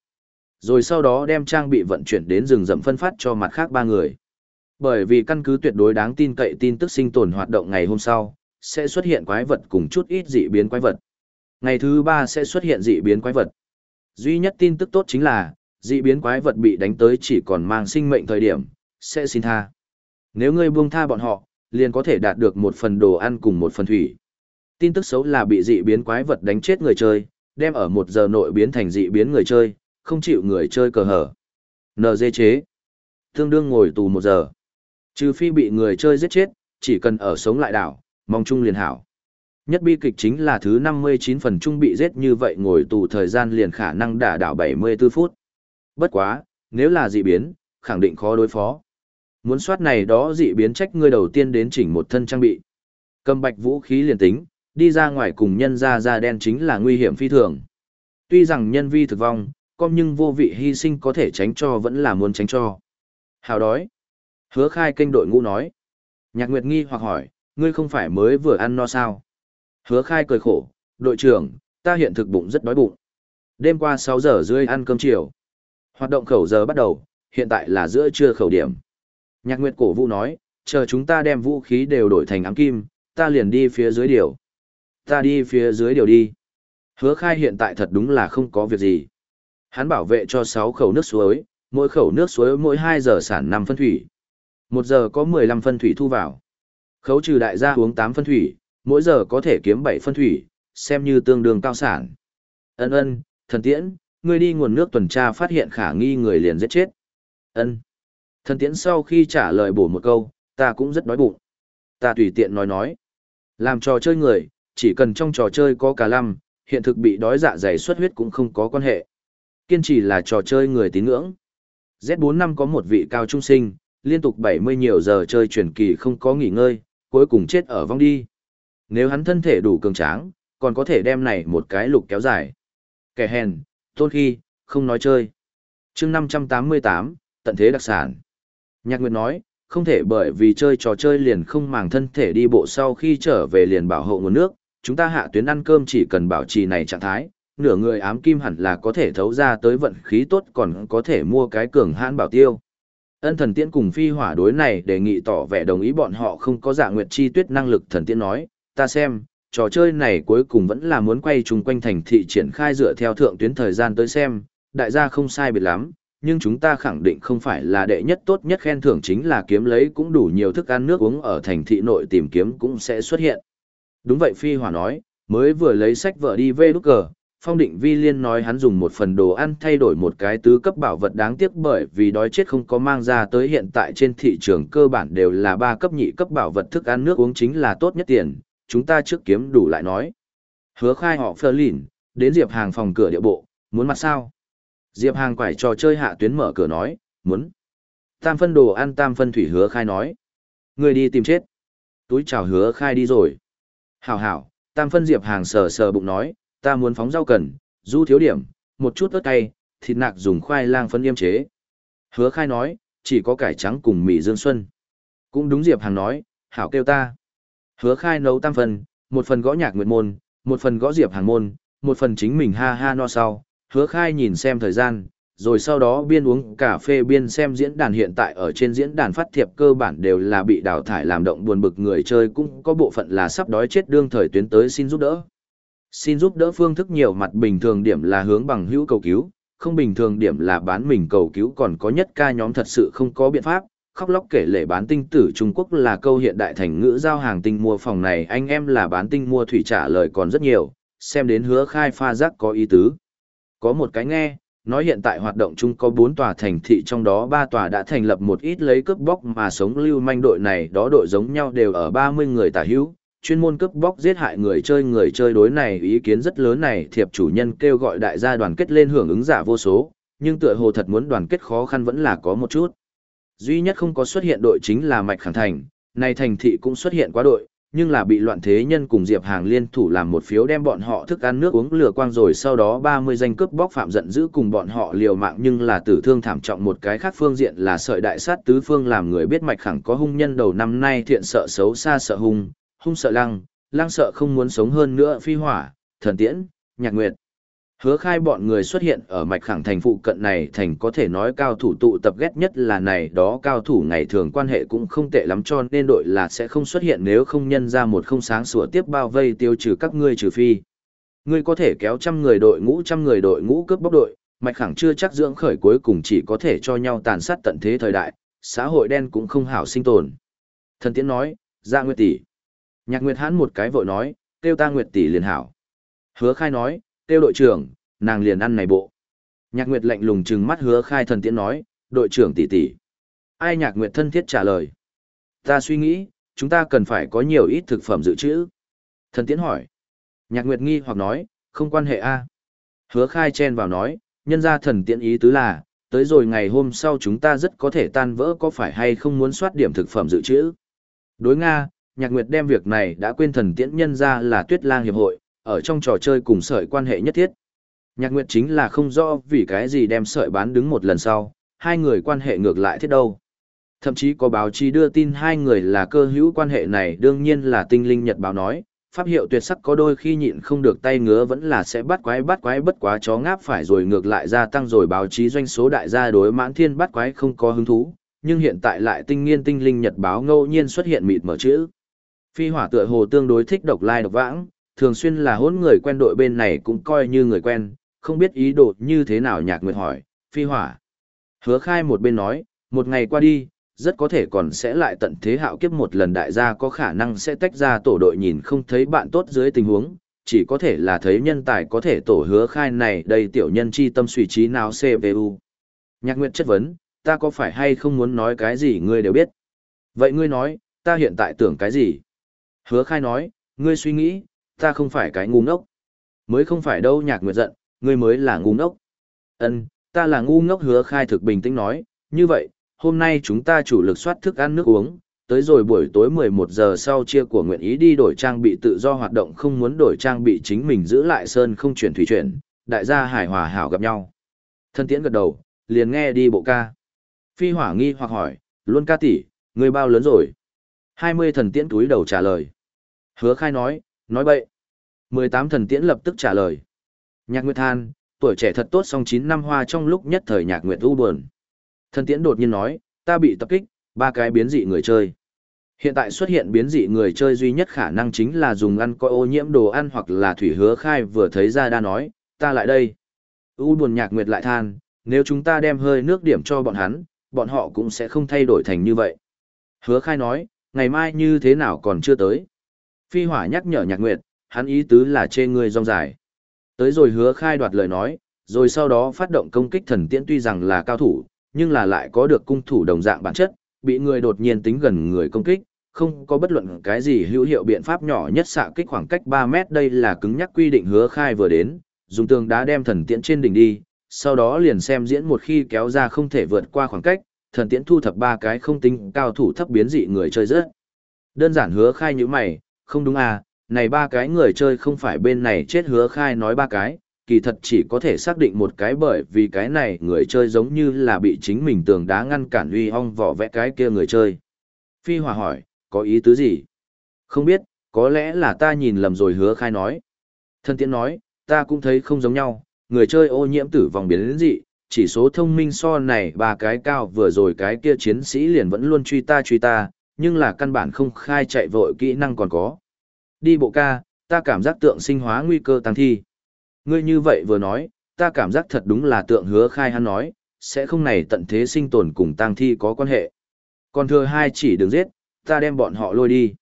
Rồi sau đó đem trang bị vận chuyển đến rừng rậm phân phát cho mặt khác ba người. Bởi vì căn cứ tuyệt đối đáng tin cậy tin tức sinh tồn hoạt động ngày hôm sau, sẽ xuất hiện quái vật cùng chút ít dị biến quái vật. Ngày thứ ba sẽ xuất hiện dị biến quái vật. Duy nhất tin tức tốt chính là, dị biến quái vật bị đánh tới chỉ còn mang sinh mệnh thời điểm, sẽ xin tha. Nếu ngươi buông tha bọn họ, liền có thể đạt được một phần đồ ăn cùng một phần thủy. Tin tức xấu là bị dị biến quái vật đánh chết người chơi, đem ở một giờ nội biến thành dị biến người chơi, không chịu người chơi cờ hở. NG chế. Tương đương ngồi tù một giờ. Trừ phi bị người chơi giết chết, chỉ cần ở sống lại đảo, mong chung liền hảo. Nhất bi kịch chính là thứ 59 phần trung bị giết như vậy ngồi tù thời gian liền khả năng đả đảo 74 phút. Bất quá, nếu là dị biến, khẳng định khó đối phó. Muốn soát này đó dị biến trách ngươi đầu tiên đến chỉnh một thân trang bị. Cầm bạch vũ khí liền tính, đi ra ngoài cùng nhân ra da đen chính là nguy hiểm phi thường. Tuy rằng nhân vi thực vong, con nhưng vô vị hy sinh có thể tránh cho vẫn là muốn tránh cho. Hào đói. Hứa khai kênh đội ngũ nói. Nhạc Nguyệt nghi hoặc hỏi, ngươi không phải mới vừa ăn no sao? Hứa khai cười khổ, đội trưởng, ta hiện thực bụng rất đói bụng. Đêm qua 6 giờ rưỡi ăn cơm chiều. Hoạt động khẩu giờ bắt đầu, hiện tại là giữa trưa khẩu điểm. Nhạc Nguyệt cổ vũ nói, chờ chúng ta đem vũ khí đều đổi thành ám kim, ta liền đi phía dưới điều. Ta đi phía dưới điều đi. Hứa khai hiện tại thật đúng là không có việc gì. Hắn bảo vệ cho 6 khẩu nước suối, mỗi khẩu nước suối mỗi 2 giờ sản 5 phân thủy. 1 giờ có 15 phân thủy thu vào. Khấu trừ đại gia uống 8 phân thủy, mỗi giờ có thể kiếm 7 phân thủy, xem như tương đương cao sản. Ân ân, thần tiễn, ngươi đi nguồn nước tuần tra phát hiện khả nghi người liền giết chết. Ân. Thần tiễn sau khi trả lời bổ một câu, ta cũng rất đói bụng. Ta tùy tiện nói nói. Làm trò chơi người, chỉ cần trong trò chơi có cả lăm, hiện thực bị đói dạ dày xuất huyết cũng không có quan hệ. Kiên trì là trò chơi người tín ngưỡng. Z4 năm có một vị cao trung sinh, liên tục 70 nhiều giờ chơi truyền kỳ không có nghỉ ngơi, cuối cùng chết ở vong đi. Nếu hắn thân thể đủ cường tráng, còn có thể đem này một cái lục kéo dài. Kẻ hèn, tôn khi, không nói chơi. chương 588, tận thế đặc sản. Nhạc Nguyệt nói, không thể bởi vì chơi trò chơi liền không màng thân thể đi bộ sau khi trở về liền bảo hộ nguồn nước, chúng ta hạ tuyến ăn cơm chỉ cần bảo trì này trạng thái, nửa người ám kim hẳn là có thể thấu ra tới vận khí tốt còn có thể mua cái cường hãn bảo tiêu. Ân thần tiễn cùng phi hỏa đối này đề nghị tỏ vẻ đồng ý bọn họ không có dạ nguyệt chi tuyết năng lực thần tiễn nói, ta xem, trò chơi này cuối cùng vẫn là muốn quay chung quanh thành thị triển khai dựa theo thượng tuyến thời gian tới xem, đại gia không sai biệt lắm, nhưng chúng ta khẳng định không phải là đệ nhất tốt nhất khen thưởng chính là kiếm lấy cũng đủ nhiều thức ăn nước uống ở thành thị nội tìm kiếm cũng sẽ xuất hiện. Đúng vậy Phi Hỏa nói, mới vừa lấy sách vợ đi về đúc cờ, Phong Định Vi Liên nói hắn dùng một phần đồ ăn thay đổi một cái tứ cấp bảo vật đáng tiếc bởi vì đói chết không có mang ra tới hiện tại trên thị trường cơ bản đều là ba cấp nhị cấp bảo vật thức ăn nước uống chính là tốt nhất tiền, chúng ta trước kiếm đủ lại nói. Hứa khai họ phơ lìn, đến Diệp Hàng phòng cửa địa bộ, muốn mặt sao? Diệp Hàng quải trò chơi hạ tuyến mở cửa nói, muốn. Tam phân đồ ăn tam phân thủy hứa khai nói. Người đi tìm chết. Túi chào hứa khai đi rồi. Hảo hảo, tam phân Diệp Hàng sờ sờ bụng nói, ta muốn phóng rau cần, du thiếu điểm, một chút ớt cay, thịt nạc dùng khoai lang phân yêm chế. Hứa khai nói, chỉ có cải trắng cùng mì dương xuân. Cũng đúng Diệp Hàng nói, hảo kêu ta. Hứa khai nấu tam phần, một phần gõ nhạc nguyệt môn, một phần gõ Diệp Hàng môn, một phần chính mình ha ha no sau. Hứa khai nhìn xem thời gian, rồi sau đó biên uống cà phê biên xem diễn đàn hiện tại ở trên diễn đàn phát thiệp cơ bản đều là bị đào thải làm động buồn bực người chơi cũng có bộ phận là sắp đói chết đương thời tuyến tới xin giúp đỡ. Xin giúp đỡ phương thức nhiều mặt bình thường điểm là hướng bằng hữu cầu cứu, không bình thường điểm là bán mình cầu cứu còn có nhất ca nhóm thật sự không có biện pháp, khóc lóc kể lể bán tinh tử Trung Quốc là câu hiện đại thành ngữ giao hàng tinh mua phòng này anh em là bán tinh mua thủy trả lời còn rất nhiều, xem đến hứa khai pha giác có ý tứ. Có một cái nghe, nói hiện tại hoạt động chung có 4 tòa thành thị trong đó 3 tòa đã thành lập một ít lấy cướp bóc mà sống lưu manh đội này đó đội giống nhau đều ở 30 người tả hữu, chuyên môn cướp bóc giết hại người chơi người chơi đối này ý kiến rất lớn này thiệp chủ nhân kêu gọi đại gia đoàn kết lên hưởng ứng giả vô số, nhưng tựa hồ thật muốn đoàn kết khó khăn vẫn là có một chút. Duy nhất không có xuất hiện đội chính là Mạch Khẳng Thành, này thành thị cũng xuất hiện quá đội, nhưng là bị loạn thế nhân cùng Diệp Hàng liên thủ làm một phiếu đem bọn họ thức ăn nước uống lửa quang rồi sau đó 30 danh cướp bóc phạm giận giữ cùng bọn họ liều mạng nhưng là tử thương thảm trọng một cái khác phương diện là sợi đại sát tứ phương làm người biết Mạch Khẳng có hung nhân đầu năm nay thiện sợ xấu xa sợ hung, hung sợ lăng, lăng sợ không muốn sống hơn nữa phi hỏa, thần tiễn, nhạc nguyệt. Hứa khai bọn người xuất hiện ở mạch khẳng thành phụ cận này thành có thể nói cao thủ tụ tập ghét nhất là này đó cao thủ ngày thường quan hệ cũng không tệ lắm cho nên đội là sẽ không xuất hiện nếu không nhân ra một không sáng sủa tiếp bao vây tiêu trừ các ngươi trừ phi. Ngươi có thể kéo trăm người đội ngũ trăm người đội ngũ cướp bóc đội, mạch khẳng chưa chắc dưỡng khởi cuối cùng chỉ có thể cho nhau tàn sát tận thế thời đại, xã hội đen cũng không hảo sinh tồn. Thần tiễn nói, dạ ra nguyên tỷ. Nhạc nguyệt hãn một cái vội nói, kêu ta nguyệt tỷ liền hảo. Hứa khai nói, kêu đội trưởng, nàng liền ăn này bộ. Nhạc Nguyệt lạnh lùng trừng mắt hứa khai thần tiễn nói, đội trưởng tỷ tỷ. Ai Nhạc Nguyệt thân thiết trả lời. Ta suy nghĩ, chúng ta cần phải có nhiều ít thực phẩm dự trữ. Thần tiễn hỏi. Nhạc Nguyệt nghi hoặc nói, không quan hệ a Hứa khai chen vào nói, nhân ra thần tiễn ý tứ là, tới rồi ngày hôm sau chúng ta rất có thể tan vỡ có phải hay không muốn soát điểm thực phẩm dự trữ. Đối Nga, Nhạc Nguyệt đem việc này đã quên thần tiễn nhân ra là tuyết lang hiệp hội, ở trong trò chơi cùng sợi quan hệ nhất thiết. Nhạc Nguyệt chính là không rõ vì cái gì đem sợi bán đứng một lần sau, hai người quan hệ ngược lại thiết đâu. Thậm chí có báo chí đưa tin hai người là cơ hữu quan hệ này đương nhiên là tinh linh nhật báo nói, pháp hiệu tuyệt sắc có đôi khi nhịn không được tay ngứa vẫn là sẽ bắt quái bắt quái bất quá chó ngáp phải rồi ngược lại gia tăng rồi báo chí doanh số đại gia đối mãn thiên bắt quái không có hứng thú, nhưng hiện tại lại tinh nghiên tinh linh nhật báo ngẫu nhiên xuất hiện mịt mở chữ. Phi hỏa tựa hồ tương đối thích độc lai độc vãng, thường xuyên là hỗn người quen đội bên này cũng coi như người quen, không biết ý đồ như thế nào nhạc nguyệt hỏi, phi hỏa. Hứa khai một bên nói, một ngày qua đi, rất có thể còn sẽ lại tận thế hạo kiếp một lần đại gia có khả năng sẽ tách ra tổ đội nhìn không thấy bạn tốt dưới tình huống, chỉ có thể là thấy nhân tài có thể tổ hứa khai này đầy tiểu nhân chi tâm suy trí nào CPU. Nhạc nguyệt chất vấn, ta có phải hay không muốn nói cái gì ngươi đều biết. Vậy ngươi nói, ta hiện tại tưởng cái gì? Hứa khai nói, ngươi suy nghĩ, ta không phải cái ngu ngốc. Mới không phải đâu nhạc nguyệt giận, ngươi mới là ngu ngốc. Ân, ta là ngu ngốc hứa khai thực bình tĩnh nói, như vậy, hôm nay chúng ta chủ lực soát thức ăn nước uống, tới rồi buổi tối 11 giờ sau chia của nguyện ý đi đổi trang bị tự do hoạt động không muốn đổi trang bị chính mình giữ lại sơn không chuyển thủy chuyển, đại gia hải hòa hảo gặp nhau. Thân tiễn gật đầu, liền nghe đi bộ ca. Phi hỏa nghi hoặc hỏi, luôn ca tỷ, người bao lớn rồi? 20 thần tiễn túi đầu trả lời. Hứa khai nói, nói bậy. 18 thần tiễn lập tức trả lời. Nhạc Nguyệt than, tuổi trẻ thật tốt song 9 năm hoa trong lúc nhất thời Nhạc Nguyệt u buồn. Thần tiễn đột nhiên nói, ta bị tập kích, ba cái biến dị người chơi. Hiện tại xuất hiện biến dị người chơi duy nhất khả năng chính là dùng ăn coi ô nhiễm đồ ăn hoặc là thủy hứa khai vừa thấy ra đa nói, ta lại đây. U buồn Nhạc Nguyệt lại than, nếu chúng ta đem hơi nước điểm cho bọn hắn, bọn họ cũng sẽ không thay đổi thành như vậy. Hứa khai nói, ngày mai như thế nào còn chưa tới. Phi hỏa nhắc nhở nhạc nguyệt, hắn ý tứ là chê người rong dài. Tới rồi hứa khai đoạt lời nói, rồi sau đó phát động công kích thần tiễn tuy rằng là cao thủ, nhưng là lại có được cung thủ đồng dạng bản chất, bị người đột nhiên tính gần người công kích, không có bất luận cái gì hữu hiệu biện pháp nhỏ nhất xạ kích khoảng cách 3 mét đây là cứng nhắc quy định hứa khai vừa đến, dùng tường đá đem thần tiễn trên đỉnh đi, sau đó liền xem diễn một khi kéo ra không thể vượt qua khoảng cách, thần tiễn thu thập ba cái không tính cao thủ thấp biến dị người chơi rớt. Đơn giản hứa khai như mày, không đúng à, này ba cái người chơi không phải bên này chết hứa khai nói ba cái, kỳ thật chỉ có thể xác định một cái bởi vì cái này người chơi giống như là bị chính mình tường đá ngăn cản uy ong vỏ vẽ cái kia người chơi. Phi Hòa hỏi, có ý tứ gì? Không biết, có lẽ là ta nhìn lầm rồi hứa khai nói. Thân tiễn nói, ta cũng thấy không giống nhau, người chơi ô nhiễm tử vong biến đến dị, chỉ số thông minh so này ba cái cao vừa rồi cái kia chiến sĩ liền vẫn luôn truy ta truy ta, nhưng là căn bản không khai chạy vội kỹ năng còn có. Đi bộ ca, ta cảm giác tượng sinh hóa nguy cơ tăng thi. Ngươi như vậy vừa nói, ta cảm giác thật đúng là tượng hứa khai hắn nói, sẽ không này tận thế sinh tồn cùng tăng thi có quan hệ. Còn thừa hai chỉ đừng giết, ta đem bọn họ lôi đi.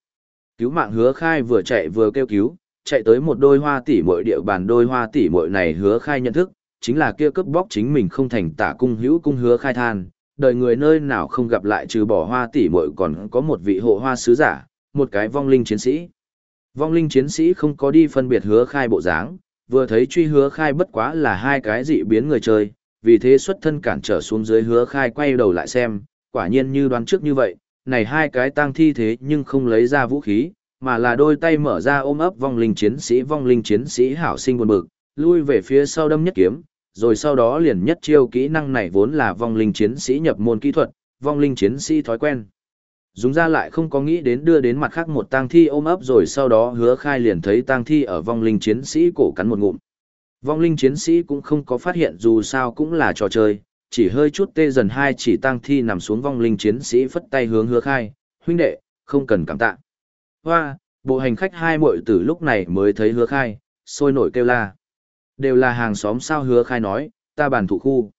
Cứu mạng hứa khai vừa chạy vừa kêu cứu, chạy tới một đôi hoa tỷ muội địa bàn đôi hoa tỷ muội này hứa khai nhận thức, chính là kia cướp bóc chính mình không thành tả cung hữu cung hứa khai than, đời người nơi nào không gặp lại trừ bỏ hoa tỷ muội còn có một vị hộ hoa sứ giả, một cái vong linh chiến sĩ. Vong linh chiến sĩ không có đi phân biệt hứa khai bộ dáng, vừa thấy truy hứa khai bất quá là hai cái dị biến người chơi, vì thế xuất thân cản trở xuống dưới hứa khai quay đầu lại xem, quả nhiên như đoán trước như vậy, này hai cái tang thi thế nhưng không lấy ra vũ khí, mà là đôi tay mở ra ôm ấp vong linh chiến sĩ vong linh chiến sĩ hảo sinh buồn bực, lui về phía sau đâm nhất kiếm, rồi sau đó liền nhất chiêu kỹ năng này vốn là vong linh chiến sĩ nhập môn kỹ thuật, vong linh chiến sĩ thói quen. Dùng ra lại không có nghĩ đến đưa đến mặt khác một tang thi ôm ấp rồi sau đó hứa khai liền thấy tang thi ở vong linh chiến sĩ cổ cắn một ngụm. Vong linh chiến sĩ cũng không có phát hiện dù sao cũng là trò chơi, chỉ hơi chút tê dần hai chỉ tang thi nằm xuống vong linh chiến sĩ phất tay hướng hứa khai, huynh đệ, không cần cảm tạ. Hoa, bộ hành khách hai muội tử lúc này mới thấy hứa khai, sôi nổi kêu la. Đều là hàng xóm sao hứa khai nói, ta bàn thủ khu.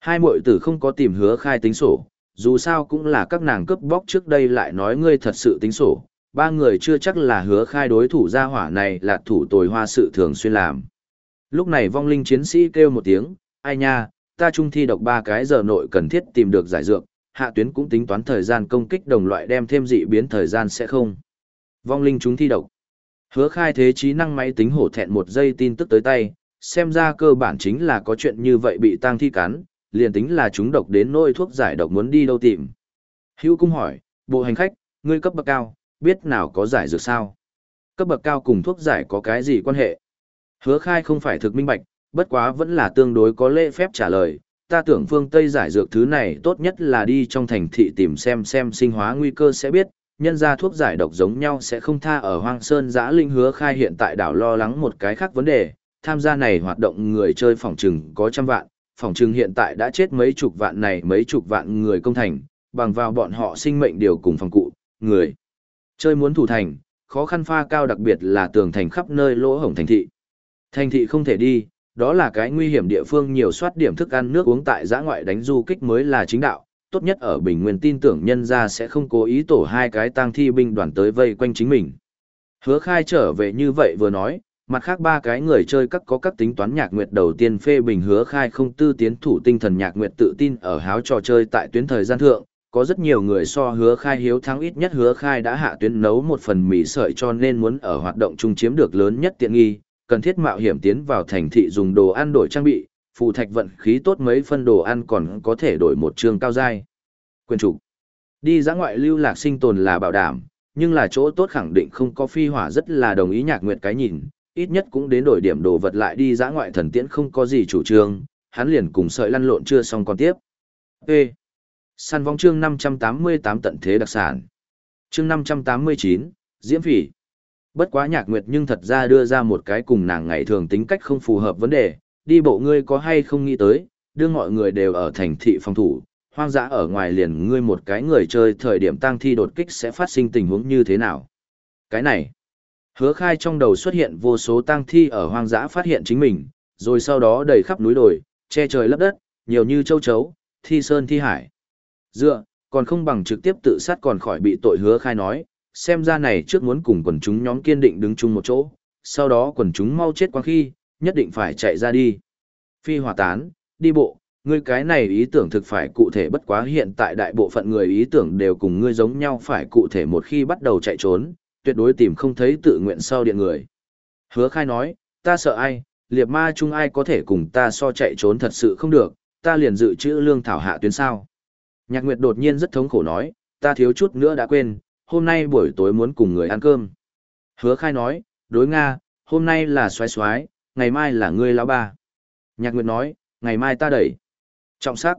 Hai muội tử không có tìm hứa khai tính sổ, dù sao cũng là các nàng cướp bóc trước đây lại nói ngươi thật sự tính sổ. Ba người chưa chắc là hứa khai đối thủ gia hỏa này là thủ tồi hoa sự thường xuyên làm. Lúc này vong linh chiến sĩ kêu một tiếng, ai nha, ta trung thi độc ba cái giờ nội cần thiết tìm được giải dược, hạ tuyến cũng tính toán thời gian công kích đồng loại đem thêm dị biến thời gian sẽ không. Vong linh chúng thi độc. Hứa khai thế trí năng máy tính hổ thẹn một giây tin tức tới tay, xem ra cơ bản chính là có chuyện như vậy bị tang thi cắn, liền tính là chúng độc đến nỗi thuốc giải độc muốn đi đâu tìm. Hữu cung hỏi, bộ hành khách, ngươi cấp bậc cao, biết nào có giải dược sao? Cấp bậc cao cùng thuốc giải có cái gì quan hệ? Hứa khai không phải thực minh bạch, bất quá vẫn là tương đối có lễ phép trả lời. Ta tưởng phương Tây giải dược thứ này tốt nhất là đi trong thành thị tìm xem xem sinh hóa nguy cơ sẽ biết, nhân ra thuốc giải độc giống nhau sẽ không tha ở hoang sơn giã linh hứa khai hiện tại đảo lo lắng một cái khác vấn đề, tham gia này hoạt động người chơi phòng trừng có trăm vạn, phòng trừng hiện tại đã chết mấy chục vạn này mấy chục vạn người công thành, bằng vào bọn họ sinh mệnh điều cùng phòng cụ, người. Chơi muốn thủ thành, khó khăn pha cao đặc biệt là tường thành khắp nơi lỗ hổng thành thị. Thành thị không thể đi, đó là cái nguy hiểm địa phương nhiều soát điểm thức ăn nước uống tại giã ngoại đánh du kích mới là chính đạo, tốt nhất ở Bình Nguyên tin tưởng nhân ra sẽ không cố ý tổ hai cái tang thi binh đoàn tới vây quanh chính mình. Hứa khai trở về như vậy vừa nói, mặt khác ba cái người chơi các có các tính toán nhạc nguyệt đầu tiên phê bình hứa khai không tư tiến thủ tinh thần nhạc nguyệt tự tin ở háo trò chơi tại tuyến thời gian thượng, có rất nhiều người so hứa khai hiếu thắng ít nhất hứa khai đã hạ tuyến nấu một phần mì sợi cho nên muốn ở hoạt động chung chiếm được lớn nhất tiện nghi, cần thiết mạo hiểm tiến vào thành thị dùng đồ ăn đổi trang bị, phù thạch vận khí tốt mấy phân đồ ăn còn có thể đổi một trường cao dai. Quyền chủ. Đi giã ngoại lưu lạc sinh tồn là bảo đảm, nhưng là chỗ tốt khẳng định không có phi hỏa rất là đồng ý nhạc nguyệt cái nhìn, ít nhất cũng đến đổi điểm đồ vật lại đi giã ngoại thần tiễn không có gì chủ trương, hắn liền cùng sợi lăn lộn chưa xong còn tiếp. P. Săn vong chương 588 tận thế đặc sản. Chương 589, Diễm Phỉ. Bất quá nhạc nguyệt nhưng thật ra đưa ra một cái cùng nàng ngày thường tính cách không phù hợp vấn đề, đi bộ ngươi có hay không nghĩ tới, đưa mọi người đều ở thành thị phòng thủ, hoang dã ở ngoài liền ngươi một cái người chơi thời điểm tang thi đột kích sẽ phát sinh tình huống như thế nào. Cái này, hứa khai trong đầu xuất hiện vô số tang thi ở hoang dã phát hiện chính mình, rồi sau đó đầy khắp núi đồi, che trời lấp đất, nhiều như châu chấu, thi sơn thi hải. Dựa, còn không bằng trực tiếp tự sát còn khỏi bị tội hứa khai nói, xem ra này trước muốn cùng quần chúng nhóm kiên định đứng chung một chỗ, sau đó quần chúng mau chết quang khi, nhất định phải chạy ra đi. Phi hỏa tán, đi bộ, ngươi cái này ý tưởng thực phải cụ thể bất quá hiện tại đại bộ phận người ý tưởng đều cùng ngươi giống nhau phải cụ thể một khi bắt đầu chạy trốn, tuyệt đối tìm không thấy tự nguyện sau điện người. Hứa khai nói, ta sợ ai, liệt ma chung ai có thể cùng ta so chạy trốn thật sự không được, ta liền dự trữ lương thảo hạ tuyến sao. Nhạc Nguyệt đột nhiên rất thống khổ nói, ta thiếu chút nữa đã quên, hôm nay buổi tối muốn cùng người ăn cơm. Hứa khai nói, đối Nga, hôm nay là xoái xoái, ngày mai là ngươi lão ba. Nhạc Nguyệt nói, ngày mai ta đẩy. Trọng sắc.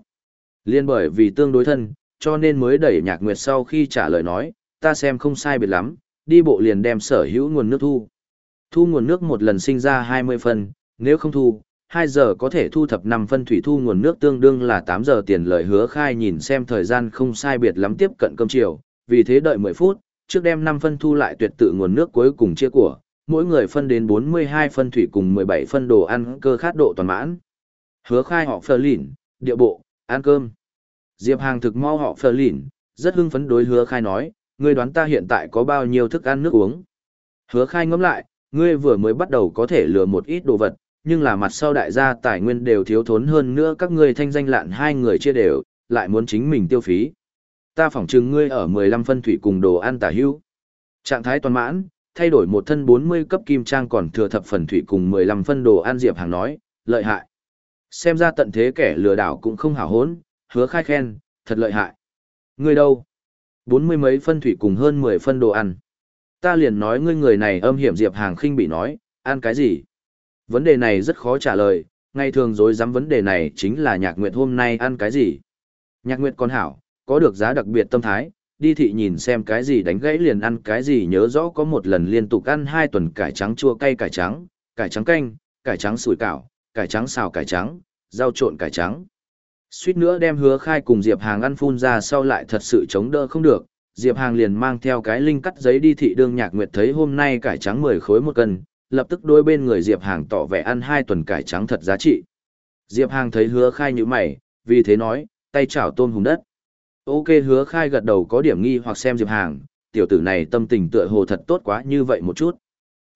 Liên bởi vì tương đối thân, cho nên mới đẩy Nhạc Nguyệt sau khi trả lời nói, ta xem không sai biệt lắm, đi bộ liền đem sở hữu nguồn nước thu. Thu nguồn nước một lần sinh ra 20 phân, nếu không thu, 2 giờ có thể thu thập 5 phân thủy thu nguồn nước tương đương là 8 giờ tiền lời hứa khai nhìn xem thời gian không sai biệt lắm tiếp cận cơm chiều, vì thế đợi 10 phút, trước đem 5 phân thu lại tuyệt tự nguồn nước cuối cùng chia của, mỗi người phân đến 42 phân thủy cùng 17 phân đồ ăn cơ khát độ toàn mãn. Hứa khai họ phờ lỉn, địa bộ, ăn cơm. Diệp Hàng thực mau họ phờ lỉn, rất hưng phấn đối hứa khai nói, ngươi đoán ta hiện tại có bao nhiêu thức ăn nước uống. Hứa khai ngẫm lại, ngươi vừa mới bắt đầu có thể lừa một ít đồ vật, nhưng là mặt sau đại gia tài nguyên đều thiếu thốn hơn nữa các ngươi thanh danh lạn hai người chia đều, lại muốn chính mình tiêu phí. Ta phỏng chừng ngươi ở 15 phân thủy cùng đồ ăn tả hữu. Trạng thái toàn mãn, thay đổi một thân 40 cấp kim trang còn thừa thập phần thủy cùng 15 phân đồ ăn Diệp Hàng nói, lợi hại. Xem ra tận thế kẻ lừa đảo cũng không hảo hốn, hứa khai khen, thật lợi hại. Ngươi đâu? Bốn mươi mấy phân thủy cùng hơn 10 phân đồ ăn. Ta liền nói ngươi người này âm hiểm Diệp Hàng khinh bị nói, ăn cái gì? Vấn đề này rất khó trả lời, ngày thường dối dám vấn đề này chính là nhạc nguyệt hôm nay ăn cái gì. Nhạc nguyệt con hảo, có được giá đặc biệt tâm thái, đi thị nhìn xem cái gì đánh gãy liền ăn cái gì nhớ rõ có một lần liên tục ăn hai tuần cải trắng chua cay cải trắng, cải trắng canh, cải trắng sủi cảo, cải trắng xào cải trắng, rau trộn cải trắng. Suýt nữa đem hứa khai cùng Diệp Hàng ăn phun ra sau lại thật sự chống đỡ không được, Diệp Hàng liền mang theo cái linh cắt giấy đi thị đương nhạc nguyệt thấy hôm nay cải trắng 10 khối một cân, lập tức đôi bên người Diệp Hàng tỏ vẻ ăn hai tuần cải trắng thật giá trị. Diệp Hàng thấy hứa khai như mày, vì thế nói, tay chảo tôm hùng đất. Ok hứa khai gật đầu có điểm nghi hoặc xem Diệp Hàng, tiểu tử này tâm tình tựa hồ thật tốt quá như vậy một chút.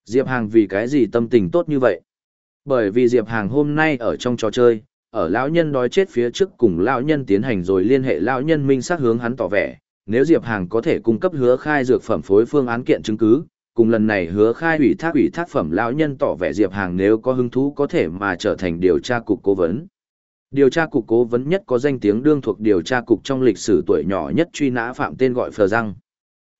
Diệp Hàng vì cái gì tâm tình tốt như vậy? Bởi vì Diệp Hàng hôm nay ở trong trò chơi, ở lão nhân đói chết phía trước cùng lão nhân tiến hành rồi liên hệ lão nhân minh xác hướng hắn tỏ vẻ, nếu Diệp Hàng có thể cung cấp hứa khai dược phẩm phối phương án kiện chứng cứ, cùng lần này hứa khai ủy thác ủy thác phẩm lão nhân tỏ vẻ Diệp Hàng nếu có hứng thú có thể mà trở thành điều tra cục cố vấn. Điều tra cục cố vấn nhất có danh tiếng đương thuộc điều tra cục trong lịch sử tuổi nhỏ nhất truy nã phạm tên gọi Phờ Răng.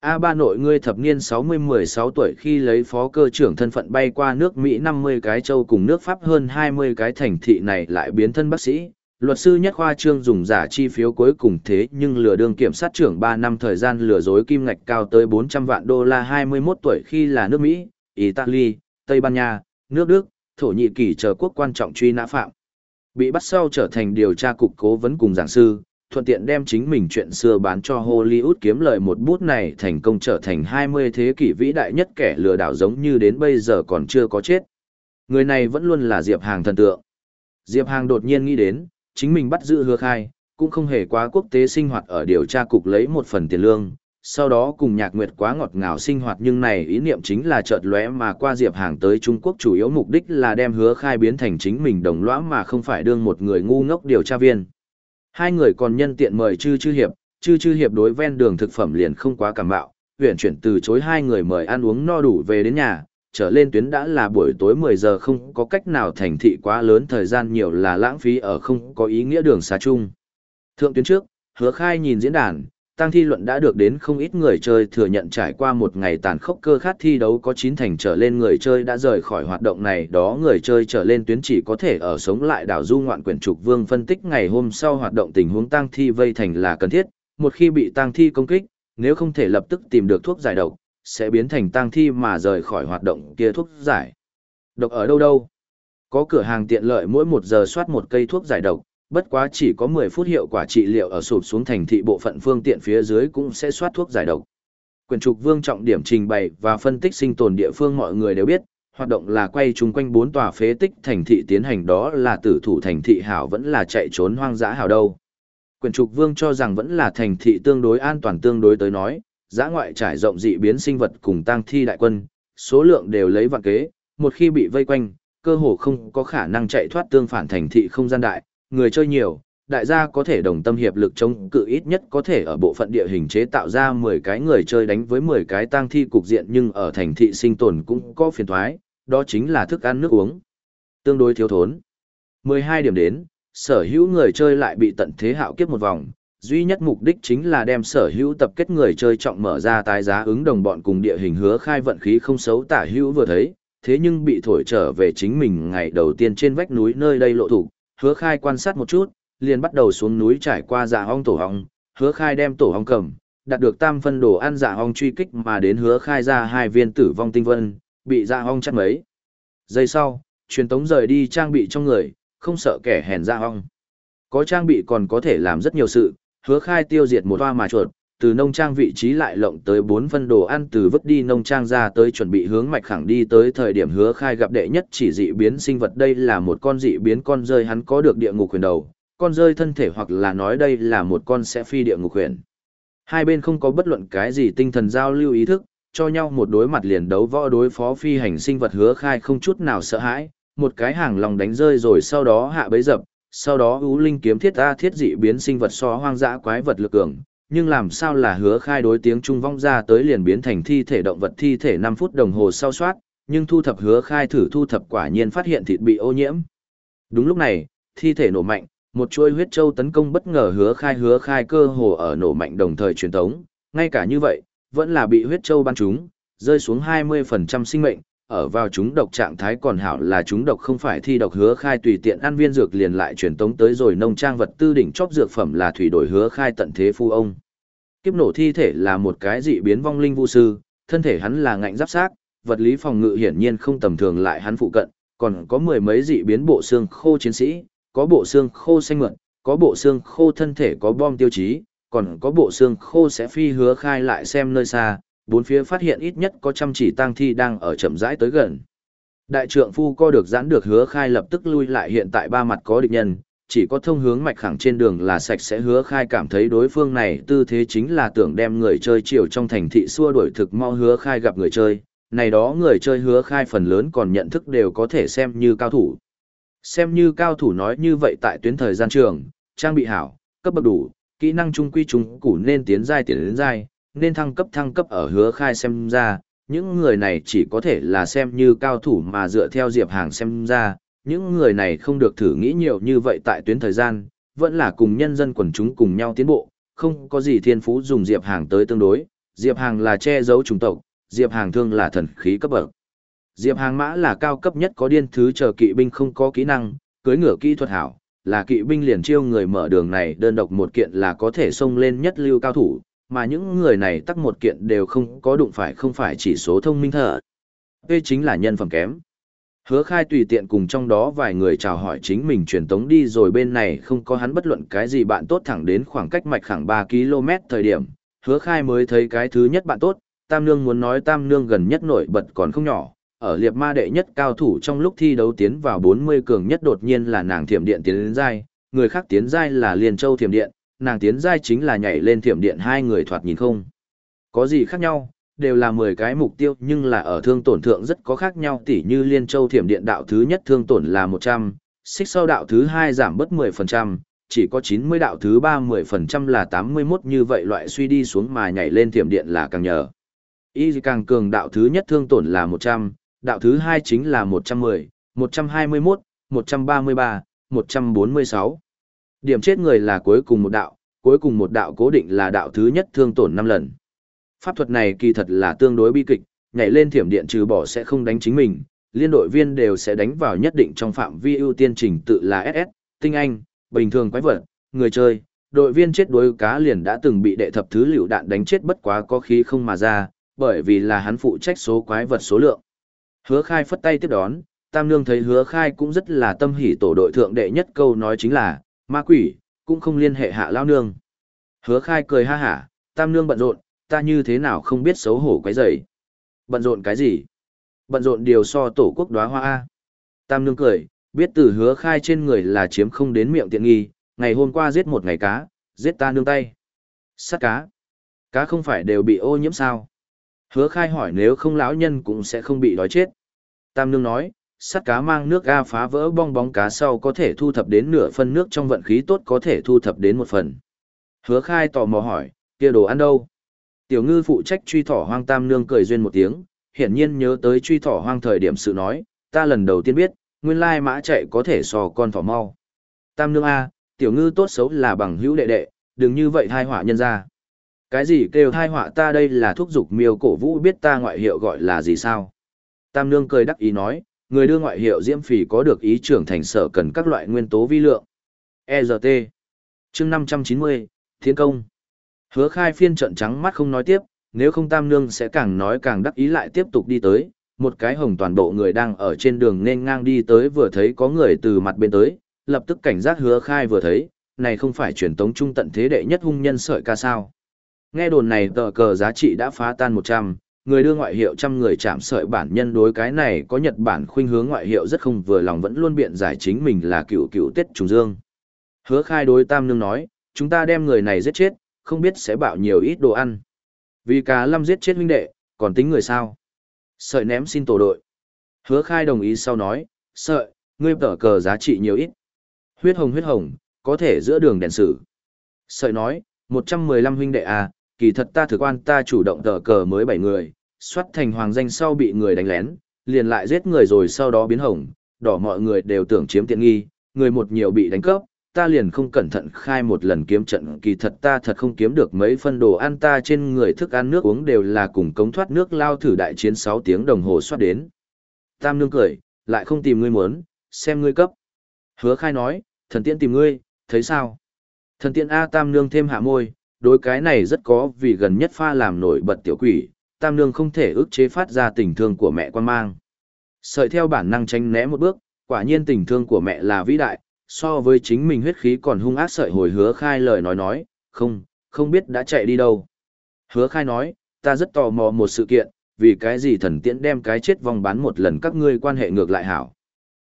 A ba nội ngươi thập niên 60-16 tuổi khi lấy phó cơ trưởng thân phận bay qua nước Mỹ 50 cái châu cùng nước Pháp hơn 20 cái thành thị này lại biến thân bác sĩ. Luật sư nhất khoa trương dùng giả chi phiếu cuối cùng thế nhưng lừa đương kiểm sát trưởng 3 năm thời gian lừa dối kim ngạch cao tới 400 vạn đô la 21 tuổi khi là nước Mỹ, Italy, Tây Ban Nha, nước Đức, Thổ Nhĩ Kỳ chờ quốc quan trọng truy nã phạm. Bị bắt sau trở thành điều tra cục cố vấn cùng giảng sư, thuận tiện đem chính mình chuyện xưa bán cho Hollywood kiếm lời một bút này thành công trở thành 20 thế kỷ vĩ đại nhất kẻ lừa đảo giống như đến bây giờ còn chưa có chết. Người này vẫn luôn là Diệp Hàng thần tượng. Diệp Hàng đột nhiên nghĩ đến, chính mình bắt giữ hứa khai, cũng không hề quá quốc tế sinh hoạt ở điều tra cục lấy một phần tiền lương, sau đó cùng nhạc nguyệt quá ngọt ngào sinh hoạt nhưng này ý niệm chính là chợt lóe mà qua Diệp Hàng tới Trung Quốc chủ yếu mục đích là đem hứa khai biến thành chính mình đồng lõa mà không phải đương một người ngu ngốc điều tra viên. Hai người còn nhân tiện mời chư chư hiệp, chư chư hiệp đối ven đường thực phẩm liền không quá cảm bạo, huyện chuyển từ chối hai người mời ăn uống no đủ về đến nhà, trở lên tuyến đã là buổi tối 10 giờ không có cách nào thành thị quá lớn thời gian nhiều là lãng phí ở không có ý nghĩa đường xa chung. Thượng tuyến trước, hứa khai nhìn diễn đàn, tăng thi luận đã được đến không ít người chơi thừa nhận trải qua một ngày tàn khốc cơ khát thi đấu có chín thành trở lên người chơi đã rời khỏi hoạt động này, đó người chơi trở lên tuyến chỉ có thể ở sống lại đảo du ngoạn quyển trục vương phân tích ngày hôm sau hoạt động tình huống tăng thi vây thành là cần thiết, một khi bị tăng thi công kích, nếu không thể lập tức tìm được thuốc giải độc, sẽ biến thành tăng thi mà rời khỏi hoạt động kia thuốc giải. Độc ở đâu đâu? Có cửa hàng tiện lợi mỗi một giờ soát một cây thuốc giải độc bất quá chỉ có 10 phút hiệu quả trị liệu ở sụp xuống thành thị bộ phận phương tiện phía dưới cũng sẽ soát thuốc giải độc. Quyền trục vương trọng điểm trình bày và phân tích sinh tồn địa phương mọi người đều biết, hoạt động là quay chung quanh bốn tòa phế tích thành thị tiến hành đó là tử thủ thành thị hảo vẫn là chạy trốn hoang dã hảo đâu. Quyền trục vương cho rằng vẫn là thành thị tương đối an toàn tương đối tới nói, giã ngoại trải rộng dị biến sinh vật cùng tang thi đại quân, số lượng đều lấy vạn kế, một khi bị vây quanh, cơ hồ không có khả năng chạy thoát tương phản thành thị không gian đại, người chơi nhiều, đại gia có thể đồng tâm hiệp lực chống cự ít nhất có thể ở bộ phận địa hình chế tạo ra 10 cái người chơi đánh với 10 cái tang thi cục diện nhưng ở thành thị sinh tồn cũng có phiền thoái, đó chính là thức ăn nước uống. Tương đối thiếu thốn. 12 điểm đến, sở hữu người chơi lại bị tận thế hạo kiếp một vòng, duy nhất mục đích chính là đem sở hữu tập kết người chơi trọng mở ra tái giá ứng đồng bọn cùng địa hình hứa khai vận khí không xấu tả hữu vừa thấy, thế nhưng bị thổi trở về chính mình ngày đầu tiên trên vách núi nơi đây lộ thủ, hứa khai quan sát một chút, liền bắt đầu xuống núi trải qua dạ hong tổ hong, hứa khai đem tổ hong cầm, đạt được tam phân đồ ăn dạ hong truy kích mà đến hứa khai ra hai viên tử vong tinh vân, bị dạ hong chắc mấy. Giây sau, truyền tống rời đi trang bị trong người, không sợ kẻ hèn dạ hong. Có trang bị còn có thể làm rất nhiều sự, hứa khai tiêu diệt một hoa mà chuột, từ nông trang vị trí lại lộng tới bốn phân đồ ăn từ vứt đi nông trang ra tới chuẩn bị hướng mạch khẳng đi tới thời điểm hứa khai gặp đệ nhất chỉ dị biến sinh vật đây là một con dị biến con rơi hắn có được địa ngục quyền đầu, con rơi thân thể hoặc là nói đây là một con sẽ phi địa ngục quyền. Hai bên không có bất luận cái gì tinh thần giao lưu ý thức, cho nhau một đối mặt liền đấu võ đối phó phi hành sinh vật hứa khai không chút nào sợ hãi, một cái hàng lòng đánh rơi rồi sau đó hạ bấy dập, sau đó ưu linh kiếm thiết ta thiết dị biến sinh vật so hoang dã quái vật lực cường, nhưng làm sao là hứa khai đối tiếng trung vong ra tới liền biến thành thi thể động vật thi thể 5 phút đồng hồ sau soát, nhưng thu thập hứa khai thử thu thập quả nhiên phát hiện thịt bị ô nhiễm. Đúng lúc này, thi thể nổ mạnh, một chuôi huyết châu tấn công bất ngờ hứa khai hứa khai cơ hồ ở nổ mạnh đồng thời truyền tống, ngay cả như vậy, vẫn là bị huyết châu ban trúng rơi xuống 20% sinh mệnh, ở vào chúng độc trạng thái còn hảo là chúng độc không phải thi độc hứa khai tùy tiện ăn viên dược liền lại truyền tống tới rồi nông trang vật tư đỉnh chóp dược phẩm là thủy đổi hứa khai tận thế phu ông. Kiếp nổ thi thể là một cái dị biến vong linh vu sư, thân thể hắn là ngạnh giáp xác, vật lý phòng ngự hiển nhiên không tầm thường lại hắn phụ cận, còn có mười mấy dị biến bộ xương khô chiến sĩ, có bộ xương khô xanh mượn, có bộ xương khô thân thể có bom tiêu chí, còn có bộ xương khô sẽ phi hứa khai lại xem nơi xa, bốn phía phát hiện ít nhất có trăm chỉ tang thi đang ở chậm rãi tới gần. Đại trượng phu co được giãn được hứa khai lập tức lui lại hiện tại ba mặt có địch nhân, chỉ có thông hướng mạch khẳng trên đường là sạch sẽ hứa khai cảm thấy đối phương này tư thế chính là tưởng đem người chơi chiều trong thành thị xua đuổi thực mau hứa khai gặp người chơi, này đó người chơi hứa khai phần lớn còn nhận thức đều có thể xem như cao thủ. Xem như cao thủ nói như vậy tại tuyến thời gian trường, trang bị hảo, cấp bậc đủ, kỹ năng trung quy trung củ nên tiến giai tiến đến giai, nên thăng cấp thăng cấp ở hứa khai xem ra, những người này chỉ có thể là xem như cao thủ mà dựa theo diệp hàng xem ra, những người này không được thử nghĩ nhiều như vậy tại tuyến thời gian, vẫn là cùng nhân dân quần chúng cùng nhau tiến bộ, không có gì thiên phú dùng diệp hàng tới tương đối, diệp hàng là che giấu chủng tộc, diệp hàng thương là thần khí cấp bậc. Diệp hàng mã là cao cấp nhất có điên thứ chờ kỵ binh không có kỹ năng, cưới ngựa kỹ thuật hảo, là kỵ binh liền chiêu người mở đường này đơn độc một kiện là có thể xông lên nhất lưu cao thủ, mà những người này tắc một kiện đều không có đụng phải không phải chỉ số thông minh thở. Đây chính là nhân phẩm kém. Hứa khai tùy tiện cùng trong đó vài người chào hỏi chính mình truyền tống đi rồi bên này không có hắn bất luận cái gì bạn tốt thẳng đến khoảng cách mạch khoảng 3 km thời điểm. Hứa khai mới thấy cái thứ nhất bạn tốt, Tam Nương muốn nói Tam Nương gần nhất nổi bật còn không nhỏ. Ở liệp ma đệ nhất cao thủ trong lúc thi đấu tiến vào 40 cường nhất đột nhiên là nàng thiểm điện tiến đến người khác tiến dai là Liên Châu thiểm điện, nàng tiến giai chính là nhảy lên thiểm điện hai người thoạt nhìn không. Có gì khác nhau, đều là 10 cái mục tiêu nhưng là ở thương tổn thượng rất có khác nhau tỉ như Liên Châu thiểm điện đạo thứ nhất thương tổn là 100, xích sau đạo thứ hai giảm bớt 10%, chỉ có 90 đạo thứ ba 10% là 81 như vậy loại suy đi xuống mà nhảy lên thiểm điện là càng nhờ. Y càng cường đạo thứ nhất thương tổn là 100, đạo thứ hai chính là 110, 121, 133, 146. Điểm chết người là cuối cùng một đạo, cuối cùng một đạo cố định là đạo thứ nhất thương tổn 5 lần. Pháp thuật này kỳ thật là tương đối bi kịch, nhảy lên thiểm điện trừ bỏ sẽ không đánh chính mình, liên đội viên đều sẽ đánh vào nhất định trong phạm vi ưu tiên trình tự là SS, tinh anh, bình thường quái vật, người chơi, đội viên chết đuối cá liền đã từng bị đệ thập thứ liều đạn đánh chết bất quá có khí không mà ra, bởi vì là hắn phụ trách số quái vật số lượng. Hứa khai phất tay tiếp đón, Tam Nương thấy hứa khai cũng rất là tâm hỉ tổ đội thượng đệ nhất câu nói chính là, ma quỷ, cũng không liên hệ hạ lao nương. Hứa khai cười ha hả, Tam Nương bận rộn, ta như thế nào không biết xấu hổ quấy rầy. Bận rộn cái gì? Bận rộn điều so tổ quốc đóa hoa A. Tam Nương cười, biết từ hứa khai trên người là chiếm không đến miệng tiện nghi, ngày hôm qua giết một ngày cá, giết ta nương tay. Sát cá. Cá không phải đều bị ô nhiễm sao? Hứa khai hỏi nếu không lão nhân cũng sẽ không bị đói chết. Tam Nương nói, sắt cá mang nước ga phá vỡ bong bóng cá sau có thể thu thập đến nửa phân nước trong vận khí tốt có thể thu thập đến một phần. Hứa khai tò mò hỏi, kia đồ ăn đâu? Tiểu ngư phụ trách truy thỏ hoang tam nương cười duyên một tiếng, hiển nhiên nhớ tới truy thỏ hoang thời điểm sự nói, ta lần đầu tiên biết, nguyên lai mã chạy có thể sò con thỏ mau. Tam nương A, tiểu ngư tốt xấu là bằng hữu đệ đệ, đừng như vậy thai họa nhân ra. Cái gì kêu thai họa ta đây là thúc giục miêu cổ vũ biết ta ngoại hiệu gọi là gì sao? Tam nương cười đắc ý nói, người đưa ngoại hiệu diễm phỉ có được ý trưởng thành sở cần các loại nguyên tố vi lượng. ERT chương 590, Thiên Công Hứa khai phiên trận trắng mắt không nói tiếp, nếu không tam nương sẽ càng nói càng đắc ý lại tiếp tục đi tới, một cái hồng toàn bộ người đang ở trên đường nên ngang đi tới vừa thấy có người từ mặt bên tới, lập tức cảnh giác hứa khai vừa thấy, này không phải truyền tống trung tận thế đệ nhất hung nhân sợi ca sao. Nghe đồn này tờ cờ giá trị đã phá tan 100, người đưa ngoại hiệu trăm người chạm sợi bản nhân đối cái này có Nhật Bản khuynh hướng ngoại hiệu rất không vừa lòng vẫn luôn biện giải chính mình là cựu cựu Tết Trùng Dương. Hứa khai đối Tam Nương nói, chúng ta đem người này giết chết, không biết sẽ bạo nhiều ít đồ ăn. Vì cá lâm giết chết huynh đệ, còn tính người sao? Sợi ném xin tổ đội. Hứa khai đồng ý sau nói, sợi, ngươi tở cờ giá trị nhiều ít. Huyết hồng huyết hồng, có thể giữa đường đèn sử. Sợi nói, 115 huynh đệ à, kỳ thật ta thực quan ta chủ động tở cờ mới 7 người, xuất thành hoàng danh sau bị người đánh lén, liền lại giết người rồi sau đó biến hồng, đỏ mọi người đều tưởng chiếm tiện nghi, người một nhiều bị đánh cướp, ta liền không cẩn thận khai một lần kiếm trận kỳ thật ta thật không kiếm được mấy phân đồ ăn ta trên người thức ăn nước uống đều là cùng cống thoát nước lao thử đại chiến 6 tiếng đồng hồ xoát đến. Tam nương cười, lại không tìm ngươi muốn, xem ngươi cấp. Hứa khai nói, thần tiện tìm ngươi, thấy sao? Thần tiện A tam nương thêm hạ môi, đối cái này rất có vì gần nhất pha làm nổi bật tiểu quỷ, tam nương không thể ức chế phát ra tình thương của mẹ quan mang. Sợi theo bản năng tránh né một bước, quả nhiên tình thương của mẹ là vĩ đại, so với chính mình huyết khí còn hung ác sợi hồi hứa khai lời nói nói, không, không biết đã chạy đi đâu. Hứa khai nói, ta rất tò mò một sự kiện, vì cái gì thần tiễn đem cái chết vòng bán một lần các ngươi quan hệ ngược lại hảo.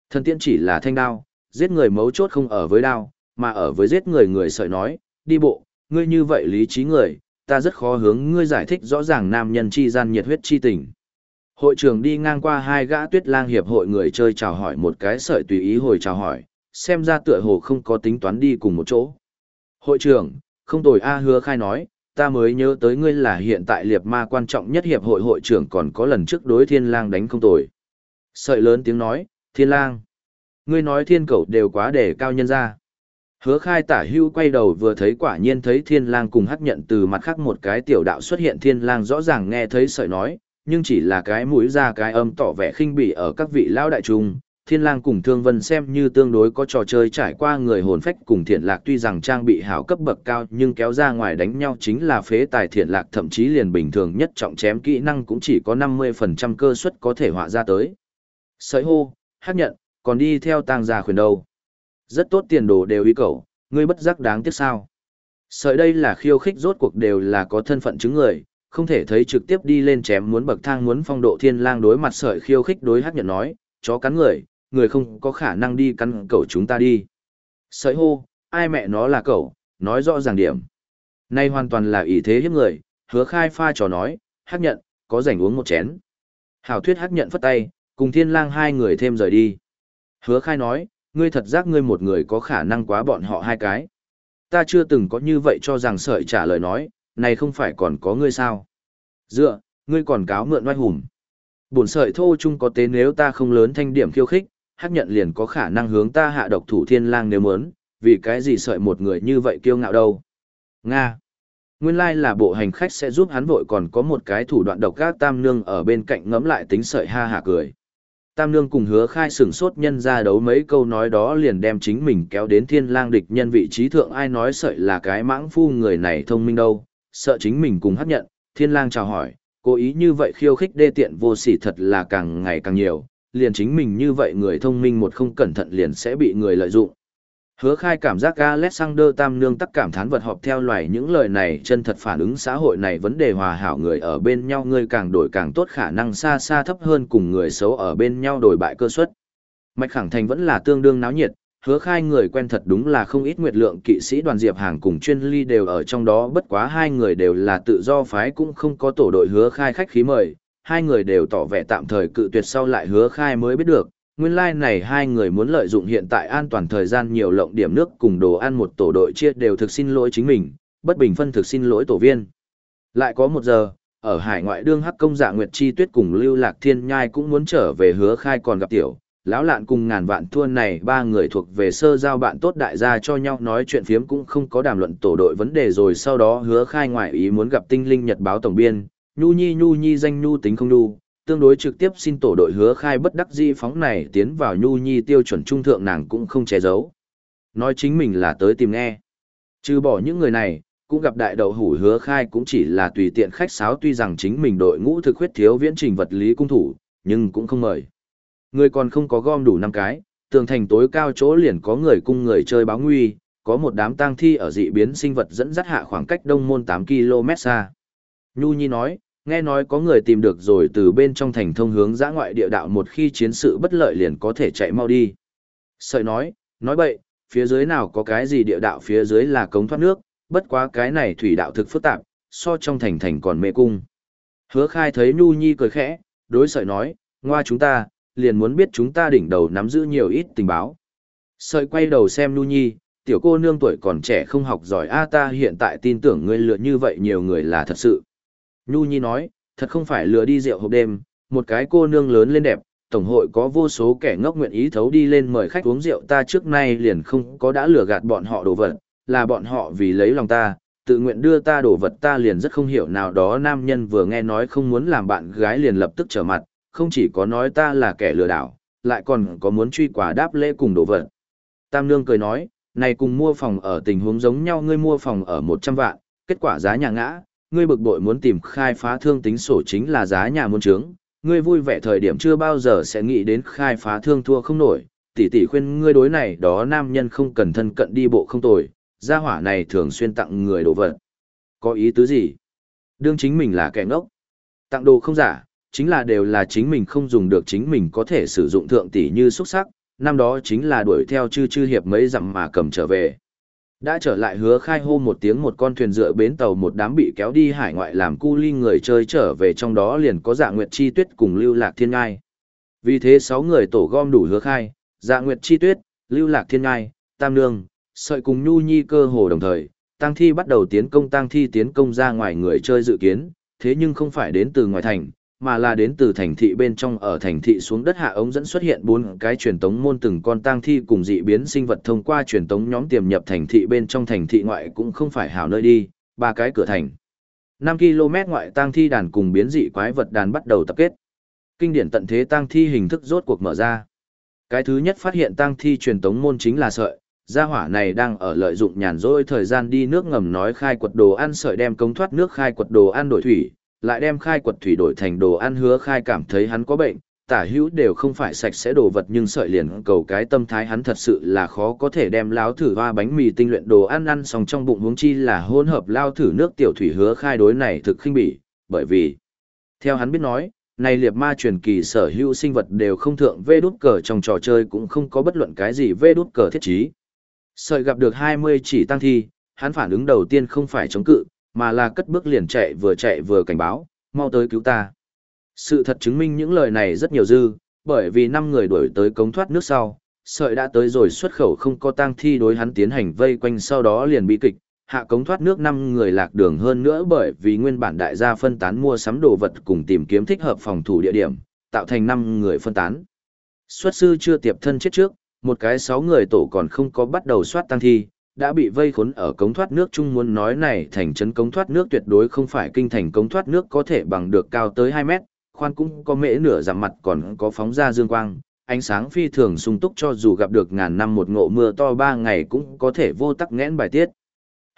Thần tiễn chỉ là thanh đao, giết người mấu chốt không ở với đao, mà ở với giết người người sợi nói, đi bộ, ngươi như vậy lý trí người, ta rất khó hướng ngươi giải thích rõ ràng nam nhân chi gian nhiệt huyết chi tình. Hội trưởng đi ngang qua hai gã tuyết lang hiệp hội người chơi chào hỏi một cái sợi tùy ý hồi chào hỏi, xem ra tựa hồ không có tính toán đi cùng một chỗ. Hội trưởng, không tồi A hứa khai nói, ta mới nhớ tới ngươi là hiện tại liệt ma quan trọng nhất hiệp hội hội trưởng còn có lần trước đối thiên lang đánh không tồi. Sợi lớn tiếng nói, thiên lang. Ngươi nói thiên cầu đều quá để cao nhân ra. Hứa khai tả hưu quay đầu vừa thấy quả nhiên thấy thiên lang cùng hắc nhận từ mặt khác một cái tiểu đạo xuất hiện thiên lang rõ ràng nghe thấy sợi nói, nhưng chỉ là cái mũi ra cái âm tỏ vẻ khinh bỉ ở các vị lão đại trung. Thiên lang cùng thương vân xem như tương đối có trò chơi trải qua người hồn phách cùng thiện lạc tuy rằng trang bị hảo cấp bậc cao nhưng kéo ra ngoài đánh nhau chính là phế tài thiện lạc thậm chí liền bình thường nhất trọng chém kỹ năng cũng chỉ có 50% cơ suất có thể họa ra tới. Sợi hô, hắc nhận, còn đi theo tang gia khuyển đâu. Rất tốt tiền đồ đều uy cầu, ngươi bất giác đáng tiếc sao. Sợi đây là khiêu khích rốt cuộc đều là có thân phận chứng người, không thể thấy trực tiếp đi lên chém muốn bậc thang muốn phong độ thiên lang đối mặt sợi khiêu khích đối hắc nhận nói, chó cắn người, người không có khả năng đi cắn cậu chúng ta đi. Sợi hô, ai mẹ nó là cậu, nói rõ ràng điểm. Nay hoàn toàn là ý thế hiếp người, hứa khai pha trò nói, hắc nhận, có rảnh uống một chén. Hảo thuyết hắc nhận phất tay, cùng thiên lang hai người thêm rời đi. Hứa khai nói, ngươi thật giác ngươi một người có khả năng quá bọn họ hai cái. Ta chưa từng có như vậy cho rằng sợi trả lời nói, này không phải còn có ngươi sao. Dựa, ngươi còn cáo mượn oai hùng. Bổn sợi thô chung có tế nếu ta không lớn thanh điểm khiêu khích, hắc nhận liền có khả năng hướng ta hạ độc thủ thiên lang nếu muốn, vì cái gì sợi một người như vậy kiêu ngạo đâu. Nga. Nguyên lai là bộ hành khách sẽ giúp hắn vội còn có một cái thủ đoạn độc gác tam nương ở bên cạnh ngấm lại tính sợi ha hả cười. Tam nương cùng hứa khai sửng sốt nhân ra đấu mấy câu nói đó liền đem chính mình kéo đến thiên lang địch nhân vị trí thượng ai nói sợi là cái mãng phu người này thông minh đâu, sợ chính mình cùng hấp nhận, thiên lang chào hỏi, cố ý như vậy khiêu khích đê tiện vô sỉ thật là càng ngày càng nhiều, liền chính mình như vậy người thông minh một không cẩn thận liền sẽ bị người lợi dụng. Hứa khai cảm giác Alexander Tam Nương tắc cảm thán vật họp theo loài những lời này chân thật phản ứng xã hội này vấn đề hòa hảo người ở bên nhau người càng đổi càng tốt khả năng xa xa thấp hơn cùng người xấu ở bên nhau đổi bại cơ suất. Mạch khẳng thành vẫn là tương đương náo nhiệt, hứa khai người quen thật đúng là không ít nguyệt lượng kỵ sĩ đoàn diệp hàng cùng chuyên ly đều ở trong đó bất quá hai người đều là tự do phái cũng không có tổ đội hứa khai khách khí mời, hai người đều tỏ vẻ tạm thời cự tuyệt sau lại hứa khai mới biết được, nguyên lai like này hai người muốn lợi dụng hiện tại an toàn thời gian nhiều lộng điểm nước cùng đồ ăn một tổ đội chia đều thực xin lỗi chính mình, bất bình phân thực xin lỗi tổ viên. Lại có một giờ, ở hải ngoại đương hắc công dạ Nguyệt Chi Tuyết cùng Lưu Lạc Thiên Nhai cũng muốn trở về hứa khai còn gặp tiểu, lão lạn cùng ngàn vạn thua này ba người thuộc về sơ giao bạn tốt đại gia cho nhau nói chuyện phiếm cũng không có đàm luận tổ đội vấn đề rồi sau đó hứa khai ngoại ý muốn gặp tinh linh nhật báo tổng biên, nhu nhi nhu nhi danh nhu tính không nhu, tương đối trực tiếp xin tổ đội hứa khai bất đắc di phóng này tiến vào nhu nhi tiêu chuẩn trung thượng nàng cũng không che giấu. Nói chính mình là tới tìm nghe. Trừ bỏ những người này, cũng gặp đại đầu hủ hứa khai cũng chỉ là tùy tiện khách sáo tuy rằng chính mình đội ngũ thực huyết thiếu viễn trình vật lý cung thủ, nhưng cũng không mời. Người còn không có gom đủ năm cái, tường thành tối cao chỗ liền có người cung người chơi báo nguy, có một đám tang thi ở dị biến sinh vật dẫn dắt hạ khoảng cách đông môn 8 km xa. Nhu Nhi nói, nghe nói có người tìm được rồi từ bên trong thành thông hướng giã ngoại địa đạo một khi chiến sự bất lợi liền có thể chạy mau đi. Sợi nói, nói bậy, phía dưới nào có cái gì địa đạo phía dưới là cống thoát nước, bất quá cái này thủy đạo thực phức tạp, so trong thành thành còn mê cung. Hứa khai thấy Nhu Nhi cười khẽ, đối sợi nói, ngoa chúng ta, liền muốn biết chúng ta đỉnh đầu nắm giữ nhiều ít tình báo. Sợi quay đầu xem Nhu Nhi, tiểu cô nương tuổi còn trẻ không học giỏi a ta hiện tại tin tưởng ngươi lựa như vậy nhiều người là thật sự. Nhu Nhi nói, thật không phải lừa đi rượu hộp đêm, một cái cô nương lớn lên đẹp, tổng hội có vô số kẻ ngốc nguyện ý thấu đi lên mời khách uống rượu ta trước nay liền không có đã lừa gạt bọn họ đồ vật, là bọn họ vì lấy lòng ta, tự nguyện đưa ta đồ vật ta liền rất không hiểu nào đó nam nhân vừa nghe nói không muốn làm bạn gái liền lập tức trở mặt, không chỉ có nói ta là kẻ lừa đảo, lại còn có muốn truy quả đáp lễ cùng đồ vật. Tam Nương cười nói, này cùng mua phòng ở tình huống giống nhau ngươi mua phòng ở 100 vạn, kết quả giá nhà ngã, ngươi bực bội muốn tìm khai phá thương tính sổ chính là giá nhà môn trướng, ngươi vui vẻ thời điểm chưa bao giờ sẽ nghĩ đến khai phá thương thua không nổi, tỷ tỷ khuyên ngươi đối này đó nam nhân không cần thân cận đi bộ không tồi, gia hỏa này thường xuyên tặng người đồ vật. Có ý tứ gì? Đương chính mình là kẻ ngốc. Tặng đồ không giả, chính là đều là chính mình không dùng được chính mình có thể sử dụng thượng tỷ như xuất sắc, năm đó chính là đuổi theo chư chư hiệp mấy dặm mà cầm trở về. Đã trở lại hứa khai hô một tiếng một con thuyền dựa bến tàu một đám bị kéo đi hải ngoại làm cu ly người chơi trở về trong đó liền có dạ nguyệt chi tuyết cùng lưu lạc thiên ngai. Vì thế 6 người tổ gom đủ hứa khai, dạ nguyệt chi tuyết, lưu lạc thiên ngai, tam nương, sợi cùng nhu nhi cơ hồ đồng thời, tăng thi bắt đầu tiến công tăng thi tiến công ra ngoài người chơi dự kiến, thế nhưng không phải đến từ ngoài thành, mà là đến từ thành thị bên trong ở thành thị xuống đất hạ ống dẫn xuất hiện bốn cái truyền tống môn từng con tang thi cùng dị biến sinh vật thông qua truyền tống nhóm tiềm nhập thành thị bên trong thành thị ngoại cũng không phải hảo nơi đi, ba cái cửa thành. 5 km ngoại tang thi đàn cùng biến dị quái vật đàn bắt đầu tập kết. Kinh điển tận thế tang thi hình thức rốt cuộc mở ra. Cái thứ nhất phát hiện tang thi truyền tống môn chính là sợi, gia hỏa này đang ở lợi dụng nhàn rỗi thời gian đi nước ngầm nói khai quật đồ ăn sợi đem công thoát nước khai quật đồ ăn đổi thủy, lại đem khai quật thủy đổi thành đồ ăn hứa khai cảm thấy hắn có bệnh, tả hữu đều không phải sạch sẽ đồ vật nhưng sợi liền cầu cái tâm thái hắn thật sự là khó có thể đem láo thử hoa bánh mì tinh luyện đồ ăn ăn xong trong bụng huống chi là hỗn hợp lao thử nước tiểu thủy hứa khai đối này thực khinh bỉ, bởi vì theo hắn biết nói, này liệt ma truyền kỳ sở hữu sinh vật đều không thượng vê đút cờ trong trò chơi cũng không có bất luận cái gì vê đút cờ thiết trí. Sợi gặp được 20 chỉ tăng thi, hắn phản ứng đầu tiên không phải chống cự, mà là cất bước liền chạy vừa chạy vừa cảnh báo, mau tới cứu ta. Sự thật chứng minh những lời này rất nhiều dư, bởi vì năm người đuổi tới cống thoát nước sau, sợi đã tới rồi xuất khẩu không có tang thi đối hắn tiến hành vây quanh sau đó liền bị kịch, hạ cống thoát nước năm người lạc đường hơn nữa bởi vì nguyên bản đại gia phân tán mua sắm đồ vật cùng tìm kiếm thích hợp phòng thủ địa điểm, tạo thành năm người phân tán. Xuất sư chưa tiệp thân chết trước, một cái sáu người tổ còn không có bắt đầu soát tăng thi, đã bị vây khốn ở cống thoát nước chung muốn nói này thành trấn cống thoát nước tuyệt đối không phải kinh thành cống thoát nước có thể bằng được cao tới 2 mét, khoan cũng có mễ nửa giảm mặt còn có phóng ra dương quang, ánh sáng phi thường sung túc cho dù gặp được ngàn năm một ngộ mưa to ba ngày cũng có thể vô tắc nghẽn bài tiết.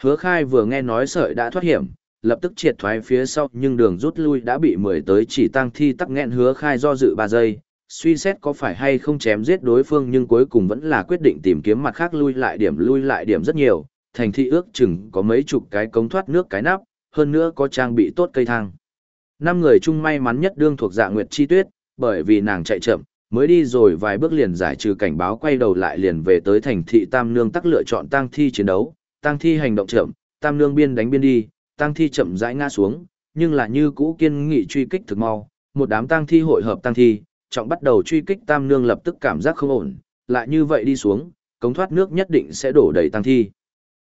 Hứa khai vừa nghe nói sợi đã thoát hiểm, lập tức triệt thoái phía sau nhưng đường rút lui đã bị mười tới chỉ tăng thi tắc nghẽn hứa khai do dự 3 giây, suy xét có phải hay không chém giết đối phương nhưng cuối cùng vẫn là quyết định tìm kiếm mặt khác lui lại điểm lui lại điểm rất nhiều, thành thị ước chừng có mấy chục cái cống thoát nước cái nắp, hơn nữa có trang bị tốt cây thang. Năm người chung may mắn nhất đương thuộc dạ Nguyệt Chi Tuyết, bởi vì nàng chạy chậm, mới đi rồi vài bước liền giải trừ cảnh báo quay đầu lại liền về tới thành thị Tam Nương tắc lựa chọn tang thi chiến đấu, tang thi hành động chậm, Tam Nương biên đánh biên đi, tang thi chậm rãi ngã xuống, nhưng là như cũ kiên nghị truy kích thực mau, một đám tang thi hội hợp tang thi, trọng bắt đầu truy kích Tam Nương lập tức cảm giác không ổn, lại như vậy đi xuống, cống thoát nước nhất định sẽ đổ đầy tang thi.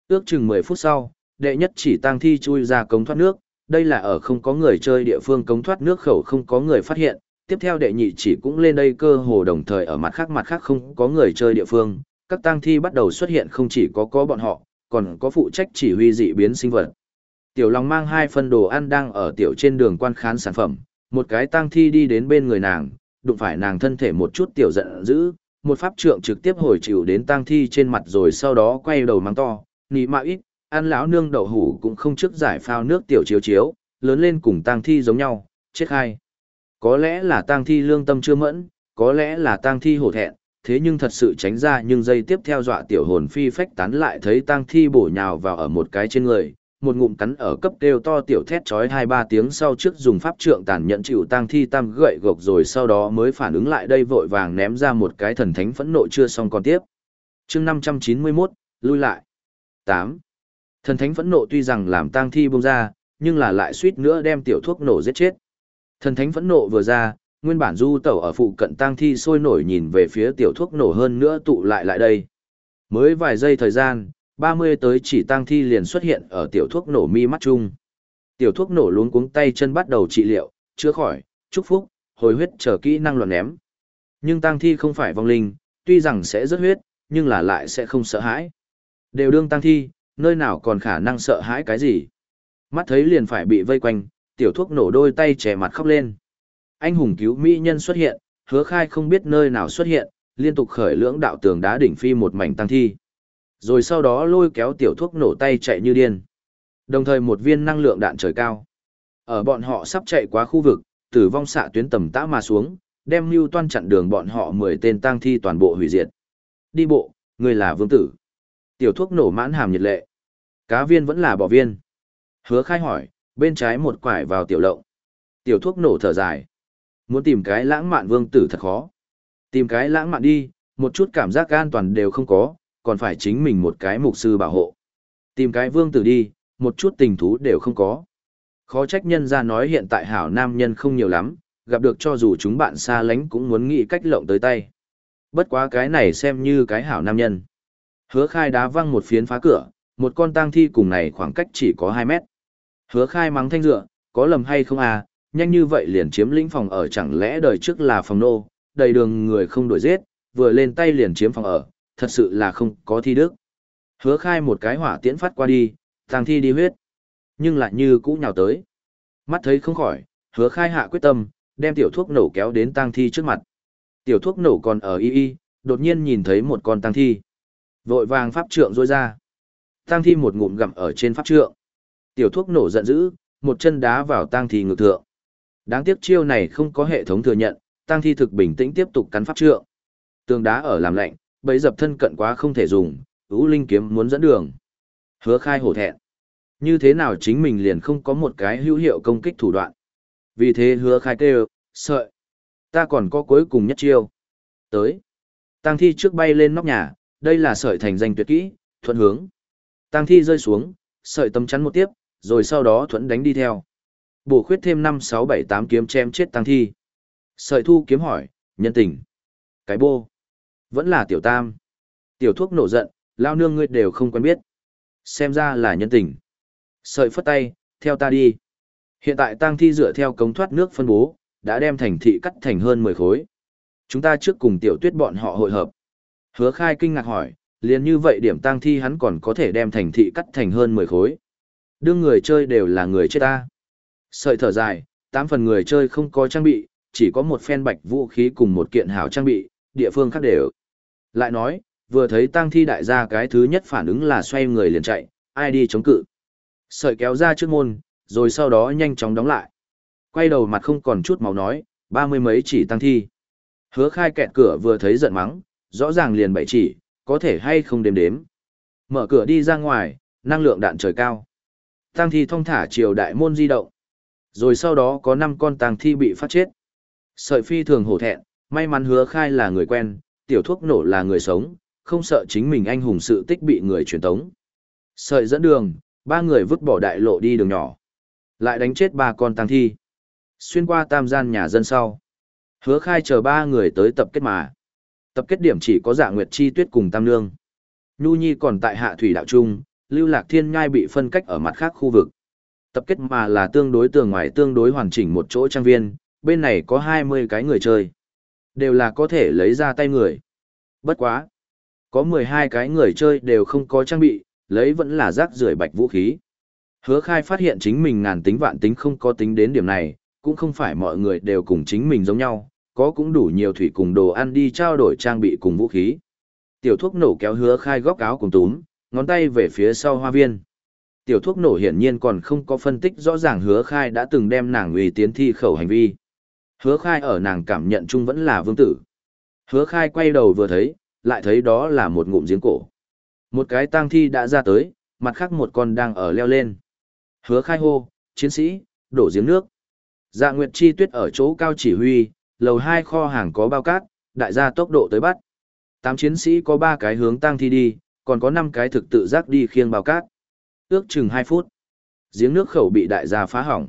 Ước chừng 10 phút sau, đệ nhất chỉ tang thi chui ra cống thoát nước, đây là ở không có người chơi địa phương cống thoát nước khẩu không có người phát hiện, tiếp theo đệ nhị chỉ cũng lên đây cơ hồ đồng thời ở mặt khác mặt khác không có người chơi địa phương, các tang thi bắt đầu xuất hiện không chỉ có có bọn họ, còn có phụ trách chỉ huy dị biến sinh vật. Tiểu Long mang hai phân đồ ăn đang ở tiểu trên đường quan khán sản phẩm, một cái tang thi đi đến bên người nàng, đụng phải nàng thân thể một chút tiểu giận dữ, một pháp trượng trực tiếp hồi chịu đến tang thi trên mặt rồi sau đó quay đầu mang to, nị mạ ít, ăn lão nương đậu hủ cũng không trước giải phao nước tiểu chiếu chiếu, lớn lên cùng tang thi giống nhau, chết hai. Có lẽ là tang thi lương tâm chưa mẫn, có lẽ là tang thi hổ thẹn, thế nhưng thật sự tránh ra nhưng dây tiếp theo dọa tiểu hồn phi phách tán lại thấy tang thi bổ nhào vào ở một cái trên người, một ngụm cắn ở cấp kêu to tiểu thét chói hai ba tiếng sau trước dùng pháp trượng tàn nhẫn chịu tang thi tam gậy gộc rồi sau đó mới phản ứng lại đây vội vàng ném ra một cái thần thánh phẫn nộ chưa xong còn tiếp. chương 591, lui lại. tám Thần thánh phẫn nộ tuy rằng làm tang thi bông ra, nhưng là lại suýt nữa đem tiểu thuốc nổ giết chết. Thần thánh phẫn nộ vừa ra, nguyên bản du tẩu ở phụ cận tang thi sôi nổi nhìn về phía tiểu thuốc nổ hơn nữa tụ lại lại đây. Mới vài giây thời gian, 30 tới chỉ tang thi liền xuất hiện ở tiểu thuốc nổ mi mắt chung. Tiểu thuốc nổ luống cuống tay chân bắt đầu trị liệu, chữa khỏi, chúc phúc, hồi huyết chờ kỹ năng luận ném. Nhưng tang thi không phải vong linh, tuy rằng sẽ rất huyết, nhưng là lại sẽ không sợ hãi. Đều đương tang thi, nơi nào còn khả năng sợ hãi cái gì. Mắt thấy liền phải bị vây quanh, tiểu thuốc nổ đôi tay trẻ mặt khóc lên. Anh hùng cứu mỹ nhân xuất hiện, hứa khai không biết nơi nào xuất hiện, liên tục khởi lưỡng đạo tường đá đỉnh phi một mảnh tăng thi. Rồi sau đó lôi kéo tiểu thuốc nổ tay chạy như điên. Đồng thời một viên năng lượng đạn trời cao. Ở bọn họ sắp chạy qua khu vực, tử vong xạ tuyến tầm tã mà xuống, đem mưu toan chặn đường bọn họ 10 tên tang thi toàn bộ hủy diệt. Đi bộ, người là vương tử. Tiểu thuốc nổ mãn hàm nhiệt lệ. Cá viên vẫn là bỏ viên. Hứa khai hỏi, bên trái một quải vào tiểu lộng. Tiểu thuốc nổ thở dài. Muốn tìm cái lãng mạn vương tử thật khó. Tìm cái lãng mạn đi, một chút cảm giác an toàn đều không có, còn phải chính mình một cái mục sư bảo hộ. Tìm cái vương tử đi, một chút tình thú đều không có. Khó trách nhân ra nói hiện tại hảo nam nhân không nhiều lắm, gặp được cho dù chúng bạn xa lánh cũng muốn nghĩ cách lộng tới tay. Bất quá cái này xem như cái hảo nam nhân. Hứa khai đá văng một phiến phá cửa, một con tang thi cùng này khoảng cách chỉ có 2 mét. Hứa khai mắng thanh dựa, có lầm hay không à, nhanh như vậy liền chiếm lĩnh phòng ở chẳng lẽ đời trước là phòng nô, đầy đường người không đổi giết, vừa lên tay liền chiếm phòng ở, thật sự là không có thi đức. Hứa khai một cái hỏa tiễn phát qua đi, tang thi đi huyết, nhưng lại như cũ nhào tới. Mắt thấy không khỏi, hứa khai hạ quyết tâm, đem tiểu thuốc nổ kéo đến tang thi trước mặt. Tiểu thuốc nổ còn ở y y, đột nhiên nhìn thấy một con tang thi. Vội vàng pháp trượng rôi ra. Tang thi một ngụm gặm ở trên pháp trượng. Tiểu thuốc nổ giận dữ, một chân đá vào tang thi ngược thượng. Đáng tiếc chiêu này không có hệ thống thừa nhận, tăng thi thực bình tĩnh tiếp tục cắn pháp trượng. Tường đá ở làm lạnh, bấy dập thân cận quá không thể dùng, ưu linh kiếm muốn dẫn đường. Hứa khai hổ thẹn. Như thế nào chính mình liền không có một cái hữu hiệu công kích thủ đoạn. Vì thế hứa khai kêu, sợi. Ta còn có cuối cùng nhất chiêu. Tới. Tăng thi trước bay lên nóc nhà, đây là sợi thành danh tuyệt kỹ, thuận hướng. Tăng thi rơi xuống, sợi tâm chắn một tiếp, rồi sau đó thuẫn đánh đi theo. Bổ khuyết thêm 5, 6, 7, 8 kiếm chém chết tăng thi. Sợi thu kiếm hỏi, nhân tình. Cái bô. Vẫn là tiểu tam. Tiểu thuốc nổ giận, lao nương ngươi đều không quen biết. Xem ra là nhân tình. Sợi phất tay, theo ta đi. Hiện tại tang thi dựa theo cống thoát nước phân bố, đã đem thành thị cắt thành hơn 10 khối. Chúng ta trước cùng tiểu tuyết bọn họ hội hợp. Hứa khai kinh ngạc hỏi, liền như vậy điểm tang thi hắn còn có thể đem thành thị cắt thành hơn 10 khối. Đương người chơi đều là người chết ta. Sợi thở dài, 8 phần người chơi không có trang bị, chỉ có một phen bạch vũ khí cùng một kiện hảo trang bị, địa phương khác đều. Lại nói, vừa thấy tang thi đại gia cái thứ nhất phản ứng là xoay người liền chạy, ai đi chống cự. Sợi kéo ra trước môn, rồi sau đó nhanh chóng đóng lại. Quay đầu mặt không còn chút máu nói, ba mươi mấy chỉ tăng thi. Hứa khai kẹt cửa vừa thấy giận mắng, rõ ràng liền bảy chỉ, có thể hay không đếm đếm. Mở cửa đi ra ngoài, năng lượng đạn trời cao. Tăng thi thông thả chiều đại môn di động. Rồi sau đó có 5 con tăng thi bị phát chết. Sợi phi thường hổ thẹn, may mắn hứa khai là người quen, tiểu thuốc nổ là người sống, không sợ chính mình anh hùng sự tích bị người truyền tống. Sợi dẫn đường, ba người vứt bỏ đại lộ đi đường nhỏ. Lại đánh chết ba con tăng thi. Xuyên qua tam gian nhà dân sau. Hứa khai chờ ba người tới tập kết mà. Tập kết điểm chỉ có dạ nguyệt chi tuyết cùng tam nương. Nhu Nhi còn tại hạ thủy đạo trung, lưu lạc thiên nhai bị phân cách ở mặt khác khu vực. Tập kết mà là tương đối tường ngoài tương đối hoàn chỉnh một chỗ trang viên, bên này có 20 cái người chơi. Đều là có thể lấy ra tay người. Bất quá. Có 12 cái người chơi đều không có trang bị, lấy vẫn là rác rưởi bạch vũ khí. Hứa khai phát hiện chính mình ngàn tính vạn tính không có tính đến điểm này, cũng không phải mọi người đều cùng chính mình giống nhau, có cũng đủ nhiều thủy cùng đồ ăn đi trao đổi trang bị cùng vũ khí. Tiểu thuốc nổ kéo hứa khai góc áo cùng túm, ngón tay về phía sau hoa viên. Tiểu thuốc nổ hiển nhiên còn không có phân tích rõ ràng hứa khai đã từng đem nàng uy tiến thi khẩu hành vi. Hứa khai ở nàng cảm nhận chung vẫn là vương tử. Hứa khai quay đầu vừa thấy, lại thấy đó là một ngụm giếng cổ. Một cái tang thi đã ra tới, mặt khác một con đang ở leo lên. Hứa khai hô, chiến sĩ, đổ giếng nước. Dạ Nguyệt Chi Tuyết ở chỗ cao chỉ huy, lầu hai kho hàng có bao cát, đại gia tốc độ tới bắt. Tám chiến sĩ có ba cái hướng tang thi đi, còn có năm cái thực tự giác đi khiêng bao cát. Ước chừng hai phút. Giếng nước khẩu bị đại gia phá hỏng.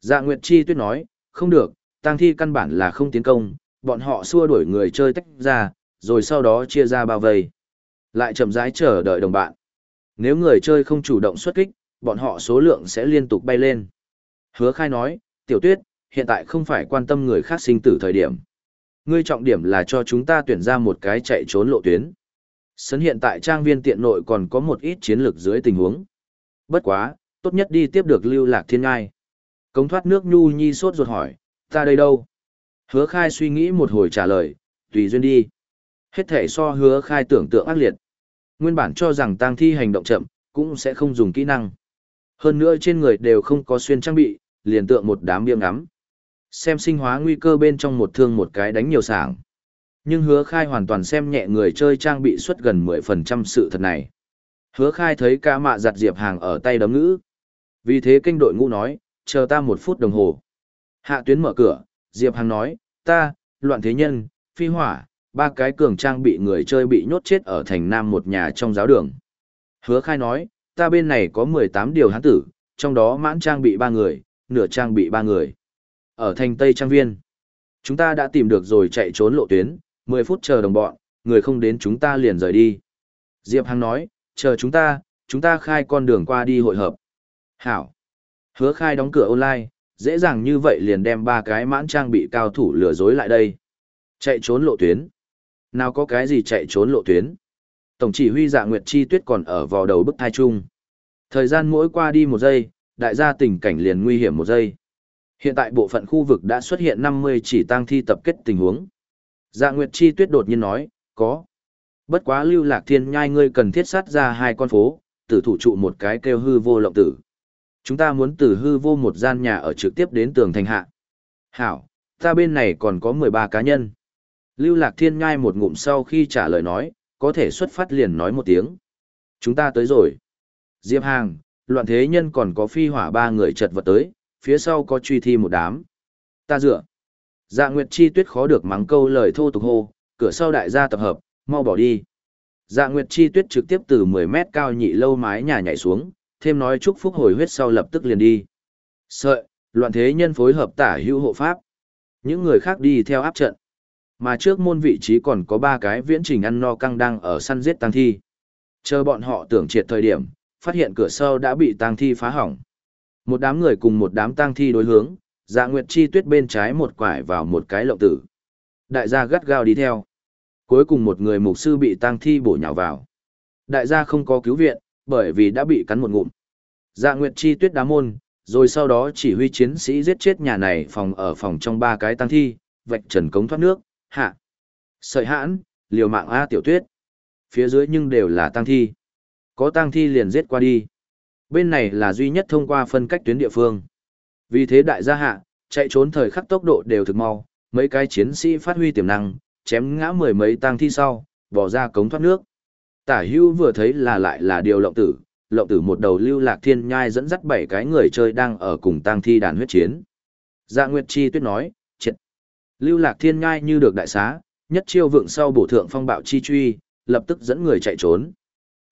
Dạ Nguyệt Chi Tuyết nói, không được, tang thi căn bản là không tiến công, bọn họ xua đuổi người chơi tách ra, rồi sau đó chia ra bao vây. Lại chậm rãi chờ đợi đồng bạn. Nếu người chơi không chủ động xuất kích, bọn họ số lượng sẽ liên tục bay lên. Hứa khai nói, tiểu tuyết, hiện tại không phải quan tâm người khác sinh tử thời điểm. Ngươi trọng điểm là cho chúng ta tuyển ra một cái chạy trốn lộ tuyến. Sấn hiện tại trang viên tiện nội còn có một ít chiến lược dưới tình huống. Bất quá, tốt nhất đi tiếp được lưu lạc thiên ngai. Cống thoát nước nhu nhi sốt ruột hỏi, ta đây đâu? Hứa khai suy nghĩ một hồi trả lời, tùy duyên đi. Hết thể so hứa khai tưởng tượng ác liệt. Nguyên bản cho rằng tang thi hành động chậm, cũng sẽ không dùng kỹ năng. Hơn nữa trên người đều không có xuyên trang bị, liền tượng một đám biếng ngắm. Xem sinh hóa nguy cơ bên trong một thương một cái đánh nhiều sảng. Nhưng hứa khai hoàn toàn xem nhẹ người chơi trang bị suất gần 10% sự thật này. Hứa khai thấy ca mạ giặt Diệp Hàng ở tay đấm ngữ. Vì thế kênh đội ngũ nói, chờ ta một phút đồng hồ. Hạ tuyến mở cửa, Diệp Hằng nói, ta, loạn thế nhân, phi hỏa, ba cái cường trang bị người chơi bị nhốt chết ở thành nam một nhà trong giáo đường. Hứa khai nói, ta bên này có 18 điều hán tử, trong đó mãn trang bị ba người, nửa trang bị ba người. Ở thành Tây Trang Viên, chúng ta đã tìm được rồi chạy trốn lộ tuyến, 10 phút chờ đồng bọn, người không đến chúng ta liền rời đi. Diệp Hằng nói, chờ chúng ta, chúng ta khai con đường qua đi hội hợp. Hảo. Hứa khai đóng cửa online, dễ dàng như vậy liền đem ba cái mãn trang bị cao thủ lừa dối lại đây. Chạy trốn lộ tuyến. Nào có cái gì chạy trốn lộ tuyến. Tổng chỉ huy dạ Nguyệt Chi Tuyết còn ở vào đầu bức thai chung. Thời gian mỗi qua đi một giây, đại gia tình cảnh liền nguy hiểm một giây. Hiện tại bộ phận khu vực đã xuất hiện 50 chỉ tăng thi tập kết tình huống. Dạ Nguyệt Chi Tuyết đột nhiên nói, có. Bất quá lưu lạc thiên nhai ngươi cần thiết sát ra hai con phố, tử thủ trụ một cái kêu hư vô lộng tử. Chúng ta muốn từ hư vô một gian nhà ở trực tiếp đến tường thành hạ. Hảo, Ta bên này còn có 13 cá nhân. Lưu Lạc Thiên ngai một ngụm sau khi trả lời nói, có thể xuất phát liền nói một tiếng. Chúng ta tới rồi. Diệp Hàng, loạn thế nhân còn có phi hỏa ba người chật vật tới, phía sau có truy thi một đám. Ta dựa. Dạ Nguyệt Chi Tuyết khó được mắng câu lời thô tục hô, cửa sau đại gia tập hợp, mau bỏ đi. Dạ Nguyệt Chi Tuyết trực tiếp từ 10 mét cao nhị lâu mái nhà nhảy xuống, thêm nói chúc phúc hồi huyết sau lập tức liền đi. Sợi, loạn thế nhân phối hợp tả hữu hộ pháp. Những người khác đi theo áp trận. Mà trước môn vị trí còn có ba cái viễn trình ăn no căng đang ở săn giết tăng thi. Chờ bọn họ tưởng triệt thời điểm, phát hiện cửa sau đã bị tăng thi phá hỏng. Một đám người cùng một đám tăng thi đối hướng, dạ nguyệt chi tuyết bên trái một quải vào một cái lộng tử. Đại gia gắt gao đi theo. Cuối cùng một người mục sư bị tăng thi bổ nhào vào. Đại gia không có cứu viện, bởi vì đã bị cắn một ngụm. Dạ nguyệt chi tuyết đá môn, rồi sau đó chỉ huy chiến sĩ giết chết nhà này phòng ở phòng trong ba cái tăng thi, vạch trần cống thoát nước, hạ. Sợi hãn, liều mạng A tiểu tuyết. Phía dưới nhưng đều là tăng thi. Có tăng thi liền giết qua đi. Bên này là duy nhất thông qua phân cách tuyến địa phương. Vì thế đại gia hạ, chạy trốn thời khắc tốc độ đều thực mau, mấy cái chiến sĩ phát huy tiềm năng, chém ngã mười mấy tăng thi sau, bỏ ra cống thoát nước. Tả hưu vừa thấy là lại là điều lộng tử, lộng tử một đầu lưu lạc thiên nhai dẫn dắt bảy cái người chơi đang ở cùng tang thi đàn huyết chiến. Dạ Nguyệt Chi tuyết nói, triệt. Lưu lạc thiên nhai như được đại xá, nhất chiêu vượng sau bổ thượng phong bạo chi truy, lập tức dẫn người chạy trốn.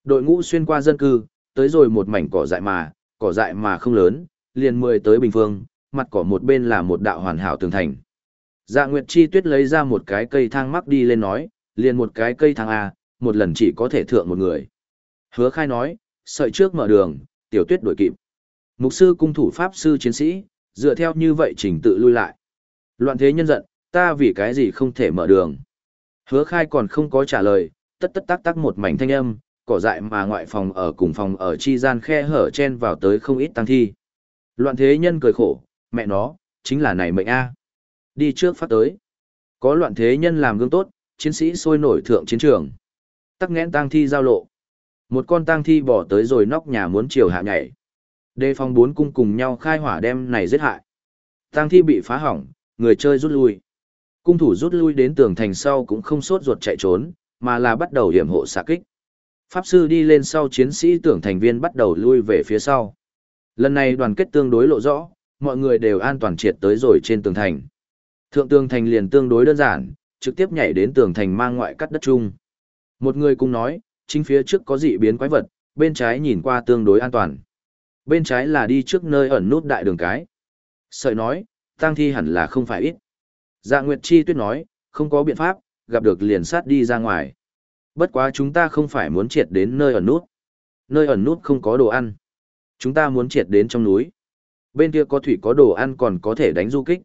Đội ngũ xuyên qua dân cư, tới rồi một mảnh cỏ dại mà, cỏ dại mà không lớn, liền mười tới bình phương, mặt cỏ một bên là một đạo hoàn hảo tường thành. Dạ Nguyệt Chi Tuyết lấy ra một cái cây thang mắc đi lên nói, liền một cái cây thang A, một lần chỉ có thể thượng một người. Hứa khai nói, sợi trước mở đường, tiểu tuyết đổi kịp. Mục sư cung thủ pháp sư chiến sĩ, dựa theo như vậy trình tự lui lại. Loạn thế nhân giận, ta vì cái gì không thể mở đường. Hứa khai còn không có trả lời, tất tất tác tác một mảnh thanh âm, cỏ dại mà ngoại phòng ở cùng phòng ở chi gian khe hở chen vào tới không ít tăng thi. Loạn thế nhân cười khổ, mẹ nó, chính là này mệnh A. Đi trước phát tới. Có loạn thế nhân làm gương tốt, chiến sĩ sôi nổi thượng chiến trường. Tắc nghẽn tang thi giao lộ. Một con tang thi bỏ tới rồi nóc nhà muốn chiều hạ nhảy. Đề phòng bốn cung cùng nhau khai hỏa đem này giết hại. tang thi bị phá hỏng, người chơi rút lui. Cung thủ rút lui đến tường thành sau cũng không sốt ruột chạy trốn, mà là bắt đầu hiểm hộ xạ kích. Pháp sư đi lên sau chiến sĩ tưởng thành viên bắt đầu lui về phía sau. Lần này đoàn kết tương đối lộ rõ, mọi người đều an toàn triệt tới rồi trên tường thành. Thượng tường thành liền tương đối đơn giản, trực tiếp nhảy đến tường thành mang ngoại cắt đất chung. Một người cũng nói, chính phía trước có dị biến quái vật, bên trái nhìn qua tương đối an toàn. Bên trái là đi trước nơi ẩn nút đại đường cái. Sợi nói, tang thi hẳn là không phải ít. Dạ Nguyệt Chi tuyết nói, không có biện pháp, gặp được liền sát đi ra ngoài. Bất quá chúng ta không phải muốn triệt đến nơi ẩn nút. Nơi ẩn nút không có đồ ăn. Chúng ta muốn triệt đến trong núi. Bên kia có thủy có đồ ăn còn có thể đánh du kích.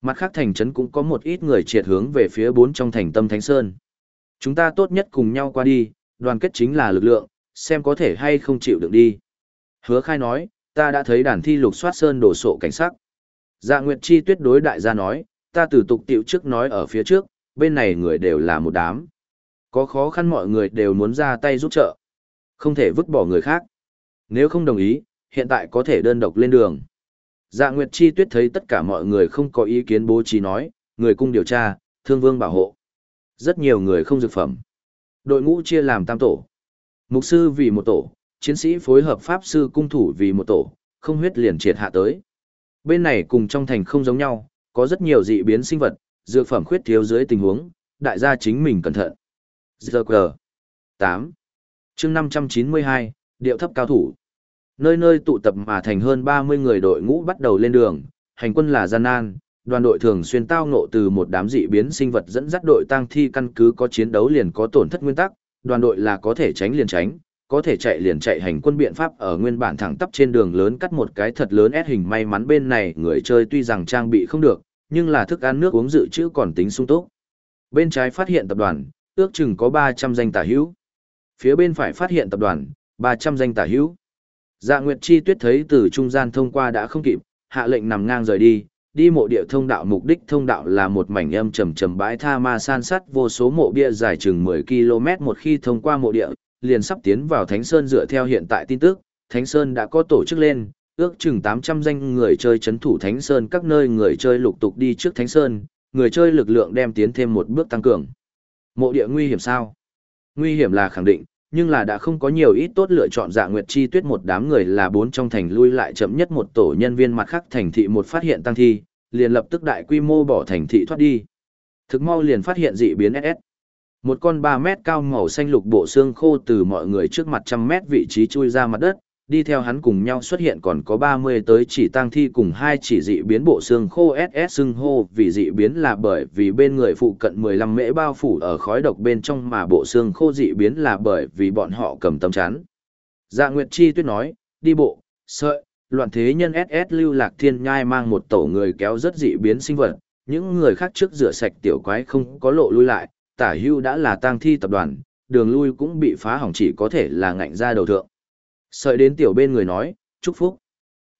Mặt khác thành trấn cũng có một ít người triệt hướng về phía bốn trong thành tâm Thánh Sơn. Chúng ta tốt nhất cùng nhau qua đi, đoàn kết chính là lực lượng, xem có thể hay không chịu đựng đi. Hứa khai nói, ta đã thấy đàn thi lục soát sơn đổ sộ cảnh sắc. Dạ Nguyệt Chi tuyết đối đại gia nói, ta từ tục tiệu trước nói ở phía trước, bên này người đều là một đám. Có khó khăn mọi người đều muốn ra tay giúp trợ. Không thể vứt bỏ người khác. Nếu không đồng ý, hiện tại có thể đơn độc lên đường. Dạ Nguyệt Chi Tuyết thấy tất cả mọi người không có ý kiến bố trí nói, người cung điều tra, thương vương bảo hộ. Rất nhiều người không dược phẩm. Đội ngũ chia làm tam tổ. Mục sư vì một tổ, chiến sĩ phối hợp pháp sư cung thủ vì một tổ, không huyết liền triệt hạ tới. Bên này cùng trong thành không giống nhau, có rất nhiều dị biến sinh vật, dược phẩm khuyết thiếu dưới tình huống, đại gia chính mình cẩn thận. ZG 8. chương 592, điệu thấp cao thủ. Nơi nơi tụ tập mà thành hơn 30 người đội ngũ bắt đầu lên đường, hành quân là gian nan, đoàn đội thường xuyên tao ngộ từ một đám dị biến sinh vật dẫn dắt đội tang thi căn cứ có chiến đấu liền có tổn thất nguyên tắc, đoàn đội là có thể tránh liền tránh, có thể chạy liền chạy hành quân biện pháp ở nguyên bản thẳng tắp trên đường lớn cắt một cái thật lớn S hình may mắn bên này người chơi tuy rằng trang bị không được, nhưng là thức ăn nước uống dự trữ còn tính sung túc. Bên trái phát hiện tập đoàn, ước chừng có 300 danh tả hữu. Phía bên phải phát hiện tập đoàn, 300 danh tả hữu. Dạ Nguyệt Chi Tuyết thấy từ trung gian thông qua đã không kịp, hạ lệnh nằm ngang rời đi, đi mộ địa thông đạo mục đích thông đạo là một mảnh âm trầm trầm bãi tha ma san sắt vô số mộ bia dài chừng 10 km một khi thông qua mộ địa, liền sắp tiến vào Thánh Sơn dựa theo hiện tại tin tức, Thánh Sơn đã có tổ chức lên, ước chừng 800 danh người chơi chấn thủ Thánh Sơn các nơi người chơi lục tục đi trước Thánh Sơn, người chơi lực lượng đem tiến thêm một bước tăng cường. Mộ địa nguy hiểm sao? Nguy hiểm là khẳng định, nhưng là đã không có nhiều ít tốt lựa chọn dạ nguyệt chi tuyết một đám người là bốn trong thành lui lại chậm nhất một tổ nhân viên mặt khác thành thị một phát hiện tăng thi, liền lập tức đại quy mô bỏ thành thị thoát đi. Thực mau liền phát hiện dị biến SS. Một con ba mét cao màu xanh lục bộ xương khô từ mọi người trước mặt trăm mét vị trí chui ra mặt đất, đi theo hắn cùng nhau xuất hiện còn có 30 tới chỉ tăng thi cùng hai chỉ dị biến bộ xương khô SS xương hô vì dị biến là bởi vì bên người phụ cận 15 mễ bao phủ ở khói độc bên trong mà bộ xương khô dị biến là bởi vì bọn họ cầm tấm chắn. Dạ Nguyệt Chi tuyết nói, đi bộ, sợi, loạn thế nhân SS lưu lạc thiên nhai mang một tổ người kéo rất dị biến sinh vật, những người khác trước rửa sạch tiểu quái không có lộ lui lại, tả hưu đã là tang thi tập đoàn, đường lui cũng bị phá hỏng chỉ có thể là ngạnh ra đầu thượng. Sợi đến tiểu bên người nói, chúc phúc.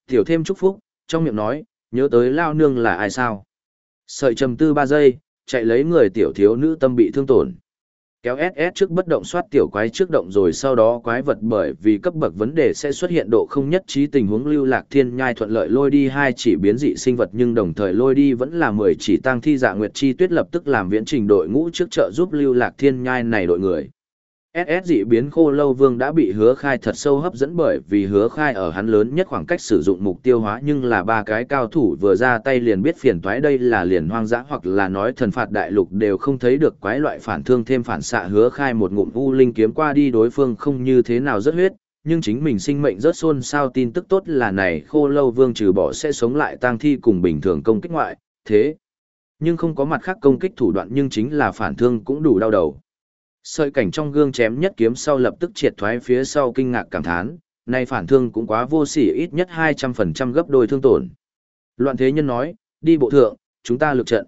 Tiểu thêm chúc phúc, trong miệng nói, nhớ tới lao nương là ai sao. Sợi trầm tư ba giây, chạy lấy người tiểu thiếu nữ tâm bị thương tổn. Kéo SS trước bất động soát tiểu quái trước động rồi sau đó quái vật bởi vì cấp bậc vấn đề sẽ xuất hiện độ không nhất trí tình huống lưu lạc thiên nhai thuận lợi lôi đi hai chỉ biến dị sinh vật nhưng đồng thời lôi đi vẫn là 10 chỉ tăng thi dạ nguyệt chi tuyết lập tức làm viễn trình đội ngũ trước trợ giúp lưu lạc thiên nhai này đội người. SS dị biến khô lâu vương đã bị hứa khai thật sâu hấp dẫn bởi vì hứa khai ở hắn lớn nhất khoảng cách sử dụng mục tiêu hóa nhưng là ba cái cao thủ vừa ra tay liền biết phiền toái đây là liền hoang dã hoặc là nói thần phạt đại lục đều không thấy được quái loại phản thương thêm phản xạ hứa khai một ngụm u linh kiếm qua đi đối phương không như thế nào rất huyết, nhưng chính mình sinh mệnh rất xôn xao tin tức tốt là này khô lâu vương trừ bỏ sẽ sống lại tang thi cùng bình thường công kích ngoại, thế. Nhưng không có mặt khác công kích thủ đoạn nhưng chính là phản thương cũng đủ đau đầu. Sợi cảnh trong gương chém nhất kiếm sau lập tức triệt thoái phía sau kinh ngạc cảm thán, nay phản thương cũng quá vô sỉ ít nhất 200% gấp đôi thương tổn. Loạn thế nhân nói, đi bộ thượng, chúng ta lược trận.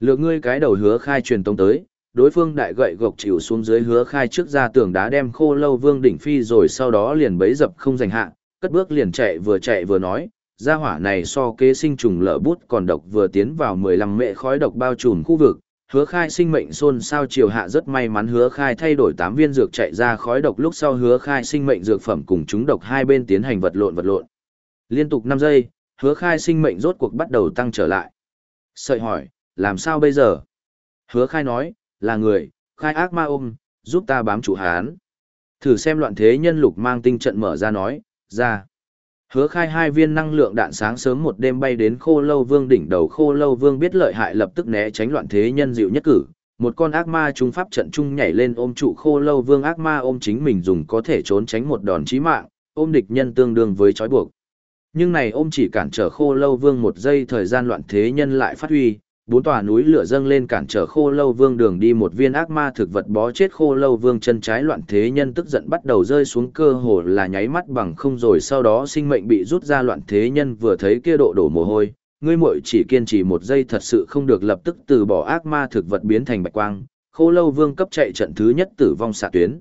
Lược ngươi cái đầu hứa khai truyền tông tới, đối phương đại gậy gộc chịu xuống dưới hứa khai trước ra tường đá đem khô lâu vương đỉnh phi rồi sau đó liền bấy dập không giành hạ, cất bước liền chạy vừa chạy vừa nói, gia hỏa này so kế sinh trùng lở bút còn độc vừa tiến vào 15 mệ khói độc bao trùm khu vực, Hứa khai sinh mệnh xôn sao chiều hạ rất may mắn hứa khai thay đổi 8 viên dược chạy ra khói độc lúc sau hứa khai sinh mệnh dược phẩm cùng chúng độc hai bên tiến hành vật lộn vật lộn. Liên tục 5 giây, hứa khai sinh mệnh rốt cuộc bắt đầu tăng trở lại. Sợi hỏi, làm sao bây giờ? Hứa khai nói, là người, khai ác ma ôm, giúp ta bám chủ hán. Thử xem loạn thế nhân lục mang tinh trận mở ra nói, ra. Hứa khai hai viên năng lượng đạn sáng sớm một đêm bay đến khô lâu vương đỉnh đầu khô lâu vương biết lợi hại lập tức né tránh loạn thế nhân dịu nhất cử. Một con ác ma trung pháp trận trung nhảy lên ôm trụ khô lâu vương ác ma ôm chính mình dùng có thể trốn tránh một đòn chí mạng, ôm địch nhân tương đương với trói buộc. Nhưng này ôm chỉ cản trở khô lâu vương một giây thời gian loạn thế nhân lại phát huy, bốn tòa núi lửa dâng lên cản trở khô lâu vương đường đi một viên ác ma thực vật bó chết khô lâu vương chân trái loạn thế nhân tức giận bắt đầu rơi xuống cơ hồ là nháy mắt bằng không rồi sau đó sinh mệnh bị rút ra loạn thế nhân vừa thấy kia độ đổ mồ hôi, ngươi muội chỉ kiên trì một giây thật sự không được lập tức từ bỏ ác ma thực vật biến thành bạch quang, khô lâu vương cấp chạy trận thứ nhất tử vong xạ tuyến.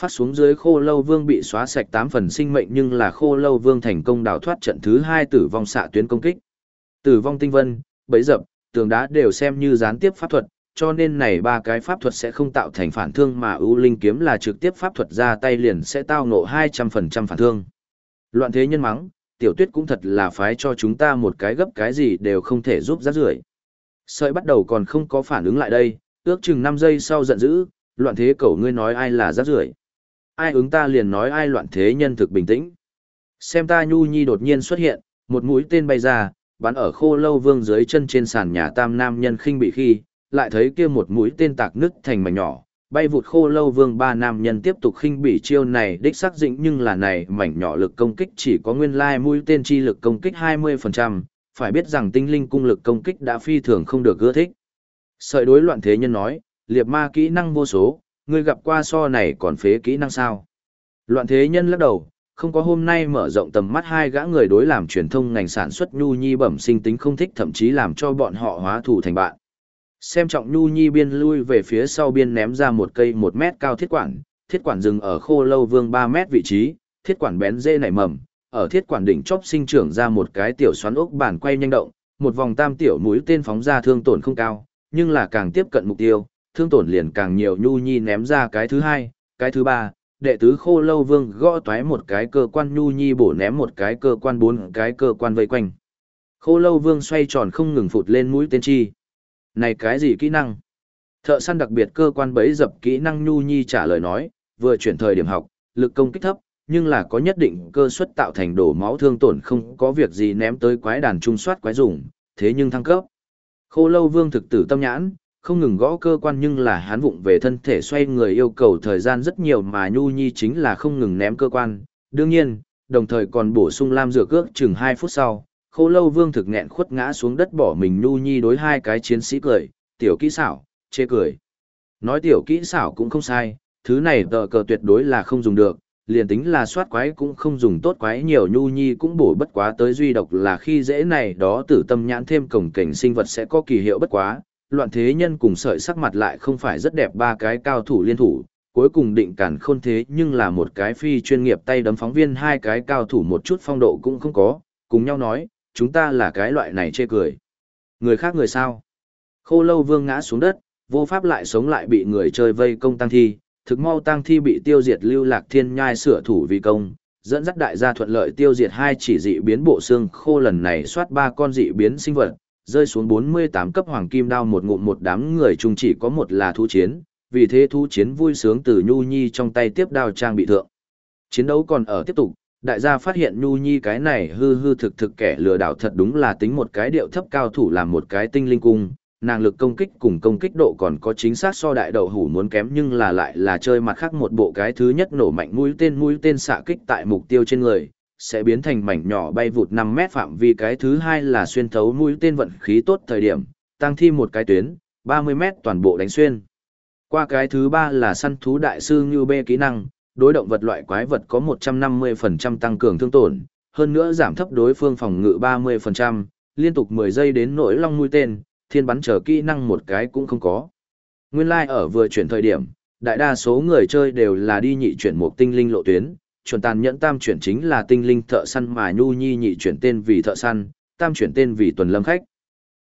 Phát xuống dưới khô lâu vương bị xóa sạch tám phần sinh mệnh nhưng là khô lâu vương thành công đào thoát trận thứ hai tử vong xạ tuyến công kích. Tử vong tinh vân bấy dập tường đá đều xem như gián tiếp pháp thuật, cho nên này ba cái pháp thuật sẽ không tạo thành phản thương mà ưu linh kiếm là trực tiếp pháp thuật ra tay liền sẽ tao ngộ 200% phản thương. Loạn thế nhân mắng, tiểu tuyết cũng thật là phái cho chúng ta một cái gấp cái gì đều không thể giúp rác rưởi. Sợi bắt đầu còn không có phản ứng lại đây, ước chừng 5 giây sau giận dữ, loạn thế cầu ngươi nói ai là rác rưởi. Ai ứng ta liền nói ai loạn thế nhân thực bình tĩnh. Xem ta nhu nhi đột nhiên xuất hiện, một mũi tên bay ra, bắn ở khô lâu vương dưới chân trên sàn nhà tam nam nhân khinh bị khi, lại thấy kia một mũi tên tạc nứt thành mảnh nhỏ, bay vụt khô lâu vương ba nam nhân tiếp tục khinh bị chiêu này đích xác dĩnh nhưng là này mảnh nhỏ lực công kích chỉ có nguyên lai mũi tên chi lực công kích 20%, phải biết rằng tinh linh cung lực công kích đã phi thường không được ưa thích. Sợi đối loạn thế nhân nói, liệt ma kỹ năng vô số, ngươi gặp qua so này còn phế kỹ năng sao? Loạn thế nhân lắc đầu, không có hôm nay mở rộng tầm mắt hai gã người đối làm truyền thông ngành sản xuất nhu nhi bẩm sinh tính không thích thậm chí làm cho bọn họ hóa thủ thành bạn. Xem trọng nhu nhi biên lui về phía sau biên ném ra một cây một mét cao thiết quản, thiết quản dừng ở khô lâu vương ba mét vị trí, thiết quản bén dê nảy mầm, ở thiết quản đỉnh chóp sinh trưởng ra một cái tiểu xoắn ốc bản quay nhanh động, một vòng tam tiểu mũi tên phóng ra thương tổn không cao, nhưng là càng tiếp cận mục tiêu, thương tổn liền càng nhiều nhu nhi ném ra cái thứ hai, cái thứ ba, đệ tứ khô lâu vương gõ toái một cái cơ quan nhu nhi bổ ném một cái cơ quan bốn cái cơ quan vây quanh. Khô lâu vương xoay tròn không ngừng phụt lên mũi tên chi. Này cái gì kỹ năng? Thợ săn đặc biệt cơ quan bẫy dập kỹ năng nhu nhi trả lời nói, vừa chuyển thời điểm học, lực công kích thấp, nhưng là có nhất định cơ suất tạo thành đổ máu thương tổn không có việc gì ném tới quái đàn trung soát quái dùng, thế nhưng thăng cấp. Khô lâu vương thực tử tâm nhãn, không ngừng gõ cơ quan nhưng là hắn vụng về thân thể xoay người yêu cầu thời gian rất nhiều mà Nhu Nhi chính là không ngừng ném cơ quan. Đương nhiên, đồng thời còn bổ sung lam dược cước chừng 2 phút sau, khô lâu vương thực nghẹn khuất ngã xuống đất bỏ mình Nhu Nhi đối hai cái chiến sĩ cười, tiểu kỹ xảo, chê cười. Nói tiểu kỹ xảo cũng không sai, thứ này tờ cờ tuyệt đối là không dùng được, liền tính là soát quái cũng không dùng tốt quái nhiều nhu nhi cũng bổ bất quá tới duy độc là khi dễ này đó tử tâm nhãn thêm cổng cảnh sinh vật sẽ có kỳ hiệu bất quá, loạn thế nhân cùng sợi sắc mặt lại không phải rất đẹp ba cái cao thủ liên thủ, cuối cùng định cản khôn thế nhưng là một cái phi chuyên nghiệp tay đấm phóng viên hai cái cao thủ một chút phong độ cũng không có, cùng nhau nói, chúng ta là cái loại này chê cười. Người khác người sao? Khô lâu vương ngã xuống đất, vô pháp lại sống lại bị người chơi vây công tăng thi, thực mau tăng thi bị tiêu diệt lưu lạc thiên nhai sửa thủ vì công, dẫn dắt đại gia thuận lợi tiêu diệt hai chỉ dị biến bộ xương khô lần này soát ba con dị biến sinh vật, rơi xuống 48 cấp hoàng kim đao một ngụm một đám người chung chỉ có một là thú chiến, vì thế thú chiến vui sướng từ Nhu Nhi trong tay tiếp đao trang bị thượng. Chiến đấu còn ở tiếp tục, đại gia phát hiện Nhu Nhi cái này hư hư thực thực kẻ lừa đảo thật đúng là tính một cái điệu thấp cao thủ làm một cái tinh linh cung, nàng lực công kích cùng công kích độ còn có chính xác so đại đầu hủ muốn kém nhưng là lại là chơi mặt khác một bộ cái thứ nhất nổ mạnh mũi tên mũi tên xạ kích tại mục tiêu trên người, sẽ biến thành mảnh nhỏ bay vụt 5 mét phạm vi cái thứ hai là xuyên thấu mũi tên vận khí tốt thời điểm, tăng thi một cái tuyến, 30 mét toàn bộ đánh xuyên. Qua cái thứ ba là săn thú đại sư như bê kỹ năng, đối động vật loại quái vật có 150% tăng cường thương tổn, hơn nữa giảm thấp đối phương phòng ngự 30%, liên tục 10 giây đến nỗi long mũi tên, thiên bắn chờ kỹ năng một cái cũng không có. Nguyên lai like ở vừa chuyển thời điểm, đại đa số người chơi đều là đi nhị chuyển một tinh linh lộ tuyến, chuẩn tàn nhẫn tam chuyển chính là tinh linh thợ săn mà nhu nhi nhị chuyển tên vì thợ săn, tam chuyển tên vì tuần lâm khách.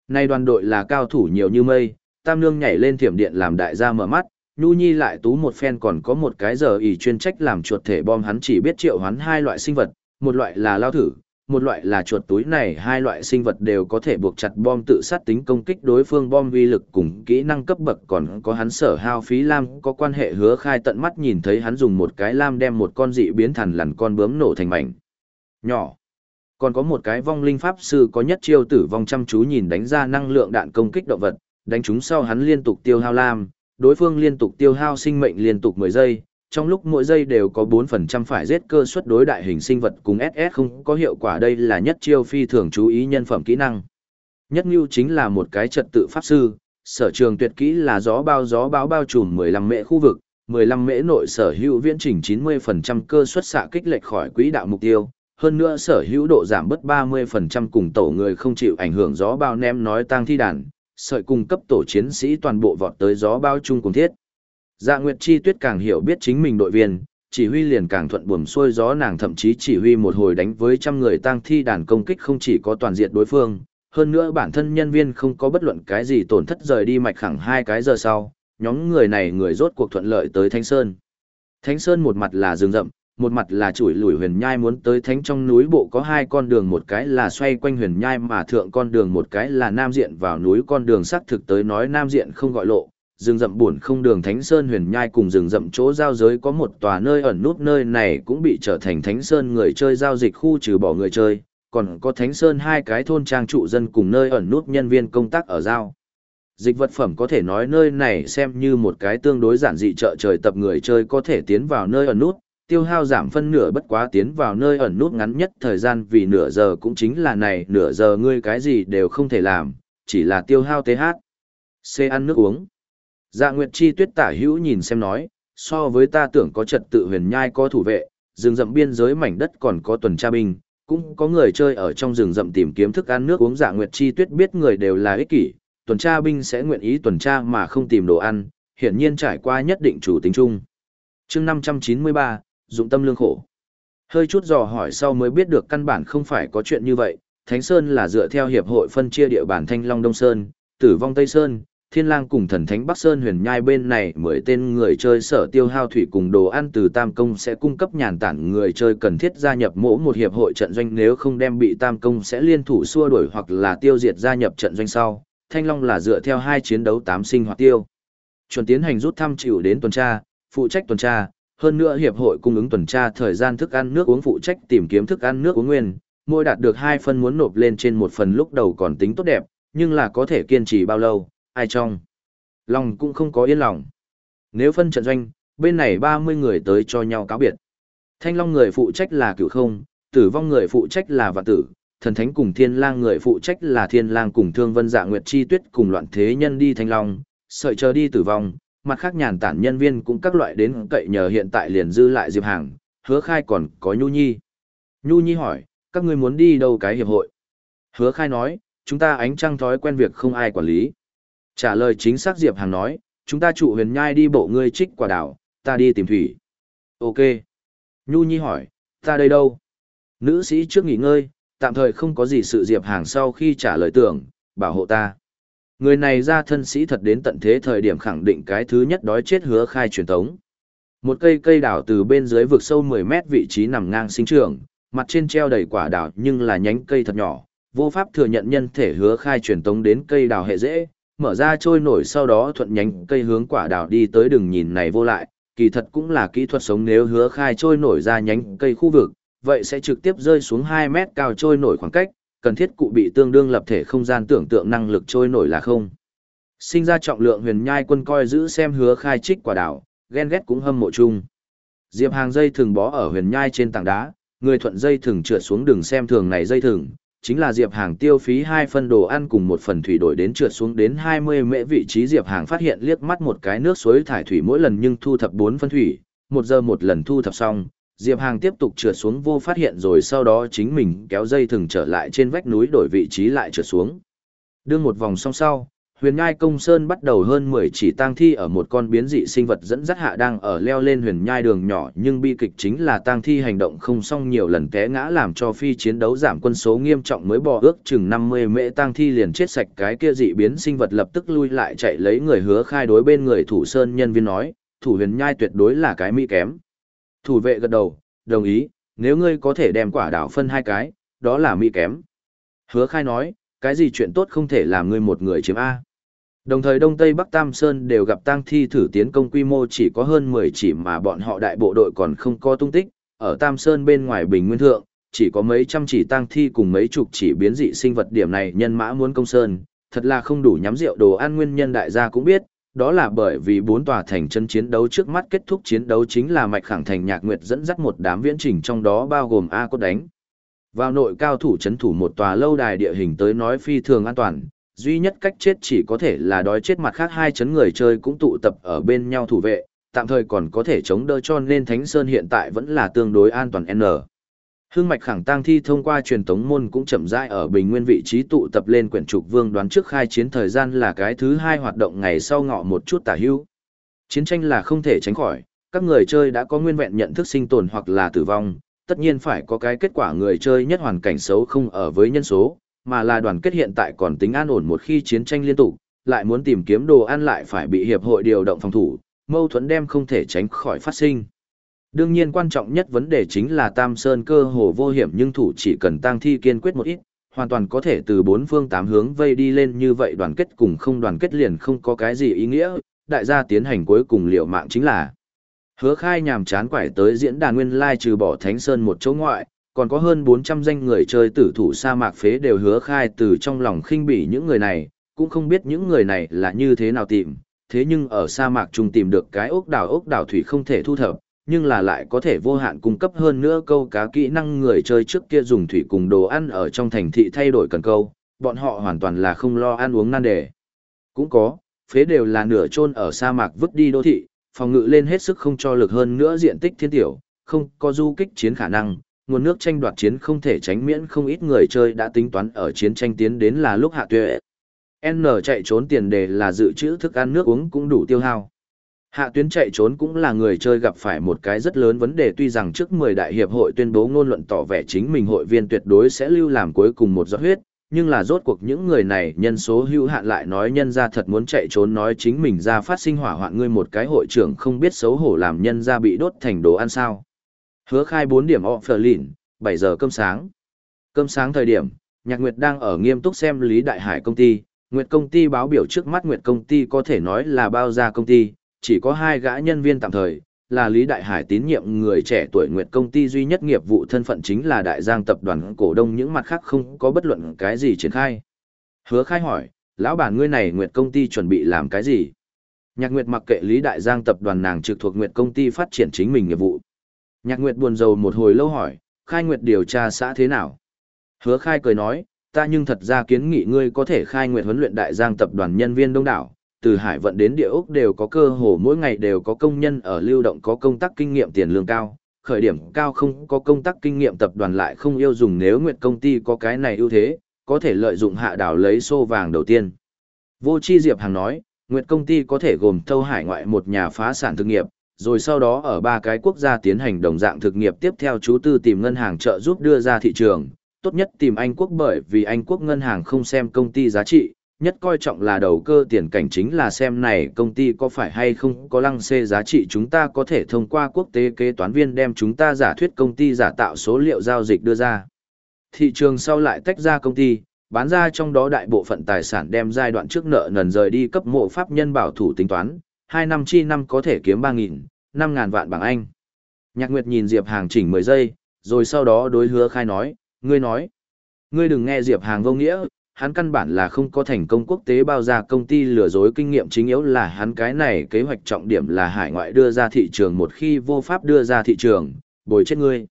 Nay đoàn đội là cao thủ nhiều như mây, tam nương nhảy lên thiểm điện làm đại gia mở mắt, nhu nhi lại tú một phen còn có một cái giờ ỷ chuyên trách làm chuột thể bom hắn chỉ biết triệu hoán hai loại sinh vật, một loại là lao thử, một loại là chuột túi này, hai loại sinh vật đều có thể buộc chặt bom tự sát tính công kích đối phương bom vi lực cùng kỹ năng cấp bậc. Còn có hắn sở hao phí lam có quan hệ hứa khai tận mắt nhìn thấy hắn dùng một cái lam đem một con dị biến thành lằn con bướm nổ thành mảnh. Nhỏ. Còn có một cái vong linh pháp sư có nhất chiêu tử vong chăm chú nhìn đánh ra năng lượng đạn công kích động vật. Đánh chúng sau hắn liên tục tiêu hao lam, đối phương liên tục tiêu hao sinh mệnh liên tục mười giây trong lúc mỗi giây đều có 4% phải giết cơ suất đối đại hình sinh vật cùng SS không có hiệu quả đây là nhất chiêu phi thường chú ý nhân phẩm kỹ năng. Nhất như chính là một cái trật tự pháp sư, sở trường tuyệt kỹ là gió bao gió báo bao trùm 15 mễ khu vực, 15 mễ nội sở hữu viễn trình 90% cơ suất xạ kích lệch khỏi quỹ đạo mục tiêu, hơn nữa sở hữu độ giảm bớt 30% cùng tổ người không chịu ảnh hưởng gió bao ném nói tăng thi đàn, sợi cung cấp tổ chiến sĩ toàn bộ vọt tới gió bao chung cùng thiết. Dạ Nguyệt Chi Tuyết càng hiểu biết chính mình đội viên, chỉ huy liền càng thuận buồm xuôi gió nàng thậm chí chỉ huy một hồi đánh với trăm người tang thi đàn công kích không chỉ có toàn diện đối phương, hơn nữa bản thân nhân viên không có bất luận cái gì tổn thất rời đi mạch khẳng hai cái giờ sau, nhóm người này người rốt cuộc thuận lợi tới Thánh Sơn. Thánh Sơn một mặt là rừng rậm, một mặt là chuỗi lùi huyền nhai muốn tới thánh trong núi bộ có hai con đường một cái là xoay quanh huyền nhai mà thượng con đường một cái là nam diện vào núi con đường xác thực tới nói nam diện không gọi lộ, rừng rậm buồn không đường Thánh Sơn huyền nhai cùng rừng rậm chỗ giao giới có một tòa nơi ẩn nút nơi này cũng bị trở thành Thánh Sơn người chơi giao dịch khu trừ bỏ người chơi, còn có Thánh Sơn hai cái thôn trang trụ dân cùng nơi ẩn nút nhân viên công tác ở giao. Dịch vật phẩm có thể nói nơi này xem như một cái tương đối giản dị chợ trời tập người chơi có thể tiến vào nơi ẩn nút, tiêu hao giảm phân nửa bất quá tiến vào nơi ẩn nút ngắn nhất thời gian vì nửa giờ cũng chính là này nửa giờ ngươi cái gì đều không thể làm, chỉ là tiêu hao TH. C ăn nước uống. Dạ Nguyệt Chi Tuyết tả hữu nhìn xem nói, so với ta tưởng có trật tự huyền nhai có thủ vệ, rừng rậm biên giới mảnh đất còn có tuần tra binh, cũng có người chơi ở trong rừng rậm tìm kiếm thức ăn nước uống Dạ Nguyệt Chi Tuyết biết người đều là ích kỷ, tuần tra binh sẽ nguyện ý tuần tra mà không tìm đồ ăn, hiển nhiên trải qua nhất định chủ tính chung. Chương 593, dụng tâm lương khổ. Hơi chút dò hỏi sau mới biết được căn bản không phải có chuyện như vậy, Thánh Sơn là dựa theo hiệp hội phân chia địa bàn Thanh Long Đông Sơn, Tử Vong Tây Sơn, Thiên Lang cùng thần thánh Bắc Sơn huyền nhai bên này mười tên người chơi sở tiêu hao thủy cùng đồ ăn từ Tam Công sẽ cung cấp nhàn tản người chơi cần thiết gia nhập mỗi một hiệp hội trận doanh nếu không đem bị Tam Công sẽ liên thủ xua đuổi hoặc là tiêu diệt gia nhập trận doanh sau. Thanh Long là dựa theo hai chiến đấu tám sinh hoạt tiêu. Chuẩn tiến hành rút thăm chịu đến tuần tra, phụ trách tuần tra, hơn nữa hiệp hội cung ứng tuần tra thời gian thức ăn nước uống phụ trách tìm kiếm thức ăn nước uống nguyên, mỗi đạt được hai phần muốn nộp lên trên một phần lúc đầu còn tính tốt đẹp, nhưng là có thể kiên trì bao lâu, ai trong. Lòng cũng không có yên lòng. Nếu phân trận doanh, bên này 30 người tới cho nhau cáo biệt. Thanh Long người phụ trách là cửu không, tử vong người phụ trách là vạn tử, thần thánh cùng thiên lang người phụ trách là thiên lang cùng thương vân dạ nguyệt chi tuyết cùng loạn thế nhân đi thanh long, sợi chờ đi tử vong, mặt khác nhàn tản nhân viên cũng các loại đến cậy nhờ hiện tại liền dư lại diệp hàng, hứa khai còn có nhu nhi. Nhu nhi hỏi, các ngươi muốn đi đâu cái hiệp hội? Hứa khai nói, chúng ta ánh trăng thói quen việc không ai quản lý. Trả lời chính xác Diệp Hàng nói, chúng ta trụ huyền nhai đi bộ ngươi trích quả đảo, ta đi tìm thủy. Ok. Nhu Nhi hỏi, ta đây đâu? Nữ sĩ trước nghỉ ngơi, tạm thời không có gì sự Diệp Hàng sau khi trả lời tưởng, bảo hộ ta. Người này ra thân sĩ thật đến tận thế thời điểm khẳng định cái thứ nhất đói chết hứa khai truyền tống. Một cây cây đảo từ bên dưới vực sâu 10 mét vị trí nằm ngang sinh trưởng, mặt trên treo đầy quả đảo nhưng là nhánh cây thật nhỏ, vô pháp thừa nhận nhân thể hứa khai truyền tống đến cây đào hệ dễ, mở ra trôi nổi sau đó thuận nhánh cây hướng quả đào đi tới đường nhìn này vô lại, kỳ thật cũng là kỹ thuật sống nếu hứa khai trôi nổi ra nhánh cây khu vực, vậy sẽ trực tiếp rơi xuống 2 mét cao trôi nổi khoảng cách, cần thiết cụ bị tương đương lập thể không gian tưởng tượng năng lực trôi nổi là không. Sinh ra trọng lượng huyền nhai quân coi giữ xem hứa khai trích quả đảo, ghen ghét cũng hâm mộ chung. Diệp hàng dây thường bó ở huyền nhai trên tảng đá, người thuận dây thường trượt xuống đường xem thường này dây thường, chính là Diệp Hàng tiêu phí hai phân đồ ăn cùng một phần thủy đổi đến trượt xuống đến 20 mễ vị trí Diệp Hàng phát hiện liếc mắt một cái nước suối thải thủy mỗi lần nhưng thu thập 4 phân thủy, một giờ một lần thu thập xong, Diệp Hàng tiếp tục trượt xuống vô phát hiện rồi sau đó chính mình kéo dây thừng trở lại trên vách núi đổi vị trí lại trượt xuống. Đương một vòng xong sau, huyền nhai công sơn bắt đầu hơn 10 chỉ tang thi ở một con biến dị sinh vật dẫn dắt hạ đang ở leo lên huyền nhai đường nhỏ nhưng bi kịch chính là tang thi hành động không xong nhiều lần té ngã làm cho phi chiến đấu giảm quân số nghiêm trọng mới bỏ ước chừng 50 mễ tang thi liền chết sạch cái kia dị biến sinh vật lập tức lui lại chạy lấy người hứa khai đối bên người thủ sơn nhân viên nói, thủ huyền nhai tuyệt đối là cái mỹ kém. Thủ vệ gật đầu, đồng ý, nếu ngươi có thể đem quả đảo phân hai cái, đó là mỹ kém. Hứa khai nói, cái gì chuyện tốt không thể làm ngươi một người chiếm A. Đồng thời Đông Tây Bắc Tam Sơn đều gặp tang thi thử tiến công quy mô chỉ có hơn 10 chỉ mà bọn họ đại bộ đội còn không có tung tích, ở Tam Sơn bên ngoài Bình Nguyên Thượng, chỉ có mấy trăm chỉ tang thi cùng mấy chục chỉ biến dị sinh vật điểm này nhân mã muốn công Sơn, thật là không đủ nhắm rượu đồ ăn nguyên nhân đại gia cũng biết, đó là bởi vì bốn tòa thành chân chiến đấu trước mắt kết thúc chiến đấu chính là mạch khẳng thành nhạc nguyệt dẫn dắt một đám viễn trình trong đó bao gồm A cốt đánh. Vào nội cao thủ chấn thủ một tòa lâu đài địa hình tới nói phi thường an toàn, duy nhất cách chết chỉ có thể là đói chết mặt khác hai chấn người chơi cũng tụ tập ở bên nhau thủ vệ, tạm thời còn có thể chống đỡ cho nên Thánh Sơn hiện tại vẫn là tương đối an toàn N. Hương mạch khẳng tang thi thông qua truyền tống môn cũng chậm rãi ở bình nguyên vị trí tụ tập lên quyển trục vương đoán trước khai chiến thời gian là cái thứ hai hoạt động ngày sau ngọ một chút tả hữu. Chiến tranh là không thể tránh khỏi, các người chơi đã có nguyên vẹn nhận thức sinh tồn hoặc là tử vong, tất nhiên phải có cái kết quả người chơi nhất hoàn cảnh xấu không ở với nhân số, mà là đoàn kết hiện tại còn tính an ổn một khi chiến tranh liên tục, lại muốn tìm kiếm đồ ăn lại phải bị hiệp hội điều động phòng thủ, mâu thuẫn đem không thể tránh khỏi phát sinh. Đương nhiên quan trọng nhất vấn đề chính là Tam Sơn cơ hồ vô hiểm nhưng thủ chỉ cần tăng thi kiên quyết một ít, hoàn toàn có thể từ bốn phương tám hướng vây đi lên như vậy đoàn kết cùng không đoàn kết liền không có cái gì ý nghĩa, đại gia tiến hành cuối cùng liệu mạng chính là Hứa khai nhàm chán quải tới diễn đàn nguyên lai trừ bỏ Thánh Sơn một chỗ ngoại, còn có hơn 400 danh người chơi tử thủ sa mạc phế đều hứa khai từ trong lòng khinh bỉ những người này, cũng không biết những người này là như thế nào tìm, thế nhưng ở sa mạc chung tìm được cái ốc đảo ốc đảo thủy không thể thu thập, nhưng là lại có thể vô hạn cung cấp hơn nữa câu cá kỹ năng người chơi trước kia dùng thủy cùng đồ ăn ở trong thành thị thay đổi cần câu, bọn họ hoàn toàn là không lo ăn uống nan đề. Cũng có, phế đều là nửa chôn ở sa mạc vứt đi đô thị, phòng ngự lên hết sức không cho lực hơn nữa diện tích thiên tiểu, không có du kích chiến khả năng, nguồn nước tranh đoạt chiến không thể tránh miễn không ít người chơi đã tính toán ở chiến tranh tiến đến là lúc hạ tuệ. N chạy trốn tiền đề là dự trữ thức ăn nước uống cũng đủ tiêu hao. Hạ tuyến chạy trốn cũng là người chơi gặp phải một cái rất lớn vấn đề tuy rằng trước 10 đại hiệp hội tuyên bố ngôn luận tỏ vẻ chính mình hội viên tuyệt đối sẽ lưu làm cuối cùng một giọt huyết, nhưng là rốt cuộc những người này nhân số hữu hạn lại nói nhân ra thật muốn chạy trốn nói chính mình ra phát sinh hỏa hoạn ngươi một cái hội trưởng không biết xấu hổ làm nhân ra bị đốt thành đồ ăn sao. Hứa khai 4 điểm ọ phở lìn, 7 giờ cơm sáng. Cơm sáng thời điểm, Nhạc Nguyệt đang ở nghiêm túc xem Lý Đại Hải công ty, Nguyệt công ty báo biểu trước mắt Nguyệt công ty có thể nói là bao gia công ty, chỉ có hai gã nhân viên tạm thời, là Lý Đại Hải tín nhiệm người trẻ tuổi Nguyệt công ty duy nhất nghiệp vụ thân phận chính là đại giang tập đoàn cổ đông những mặt khác không có bất luận cái gì triển khai. Hứa khai hỏi, lão bản ngươi này Nguyệt công ty chuẩn bị làm cái gì? Nhạc Nguyệt mặc kệ Lý Đại Giang tập đoàn nàng trực thuộc Nguyệt công ty phát triển chính mình nghiệp vụ. Nhạc Nguyệt buồn rầu một hồi lâu hỏi, khai Nguyệt điều tra xã thế nào? Hứa khai cười nói, ta nhưng thật ra kiến nghị ngươi có thể khai Nguyệt huấn luyện Đại Giang tập đoàn nhân viên đông đảo, từ hải vận đến địa ốc đều có cơ hồ mỗi ngày đều có công nhân ở lưu động có công tác kinh nghiệm tiền lương cao, khởi điểm cao không có công tác kinh nghiệm tập đoàn lại không yêu dùng nếu nguyệt công ty có cái này ưu thế, có thể lợi dụng hạ đảo lấy xô vàng đầu tiên. Vô Chi Diệp Hàng nói, nguyệt công ty có thể gồm thâu hải ngoại một nhà phá sản thực nghiệp, rồi sau đó ở ba cái quốc gia tiến hành đồng dạng thực nghiệp tiếp theo chú tư tìm ngân hàng trợ giúp đưa ra thị trường, tốt nhất tìm Anh quốc bởi vì Anh quốc ngân hàng không xem công ty giá trị, nhất coi trọng là đầu cơ tiền cảnh chính là xem này công ty có phải hay không có lăng xê giá trị chúng ta có thể thông qua quốc tế kế toán viên đem chúng ta giả thuyết công ty giả tạo số liệu giao dịch đưa ra. Thị trường sau lại tách ra công ty, bán ra trong đó đại bộ phận tài sản đem giai đoạn trước nợ nần rời đi cấp mộ pháp nhân bảo thủ tính toán, hai năm chi năm có thể kiếm ba nghìn năm ngàn vạn bảng Anh. Nhạc Nguyệt nhìn Diệp Hàng chỉnh 10 giây, rồi sau đó đối hứa khai nói, ngươi nói, ngươi đừng nghe Diệp Hàng vô nghĩa, hắn căn bản là không có thành công quốc tế bao ra công ty lừa dối kinh nghiệm chính yếu là hắn cái này kế hoạch trọng điểm là hải ngoại đưa ra thị trường một khi vô pháp đưa ra thị trường, bồi chết ngươi.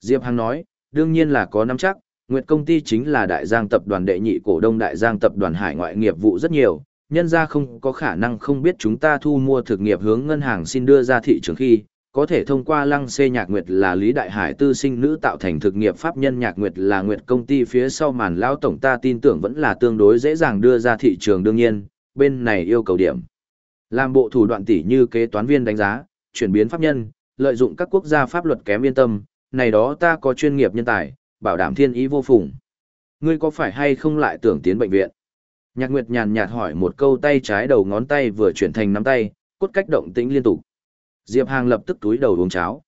Diệp Hằng nói, đương nhiên là có nắm chắc, Nguyệt công ty chính là đại giang tập đoàn đệ nhị cổ đông đại giang tập đoàn hải ngoại nghiệp vụ rất nhiều, nhân ra không có khả năng không biết chúng ta thu mua thực nghiệp hướng ngân hàng xin đưa ra thị trường khi, có thể thông qua lăng xê nhạc nguyệt là Lý Đại Hải tư sinh nữ tạo thành thực nghiệp pháp nhân nhạc nguyệt là nguyệt công ty phía sau màn lao tổng ta tin tưởng vẫn là tương đối dễ dàng đưa ra thị trường đương nhiên, bên này yêu cầu điểm. Làm bộ thủ đoạn tỷ như kế toán viên đánh giá, chuyển biến pháp nhân, lợi dụng các quốc gia pháp luật kém yên tâm, này đó ta có chuyên nghiệp nhân tài, bảo đảm thiên ý vô phùng. Ngươi có phải hay không lại tưởng tiến bệnh viện? Nhạc Nguyệt nhàn nhạt hỏi một câu tay trái đầu ngón tay vừa chuyển thành nắm tay, cốt cách động tĩnh liên tục. Diệp Hàng lập tức túi đầu uống cháo.